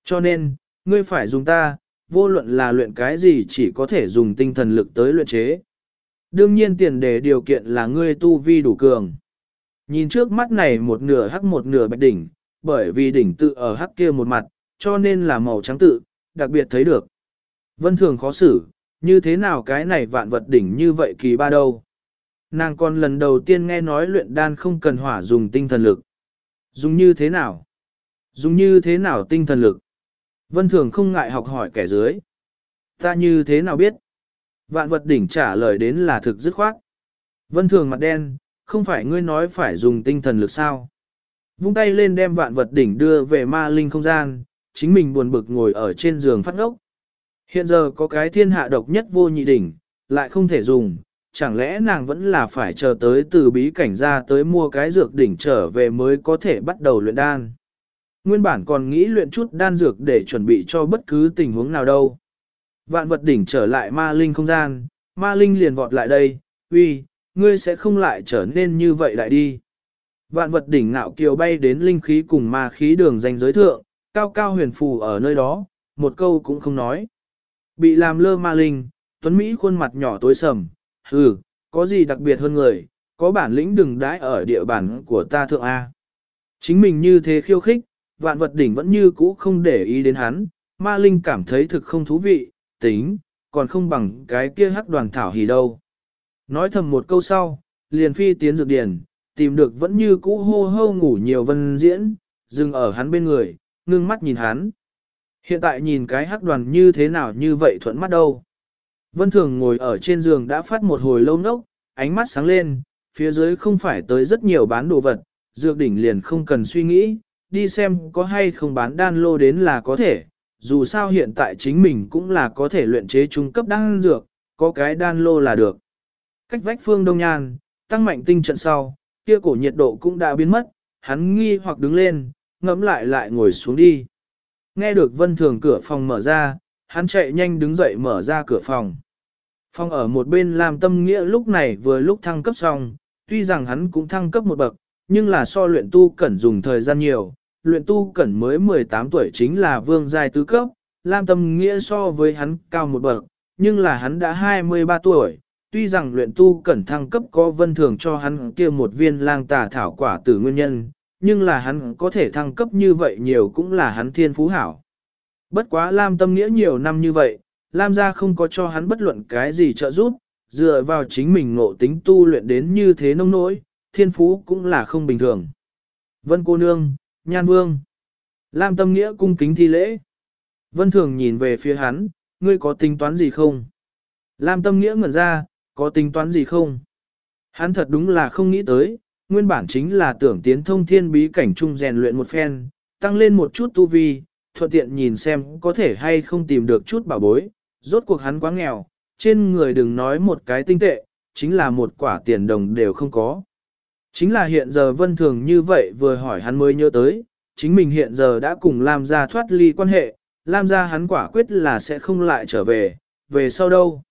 Cho nên, ngươi phải dùng ta, vô luận là luyện cái gì chỉ có thể dùng tinh thần lực tới luyện chế. Đương nhiên tiền đề điều kiện là ngươi tu vi đủ cường. Nhìn trước mắt này một nửa hắc một nửa bạch đỉnh, bởi vì đỉnh tự ở hắc kia một mặt, cho nên là màu trắng tự, đặc biệt thấy được. Vân thường khó xử, như thế nào cái này vạn vật đỉnh như vậy kỳ ba đâu. Nàng còn lần đầu tiên nghe nói luyện đan không cần hỏa dùng tinh thần lực. Dùng như thế nào? Dùng như thế nào tinh thần lực? Vân thường không ngại học hỏi kẻ dưới. Ta như thế nào biết? Vạn vật đỉnh trả lời đến là thực dứt khoát. Vân thường mặt đen, không phải ngươi nói phải dùng tinh thần lực sao? Vung tay lên đem vạn vật đỉnh đưa về ma linh không gian, chính mình buồn bực ngồi ở trên giường phát ngốc. Hiện giờ có cái thiên hạ độc nhất vô nhị đỉnh, lại không thể dùng, chẳng lẽ nàng vẫn là phải chờ tới từ bí cảnh ra tới mua cái dược đỉnh trở về mới có thể bắt đầu luyện đan. Nguyên bản còn nghĩ luyện chút đan dược để chuẩn bị cho bất cứ tình huống nào đâu. Vạn vật đỉnh trở lại ma linh không gian, ma linh liền vọt lại đây, uy, ngươi sẽ không lại trở nên như vậy lại đi. Vạn vật đỉnh ngạo kiều bay đến linh khí cùng ma khí đường danh giới thượng, cao cao huyền phù ở nơi đó, một câu cũng không nói. Bị làm lơ ma linh, Tuấn Mỹ khuôn mặt nhỏ tối sầm, hừ, có gì đặc biệt hơn người, có bản lĩnh đừng đãi ở địa bàn của ta thượng A. Chính mình như thế khiêu khích, vạn vật đỉnh vẫn như cũ không để ý đến hắn, ma linh cảm thấy thực không thú vị, tính, còn không bằng cái kia hắc đoàn thảo hỉ đâu. Nói thầm một câu sau, liền phi tiến dược điển, tìm được vẫn như cũ hô hô ngủ nhiều vân diễn, dừng ở hắn bên người, ngưng mắt nhìn hắn. Hiện tại nhìn cái hắc đoàn như thế nào như vậy thuận mắt đâu. Vân Thường ngồi ở trên giường đã phát một hồi lâu nốc, ánh mắt sáng lên, phía dưới không phải tới rất nhiều bán đồ vật, dược đỉnh liền không cần suy nghĩ, đi xem có hay không bán đan lô đến là có thể, dù sao hiện tại chính mình cũng là có thể luyện chế trung cấp đan dược, có cái đan lô là được. Cách vách phương đông nhan, tăng mạnh tinh trận sau, kia cổ nhiệt độ cũng đã biến mất, hắn nghi hoặc đứng lên, ngẫm lại lại ngồi xuống đi. Nghe được vân thường cửa phòng mở ra, hắn chạy nhanh đứng dậy mở ra cửa phòng. Phòng ở một bên làm tâm nghĩa lúc này vừa lúc thăng cấp xong, tuy rằng hắn cũng thăng cấp một bậc, nhưng là so luyện tu cẩn dùng thời gian nhiều, luyện tu cẩn mới 18 tuổi chính là vương giai tứ cấp, Lam Tâm Nghĩa so với hắn cao một bậc, nhưng là hắn đã 23 tuổi, tuy rằng luyện tu cẩn thăng cấp có vân thường cho hắn kia một viên lang tà thảo quả từ nguyên nhân, nhưng là hắn có thể thăng cấp như vậy nhiều cũng là hắn thiên phú hảo. Bất quá Lam Tâm Nghĩa nhiều năm như vậy, Lam gia không có cho hắn bất luận cái gì trợ giúp, dựa vào chính mình ngộ tính tu luyện đến như thế nông nỗi, thiên phú cũng là không bình thường. Vân cô nương, nhan vương. Lam Tâm Nghĩa cung kính thi lễ. Vân Thường nhìn về phía hắn, ngươi có tính toán gì không? Lam Tâm Nghĩa ngẩn ra, có tính toán gì không? Hắn thật đúng là không nghĩ tới, nguyên bản chính là tưởng tiến thông thiên bí cảnh trung rèn luyện một phen, tăng lên một chút tu vi, thuận tiện nhìn xem có thể hay không tìm được chút bảo bối, rốt cuộc hắn quá nghèo, trên người đừng nói một cái tinh tệ, chính là một quả tiền đồng đều không có. Chính là hiện giờ vân thường như vậy vừa hỏi hắn mới nhớ tới, chính mình hiện giờ đã cùng Lam gia thoát ly quan hệ, Lam ra hắn quả quyết là sẽ không lại trở về, về sau đâu.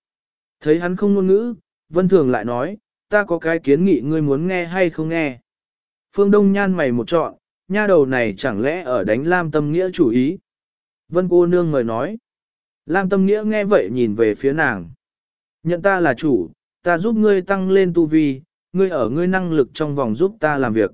Thấy hắn không ngôn ngữ, Vân Thường lại nói, ta có cái kiến nghị ngươi muốn nghe hay không nghe. Phương Đông nhan mày một trọn, nha đầu này chẳng lẽ ở đánh Lam Tâm Nghĩa chủ ý. Vân cô nương mời nói. Lam Tâm Nghĩa nghe vậy nhìn về phía nàng. Nhận ta là chủ, ta giúp ngươi tăng lên tu vi, ngươi ở ngươi năng lực trong vòng giúp ta làm việc.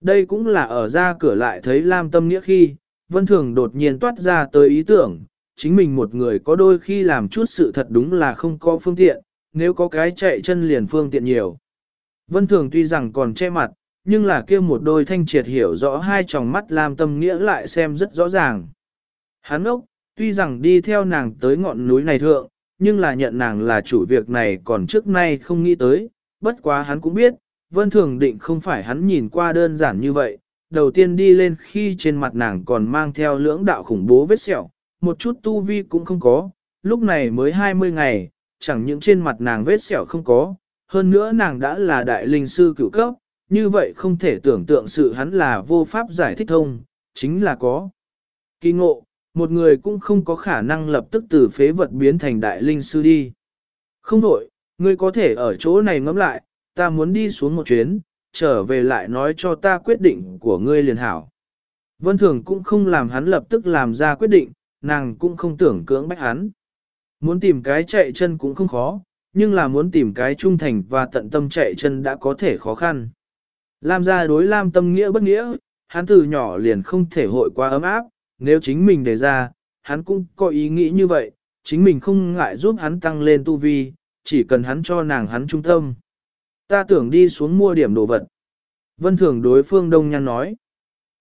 Đây cũng là ở ra cửa lại thấy Lam Tâm Nghĩa khi, Vân Thường đột nhiên toát ra tới ý tưởng, chính mình một người có đôi khi làm chút sự thật đúng là không có phương tiện, nếu có cái chạy chân liền phương tiện nhiều. Vân Thường tuy rằng còn che mặt, nhưng là kia một đôi thanh triệt hiểu rõ hai tròng mắt làm Tâm Nghĩa lại xem rất rõ ràng. Hắn ốc, tuy rằng đi theo nàng tới ngọn núi này thượng, nhưng là nhận nàng là chủ việc này còn trước nay không nghĩ tới, bất quá hắn cũng biết, Vân Thường định không phải hắn nhìn qua đơn giản như vậy, đầu tiên đi lên khi trên mặt nàng còn mang theo lưỡng đạo khủng bố vết sẹo, một chút tu vi cũng không có, lúc này mới 20 ngày, chẳng những trên mặt nàng vết sẹo không có, hơn nữa nàng đã là đại linh sư cửu cấp, như vậy không thể tưởng tượng sự hắn là vô pháp giải thích thông, chính là có. Kỳ ngộ, một người cũng không có khả năng lập tức từ phế vật biến thành đại linh sư đi. Không đổi, ngươi có thể ở chỗ này ngẫm lại, ta muốn đi xuống một chuyến, trở về lại nói cho ta quyết định của ngươi liền hảo. Vân Thường cũng không làm hắn lập tức làm ra quyết định, nàng cũng không tưởng cưỡng bách hắn. Muốn tìm cái chạy chân cũng không khó, nhưng là muốn tìm cái trung thành và tận tâm chạy chân đã có thể khó khăn. Lam gia đối Lam tâm nghĩa bất nghĩa, hắn từ nhỏ liền không thể hội qua ấm áp, nếu chính mình đề ra, hắn cũng có ý nghĩ như vậy, chính mình không ngại giúp hắn tăng lên tu vi, chỉ cần hắn cho nàng hắn trung tâm. Ta tưởng đi xuống mua điểm đồ vật. Vân thường đối phương Đông Nhan nói.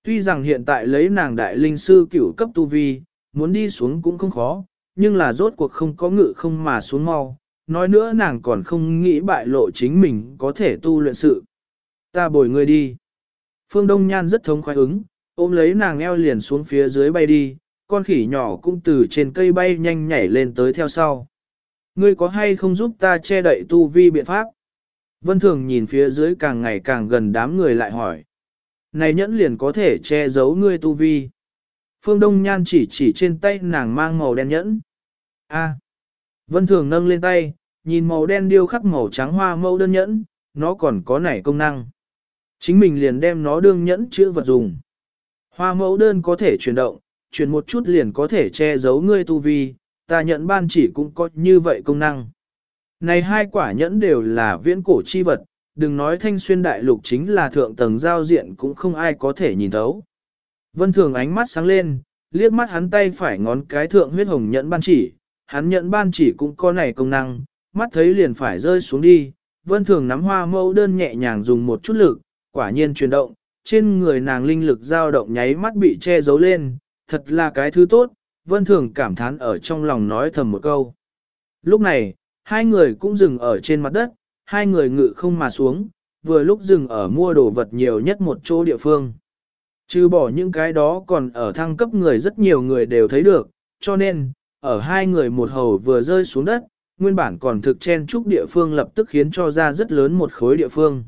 Tuy rằng hiện tại lấy nàng đại linh sư cửu cấp tu vi, muốn đi xuống cũng không khó, nhưng là rốt cuộc không có ngự không mà xuống mau. Nói nữa nàng còn không nghĩ bại lộ chính mình có thể tu luyện sự. Ta bồi ngươi đi. Phương Đông Nhan rất thống khoái ứng, ôm lấy nàng eo liền xuống phía dưới bay đi, con khỉ nhỏ cũng từ trên cây bay nhanh nhảy lên tới theo sau. Ngươi có hay không giúp ta che đậy tu vi biện pháp? Vân Thường nhìn phía dưới càng ngày càng gần đám người lại hỏi. Này nhẫn liền có thể che giấu ngươi tu vi. Phương Đông Nhan chỉ chỉ trên tay nàng mang màu đen nhẫn. A. Vân Thường nâng lên tay, nhìn màu đen điêu khắc màu trắng hoa mẫu đơn nhẫn, nó còn có nảy công năng. Chính mình liền đem nó đương nhẫn chữ vật dùng. Hoa mẫu đơn có thể chuyển động, chuyển một chút liền có thể che giấu ngươi tu vi, ta nhận ban chỉ cũng có như vậy công năng. Này hai quả nhẫn đều là viễn cổ chi vật, đừng nói thanh xuyên đại lục chính là thượng tầng giao diện cũng không ai có thể nhìn thấu. Vân Thường ánh mắt sáng lên, liếc mắt hắn tay phải ngón cái thượng huyết hồng nhẫn ban chỉ, hắn nhẫn ban chỉ cũng có này công năng, mắt thấy liền phải rơi xuống đi. Vân Thường nắm hoa mẫu đơn nhẹ nhàng dùng một chút lực, quả nhiên chuyển động, trên người nàng linh lực dao động nháy mắt bị che giấu lên, thật là cái thứ tốt, Vân Thường cảm thán ở trong lòng nói thầm một câu. Lúc này, hai người cũng dừng ở trên mặt đất, hai người ngự không mà xuống, vừa lúc dừng ở mua đồ vật nhiều nhất một chỗ địa phương. Trừ bỏ những cái đó còn ở thăng cấp người rất nhiều người đều thấy được, cho nên, ở hai người một hầu vừa rơi xuống đất, nguyên bản còn thực chen chúc địa phương lập tức khiến cho ra rất lớn một khối địa phương.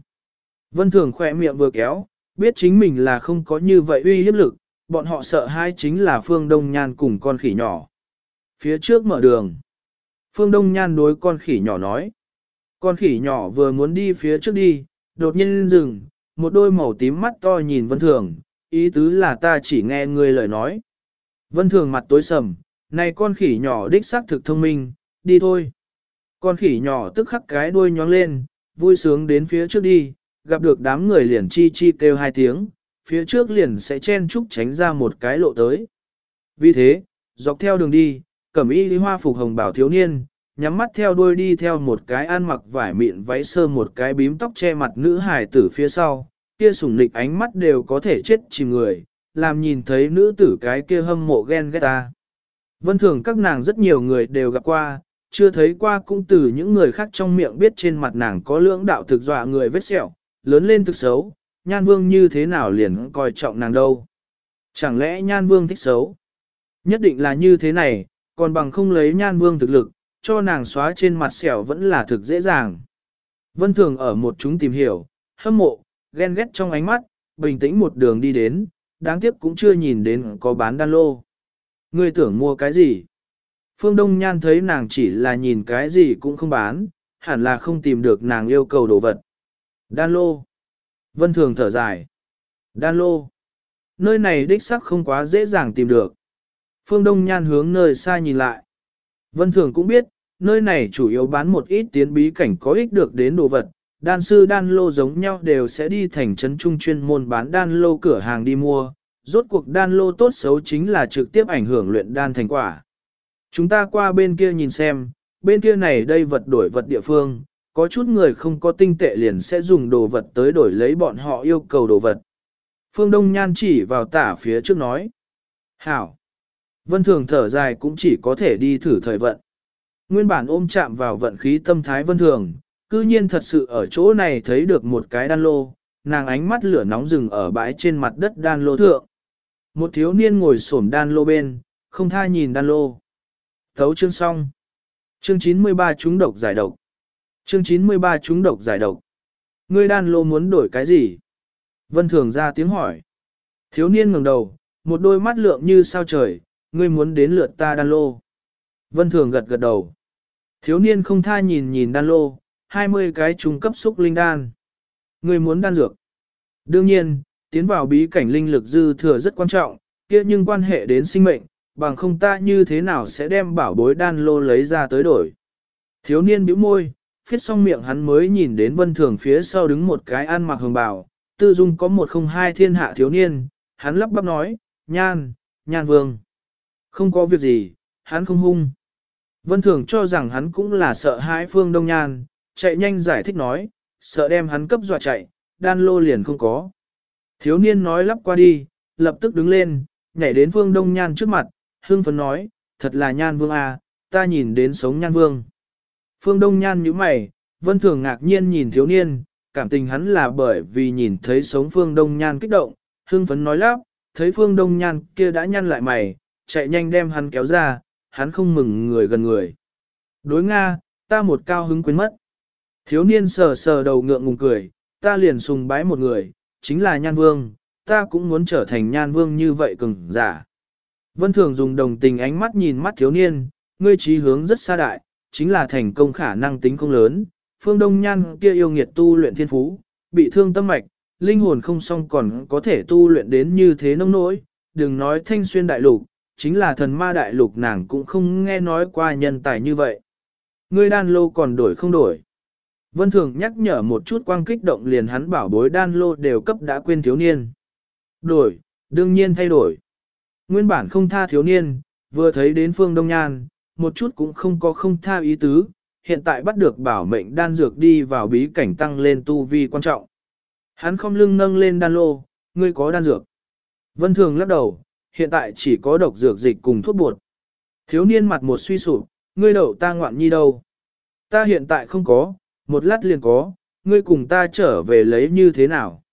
Vân Thường khỏe miệng vừa kéo, biết chính mình là không có như vậy uy hiếp lực, bọn họ sợ hai chính là Phương Đông Nhan cùng con khỉ nhỏ. Phía trước mở đường. Phương Đông Nhan đối con khỉ nhỏ nói. Con khỉ nhỏ vừa muốn đi phía trước đi, đột nhiên dừng, một đôi màu tím mắt to nhìn Vân Thường, ý tứ là ta chỉ nghe người lời nói. Vân Thường mặt tối sầm, này con khỉ nhỏ đích xác thực thông minh, đi thôi. Con khỉ nhỏ tức khắc cái đuôi nhóng lên, vui sướng đến phía trước đi, gặp được đám người liền chi chi kêu hai tiếng, phía trước liền sẽ chen chúc tránh ra một cái lộ tới. Vì thế, dọc theo đường đi, cẩm y hoa phục hồng bảo thiếu niên, nhắm mắt theo đuôi đi theo một cái ăn mặc vải mịn váy sơ một cái bím tóc che mặt nữ hài tử phía sau, kia sủng nịch ánh mắt đều có thể chết chìm người, làm nhìn thấy nữ tử cái kia hâm mộ ghen ghét ta. Vân thường các nàng rất nhiều người đều gặp qua, chưa thấy qua cũng từ những người khác trong miệng biết trên mặt nàng có lưỡng đạo thực dọa người vết sẹo, lớn lên thực xấu, nhan vương như thế nào liền coi trọng nàng đâu. Chẳng lẽ nhan vương thích xấu? Nhất định là như thế này, còn bằng không lấy nhan vương thực lực, cho nàng xóa trên mặt sẹo vẫn là thực dễ dàng. Vân Thường ở một chúng tìm hiểu, hâm mộ, ghen ghét trong ánh mắt, bình tĩnh một đường đi đến, đáng tiếc cũng chưa nhìn đến có bán đan lô. Ngươi tưởng mua cái gì? Phương Đông Nhan thấy nàng chỉ là nhìn cái gì cũng không bán, hẳn là không tìm được nàng yêu cầu đồ vật. Đan lô. Vân Thường thở dài. Đan lô. Nơi này đích sắc không quá dễ dàng tìm được. Phương Đông Nhan hướng nơi xa nhìn lại. Vân Thường cũng biết, nơi này chủ yếu bán một ít tiến bí cảnh có ích được đến đồ vật. Đan sư đan lô giống nhau đều sẽ đi thành trấn trung chuyên môn bán đan lô cửa hàng đi mua. Rốt cuộc đan lô tốt xấu chính là trực tiếp ảnh hưởng luyện đan thành quả. Chúng ta qua bên kia nhìn xem, bên kia này đây vật đổi vật địa phương, có chút người không có tinh tệ liền sẽ dùng đồ vật tới đổi lấy bọn họ yêu cầu đồ vật. Phương Đông Nhan chỉ vào tả phía trước nói. Hảo! Vân Thường thở dài cũng chỉ có thể đi thử thời vận. Nguyên bản ôm chạm vào vận khí tâm thái Vân Thường, cư nhiên thật sự ở chỗ này thấy được một cái đan lô, nàng ánh mắt lửa nóng rừng ở bãi trên mặt đất đan lô thượng. Một thiếu niên ngồi xổm đan lô bên, không tha nhìn đan lô. Thấu chương xong. Chương 93 chúng độc giải độc. Chương 93 chúng độc giải độc. Ngươi đan lô muốn đổi cái gì? Vân Thường ra tiếng hỏi. Thiếu niên ngẩng đầu, một đôi mắt lượng như sao trời, ngươi muốn đến lượt ta đan lô. Vân Thường gật gật đầu. Thiếu niên không tha nhìn nhìn đan lô, 20 cái trung cấp xúc linh đan. người muốn đan dược. Đương nhiên, tiến vào bí cảnh linh lực dư thừa rất quan trọng, kia nhưng quan hệ đến sinh mệnh, bằng không ta như thế nào sẽ đem bảo bối đan lô lấy ra tới đổi. Thiếu niên bĩu môi, phiết xong miệng hắn mới nhìn đến vân thường phía sau đứng một cái ăn mặc hồng bào, tư dung có một không hai thiên hạ thiếu niên, hắn lắp bắp nói, nhan, nhan vương. Không có việc gì, hắn không hung. Vân thường cho rằng hắn cũng là sợ hãi phương đông nhan, chạy nhanh giải thích nói, sợ đem hắn cấp dọa chạy, đan lô liền không có. Thiếu niên nói lắp qua đi, lập tức đứng lên, nhảy đến phương đông nhan trước mặt, hương phấn nói, thật là nhan vương à, ta nhìn đến sống nhan vương. Phương Đông Nhan như mày, vân thường ngạc nhiên nhìn thiếu niên, cảm tình hắn là bởi vì nhìn thấy sống Phương Đông Nhan kích động, hưng phấn nói lắp, thấy Phương Đông Nhan kia đã nhăn lại mày, chạy nhanh đem hắn kéo ra, hắn không mừng người gần người. Đối Nga, ta một cao hứng quên mất. Thiếu niên sờ sờ đầu ngượng ngùng cười, ta liền sùng bái một người, chính là Nhan Vương, ta cũng muốn trở thành Nhan Vương như vậy cường giả. Vân Thường dùng đồng tình ánh mắt nhìn mắt thiếu niên, ngươi trí hướng rất xa đại, chính là thành công khả năng tính không lớn. Phương Đông Nhan kia yêu nghiệt tu luyện thiên phú, bị thương tâm mạch, linh hồn không xong còn có thể tu luyện đến như thế nông nỗi, đừng nói thanh xuyên đại lục, chính là thần ma đại lục nàng cũng không nghe nói qua nhân tài như vậy. Ngươi đan lô còn đổi không đổi. Vân Thường nhắc nhở một chút quang kích động liền hắn bảo bối đan lô đều cấp đã quên thiếu niên. Đổi, đương nhiên thay đổi. Nguyên bản không tha thiếu niên, vừa thấy đến phương đông nhan, một chút cũng không có không tha ý tứ, hiện tại bắt được bảo mệnh đan dược đi vào bí cảnh tăng lên tu vi quan trọng. Hắn không lưng nâng lên đan lô, ngươi có đan dược. Vân Thường lắc đầu, hiện tại chỉ có độc dược dịch cùng thuốc bột. Thiếu niên mặt một suy sụp, ngươi đậu ta ngoạn nhi đâu. Ta hiện tại không có, một lát liền có, ngươi cùng ta trở về lấy như thế nào.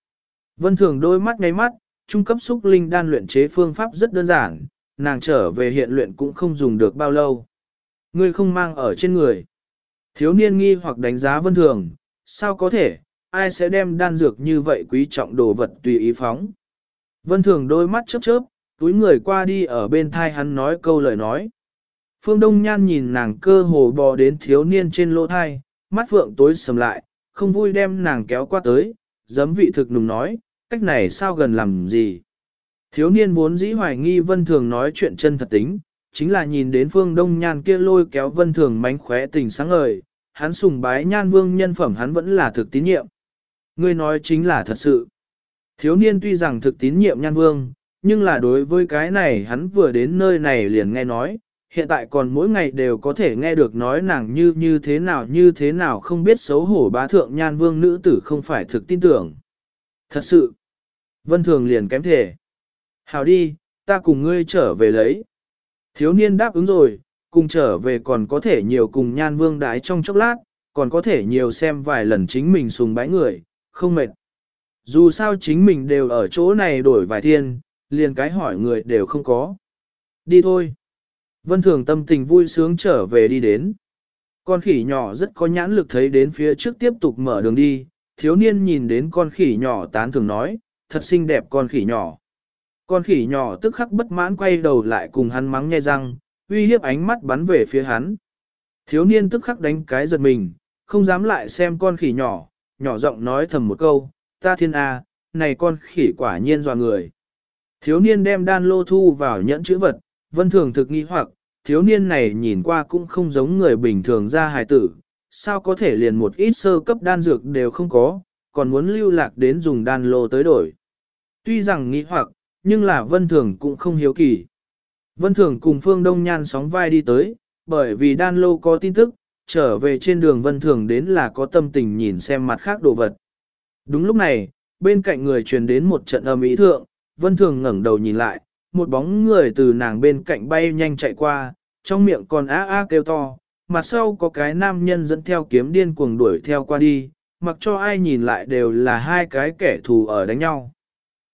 Vân Thường đôi mắt ngay mắt, trung cấp xúc linh đan luyện chế phương pháp rất đơn giản, nàng trở về hiện luyện cũng không dùng được bao lâu. Ngươi không mang ở trên người. Thiếu niên nghi hoặc đánh giá vân thường, sao có thể, ai sẽ đem đan dược như vậy quý trọng đồ vật tùy ý phóng. Vân thường đôi mắt chớp chớp, túi người qua đi ở bên thai hắn nói câu lời nói. Phương Đông Nhan nhìn nàng cơ hồ bò đến thiếu niên trên lỗ thai, mắt phượng tối sầm lại, không vui đem nàng kéo qua tới, giấm vị thực nùng nói, cách này sao gần làm gì. Thiếu niên vốn dĩ hoài nghi vân thường nói chuyện chân thật tính, chính là nhìn đến phương đông nhan kia lôi kéo vân thường mánh khóe tình sáng ngời, hắn sùng bái nhan vương nhân phẩm hắn vẫn là thực tín nhiệm. Ngươi nói chính là thật sự. Thiếu niên tuy rằng thực tín nhiệm nhan vương, nhưng là đối với cái này hắn vừa đến nơi này liền nghe nói, hiện tại còn mỗi ngày đều có thể nghe được nói nàng như như thế nào như thế nào không biết xấu hổ bá thượng nhan vương nữ tử không phải thực tin tưởng. Thật sự, vân thường liền kém thể. Hào đi, ta cùng ngươi trở về lấy. Thiếu niên đáp ứng rồi, cùng trở về còn có thể nhiều cùng nhan vương đái trong chốc lát, còn có thể nhiều xem vài lần chính mình sùng bái người, không mệt. Dù sao chính mình đều ở chỗ này đổi vài thiên, liền cái hỏi người đều không có. Đi thôi. Vân Thường tâm tình vui sướng trở về đi đến. Con khỉ nhỏ rất có nhãn lực thấy đến phía trước tiếp tục mở đường đi, thiếu niên nhìn đến con khỉ nhỏ tán thường nói, thật xinh đẹp con khỉ nhỏ. Con khỉ nhỏ tức khắc bất mãn quay đầu lại cùng hắn mắng nhai răng, uy hiếp ánh mắt bắn về phía hắn. Thiếu niên tức khắc đánh cái giật mình, không dám lại xem con khỉ nhỏ, nhỏ giọng nói thầm một câu, ta thiên A, này con khỉ quả nhiên dò người. Thiếu niên đem đan lô thu vào nhẫn chữ vật, vân thường thực nghi hoặc, thiếu niên này nhìn qua cũng không giống người bình thường ra hài tử, sao có thể liền một ít sơ cấp đan dược đều không có, còn muốn lưu lạc đến dùng đan lô tới đổi. Tuy rằng nghi hoặc, nhưng là vân thường cũng không hiếu kỳ. Vân thường cùng phương đông nhan sóng vai đi tới, bởi vì đan lô có tin tức, trở về trên đường vân thường đến là có tâm tình nhìn xem mặt khác đồ vật. Đúng lúc này, bên cạnh người truyền đến một trận âm ý thượng, vân thường ngẩng đầu nhìn lại, một bóng người từ nàng bên cạnh bay nhanh chạy qua, trong miệng còn á á kêu to, mặt sau có cái nam nhân dẫn theo kiếm điên cuồng đuổi theo qua đi, mặc cho ai nhìn lại đều là hai cái kẻ thù ở đánh nhau.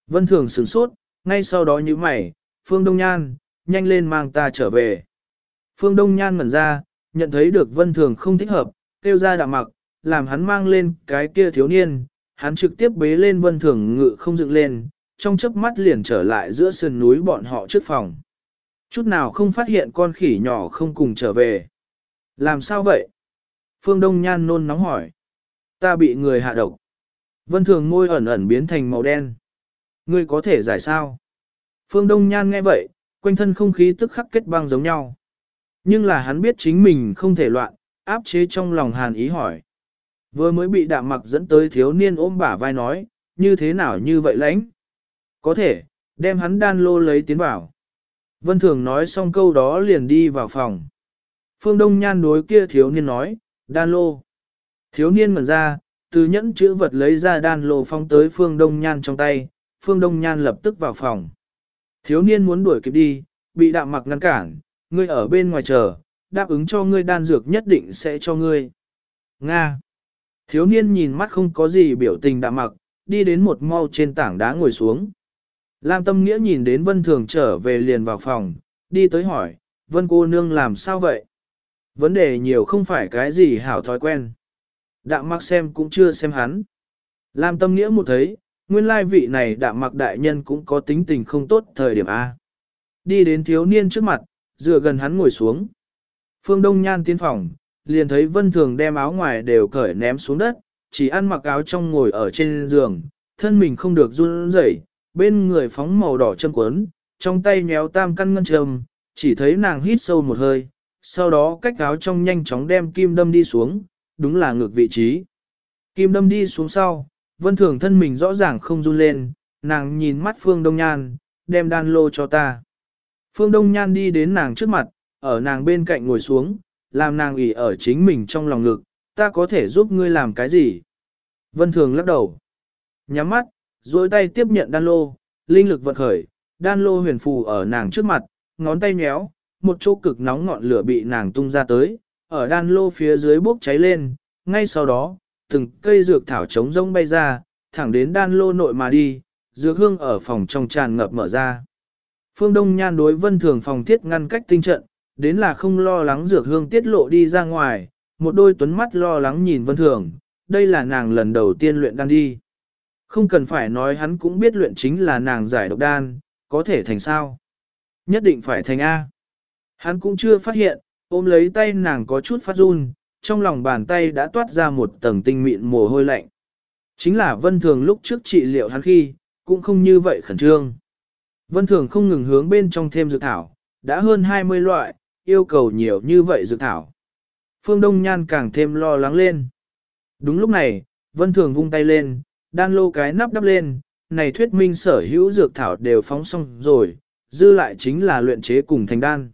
Vân thường sửng sốt, ngay sau đó như mày, Phương Đông Nhan, nhanh lên mang ta trở về. Phương Đông Nhan ngẩn ra, nhận thấy được Vân Thường không thích hợp, kêu ra đạm mặc, làm hắn mang lên cái kia thiếu niên, hắn trực tiếp bế lên Vân Thường ngự không dựng lên, trong chớp mắt liền trở lại giữa sườn núi bọn họ trước phòng. Chút nào không phát hiện con khỉ nhỏ không cùng trở về. Làm sao vậy? Phương Đông Nhan nôn nóng hỏi. Ta bị người hạ độc. Vân Thường ngôi ẩn ẩn biến thành màu đen. Ngươi có thể giải sao? Phương Đông Nhan nghe vậy, quanh thân không khí tức khắc kết băng giống nhau. Nhưng là hắn biết chính mình không thể loạn, áp chế trong lòng hàn ý hỏi. Vừa mới bị đạm mặc dẫn tới thiếu niên ôm bả vai nói, như thế nào như vậy lãnh? Có thể, đem hắn đan lô lấy tiến vào. Vân Thường nói xong câu đó liền đi vào phòng. Phương Đông Nhan đối kia thiếu niên nói, đan lô. Thiếu niên mở ra, từ nhẫn chữ vật lấy ra đan lô phong tới Phương Đông Nhan trong tay, Phương Đông Nhan lập tức vào phòng. Thiếu niên muốn đuổi kịp đi, bị đạm mặc ngăn cản, ngươi ở bên ngoài chờ, đáp ứng cho ngươi đan dược nhất định sẽ cho ngươi. Nga. Thiếu niên nhìn mắt không có gì biểu tình đạm mặc, đi đến một mau trên tảng đá ngồi xuống. Lam Tâm Nghĩa nhìn đến Vân Thường trở về liền vào phòng, đi tới hỏi, Vân cô nương làm sao vậy? Vấn đề nhiều không phải cái gì hảo thói quen. Đạm mặc xem cũng chưa xem hắn. Lam Tâm Nghĩa một thấy, nguyên lai vị này đạm mặc đại nhân cũng có tính tình không tốt thời điểm A. Đi đến thiếu niên trước mặt, dựa gần hắn ngồi xuống. Phương Đông Nhan tiến phòng, liền thấy Vân Thường đem áo ngoài đều cởi ném xuống đất, chỉ ăn mặc áo trong ngồi ở trên giường, thân mình không được run rẩy, bên người phóng màu đỏ châm cuốn, trong tay nhéo tam căn ngân trầm, chỉ thấy nàng hít sâu một hơi, sau đó cách áo trong nhanh chóng đem kim đâm đi xuống, đúng là ngược vị trí. Kim đâm đi xuống sau, Vân Thường thân mình rõ ràng không run lên, nàng nhìn mắt Phương Đông Nhan, đem đan lô cho ta. Phương Đông Nhan đi đến nàng trước mặt, ở nàng bên cạnh ngồi xuống, làm nàng ủy ở chính mình trong lòng ngực, ta có thể giúp ngươi làm cái gì? Vân Thường lắc đầu. Nhắm mắt, duỗi tay tiếp nhận đan lô, linh lực vận khởi, đan lô huyền phù ở nàng trước mặt, ngón tay nhéo, một chỗ cực nóng ngọn lửa bị nàng tung ra tới, ở đan lô phía dưới bốc cháy lên, ngay sau đó, từng cây dược thảo trống rông bay ra, thẳng đến đan lô nội mà đi, dược hương ở phòng trong tràn ngập mở ra. Phương Đông Nhan đối vân thường phòng thiết ngăn cách tinh trận, đến là không lo lắng dược hương tiết lộ đi ra ngoài, một đôi tuấn mắt lo lắng nhìn vân thường, đây là nàng lần đầu tiên luyện đan đi. Không cần phải nói hắn cũng biết luyện chính là nàng giải độc đan, có thể thành sao. Nhất định phải thành A. Hắn cũng chưa phát hiện, ôm lấy tay nàng có chút phát run, trong lòng bàn tay đã toát ra một tầng tinh mịn mồ hôi lạnh. Chính là vân thường lúc trước trị liệu hắn khi, cũng không như vậy khẩn trương. Vân thường không ngừng hướng bên trong thêm dược thảo, đã hơn 20 loại, yêu cầu nhiều như vậy dược thảo. Phương Đông Nhan càng thêm lo lắng lên. Đúng lúc này, Vân Thường vung tay lên, đan lô cái nắp đắp lên, này thuyết minh sở hữu dược thảo đều phóng xong rồi, dư lại chính là luyện chế cùng thành đan.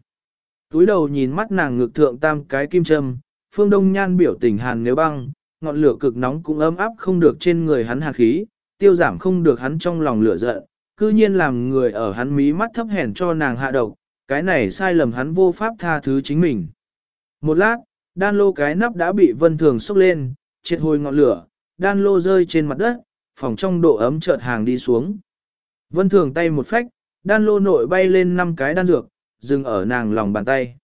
Túi đầu nhìn mắt nàng ngực thượng tam cái kim châm, Phương Đông Nhan biểu tình hàn nếu băng, ngọn lửa cực nóng cũng ấm áp không được trên người hắn hạt khí, tiêu giảm không được hắn trong lòng lửa giận, cư nhiên làm người ở hắn mí mắt thấp hèn cho nàng hạ độc, cái này sai lầm hắn vô pháp tha thứ chính mình. Một lát, đan lô cái nắp đã bị vân thường sốc lên, triệt hồi ngọn lửa, đan lô rơi trên mặt đất, phòng trong độ ấm chợt hàng đi xuống. Vân thường tay một phách, đan lô nội bay lên năm cái đan dược, dừng ở nàng lòng bàn tay.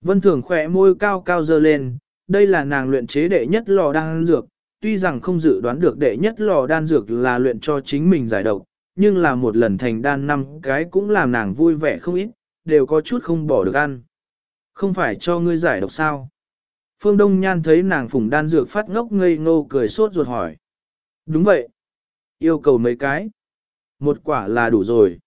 Vân thường khỏe môi cao cao dơ lên, đây là nàng luyện chế đệ nhất lò đan dược, tuy rằng không dự đoán được đệ nhất lò đan dược là luyện cho chính mình giải độc, nhưng là một lần thành đan năm cái cũng làm nàng vui vẻ không ít, đều có chút không bỏ được ăn. Không phải cho ngươi giải độc sao? Phương Đông Nhan thấy nàng phùng đan dược phát ngốc ngây ngô cười sốt ruột hỏi. Đúng vậy. Yêu cầu mấy cái. Một quả là đủ rồi.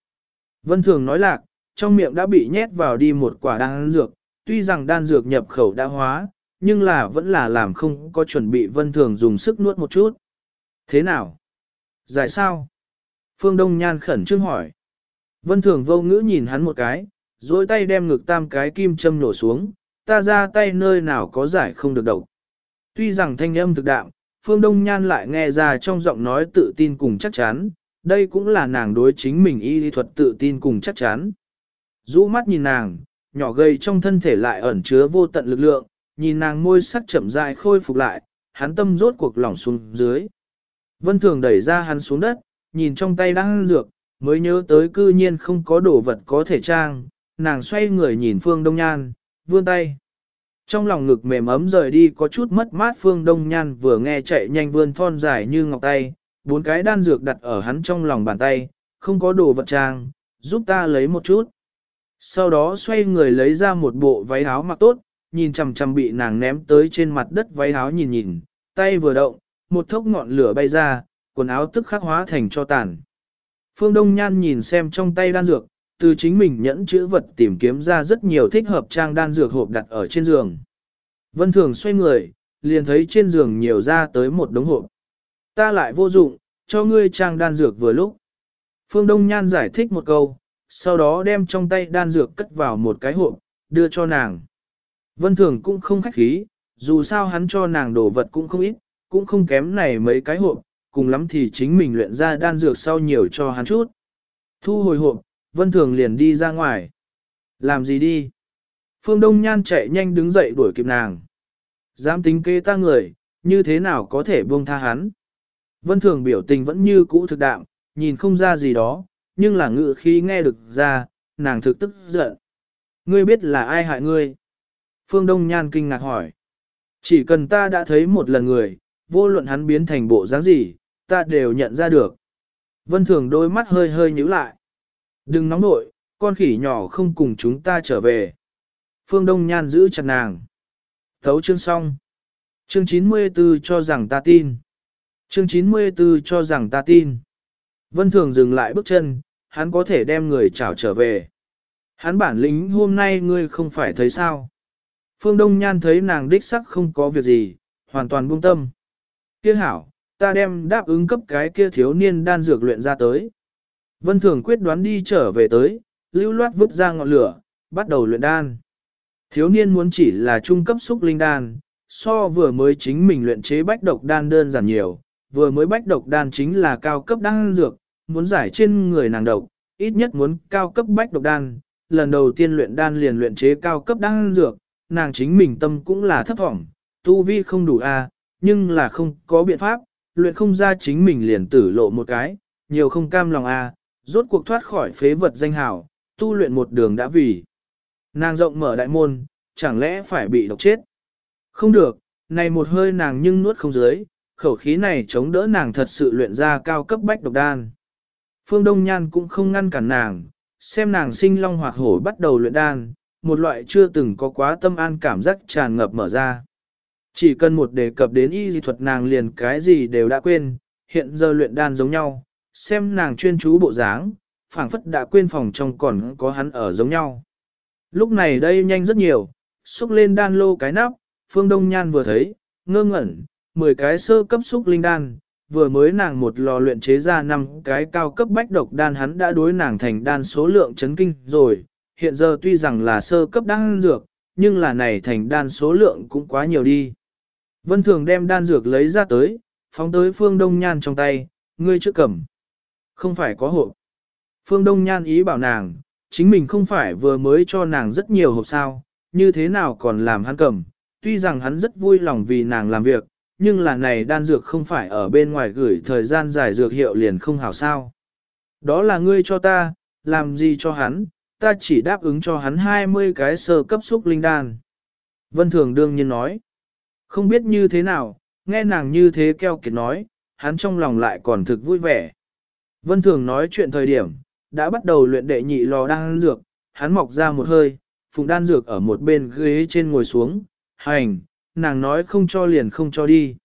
Vân Thường nói lạc, trong miệng đã bị nhét vào đi một quả đan dược, tuy rằng đan dược nhập khẩu đã hóa, nhưng là vẫn là làm không có chuẩn bị Vân Thường dùng sức nuốt một chút. Thế nào? Giải sao? Phương Đông Nhan khẩn trương hỏi. Vân Thường vô ngữ nhìn hắn một cái, dối tay đem ngực tam cái kim châm nổ xuống, ta ra tay nơi nào có giải không được độc. Tuy rằng thanh âm thực đạm, Phương Đông Nhan lại nghe ra trong giọng nói tự tin cùng chắc chắn, đây cũng là nàng đối chính mình y lý thuật tự tin cùng chắc chắn. Rũ mắt nhìn nàng, nhỏ gầy trong thân thể lại ẩn chứa vô tận lực lượng, nhìn nàng môi sắc chậm rãi khôi phục lại, hắn tâm rốt cuộc lỏng xuống dưới. Vân Thường đẩy ra hắn xuống đất, nhìn trong tay đang dược, mới nhớ tới cư nhiên không có đồ vật có thể trang, nàng xoay người nhìn Phương Đông Nhan, vươn tay. Trong lòng ngực mềm ấm rời đi có chút mất mát Phương Đông Nhan vừa nghe chạy nhanh vươn thon dài như ngọc tay, bốn cái đan dược đặt ở hắn trong lòng bàn tay, không có đồ vật trang, giúp ta lấy một chút. Sau đó xoay người lấy ra một bộ váy áo mặc tốt, nhìn chằm chằm bị nàng ném tới trên mặt đất váy áo nhìn nhìn, tay vừa động, một thốc ngọn lửa bay ra, quần áo tức khắc hóa thành cho tàn. Phương Đông Nhan nhìn xem trong tay đan dược, từ chính mình nhẫn chữ vật tìm kiếm ra rất nhiều thích hợp trang đan dược hộp đặt ở trên giường. Vân Thường xoay người, liền thấy trên giường nhiều ra tới một đống hộp. Ta lại vô dụng, cho ngươi trang đan dược vừa lúc. Phương Đông Nhan giải thích một câu, sau đó đem trong tay đan dược cất vào một cái hộp, đưa cho nàng. Vân Thường cũng không khách khí, dù sao hắn cho nàng đồ vật cũng không ít, cũng không kém này mấy cái hộp, cùng lắm thì chính mình luyện ra đan dược sau nhiều cho hắn chút. Thu hồi hộp, Vân Thường liền đi ra ngoài. Làm gì đi? Phương Đông Nhan chạy nhanh đứng dậy đuổi kịp nàng. Dám tính kế ta người, như thế nào có thể buông tha hắn? Vân Thường biểu tình vẫn như cũ thực đạm, nhìn không ra gì đó, nhưng là ngự khi nghe được ra, nàng thực tức giận. Ngươi biết là ai hại ngươi? Phương Đông Nhan kinh ngạc hỏi. Chỉ cần ta đã thấy một lần người, vô luận hắn biến thành bộ dáng gì, ta đều nhận ra được. Vân Thường đôi mắt hơi hơi nhíu lại. Đừng nóng nội, con khỉ nhỏ không cùng chúng ta trở về. Phương Đông Nhan giữ chặt nàng. Thấu chương xong. Chương 94 cho rằng ta tin. Chương 94 cho rằng ta tin. Vân Thường dừng lại bước chân, hắn có thể đem người chảo trở về. Hắn bản lĩnh hôm nay ngươi không phải thấy sao. Phương Đông Nhan thấy nàng đích sắc không có việc gì, hoàn toàn buông tâm. Kia hảo, ta đem đáp ứng cấp cái kia thiếu niên đan dược luyện ra tới. Vân Thường quyết đoán đi trở về tới, lưu loát vứt ra ngọn lửa, bắt đầu luyện đan. Thiếu niên muốn chỉ là trung cấp xúc linh đan, so vừa mới chính mình luyện chế bách độc đan đơn giản nhiều, vừa mới bách độc đan chính là cao cấp đan dược, muốn giải trên người nàng độc, ít nhất muốn cao cấp bách độc đan, lần đầu tiên luyện đan liền luyện chế cao cấp đan dược, nàng chính mình tâm cũng là thấp vọng, tu vi không đủ a, nhưng là không có biện pháp, luyện không ra chính mình liền tử lộ một cái, nhiều không cam lòng a, rốt cuộc thoát khỏi phế vật danh hào, tu luyện một đường đã vì. Nàng rộng mở đại môn, chẳng lẽ phải bị độc chết? Không được, này một hơi nàng nhưng nuốt không dưới, khẩu khí này chống đỡ nàng thật sự luyện ra cao cấp bách độc đan. Phương Đông Nhan cũng không ngăn cản nàng, xem nàng sinh long hoạt hổ bắt đầu luyện đan, một loại chưa từng có quá tâm an cảm giác tràn ngập mở ra. Chỉ cần một đề cập đến y dị thuật nàng liền cái gì đều đã quên, hiện giờ luyện đan giống nhau, xem nàng chuyên chú bộ dáng, phảng phất đã quên phòng trong còn có hắn ở giống nhau. Lúc này đây nhanh rất nhiều, xúc lên đan lô cái nắp, phương đông nhan vừa thấy, ngơ ngẩn, 10 cái sơ cấp xúc linh đan, vừa mới nàng một lò luyện chế ra năm cái cao cấp bách độc đan hắn đã đối nàng thành đan số lượng chấn kinh rồi, hiện giờ tuy rằng là sơ cấp đan dược, nhưng là này thành đan số lượng cũng quá nhiều đi. Vân Thường đem đan dược lấy ra tới, phóng tới phương đông nhan trong tay, ngươi trước cầm. Không phải có hộp. Phương Đông Nhan ý bảo nàng, chính mình không phải vừa mới cho nàng rất nhiều hộp sao, như thế nào còn làm hắn cầm. Tuy rằng hắn rất vui lòng vì nàng làm việc, nhưng là này đan dược không phải ở bên ngoài gửi thời gian dài dược hiệu liền không hảo sao. Đó là ngươi cho ta, làm gì cho hắn, ta chỉ đáp ứng cho hắn 20 cái sơ cấp xúc linh đan. Vân Thường đương nhiên nói, không biết như thế nào, nghe nàng như thế keo kiệt nói, hắn trong lòng lại còn thực vui vẻ. Vân Thường nói chuyện thời điểm, đã bắt đầu luyện đệ nhị lò đan dược, hắn mọc ra một hơi, phùng đan dược ở một bên ghế trên ngồi xuống, hành, nàng nói không cho liền không cho đi.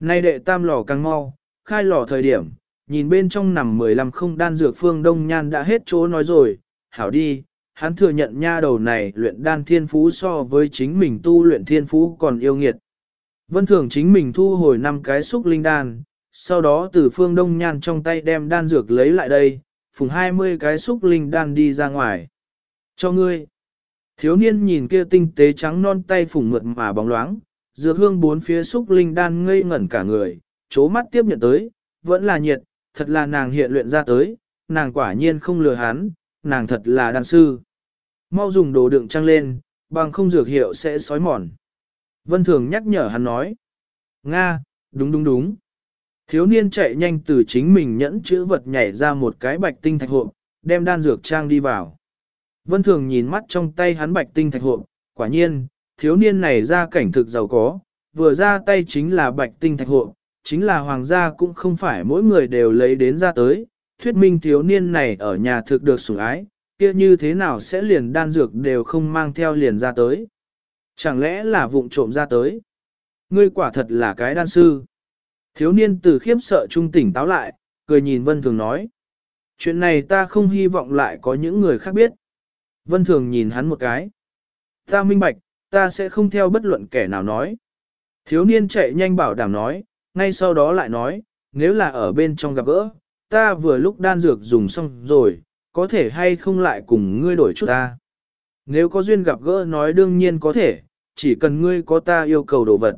Nay đệ tam lò càng mau, khai lò thời điểm, nhìn bên trong nằm 15 không đan dược phương đông nhan đã hết chỗ nói rồi, hảo đi, hắn thừa nhận nha đầu này luyện đan thiên phú so với chính mình tu luyện thiên phú còn yêu nghiệt. Vân thường chính mình thu hồi năm cái xúc linh đan, sau đó từ phương đông nhan trong tay đem đan dược lấy lại đây, phùng 20 cái xúc linh đan đi ra ngoài. Cho ngươi. Thiếu niên nhìn kia tinh tế trắng non tay phùng mượt mà bóng loáng, dược hương bốn phía xúc linh đan ngây ngẩn cả người, chố mắt tiếp nhận tới, vẫn là nhiệt, thật là nàng hiện luyện ra tới, nàng quả nhiên không lừa hắn, nàng thật là đan sư. Mau dùng đồ đựng trăng lên, bằng không dược hiệu sẽ sói mòn. Vân Thường nhắc nhở hắn nói. Nga, đúng đúng đúng. Thiếu niên chạy nhanh từ chính mình nhẫn chữ vật nhảy ra một cái bạch tinh thạch hộp, đem đan dược trang đi vào. Vân Thường nhìn mắt trong tay hắn bạch tinh thạch hộp, quả nhiên, thiếu niên này ra cảnh thực giàu có, vừa ra tay chính là bạch tinh thạch hộp, chính là hoàng gia cũng không phải mỗi người đều lấy đến ra tới, thuyết minh thiếu niên này ở nhà thực được sủng ái, kia như thế nào sẽ liền đan dược đều không mang theo liền ra tới. Chẳng lẽ là vụng trộm ra tới? Ngươi quả thật là cái đan sư. Thiếu niên từ khiếp sợ trung tỉnh táo lại, cười nhìn Vân Thường nói. Chuyện này ta không hy vọng lại có những người khác biết. Vân Thường nhìn hắn một cái. Ta minh bạch, ta sẽ không theo bất luận kẻ nào nói. Thiếu niên chạy nhanh bảo đảm nói, ngay sau đó lại nói, nếu là ở bên trong gặp gỡ, ta vừa lúc đan dược dùng xong rồi, có thể hay không lại cùng ngươi đổi chút ta. Nếu có duyên gặp gỡ nói đương nhiên có thể, chỉ cần ngươi có ta yêu cầu đồ vật.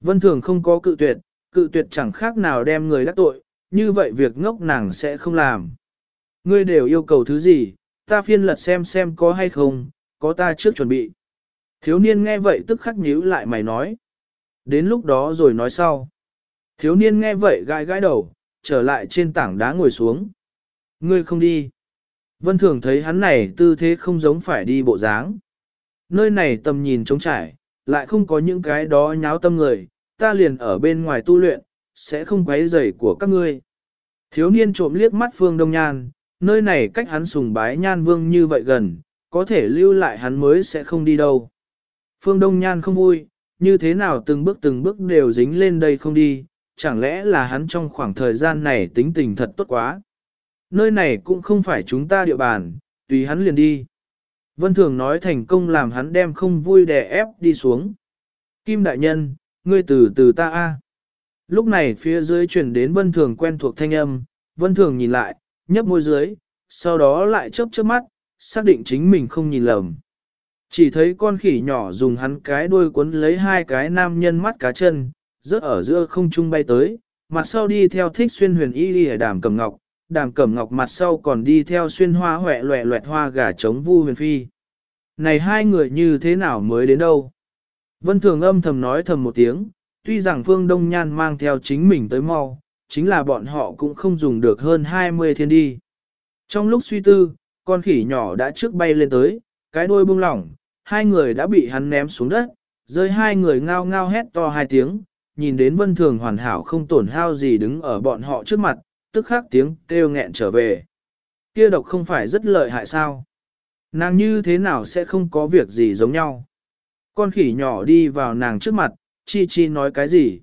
Vân Thường không có cự tuyệt, cự tuyệt chẳng khác nào đem người đắc tội, như vậy việc ngốc nàng sẽ không làm. Ngươi đều yêu cầu thứ gì, ta phiên lật xem xem có hay không, có ta trước chuẩn bị. Thiếu niên nghe vậy tức khắc nhíu lại mày nói. Đến lúc đó rồi nói sau. Thiếu niên nghe vậy gai gai đầu, trở lại trên tảng đá ngồi xuống. Ngươi không đi. Vân Thường thấy hắn này tư thế không giống phải đi bộ dáng. Nơi này tầm nhìn trống trải, lại không có những cái đó nháo tâm người, ta liền ở bên ngoài tu luyện, sẽ không quấy rầy của các ngươi. Thiếu niên trộm liếc mắt Phương Đông Nhan, nơi này cách hắn sùng bái Nhan Vương như vậy gần, có thể lưu lại hắn mới sẽ không đi đâu. Phương Đông Nhan không vui, như thế nào từng bước từng bước đều dính lên đây không đi, chẳng lẽ là hắn trong khoảng thời gian này tính tình thật tốt quá. Nơi này cũng không phải chúng ta địa bàn, tùy hắn liền đi. Vân Thường nói thành công làm hắn đem không vui đè ép đi xuống. Kim Đại Nhân, ngươi từ từ ta a. Lúc này phía dưới truyền đến Vân Thường quen thuộc thanh âm, Vân Thường nhìn lại, nhấp môi dưới, sau đó lại chớp chớp mắt, xác định chính mình không nhìn lầm. Chỉ thấy con khỉ nhỏ dùng hắn cái đuôi cuốn lấy hai cái nam nhân mắt cá chân, rớt ở giữa không trung bay tới, mặt sau đi theo thích xuyên huyền y đi đàm cầm ngọc, đàm cẩm ngọc mặt sau còn đi theo xuyên hoa huệ loẹ loẹt hoa gà trống vu huyền phi. Này hai người như thế nào mới đến đâu? Vân Thường âm thầm nói thầm một tiếng, tuy rằng Phương Đông Nhan mang theo chính mình tới mau, chính là bọn họ cũng không dùng được hơn 20 thiên đi. Trong lúc suy tư, con khỉ nhỏ đã trước bay lên tới, cái đuôi bung lỏng, hai người đã bị hắn ném xuống đất, rơi hai người ngao ngao hét to hai tiếng, nhìn đến Vân Thường hoàn hảo không tổn hao gì đứng ở bọn họ trước mặt, tức khắc tiếng kêu nghẹn trở về. Kia độc không phải rất lợi hại sao? Nàng như thế nào sẽ không có việc gì giống nhau? Con khỉ nhỏ đi vào nàng trước mặt, chi chi nói cái gì?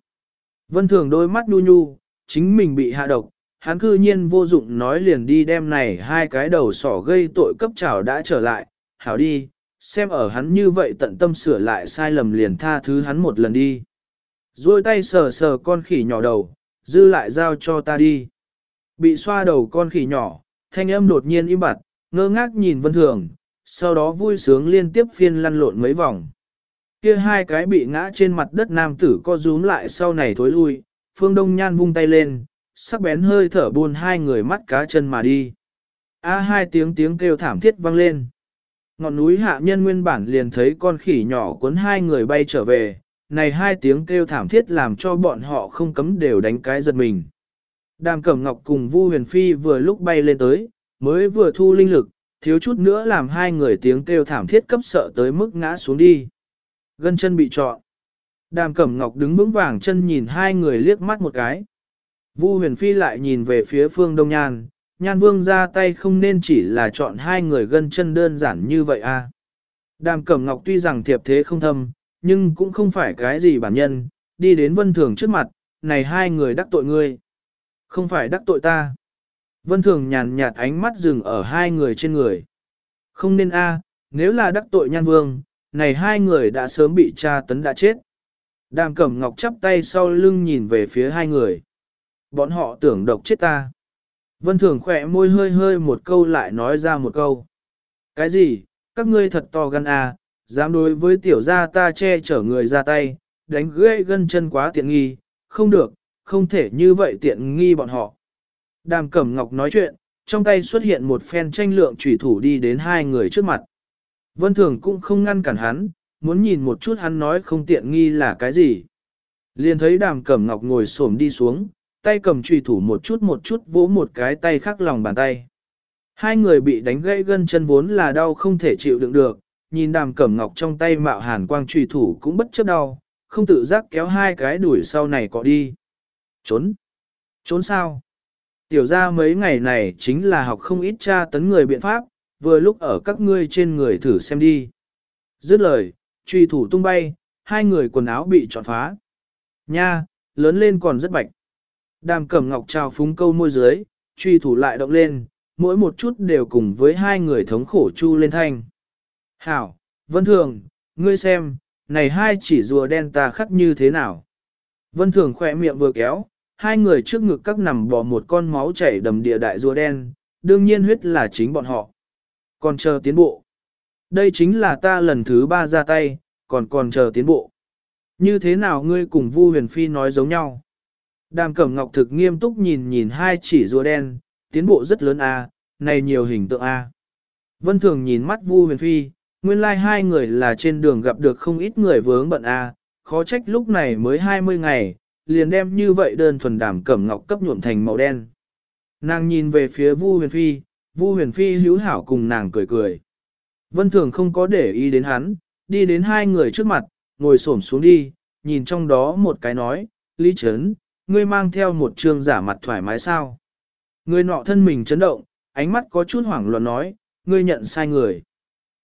Vân thường đôi mắt nhu nhu, chính mình bị hạ độc, hắn cư nhiên vô dụng nói liền đi đem này hai cái đầu sỏ gây tội cấp trào đã trở lại, hảo đi, xem ở hắn như vậy tận tâm sửa lại sai lầm liền tha thứ hắn một lần đi. Rồi tay sờ sờ con khỉ nhỏ đầu, dư lại giao cho ta đi. Bị xoa đầu con khỉ nhỏ, thanh âm đột nhiên im bặt, ngơ ngác nhìn vân thường, sau đó vui sướng liên tiếp phiên lăn lộn mấy vòng. Kia hai cái bị ngã trên mặt đất nam tử co rúm lại sau này thối lui, phương đông nhan vung tay lên, sắc bén hơi thở buồn hai người mắt cá chân mà đi. A hai tiếng tiếng kêu thảm thiết vang lên. Ngọn núi hạ nhân nguyên bản liền thấy con khỉ nhỏ cuốn hai người bay trở về, này hai tiếng kêu thảm thiết làm cho bọn họ không cấm đều đánh cái giật mình. Đàm Cẩm Ngọc cùng Vu Huyền Phi vừa lúc bay lên tới, mới vừa thu linh lực, thiếu chút nữa làm hai người tiếng kêu thảm thiết cấp sợ tới mức ngã xuống đi. Gân chân bị trọn. Đàm Cẩm Ngọc đứng vững vàng chân nhìn hai người liếc mắt một cái. Vu huyền phi lại nhìn về phía phương đông nhan, nhan vương ra tay không nên chỉ là chọn hai người gân chân đơn giản như vậy à. Đàm cẩm ngọc tuy rằng thiệp thế không thâm, nhưng cũng không phải cái gì bản nhân, đi đến vân thường trước mặt, này hai người đắc tội ngươi. Không phải đắc tội ta. Vân thường nhàn nhạt ánh mắt dừng ở hai người trên người. Không nên a, nếu là đắc tội nhan vương, này hai người đã sớm bị cha tấn đã chết. Đàm cẩm ngọc chắp tay sau lưng nhìn về phía hai người. Bọn họ tưởng độc chết ta. Vân thường khỏe môi hơi hơi một câu lại nói ra một câu. Cái gì, các ngươi thật to gan à, dám đối với tiểu gia ta che chở người ra tay, đánh gãy gân chân quá tiện nghi, không được, không thể như vậy tiện nghi bọn họ. Đàm Cẩm Ngọc nói chuyện, trong tay xuất hiện một phen tranh lượng chủy thủ đi đến hai người trước mặt. Vân Thường cũng không ngăn cản hắn, muốn nhìn một chút hắn nói không tiện nghi là cái gì. Liền thấy Đàm Cẩm Ngọc ngồi xổm đi xuống, tay cầm trùy thủ một chút một chút vỗ một cái tay khác lòng bàn tay. Hai người bị đánh gãy gân chân vốn là đau không thể chịu đựng được, nhìn Đàm Cẩm Ngọc trong tay mạo hàn quang trùy thủ cũng bất chấp đau, không tự giác kéo hai cái đuổi sau này cọ đi. Trốn! Trốn sao? Tiểu ra mấy ngày này chính là học không ít tra tấn người biện pháp, vừa lúc ở các ngươi trên người thử xem đi. Dứt lời, truy thủ tung bay, hai người quần áo bị trọn phá. Nha, lớn lên còn rất bạch. Đàm cẩm ngọc trao phúng câu môi dưới, truy thủ lại động lên, mỗi một chút đều cùng với hai người thống khổ chu lên thanh. Hảo, Vân Thường, ngươi xem, này hai chỉ rùa đen ta khắc như thế nào? Vân Thường khỏe miệng vừa kéo, hai người trước ngực các nằm bò một con máu chảy đầm địa đại rùa đen, đương nhiên huyết là chính bọn họ. Còn chờ tiến bộ. Đây chính là ta lần thứ ba ra tay, còn còn chờ tiến bộ. Như thế nào ngươi cùng Vu Huyền Phi nói giống nhau? Đàm Cẩm Ngọc thực nghiêm túc nhìn nhìn hai chỉ rùa đen, tiến bộ rất lớn a, này nhiều hình tượng a. Vân Thường nhìn mắt Vu Huyền Phi, nguyên lai like hai người là trên đường gặp được không ít người vướng bận a, khó trách lúc này mới 20 ngày, liền đem như vậy đơn thuần Đàm cẩm ngọc cấp nhuộm thành màu đen. Nàng nhìn về phía Vu Huyền Phi, Vu Huyền Phi hữu hảo cùng nàng cười cười. Vân Thường không có để ý đến hắn, đi đến hai người trước mặt, ngồi xổm xuống đi, nhìn trong đó một cái nói, Lý Trấn, ngươi mang theo một trương giả mặt thoải mái sao? Người nọ thân mình chấn động, ánh mắt có chút hoảng loạn nói, ngươi nhận sai người.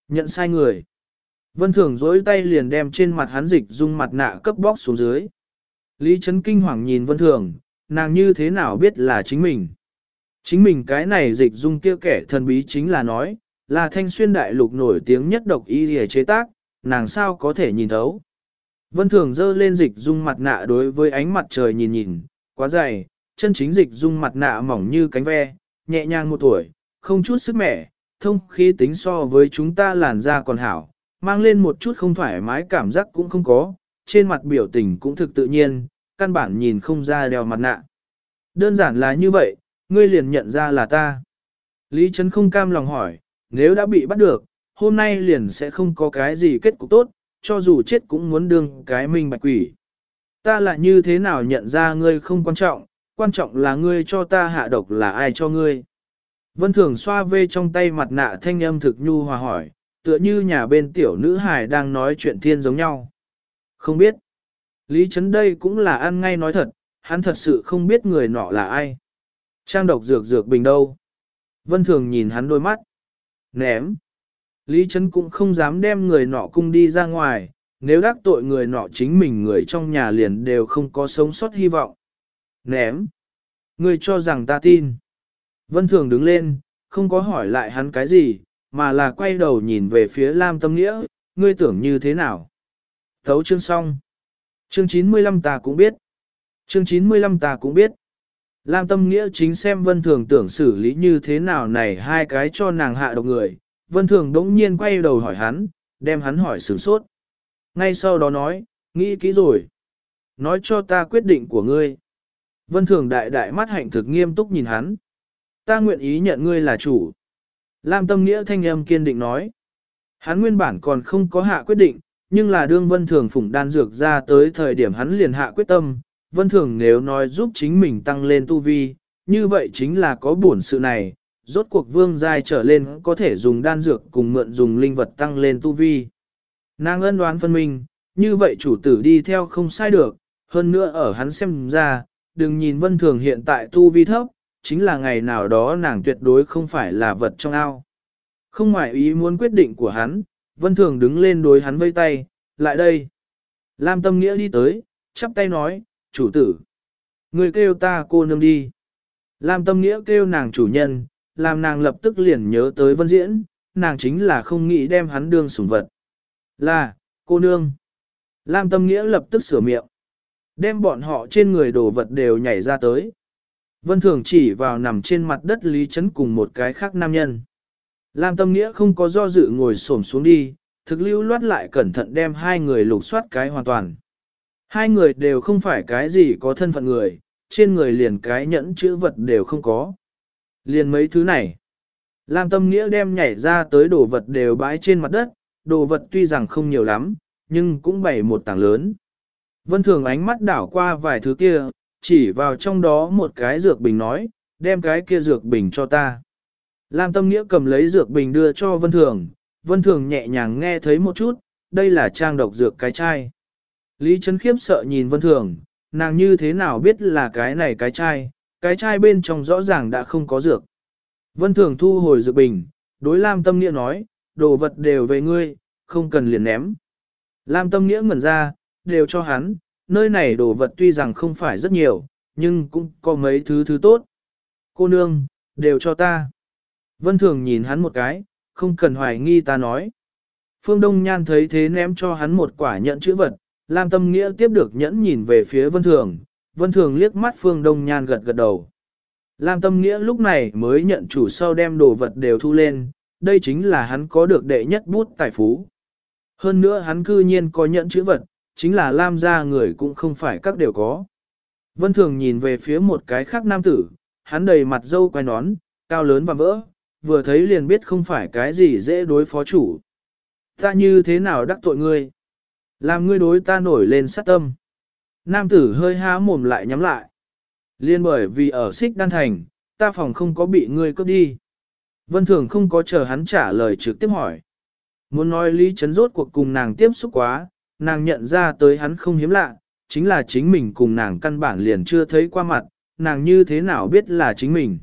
Nhận sai người. Vân Thường dối tay liền đem trên mặt hắn dịch dung mặt nạ cấp bóc xuống dưới. Lý Trấn kinh hoàng nhìn Vân Thường, nàng như thế nào biết là chính mình. Chính mình cái này dịch dung kia kẻ thần bí chính là nói, là thanh xuyên đại lục nổi tiếng nhất độc y hề chế tác, nàng sao có thể nhìn thấu. Vân Thường dơ lên dịch dung mặt nạ đối với ánh mặt trời nhìn nhìn, quá dày, chân chính dịch dung mặt nạ mỏng như cánh ve, nhẹ nhàng một tuổi, không chút sức mẻ, thông khí tính so với chúng ta làn da còn hảo, mang lên một chút không thoải mái cảm giác cũng không có, trên mặt biểu tình cũng thực tự nhiên, căn bản nhìn không ra đeo mặt nạ. Đơn giản là như vậy, ngươi liền nhận ra là ta. Lý Trấn không cam lòng hỏi, nếu đã bị bắt được, hôm nay liền sẽ không có cái gì kết cục tốt, cho dù chết cũng muốn đương cái minh bạch quỷ. Ta là như thế nào nhận ra ngươi không quan trọng, quan trọng là ngươi cho ta hạ độc là ai cho ngươi. Vân Thường xoa vê trong tay mặt nạ thanh âm thực nhu hòa hỏi, tựa như nhà bên tiểu nữ hài đang nói chuyện thiên giống nhau. Không biết. Lý Trấn đây cũng là ăn ngay nói thật, hắn thật sự không biết người nọ là ai. Trang độc dược dược bình đâu. Vân Thường nhìn hắn đôi mắt. Ném. Lý Trấn cũng không dám đem người nọ cung đi ra ngoài, nếu đắc tội người nọ chính mình người trong nhà liền đều không có sống sót hy vọng. Ném. Người cho rằng ta tin. Vân Thường đứng lên, không có hỏi lại hắn cái gì, mà là quay đầu nhìn về phía Lam Tâm Nghĩa, ngươi tưởng như thế nào. Thấu chương xong. Chương 95 ta cũng biết. Chương 95 ta cũng biết. Lam Tâm Nghĩa chính xem Vân Thường tưởng xử lý như thế nào này hai cái cho nàng hạ độc người. Vân Thường đống nhiên quay đầu hỏi hắn, đem hắn hỏi sửng sốt. Ngay sau đó nói, nghĩ kỹ rồi. Nói cho ta quyết định của ngươi. Vân Thường đại đại mắt hạnh thực nghiêm túc nhìn hắn. Ta nguyện ý nhận ngươi là chủ. Lam Tâm Nghĩa thanh âm kiên định nói. Hắn nguyên bản còn không có hạ quyết định, nhưng là đương vân thường phủng đan dược ra tới thời điểm hắn liền hạ quyết tâm, vân thường nếu nói giúp chính mình tăng lên tu vi, như vậy chính là có buồn sự này, rốt cuộc vương giai trở lên có thể dùng đan dược cùng mượn dùng linh vật tăng lên tu vi. Nàng ân đoán phân minh, như vậy chủ tử đi theo không sai được, hơn nữa ở hắn xem ra, đừng nhìn vân thường hiện tại tu vi thấp, chính là ngày nào đó nàng tuyệt đối không phải là vật trong ao. Không ngoại ý muốn quyết định của hắn, vân thường đứng lên đối hắn vây tay, lại đây. Lam tâm nghĩa đi tới, chắp tay nói, chủ tử. Người kêu ta cô nương đi. Lam tâm nghĩa kêu nàng chủ nhân, làm nàng lập tức liền nhớ tới vân diễn, nàng chính là không nghĩ đem hắn đương sủng vật. Là, cô nương. Lam tâm nghĩa lập tức sửa miệng. Đem bọn họ trên người đồ vật đều nhảy ra tới. Vân thường chỉ vào nằm trên mặt đất Lý Trấn cùng một cái khác nam nhân. Lam tâm nghĩa không có do dự ngồi xổm xuống đi, thực lưu loát lại cẩn thận đem hai người lục soát cái hoàn toàn. Hai người đều không phải cái gì có thân phận người, trên người liền cái nhẫn chữ vật đều không có. Liền mấy thứ này. Lam tâm nghĩa đem nhảy ra tới đồ vật đều bãi trên mặt đất, đồ vật tuy rằng không nhiều lắm, nhưng cũng bày một tảng lớn. Vân thường ánh mắt đảo qua vài thứ kia, chỉ vào trong đó một cái dược bình nói, đem cái kia dược bình cho ta. Lam tâm nghĩa cầm lấy dược bình đưa cho vân thường, vân thường nhẹ nhàng nghe thấy một chút, đây là trang độc dược cái chai. Lý Trấn khiếp sợ nhìn vân thường, nàng như thế nào biết là cái này cái chai, cái chai bên trong rõ ràng đã không có dược. Vân thường thu hồi dược bình, đối Lam tâm nghĩa nói, đồ vật đều về ngươi, không cần liền ném. Lam tâm nghĩa ngẩn ra, đều cho hắn, nơi này đồ vật tuy rằng không phải rất nhiều, nhưng cũng có mấy thứ thứ tốt. Cô nương, đều cho ta. Vân thường nhìn hắn một cái, không cần hoài nghi ta nói. Phương Đông Nhan thấy thế ném cho hắn một quả nhận chữ vật, Lam Tâm Nghĩa tiếp được nhẫn nhìn về phía Vân Thường, Vân Thường liếc mắt Phương Đông Nhan gật gật đầu. Lam Tâm Nghĩa lúc này mới nhận chủ sau đem đồ vật đều thu lên, đây chính là hắn có được đệ nhất bút tài phú. Hơn nữa hắn cư nhiên có nhẫn chữ vật, chính là Lam gia người cũng không phải các đều có. Vân Thường nhìn về phía một cái khác nam tử, hắn đầy mặt dâu quai nón, cao lớn và vỡ, vừa thấy liền biết không phải cái gì dễ đối phó chủ. Ta như thế nào đắc tội ngươi? Làm ngươi đối ta nổi lên sát tâm. Nam tử hơi há mồm lại nhắm lại. Liên bởi vì ở xích đan thành, ta phòng không có bị ngươi cướp đi. Vân Thường không có chờ hắn trả lời trực tiếp hỏi. Muốn nói Lý Trấn rốt cuộc cùng nàng tiếp xúc quá, nàng nhận ra tới hắn không hiếm lạ, chính là chính mình cùng nàng căn bản liền chưa thấy qua mặt, nàng như thế nào biết là chính mình.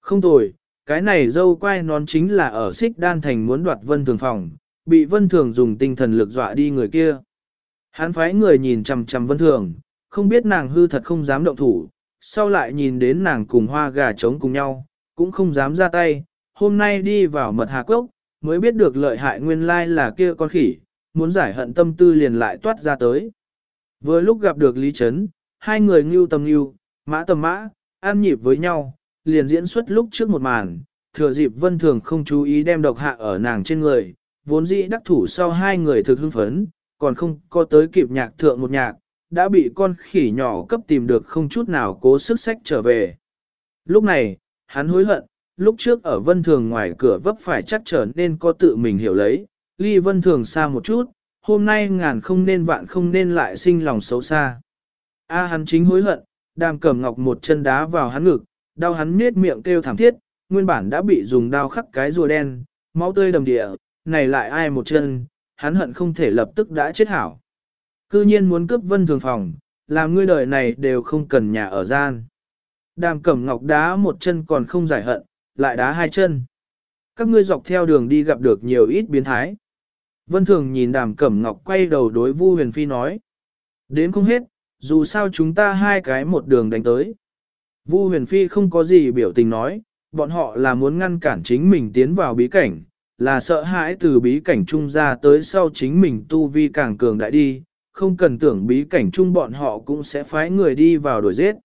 Không tồi, cái này dâu quay nón chính là ở xích đan thành muốn đoạt vân thường phòng, bị vân thường dùng tinh thần lực dọa đi người kia. Hắn phái người nhìn chằm chằm vân thường, không biết nàng hư thật không dám động thủ, sau lại nhìn đến nàng cùng hoa gà trống cùng nhau, cũng không dám ra tay, hôm nay đi vào mật hà cốc, mới biết được lợi hại nguyên lai là kia con khỉ, muốn giải hận tâm tư liền lại toát ra tới. Vừa lúc gặp được Lý Trấn, hai người ngưu tầm ngưu, mã tầm mã, ăn nhịp với nhau, liền diễn xuất lúc trước một màn, thừa dịp vân thường không chú ý đem độc hạ ở nàng trên người, vốn dĩ đắc thủ sau hai người thực hưng phấn, còn không có tới kịp nhạc thượng một nhạc, đã bị con khỉ nhỏ cấp tìm được không chút nào cố sức sách trở về. Lúc này, hắn hối hận, lúc trước ở vân thường ngoài cửa vấp phải chắc trở nên có tự mình hiểu lấy, ly vân thường xa một chút, hôm nay ngàn không nên vạn không nên lại sinh lòng xấu xa. A hắn chính hối hận, đàm cẩm ngọc một chân đá vào hắn ngực, đau hắn nết miệng kêu thảm thiết, nguyên bản đã bị dùng đao khắc cái rùa đen, máu tươi đầm địa, này lại ai một chân, hắn hận không thể lập tức đã chết hảo. Cư nhiên muốn cướp vân thường phòng, làm ngươi đời này đều không cần nhà ở gian. Đàm cẩm ngọc đá một chân còn không giải hận, lại đá hai chân. Các ngươi dọc theo đường đi gặp được nhiều ít biến thái. Vân thường nhìn đàm cẩm ngọc quay đầu đối Vu huyền phi nói. Đến không hết, dù sao chúng ta hai cái một đường đánh tới. Vu huyền phi không có gì biểu tình nói, bọn họ là muốn ngăn cản chính mình tiến vào bí cảnh, là sợ hãi từ bí cảnh trung ra tới sau chính mình tu vi càng cường đại đi, không cần tưởng bí cảnh trung bọn họ cũng sẽ phái người đi vào đuổi giết.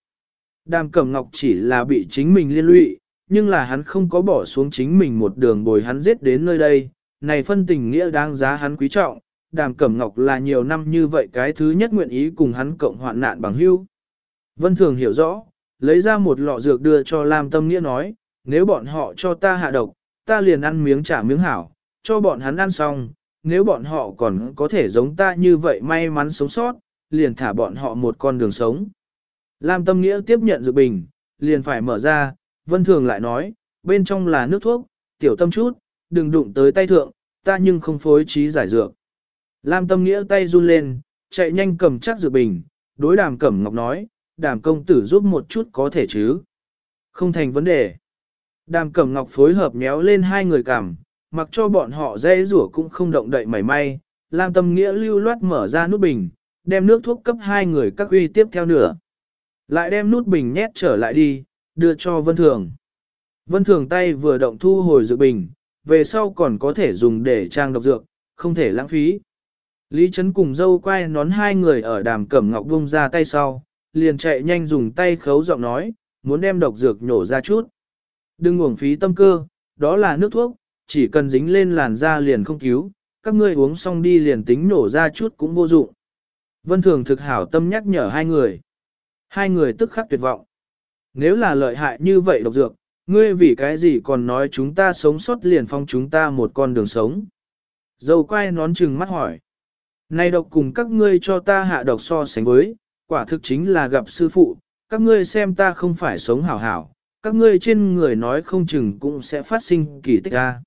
Đàm Cẩm Ngọc chỉ là bị chính mình liên lụy, nhưng là hắn không có bỏ xuống chính mình một đường bồi hắn giết đến nơi đây, này phân tình nghĩa đáng giá hắn quý trọng, Đàm Cẩm Ngọc là nhiều năm như vậy cái thứ nhất nguyện ý cùng hắn cộng hoạn nạn bằng hữu. Vân Thường hiểu rõ, lấy ra một lọ dược đưa cho Lam Tâm Nghĩa nói, nếu bọn họ cho ta hạ độc, ta liền ăn miếng trả miếng hảo, cho bọn hắn ăn xong, nếu bọn họ còn có thể giống ta như vậy may mắn sống sót, liền thả bọn họ một con đường sống. Lam Tâm Nghĩa tiếp nhận dược bình, liền phải mở ra, Vân Thường lại nói, bên trong là nước thuốc, tiểu tâm chút, đừng đụng tới tay thượng, ta nhưng không phối trí giải dược. Lam Tâm Nghĩa tay run lên, chạy nhanh cầm chắc dược bình, đối đàm cẩm ngọc nói, đàm công tử giúp một chút có thể chứ. Không thành vấn đề. Đàm cẩm ngọc phối hợp méo lên hai người cảm, mặc cho bọn họ dễ rủa cũng không động đậy mảy may, Lam tâm nghĩa lưu loát mở ra nút bình, đem nước thuốc cấp hai người các uy tiếp theo nửa. Lại đem nút bình nhét trở lại đi, đưa cho Vân Thường. Vân Thường tay vừa động thu hồi dự bình, về sau còn có thể dùng để trang độc dược, không thể lãng phí. Lý Trấn cùng dâu quay nón hai người ở đàm cẩm ngọc bung ra tay sau, liền chạy nhanh dùng tay khấu giọng nói, muốn đem độc dược nhổ ra chút. Đừng uổng phí tâm cơ, đó là nước thuốc, chỉ cần dính lên làn da liền không cứu, các ngươi uống xong đi liền tính nổ ra chút cũng vô dụng. Vân Thường thực hảo tâm nhắc nhở hai người. Hai người tức khắc tuyệt vọng. Nếu là lợi hại như vậy độc dược, ngươi vì cái gì còn nói chúng ta sống sót liền phong chúng ta một con đường sống. Dầu quay nón chừng mắt hỏi. Này độc cùng các ngươi cho ta hạ độc so sánh với, quả thực chính là gặp sư phụ, các ngươi xem ta không phải sống hảo hảo, các ngươi trên người nói không chừng cũng sẽ phát sinh kỳ tích a.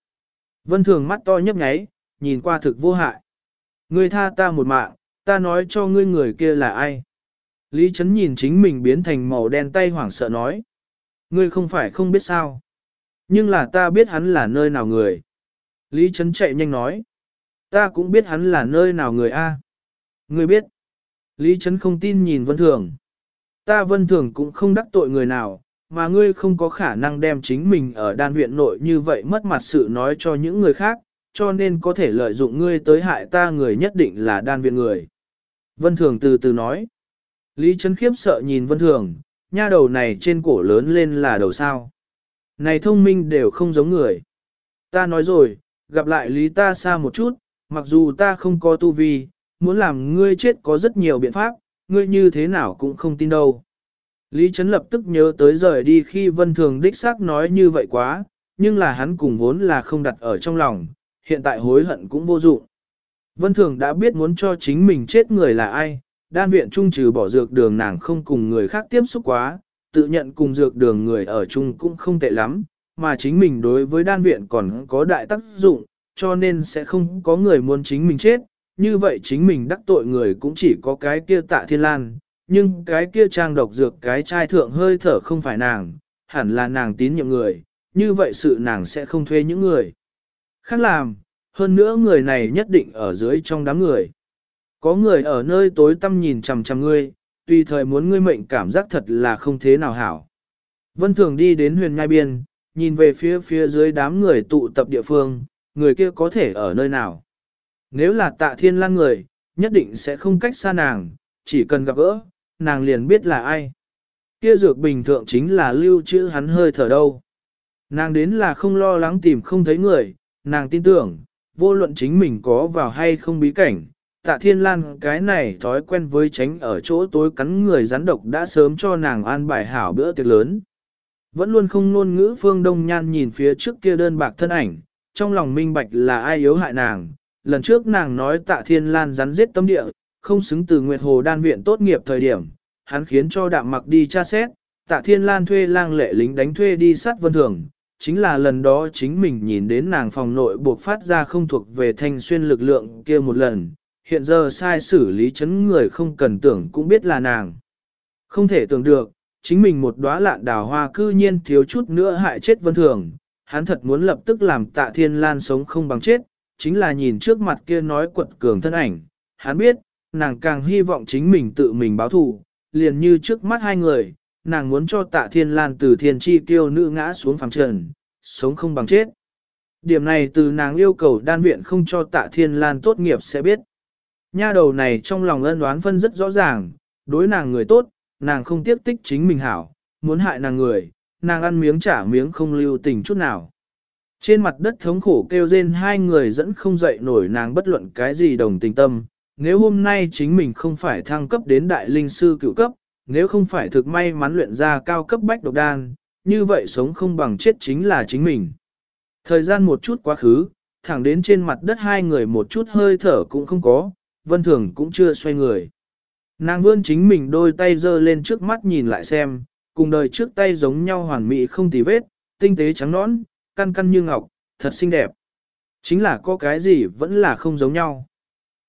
Vân Thường mắt to nhấp nháy, nhìn qua thực vô hại. Ngươi tha ta một mạng, ta nói cho ngươi người kia là ai. Lý Trấn nhìn chính mình biến thành màu đen tay hoảng sợ nói. Ngươi không phải không biết sao. Nhưng là ta biết hắn là nơi nào người. Lý Trấn chạy nhanh nói. Ta cũng biết hắn là nơi nào người A. Ngươi biết. Lý Trấn không tin nhìn Vân Thường. Ta Vân Thường cũng không đắc tội người nào, mà ngươi không có khả năng đem chính mình ở đan viện nội như vậy mất mặt sự nói cho những người khác, cho nên có thể lợi dụng ngươi tới hại ta người nhất định là đan viện người. Vân Thường từ từ nói. Lý Trấn khiếp sợ nhìn Vân Thường, nha đầu này trên cổ lớn lên là đầu sao. Này thông minh đều không giống người. Ta nói rồi, gặp lại Lý ta xa một chút, mặc dù ta không có tu vi, muốn làm ngươi chết có rất nhiều biện pháp, ngươi như thế nào cũng không tin đâu. Lý Trấn lập tức nhớ tới rời đi khi Vân Thường đích xác nói như vậy quá, nhưng là hắn cùng vốn là không đặt ở trong lòng, hiện tại hối hận cũng vô dụng. Vân Thường đã biết muốn cho chính mình chết người là ai, đan viện trung trừ bỏ dược đường nàng không cùng người khác tiếp xúc quá, tự nhận cùng dược đường người ở chung cũng không tệ lắm, mà chính mình đối với đan viện còn có đại tác dụng, cho nên sẽ không có người muốn chính mình chết, như vậy chính mình đắc tội người cũng chỉ có cái kia tạ thiên lan, nhưng cái kia trang độc dược cái chai thượng hơi thở không phải nàng, hẳn là nàng tín nhiệm người, như vậy sự nàng sẽ không thuê những người khác làm, hơn nữa người này nhất định ở dưới trong đám người. Có người ở nơi tối tăm nhìn chằm chằm ngươi, tùy thời muốn ngươi mệnh cảm giác thật là không thế nào hảo. Vân Thường đi đến huyền ngai biên, nhìn về phía phía dưới đám người tụ tập địa phương, người kia có thể ở nơi nào. Nếu là tạ thiên lan người, nhất định sẽ không cách xa nàng, chỉ cần gặp gỡ, nàng liền biết là ai. Kia dược bình thường chính là lưu trữ hắn hơi thở đâu. Nàng đến là không lo lắng tìm không thấy người, nàng tin tưởng, vô luận chính mình có vào hay không bí cảnh, tạ thiên lan cái này thói quen với tránh ở chỗ tối cắn người rắn độc đã sớm cho nàng an bài hảo bữa tiệc lớn. Vẫn luôn không ngôn ngữ phương đông nhan nhìn phía trước kia đơn bạc thân ảnh, trong lòng minh bạch là ai yếu hại nàng. Lần trước nàng nói tạ thiên lan rắn giết tâm địa, không xứng từ Nguyệt Hồ đan viện tốt nghiệp thời điểm, hắn khiến cho đạm mặc đi tra xét, tạ thiên lan thuê lang lệ lính đánh thuê đi sát vân thường, chính là lần đó chính mình nhìn đến nàng phòng nội buộc phát ra không thuộc về thanh xuyên lực lượng kia một lần, hiện giờ sai xử lý chấn người không cần tưởng cũng biết là nàng. Không thể tưởng được, chính mình một đóa lạn đào hoa cư nhiên thiếu chút nữa hại chết vân thường, hắn thật muốn lập tức làm tạ thiên lan sống không bằng chết, chính là nhìn trước mặt kia nói quật cường thân ảnh, hắn biết, nàng càng hy vọng chính mình tự mình báo thù, liền như trước mắt hai người, nàng muốn cho tạ thiên lan từ thiên chi kiêu nữ ngã xuống phẳng trần, sống không bằng chết. Điểm này từ nàng yêu cầu đan viện không cho tạ thiên lan tốt nghiệp sẽ biết. Nha đầu này trong lòng ân đoán phân rất rõ ràng, đối nàng người tốt, nàng không tiếc tích chính mình hảo, muốn hại nàng người, nàng ăn miếng trả miếng không lưu tình chút nào. Trên mặt đất thống khổ kêu rên hai người dẫn không dậy nổi nàng bất luận cái gì đồng tình tâm. Nếu hôm nay chính mình không phải thăng cấp đến đại linh sư cựu cấp, nếu không phải thực may mắn luyện ra cao cấp bách độc đan, như vậy sống không bằng chết chính là chính mình. Thời gian một chút quá khứ, thẳng đến trên mặt đất hai người một chút hơi thở cũng không có, vân thường cũng chưa xoay người. Nàng vươn chính mình đôi tay giơ lên trước mắt nhìn lại xem, cùng đời trước tay giống nhau hoàn mỹ không tì vết, tinh tế trắng nõn, căn căn như ngọc, thật xinh đẹp. Chính là có cái gì vẫn là không giống nhau.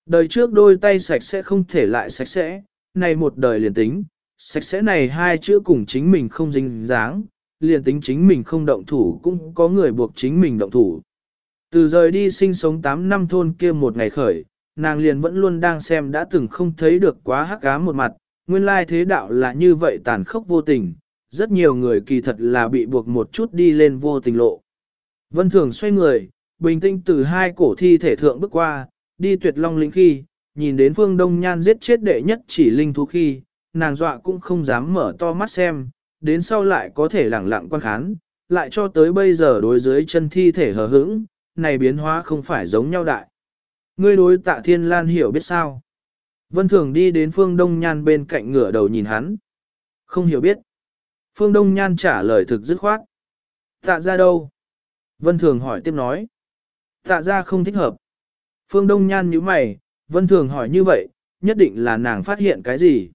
Đời trước đôi tay sạch sẽ không thể lại sạch sẽ, này một đời liền tính, sạch sẽ này hai chữ cùng chính mình không dính dáng, liền tính chính mình không động thủ cũng có người buộc chính mình động thủ. Từ rời đi sinh sống 8 năm thôn kia một ngày khởi, nàng liền vẫn luôn đang xem đã từng không thấy được quá hắc ám một mặt, nguyên lai thế đạo là như vậy tàn khốc vô tình, rất nhiều người kỳ thật là bị buộc một chút đi lên vô tình lộ. Vân Thường xoay người, bình tĩnh từ hai cổ thi thể thượng bước qua, đi tuyệt long linh khi, nhìn đến phương đông nhan giết chết đệ nhất chỉ linh thú khi, nàng dọa cũng không dám mở to mắt xem, đến sau lại có thể lẳng lặng quan khán, lại cho tới bây giờ đối dưới chân thi thể hờ hững, này biến hóa không phải giống nhau đại. Ngươi đối tạ thiên lan hiểu biết sao? Vân Thường đi đến phương đông nhan bên cạnh ngửa đầu nhìn hắn. Không hiểu biết. Phương Đông Nhan trả lời thực dứt khoát. Tạ ra đâu? Vân Thường hỏi tiếp nói. Tạ ra không thích hợp. Phương Đông Nhan như mày, Vân Thường hỏi như vậy, nhất định là nàng phát hiện cái gì?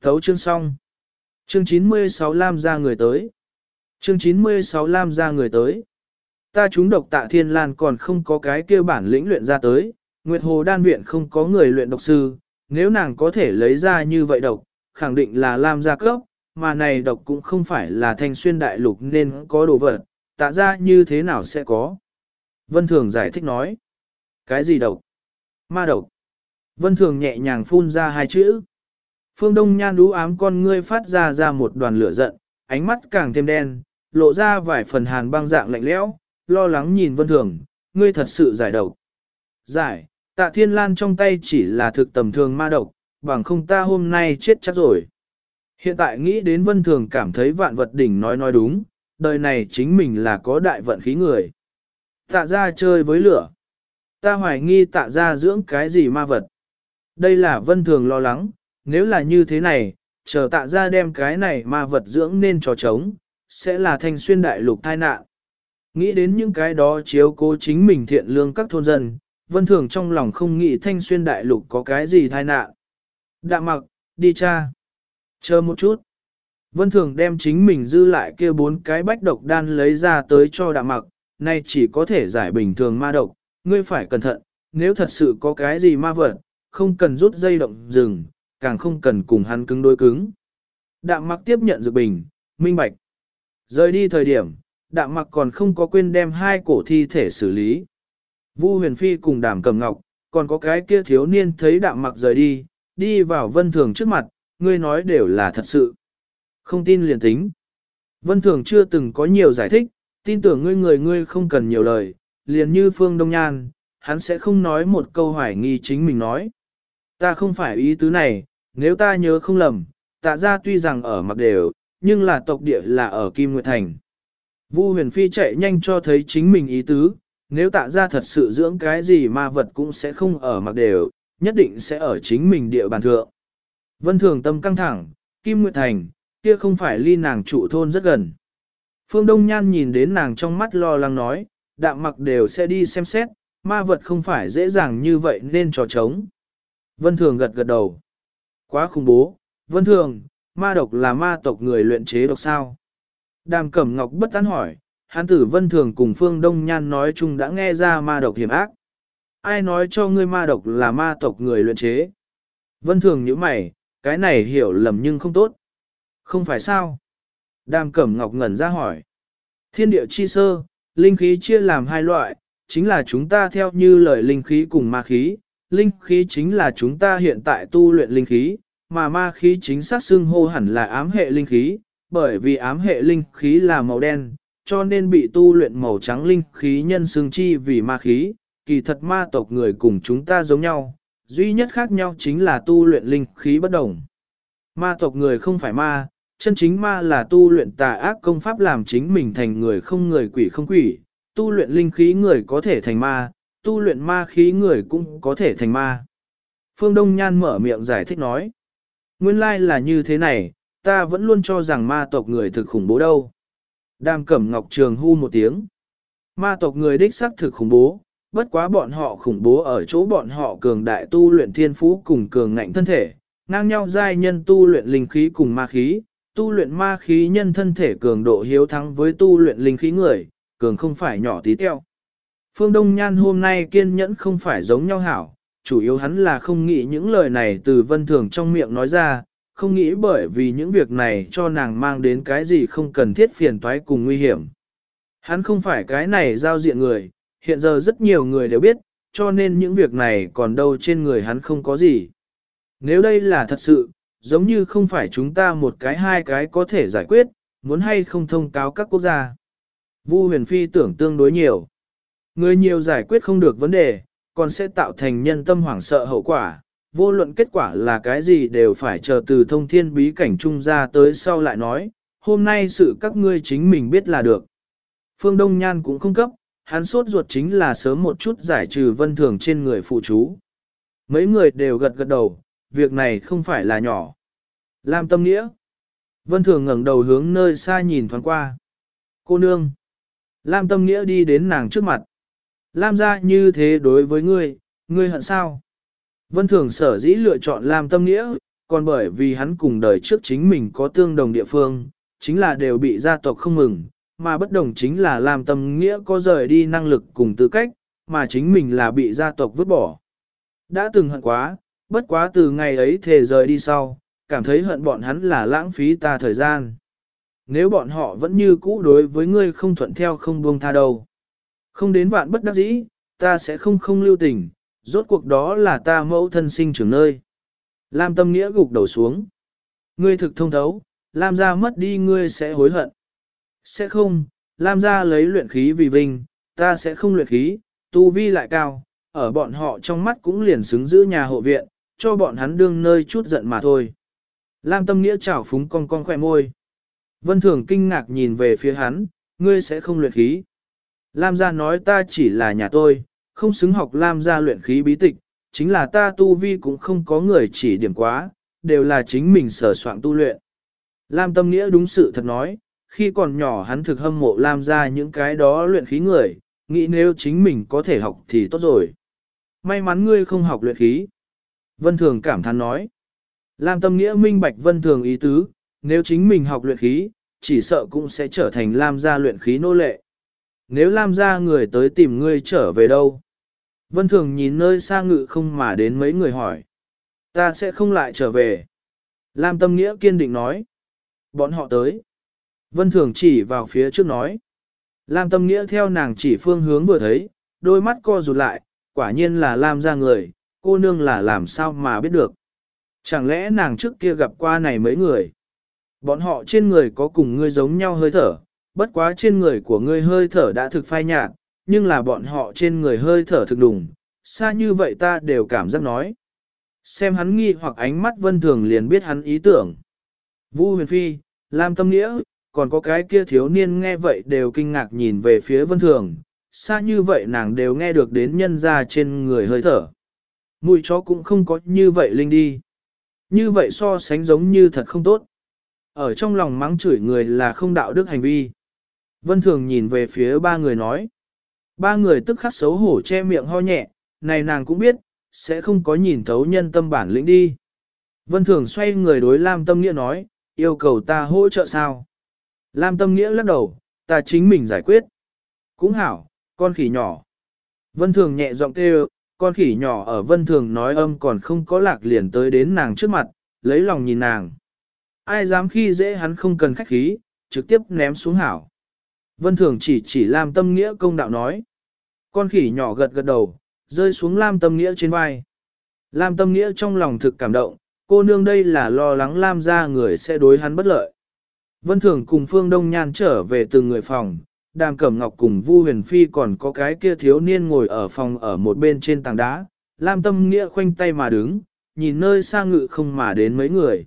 Thấu chương xong. Chương 96 Lam ra người tới. Chương 96 Lam ra người tới. Ta chúng độc tạ thiên lan còn không có cái kêu bản lĩnh luyện ra tới, Nguyệt Hồ đan viện không có người luyện độc sư, nếu nàng có thể lấy ra như vậy độc, khẳng định là Lam gia cấp, mà này độc cũng không phải là thanh xuyên đại lục nên có đồ vật, tạ ra như thế nào sẽ có. Vân Thường giải thích nói. Cái gì độc? Ma độc. Vân Thường nhẹ nhàng phun ra hai chữ. Phương Đông Nhan đú ám con ngươi phát ra ra một đoàn lửa giận, ánh mắt càng thêm đen, lộ ra vài phần hàn băng dạng lạnh lẽo, lo lắng nhìn Vân Thường, ngươi thật sự giải độc. Giải, tạ thiên lan trong tay chỉ là thực tầm thường ma độc, bằng không ta hôm nay chết chắc rồi. Hiện tại nghĩ đến vân thường cảm thấy vạn vật đỉnh nói nói đúng, đời này chính mình là có đại vận khí người. Tạ ra chơi với lửa. Ta hoài nghi tạ ra dưỡng cái gì ma vật. Đây là vân thường lo lắng, nếu là như thế này, chờ tạ ra đem cái này ma vật dưỡng nên trò trống, sẽ là thanh xuyên đại lục tai nạn. Nghĩ đến những cái đó chiếu cố chính mình thiện lương các thôn dân, vân thường trong lòng không nghĩ thanh xuyên đại lục có cái gì tai nạn. Đạm mặc, đi cha. Chờ một chút. Vân Thường đem chính mình dư lại kia bốn cái bách độc đan lấy ra tới cho đạm mặc, nay chỉ có thể giải bình thường ma độc, ngươi phải cẩn thận, nếu thật sự có cái gì ma vật, không cần rút dây động rừng, càng không cần cùng hắn cứng đối cứng. Đạm mặc tiếp nhận dược bình, minh bạch. Rời đi thời điểm, đạm mặc còn không có quên đem hai cổ thi thể xử lý. Vu huyền phi cùng đàm cầm ngọc, còn có cái kia thiếu niên thấy đạm mặc rời đi, đi vào vân thường trước mặt, ngươi nói đều là thật sự. Không tin liền tính. Vân Thường chưa từng có nhiều giải thích, tin tưởng ngươi người ngươi không cần nhiều lời, liền như Phương Đông Nhan, hắn sẽ không nói một câu hoài nghi chính mình nói. Ta không phải ý tứ này, nếu ta nhớ không lầm, tạ ra tuy rằng ở mặc đều, nhưng là tộc địa là ở Kim Nguyệt Thành. Vu huyền phi chạy nhanh cho thấy chính mình ý tứ, nếu tạ ra thật sự dưỡng cái gì ma vật cũng sẽ không ở mặc đều, nhất định sẽ ở chính mình địa bàn thượng. Vân Thường tâm căng thẳng, Kim Nguyệt Thành, kia không phải ly nàng trụ thôn rất gần. Phương Đông Nhan nhìn đến nàng trong mắt lo lắng nói, đạm mặc đều sẽ đi xem xét, ma vật không phải dễ dàng như vậy nên trò trống. Vân Thường gật gật đầu. Quá khủng bố, Vân Thường, ma độc là ma tộc người luyện chế độc sao. Đàm Cẩm Ngọc bất tán hỏi, hán tử Vân Thường cùng Phương Đông Nhan nói chung đã nghe ra ma độc hiểm ác. Ai nói cho ngươi ma độc là ma tộc người luyện chế? Vân Thường như mày, cái này hiểu lầm nhưng không tốt. Không phải sao? Đàm Cẩm Ngọc ngẩn ra hỏi. Thiên địa chi sơ, linh khí chia làm hai loại, chính là chúng ta theo như lời linh khí cùng ma khí. Linh khí chính là chúng ta hiện tại tu luyện linh khí, mà ma khí chính xác xưng hô hẳn là ám hệ linh khí, bởi vì ám hệ linh khí là màu đen, cho nên bị tu luyện màu trắng linh khí nhân xương chi vì ma khí, kỳ thật ma tộc người cùng chúng ta giống nhau, duy nhất khác nhau chính là tu luyện linh khí bất đồng. Ma tộc người không phải ma, chân chính ma là tu luyện tà ác công pháp làm chính mình thành người không người quỷ không quỷ, tu luyện linh khí người có thể thành ma, tu luyện ma khí người cũng có thể thành ma. Phương Đông Nhan mở miệng giải thích nói. Nguyên lai là như thế này, ta vẫn luôn cho rằng ma tộc người thực khủng bố đâu. Đàm cẩm ngọc trường hu một tiếng. Ma tộc người đích xác thực khủng bố, bất quá bọn họ khủng bố ở chỗ bọn họ cường đại tu luyện thiên phú cùng cường ngạnh thân thể, ngang nhau giai nhân tu luyện linh khí cùng ma khí, tu luyện ma khí nhân thân thể cường độ hiếu thắng với tu luyện linh khí người, cường không phải nhỏ tí teo. Phương Đông Nhan hôm nay kiên nhẫn không phải giống nhau hảo, chủ yếu hắn là không nghĩ những lời này từ vân thường trong miệng nói ra, không nghĩ bởi vì những việc này cho nàng mang đến cái gì không cần thiết phiền toái cùng nguy hiểm. Hắn không phải cái này giao diện người, hiện giờ rất nhiều người đều biết, cho nên những việc này còn đâu trên người hắn không có gì. Nếu đây là thật sự, giống như không phải chúng ta một cái hai cái có thể giải quyết, muốn hay không thông cáo các quốc gia. Vu huyền phi tưởng tương đối nhiều. Người nhiều giải quyết không được vấn đề, còn sẽ tạo thành nhân tâm hoảng sợ hậu quả. Vô luận kết quả là cái gì đều phải chờ từ thông thiên bí cảnh trung ra tới sau lại nói, hôm nay sự các ngươi chính mình biết là được. Phương Đông Nhan cũng không cấp, hắn sốt ruột chính là sớm một chút giải trừ vân thường trên người phụ chú. Mấy người đều gật gật đầu, việc này không phải là nhỏ. Lam tâm nghĩa. Vân thường ngẩng đầu hướng nơi xa nhìn thoáng qua. Cô nương. Lam tâm nghĩa đi đến nàng trước mặt. Lam ra như thế đối với ngươi, ngươi hận sao? Vân thường sở dĩ lựa chọn Lam tâm nghĩa, còn bởi vì hắn cùng đời trước chính mình có tương đồng địa phương, chính là đều bị gia tộc không mừng, mà bất đồng chính là Lam tâm nghĩa có rời đi năng lực cùng tư cách, mà chính mình là bị gia tộc vứt bỏ. Đã từng hận quá, bất quá từ ngày ấy thề rời đi sau, cảm thấy hận bọn hắn là lãng phí ta thời gian. Nếu bọn họ vẫn như cũ đối với ngươi không thuận theo không buông tha đâu. Không đến vạn bất đắc dĩ, ta sẽ không không lưu tình, rốt cuộc đó là ta mẫu thân sinh trưởng nơi. Lam tâm nghĩa gục đầu xuống. Ngươi thực thông thấu, Lam gia mất đi ngươi sẽ hối hận. Sẽ không, Lam gia lấy luyện khí vì vinh, ta sẽ không luyện khí, tu vi lại cao, ở bọn họ trong mắt cũng liền xứng giữ nhà hộ viện, cho bọn hắn đương nơi chút giận mà thôi. Lam tâm nghĩa chảo phúng con con khỏe môi. Vân Thường kinh ngạc nhìn về phía hắn, ngươi sẽ không luyện khí. Lam gia nói ta chỉ là nhà tôi, không xứng học Lam gia luyện khí bí tịch, chính là ta tu vi cũng không có người chỉ điểm quá, đều là chính mình sở soạn tu luyện. Lam tâm nghĩa đúng sự thật nói, khi còn nhỏ hắn thực hâm mộ Lam gia những cái đó luyện khí người, nghĩ nếu chính mình có thể học thì tốt rồi. May mắn ngươi không học luyện khí. Vân Thường cảm thán nói. Lam tâm nghĩa minh bạch Vân Thường ý tứ, nếu chính mình học luyện khí, chỉ sợ cũng sẽ trở thành Lam gia luyện khí nô lệ. Nếu Lam gia người tới tìm ngươi trở về đâu? Vân Thường nhìn nơi xa ngự không mà đến mấy người hỏi. Ta sẽ không lại trở về. Lam Tâm Nghĩa kiên định nói. Bọn họ tới. Vân Thường chỉ vào phía trước nói. Lam Tâm Nghĩa theo nàng chỉ phương hướng vừa thấy, đôi mắt co rụt lại, quả nhiên là Lam gia người, cô nương là làm sao mà biết được. Chẳng lẽ nàng trước kia gặp qua này mấy người? Bọn họ trên người có cùng ngươi giống nhau hơi thở, bất quá trên người của ngươi hơi thở đã thực phai nhạt, nhưng là bọn họ trên người hơi thở thực đùng, xa như vậy ta đều cảm giác nói. Xem hắn nghi hoặc ánh mắt vân thường liền biết hắn ý tưởng. Vu huyền phi, Lam tâm nghĩa, còn có cái kia thiếu niên nghe vậy đều kinh ngạc nhìn về phía vân thường, xa như vậy nàng đều nghe được đến nhân ra trên người hơi thở. Mùi chó cũng không có như vậy linh đi. Như vậy so sánh giống như thật không tốt. Ở trong lòng mắng chửi người là không đạo đức hành vi. Vân Thường nhìn về phía ba người nói. Ba người tức khắc xấu hổ che miệng ho nhẹ, này nàng cũng biết, sẽ không có nhìn thấu nhân tâm bản lĩnh đi. Vân Thường xoay người đối Lam Tâm Nghĩa nói, yêu cầu ta hỗ trợ sao? Lam Tâm Nghĩa lắc đầu, ta chính mình giải quyết. Cũng hảo, con khỉ nhỏ. Vân Thường nhẹ giọng kêu, con khỉ nhỏ ở Vân Thường nói âm còn không có lạc liền tới đến nàng trước mặt, lấy lòng nhìn nàng. Ai dám khi dễ hắn không cần khách khí, trực tiếp ném xuống hảo. Vân Thường chỉ chỉ Lam Tâm Nghĩa công đạo nói. Con khỉ nhỏ gật gật đầu, rơi xuống Lam Tâm Nghĩa trên vai. Lam Tâm Nghĩa trong lòng thực cảm động, cô nương đây là lo lắng Lam ra người sẽ đối hắn bất lợi. Vân Thường cùng Phương Đông Nhan trở về từ người phòng, Đàm Cẩm Ngọc cùng Vu Huyền Phi còn có cái kia thiếu niên ngồi ở phòng ở một bên trên tảng đá. Lam Tâm Nghĩa khoanh tay mà đứng, nhìn nơi xa ngự không mà đến mấy người.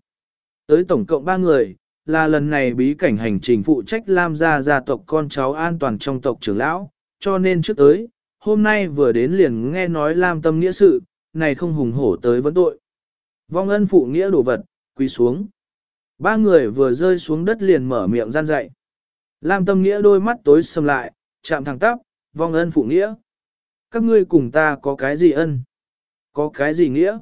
Tới tổng cộng ba người, là lần này bí cảnh hành trình phụ trách Lam gia gia tộc con cháu an toàn trong tộc trưởng lão, cho nên trước tới, hôm nay vừa đến liền nghe nói Lam tâm nghĩa sự, này không hùng hổ tới vấn tội. Vong ân phụ nghĩa đồ vật, quỳ xuống. Ba người vừa rơi xuống đất liền mở miệng gian dạy. Lam tâm nghĩa đôi mắt tối sầm lại, chạm thẳng tắp, vong ân phụ nghĩa. Các ngươi cùng ta có cái gì ân? Có cái gì nghĩa?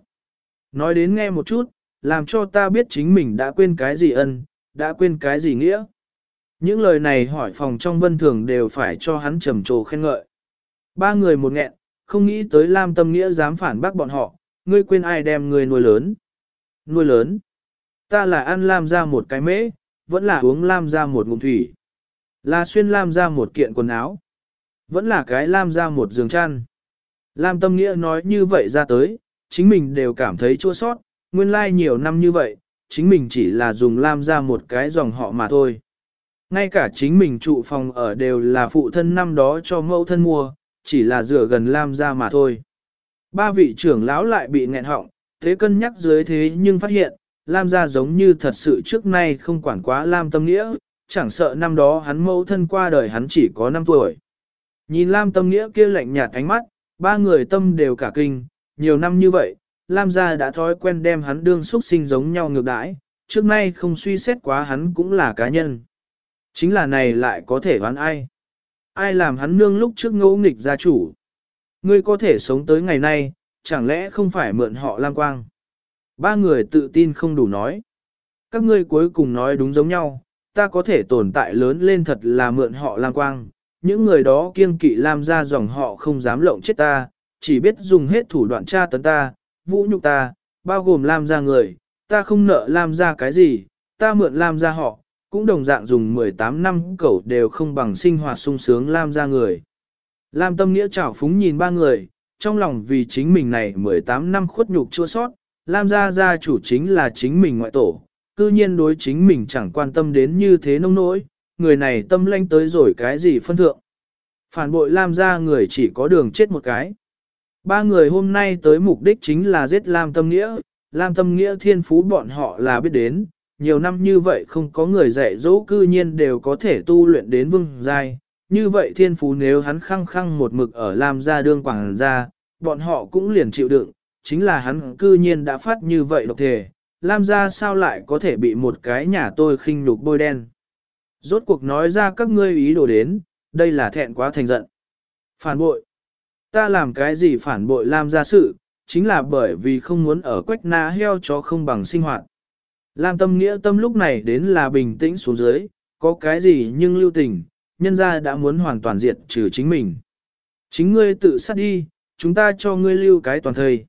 Nói đến nghe một chút, làm cho ta biết chính mình đã quên cái gì ân, đã quên cái gì nghĩa. Những lời này hỏi phòng trong vân thường đều phải cho hắn trầm trồ khen ngợi. Ba người một nghẹn, không nghĩ tới Lam Tâm Nghĩa dám phản bác bọn họ, ngươi quên ai đem ngươi nuôi lớn. Nuôi lớn. ta là ăn lam ra một cái mễ, vẫn là uống lam ra một ngụm thủy. Là xuyên lam ra một kiện quần áo. Vẫn là cái lam ra một giường chăn. Lam tâm nghĩa nói như vậy ra tới, chính mình đều cảm thấy chua sót, nguyên lai like nhiều năm như vậy, chính mình chỉ là dùng lam ra một cái dòng họ mà thôi. Ngay cả chính mình trụ phòng ở đều là phụ thân năm đó cho mẫu thân mua, chỉ là rửa gần lam ra mà thôi. Ba vị trưởng lão lại bị nghẹn họng, thế cân nhắc dưới thế nhưng phát hiện, lam ra giống như thật sự trước nay không quản quá lam tâm nghĩa, chẳng sợ năm đó hắn mẫu thân qua đời hắn chỉ có 5 tuổi. Nhìn lam tâm nghĩa kia lạnh nhạt ánh mắt, ba người tâm đều cả kinh, nhiều năm như vậy, Lam gia đã thói quen đem hắn đương xuất sinh giống nhau ngược đãi, trước nay không suy xét quá hắn cũng là cá nhân. Chính là này lại có thể đoán ai? Ai làm hắn nương lúc trước ngẫu nghịch gia chủ? Ngươi có thể sống tới ngày nay, chẳng lẽ không phải mượn họ Lam Quang? Ba người tự tin không đủ nói. Các ngươi cuối cùng nói đúng giống nhau, ta có thể tồn tại lớn lên thật là mượn họ Lam Quang. Những người đó kiêng kỵ Lam ra dòng họ không dám lộng chết ta, chỉ biết dùng hết thủ đoạn tra tấn ta, vũ nhục ta, bao gồm Lam ra người, ta không nợ Lam ra cái gì, ta mượn Lam ra họ, cũng đồng dạng dùng 18 năm cẩu đều không bằng sinh hoạt sung sướng Lam ra người. Lam tâm nghĩa chảo phúng nhìn ba người, trong lòng vì chính mình này 18 năm khuất nhục chua sót, Lam gia gia chủ chính là chính mình ngoại tổ, cư nhiên đối chính mình chẳng quan tâm đến như thế nông nỗi, người này tâm lanh tới rồi cái gì phân thượng. Phản bội Lam gia người chỉ có đường chết một cái. Ba người hôm nay tới mục đích chính là giết Lam Tâm Nghĩa, Lam Tâm Nghĩa thiên phú bọn họ là biết đến, nhiều năm như vậy không có người dạy dỗ cư nhiên đều có thể tu luyện đến vương giai. Như vậy thiên phú nếu hắn khăng khăng một mực ở Lam gia đương quảng gia, bọn họ cũng liền chịu đựng, chính là hắn cư nhiên đã phát như vậy độc thể, Lam gia sao lại có thể bị một cái nhà tôi khinh nhục bôi đen. Rốt cuộc nói ra các ngươi ý đồ đến, đây là thẹn quá thành giận. Phản bội. Ta làm cái gì phản bội Lam gia sự, chính là bởi vì không muốn ở quách na heo cho không bằng sinh hoạt. Lam tâm nghĩa tâm lúc này đến là bình tĩnh xuống dưới, có cái gì nhưng lưu tình, nhân gia đã muốn hoàn toàn diệt trừ chính mình. Chính ngươi tự sát đi, chúng ta cho ngươi lưu cái toàn thời.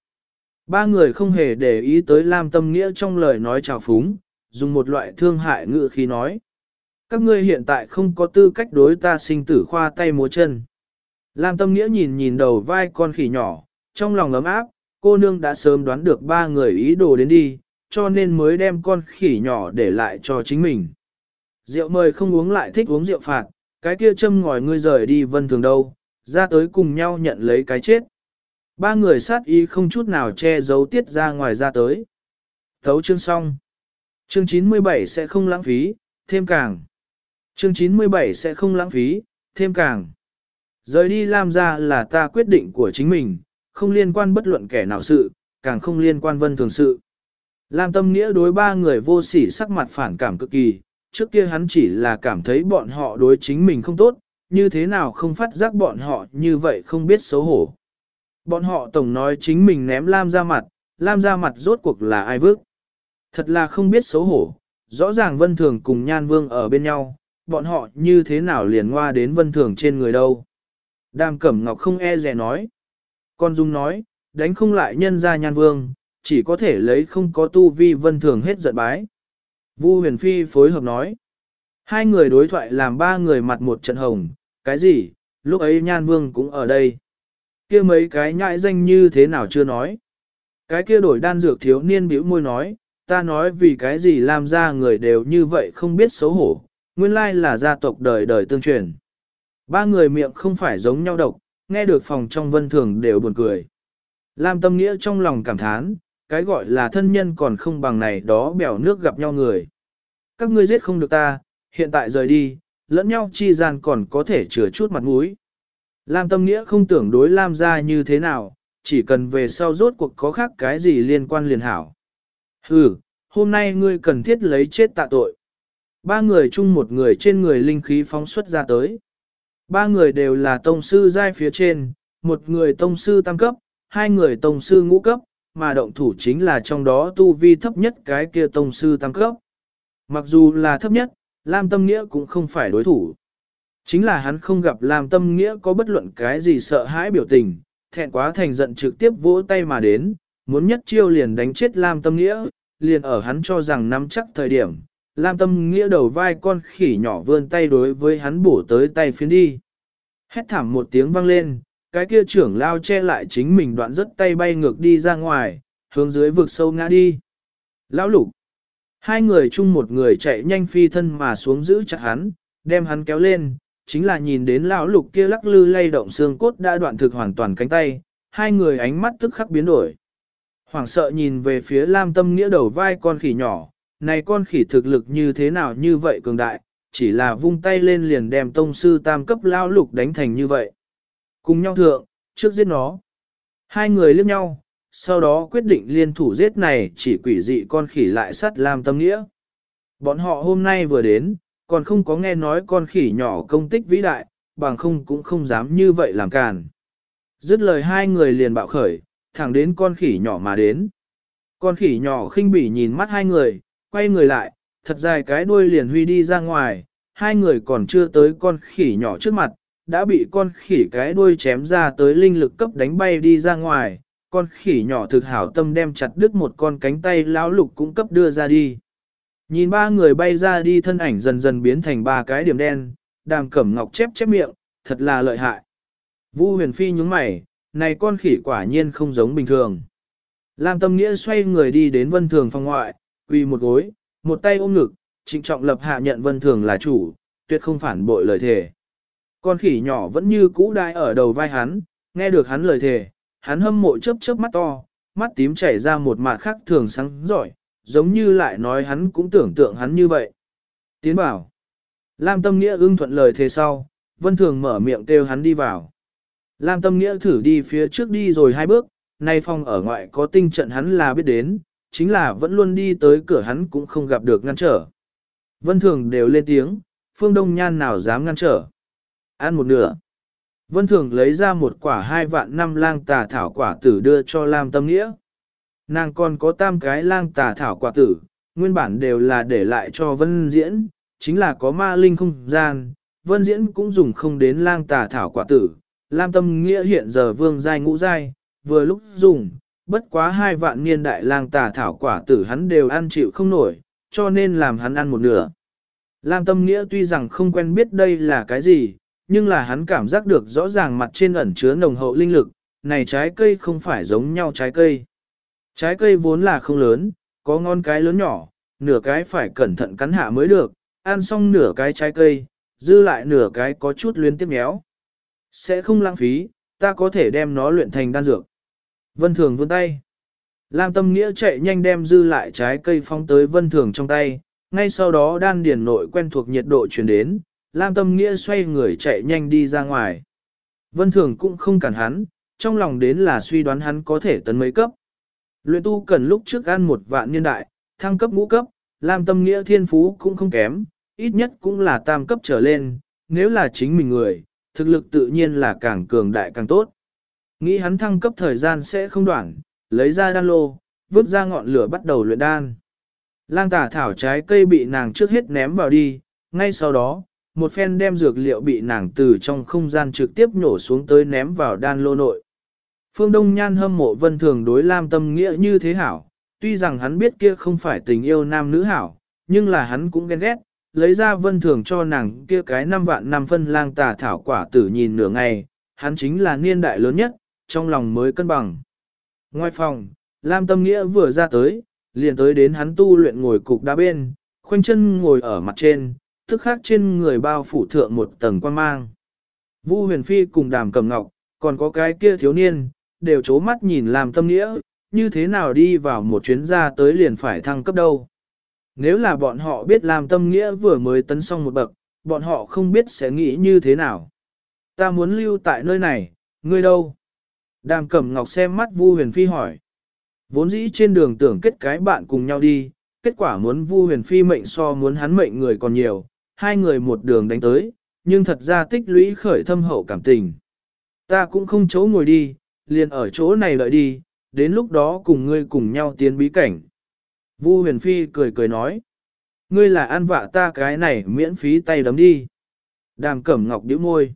Ba người không hề để ý tới Lam tâm nghĩa trong lời nói chào phúng, dùng một loại thương hại ngữ khi nói. Các ngươi hiện tại không có tư cách đối ta sinh tử khoa tay múa chân. Lam tâm nghĩa nhìn nhìn đầu vai con khỉ nhỏ, trong lòng ấm áp, cô nương đã sớm đoán được ba người ý đồ đến đi, cho nên mới đem con khỉ nhỏ để lại cho chính mình. Rượu mời không uống lại thích uống rượu phạt, cái kia châm ngòi ngươi rời đi vân thường đâu, ra tới cùng nhau nhận lấy cái chết. Ba người sát ý không chút nào che giấu tiết ra ngoài ra tới. Thấu chương xong. Chương 97 sẽ không lãng phí, thêm càng. Chương 97 sẽ không lãng phí, thêm càng. Rời đi làm ra là ta quyết định của chính mình, không liên quan bất luận kẻ nào sự, càng không liên quan vân thường sự. Lam tâm nghĩa đối ba người vô sỉ sắc mặt phản cảm cực kỳ, trước kia hắn chỉ là cảm thấy bọn họ đối chính mình không tốt, như thế nào không phát giác bọn họ như vậy không biết xấu hổ. Bọn họ tổng nói chính mình ném Lam ra mặt, Lam ra mặt rốt cuộc là ai vước. Thật là không biết xấu hổ, rõ ràng Vân Thường cùng Nhan Vương ở bên nhau, bọn họ như thế nào liền ngoa đến Vân Thường trên người đâu. Đàm Cẩm Ngọc không e dè nói. Con Dung nói, đánh không lại nhân ra Nhan Vương, chỉ có thể lấy không có tu vi Vân Thường hết giận bái. Vu Huyền Phi phối hợp nói. Hai người đối thoại làm ba người mặt một trận hồng, cái gì, lúc ấy Nhan Vương cũng ở đây kia mấy cái nhãi danh như thế nào chưa nói. Cái kia đổi đan dược thiếu niên bĩu môi nói, ta nói vì cái gì làm ra người đều như vậy không biết xấu hổ, nguyên lai là gia tộc đời đời tương truyền. Ba người miệng không phải giống nhau độc, nghe được phòng trong vân thường đều buồn cười. Lam tâm nghĩa trong lòng cảm thán, cái gọi là thân nhân còn không bằng này đó bèo nước gặp nhau người. Các ngươi giết không được ta, hiện tại rời đi, lẫn nhau chi gian còn có thể chừa chút mặt mũi. Lam tâm nghĩa không tưởng đối Lam ra như thế nào, chỉ cần về sau rốt cuộc có khác cái gì liên quan liền hảo. Hừ, hôm nay ngươi cần thiết lấy chết tạ tội. Ba người chung một người trên người linh khí phóng xuất ra tới. Ba người đều là tông sư giai phía trên, một người tông sư tam cấp, hai người tông sư ngũ cấp, mà động thủ chính là trong đó tu vi thấp nhất cái kia tông sư tam cấp. Mặc dù là thấp nhất, Lam Tâm Nghĩa cũng không phải đối thủ. Chính là hắn không gặp Lam Tâm Nghĩa có bất luận cái gì sợ hãi biểu tình, thẹn quá thành giận trực tiếp vỗ tay mà đến, muốn nhất chiêu liền đánh chết Lam Tâm Nghĩa, liền ở hắn cho rằng nắm chắc thời điểm, Lam Tâm Nghĩa đầu vai con khỉ nhỏ vươn tay đối với hắn bổ tới tay phiến đi. Hét thảm một tiếng vang lên, cái kia trưởng lao che lại chính mình đoạn rất tay bay ngược đi ra ngoài, hướng dưới vực sâu ngã đi. Lão lục, hai người chung một người chạy nhanh phi thân mà xuống giữ chặt hắn, đem hắn kéo lên, chính là nhìn đến lão lục kia lắc lư lay động xương cốt đã đoạn thực hoàn toàn cánh tay, hai người ánh mắt tức khắc biến đổi. Hoàng sợ nhìn về phía Lam Tâm Nghĩa đầu vai con khỉ nhỏ, này con khỉ thực lực như thế nào như vậy cường đại, chỉ là vung tay lên liền đem tông sư tam cấp lão lục đánh thành như vậy. Cùng nhau thượng, trước giết nó. Hai người liếc nhau, sau đó quyết định liên thủ giết này chỉ quỷ dị con khỉ lại sát Lam Tâm Nghĩa. Bọn họ hôm nay vừa đến, còn không có nghe nói con khỉ nhỏ công tích vĩ đại, bằng không cũng không dám như vậy làm càn. Dứt lời hai người liền bạo khởi, thẳng đến con khỉ nhỏ mà đến. Con khỉ nhỏ khinh bỉ nhìn mắt hai người, quay người lại, thật dài cái đuôi liền huy đi ra ngoài, hai người còn chưa tới con khỉ nhỏ trước mặt, đã bị con khỉ cái đuôi chém ra tới linh lực cấp đánh bay đi ra ngoài, con khỉ nhỏ thực hảo tâm đem chặt đứt một con cánh tay lão lục cũng cấp đưa ra đi. Nhìn ba người bay ra đi thân ảnh dần dần biến thành ba cái điểm đen, đàm cẩm ngọc chép chép miệng, thật là lợi hại. Vu huyền phi nhúng mày, này con khỉ quả nhiên không giống bình thường. Lam tâm nghĩa xoay người đi đến vân thường phòng ngoại, quỳ một gối, một tay ôm ngực, trịnh trọng lập hạ nhận vân thường là chủ, tuyệt không phản bội lời thề. Con khỉ nhỏ vẫn như cũ đai ở đầu vai hắn, nghe được hắn lời thề, hắn hâm mộ chớp chớp mắt to, mắt tím chảy ra một mạt khác thường sáng giỏi, giống như lại nói hắn cũng tưởng tượng hắn như vậy. Tiến bảo. Lam Tâm Nghĩa ưng thuận lời thế sau, Vân Thường mở miệng kêu hắn đi vào. Lam Tâm Nghĩa thử đi phía trước đi rồi hai bước, nay phong ở ngoại có tinh trận hắn là biết đến, chính là vẫn luôn đi tới cửa hắn cũng không gặp được ngăn trở. Vân Thường đều lên tiếng, Phương Đông Nhan nào dám ngăn trở. Ăn một nửa. Vân Thường lấy ra một quả hai vạn năm lang tà thảo quả tử đưa cho Lam Tâm Nghĩa. Nàng còn có tam cái lang tà thảo quả tử, nguyên bản đều là để lại cho Vân Diễn, chính là có ma linh không gian, Vân Diễn cũng dùng không đến lang tà thảo quả tử. Lam Tâm Nghĩa hiện giờ vương giai ngũ giai, vừa lúc dùng, bất quá hai vạn niên đại lang tà thảo quả tử hắn đều ăn chịu không nổi, cho nên làm hắn ăn một nửa. Lam Tâm Nghĩa tuy rằng không quen biết đây là cái gì, nhưng là hắn cảm giác được rõ ràng mặt trên ẩn chứa nồng hậu linh lực, này trái cây không phải giống nhau trái cây. Trái cây vốn là không lớn, có ngon cái lớn nhỏ, nửa cái phải cẩn thận cắn hạ mới được, ăn xong nửa cái trái cây, dư lại nửa cái có chút luyến tiếp méo. Sẽ không lãng phí, ta có thể đem nó luyện thành đan dược. Vân Thường vươn tay. Lam Tâm Nghĩa chạy nhanh đem dư lại trái cây phong tới Vân Thường trong tay, ngay sau đó đan điền nội quen thuộc nhiệt độ truyền đến, Lam Tâm Nghĩa xoay người chạy nhanh đi ra ngoài. Vân Thường cũng không cản hắn, trong lòng đến là suy đoán hắn có thể tấn mấy cấp. Luyện tu cần lúc trước ăn một vạn niên đại, thăng cấp ngũ cấp, Lam Tâm Nghĩa thiên phú cũng không kém, ít nhất cũng là tam cấp trở lên, nếu là chính mình người, thực lực tự nhiên là càng cường đại càng tốt. Nghĩ hắn thăng cấp thời gian sẽ không đoạn, lấy ra đan lô, vứt ra ngọn lửa bắt đầu luyện đan. Lang tả thảo trái cây bị nàng trước hết ném vào đi, ngay sau đó, một phen đem dược liệu bị nàng từ trong không gian trực tiếp nhổ xuống tới ném vào đan lô nội. Phương Đông Nhan hâm mộ vân thường đối Lam Tâm Nghĩa như thế hảo, tuy rằng hắn biết kia không phải tình yêu nam nữ hảo, nhưng là hắn cũng ghen ghét, lấy ra vân thường cho nàng kia cái năm vạn năm phân lang tà thảo quả tử nhìn nửa ngày, hắn chính là niên đại lớn nhất, trong lòng mới cân bằng. Ngoài phòng, Lam Tâm Nghĩa vừa ra tới, liền tới đến hắn tu luyện ngồi cục đá bên, khoanh chân ngồi ở mặt trên, tức khác trên người bao phủ thượng một tầng quan mang. Vu huyền phi cùng đàm cầm ngọc, còn có cái kia thiếu niên, đều chố mắt nhìn làm tâm nghĩa, như thế nào đi vào một chuyến ra tới liền phải thăng cấp đâu. Nếu là bọn họ biết làm tâm nghĩa vừa mới tấn xong một bậc, bọn họ không biết sẽ nghĩ như thế nào. Ta muốn lưu tại nơi này, ngươi đâu? Đàm cẩm ngọc xem mắt Vu huyền phi hỏi. Vốn dĩ trên đường tưởng kết cái bạn cùng nhau đi, kết quả muốn Vu huyền phi mệnh so muốn hắn mệnh người còn nhiều, hai người một đường đánh tới, nhưng thật ra tích lũy khởi thâm hậu cảm tình. Ta cũng không chấu ngồi đi, liền ở chỗ này đợi đi, đến lúc đó cùng ngươi cùng nhau tiến bí cảnh. Vu huyền phi cười cười nói, ngươi là ăn vạ ta cái này miễn phí tay đấm đi. Đàm cẩm ngọc điếu môi.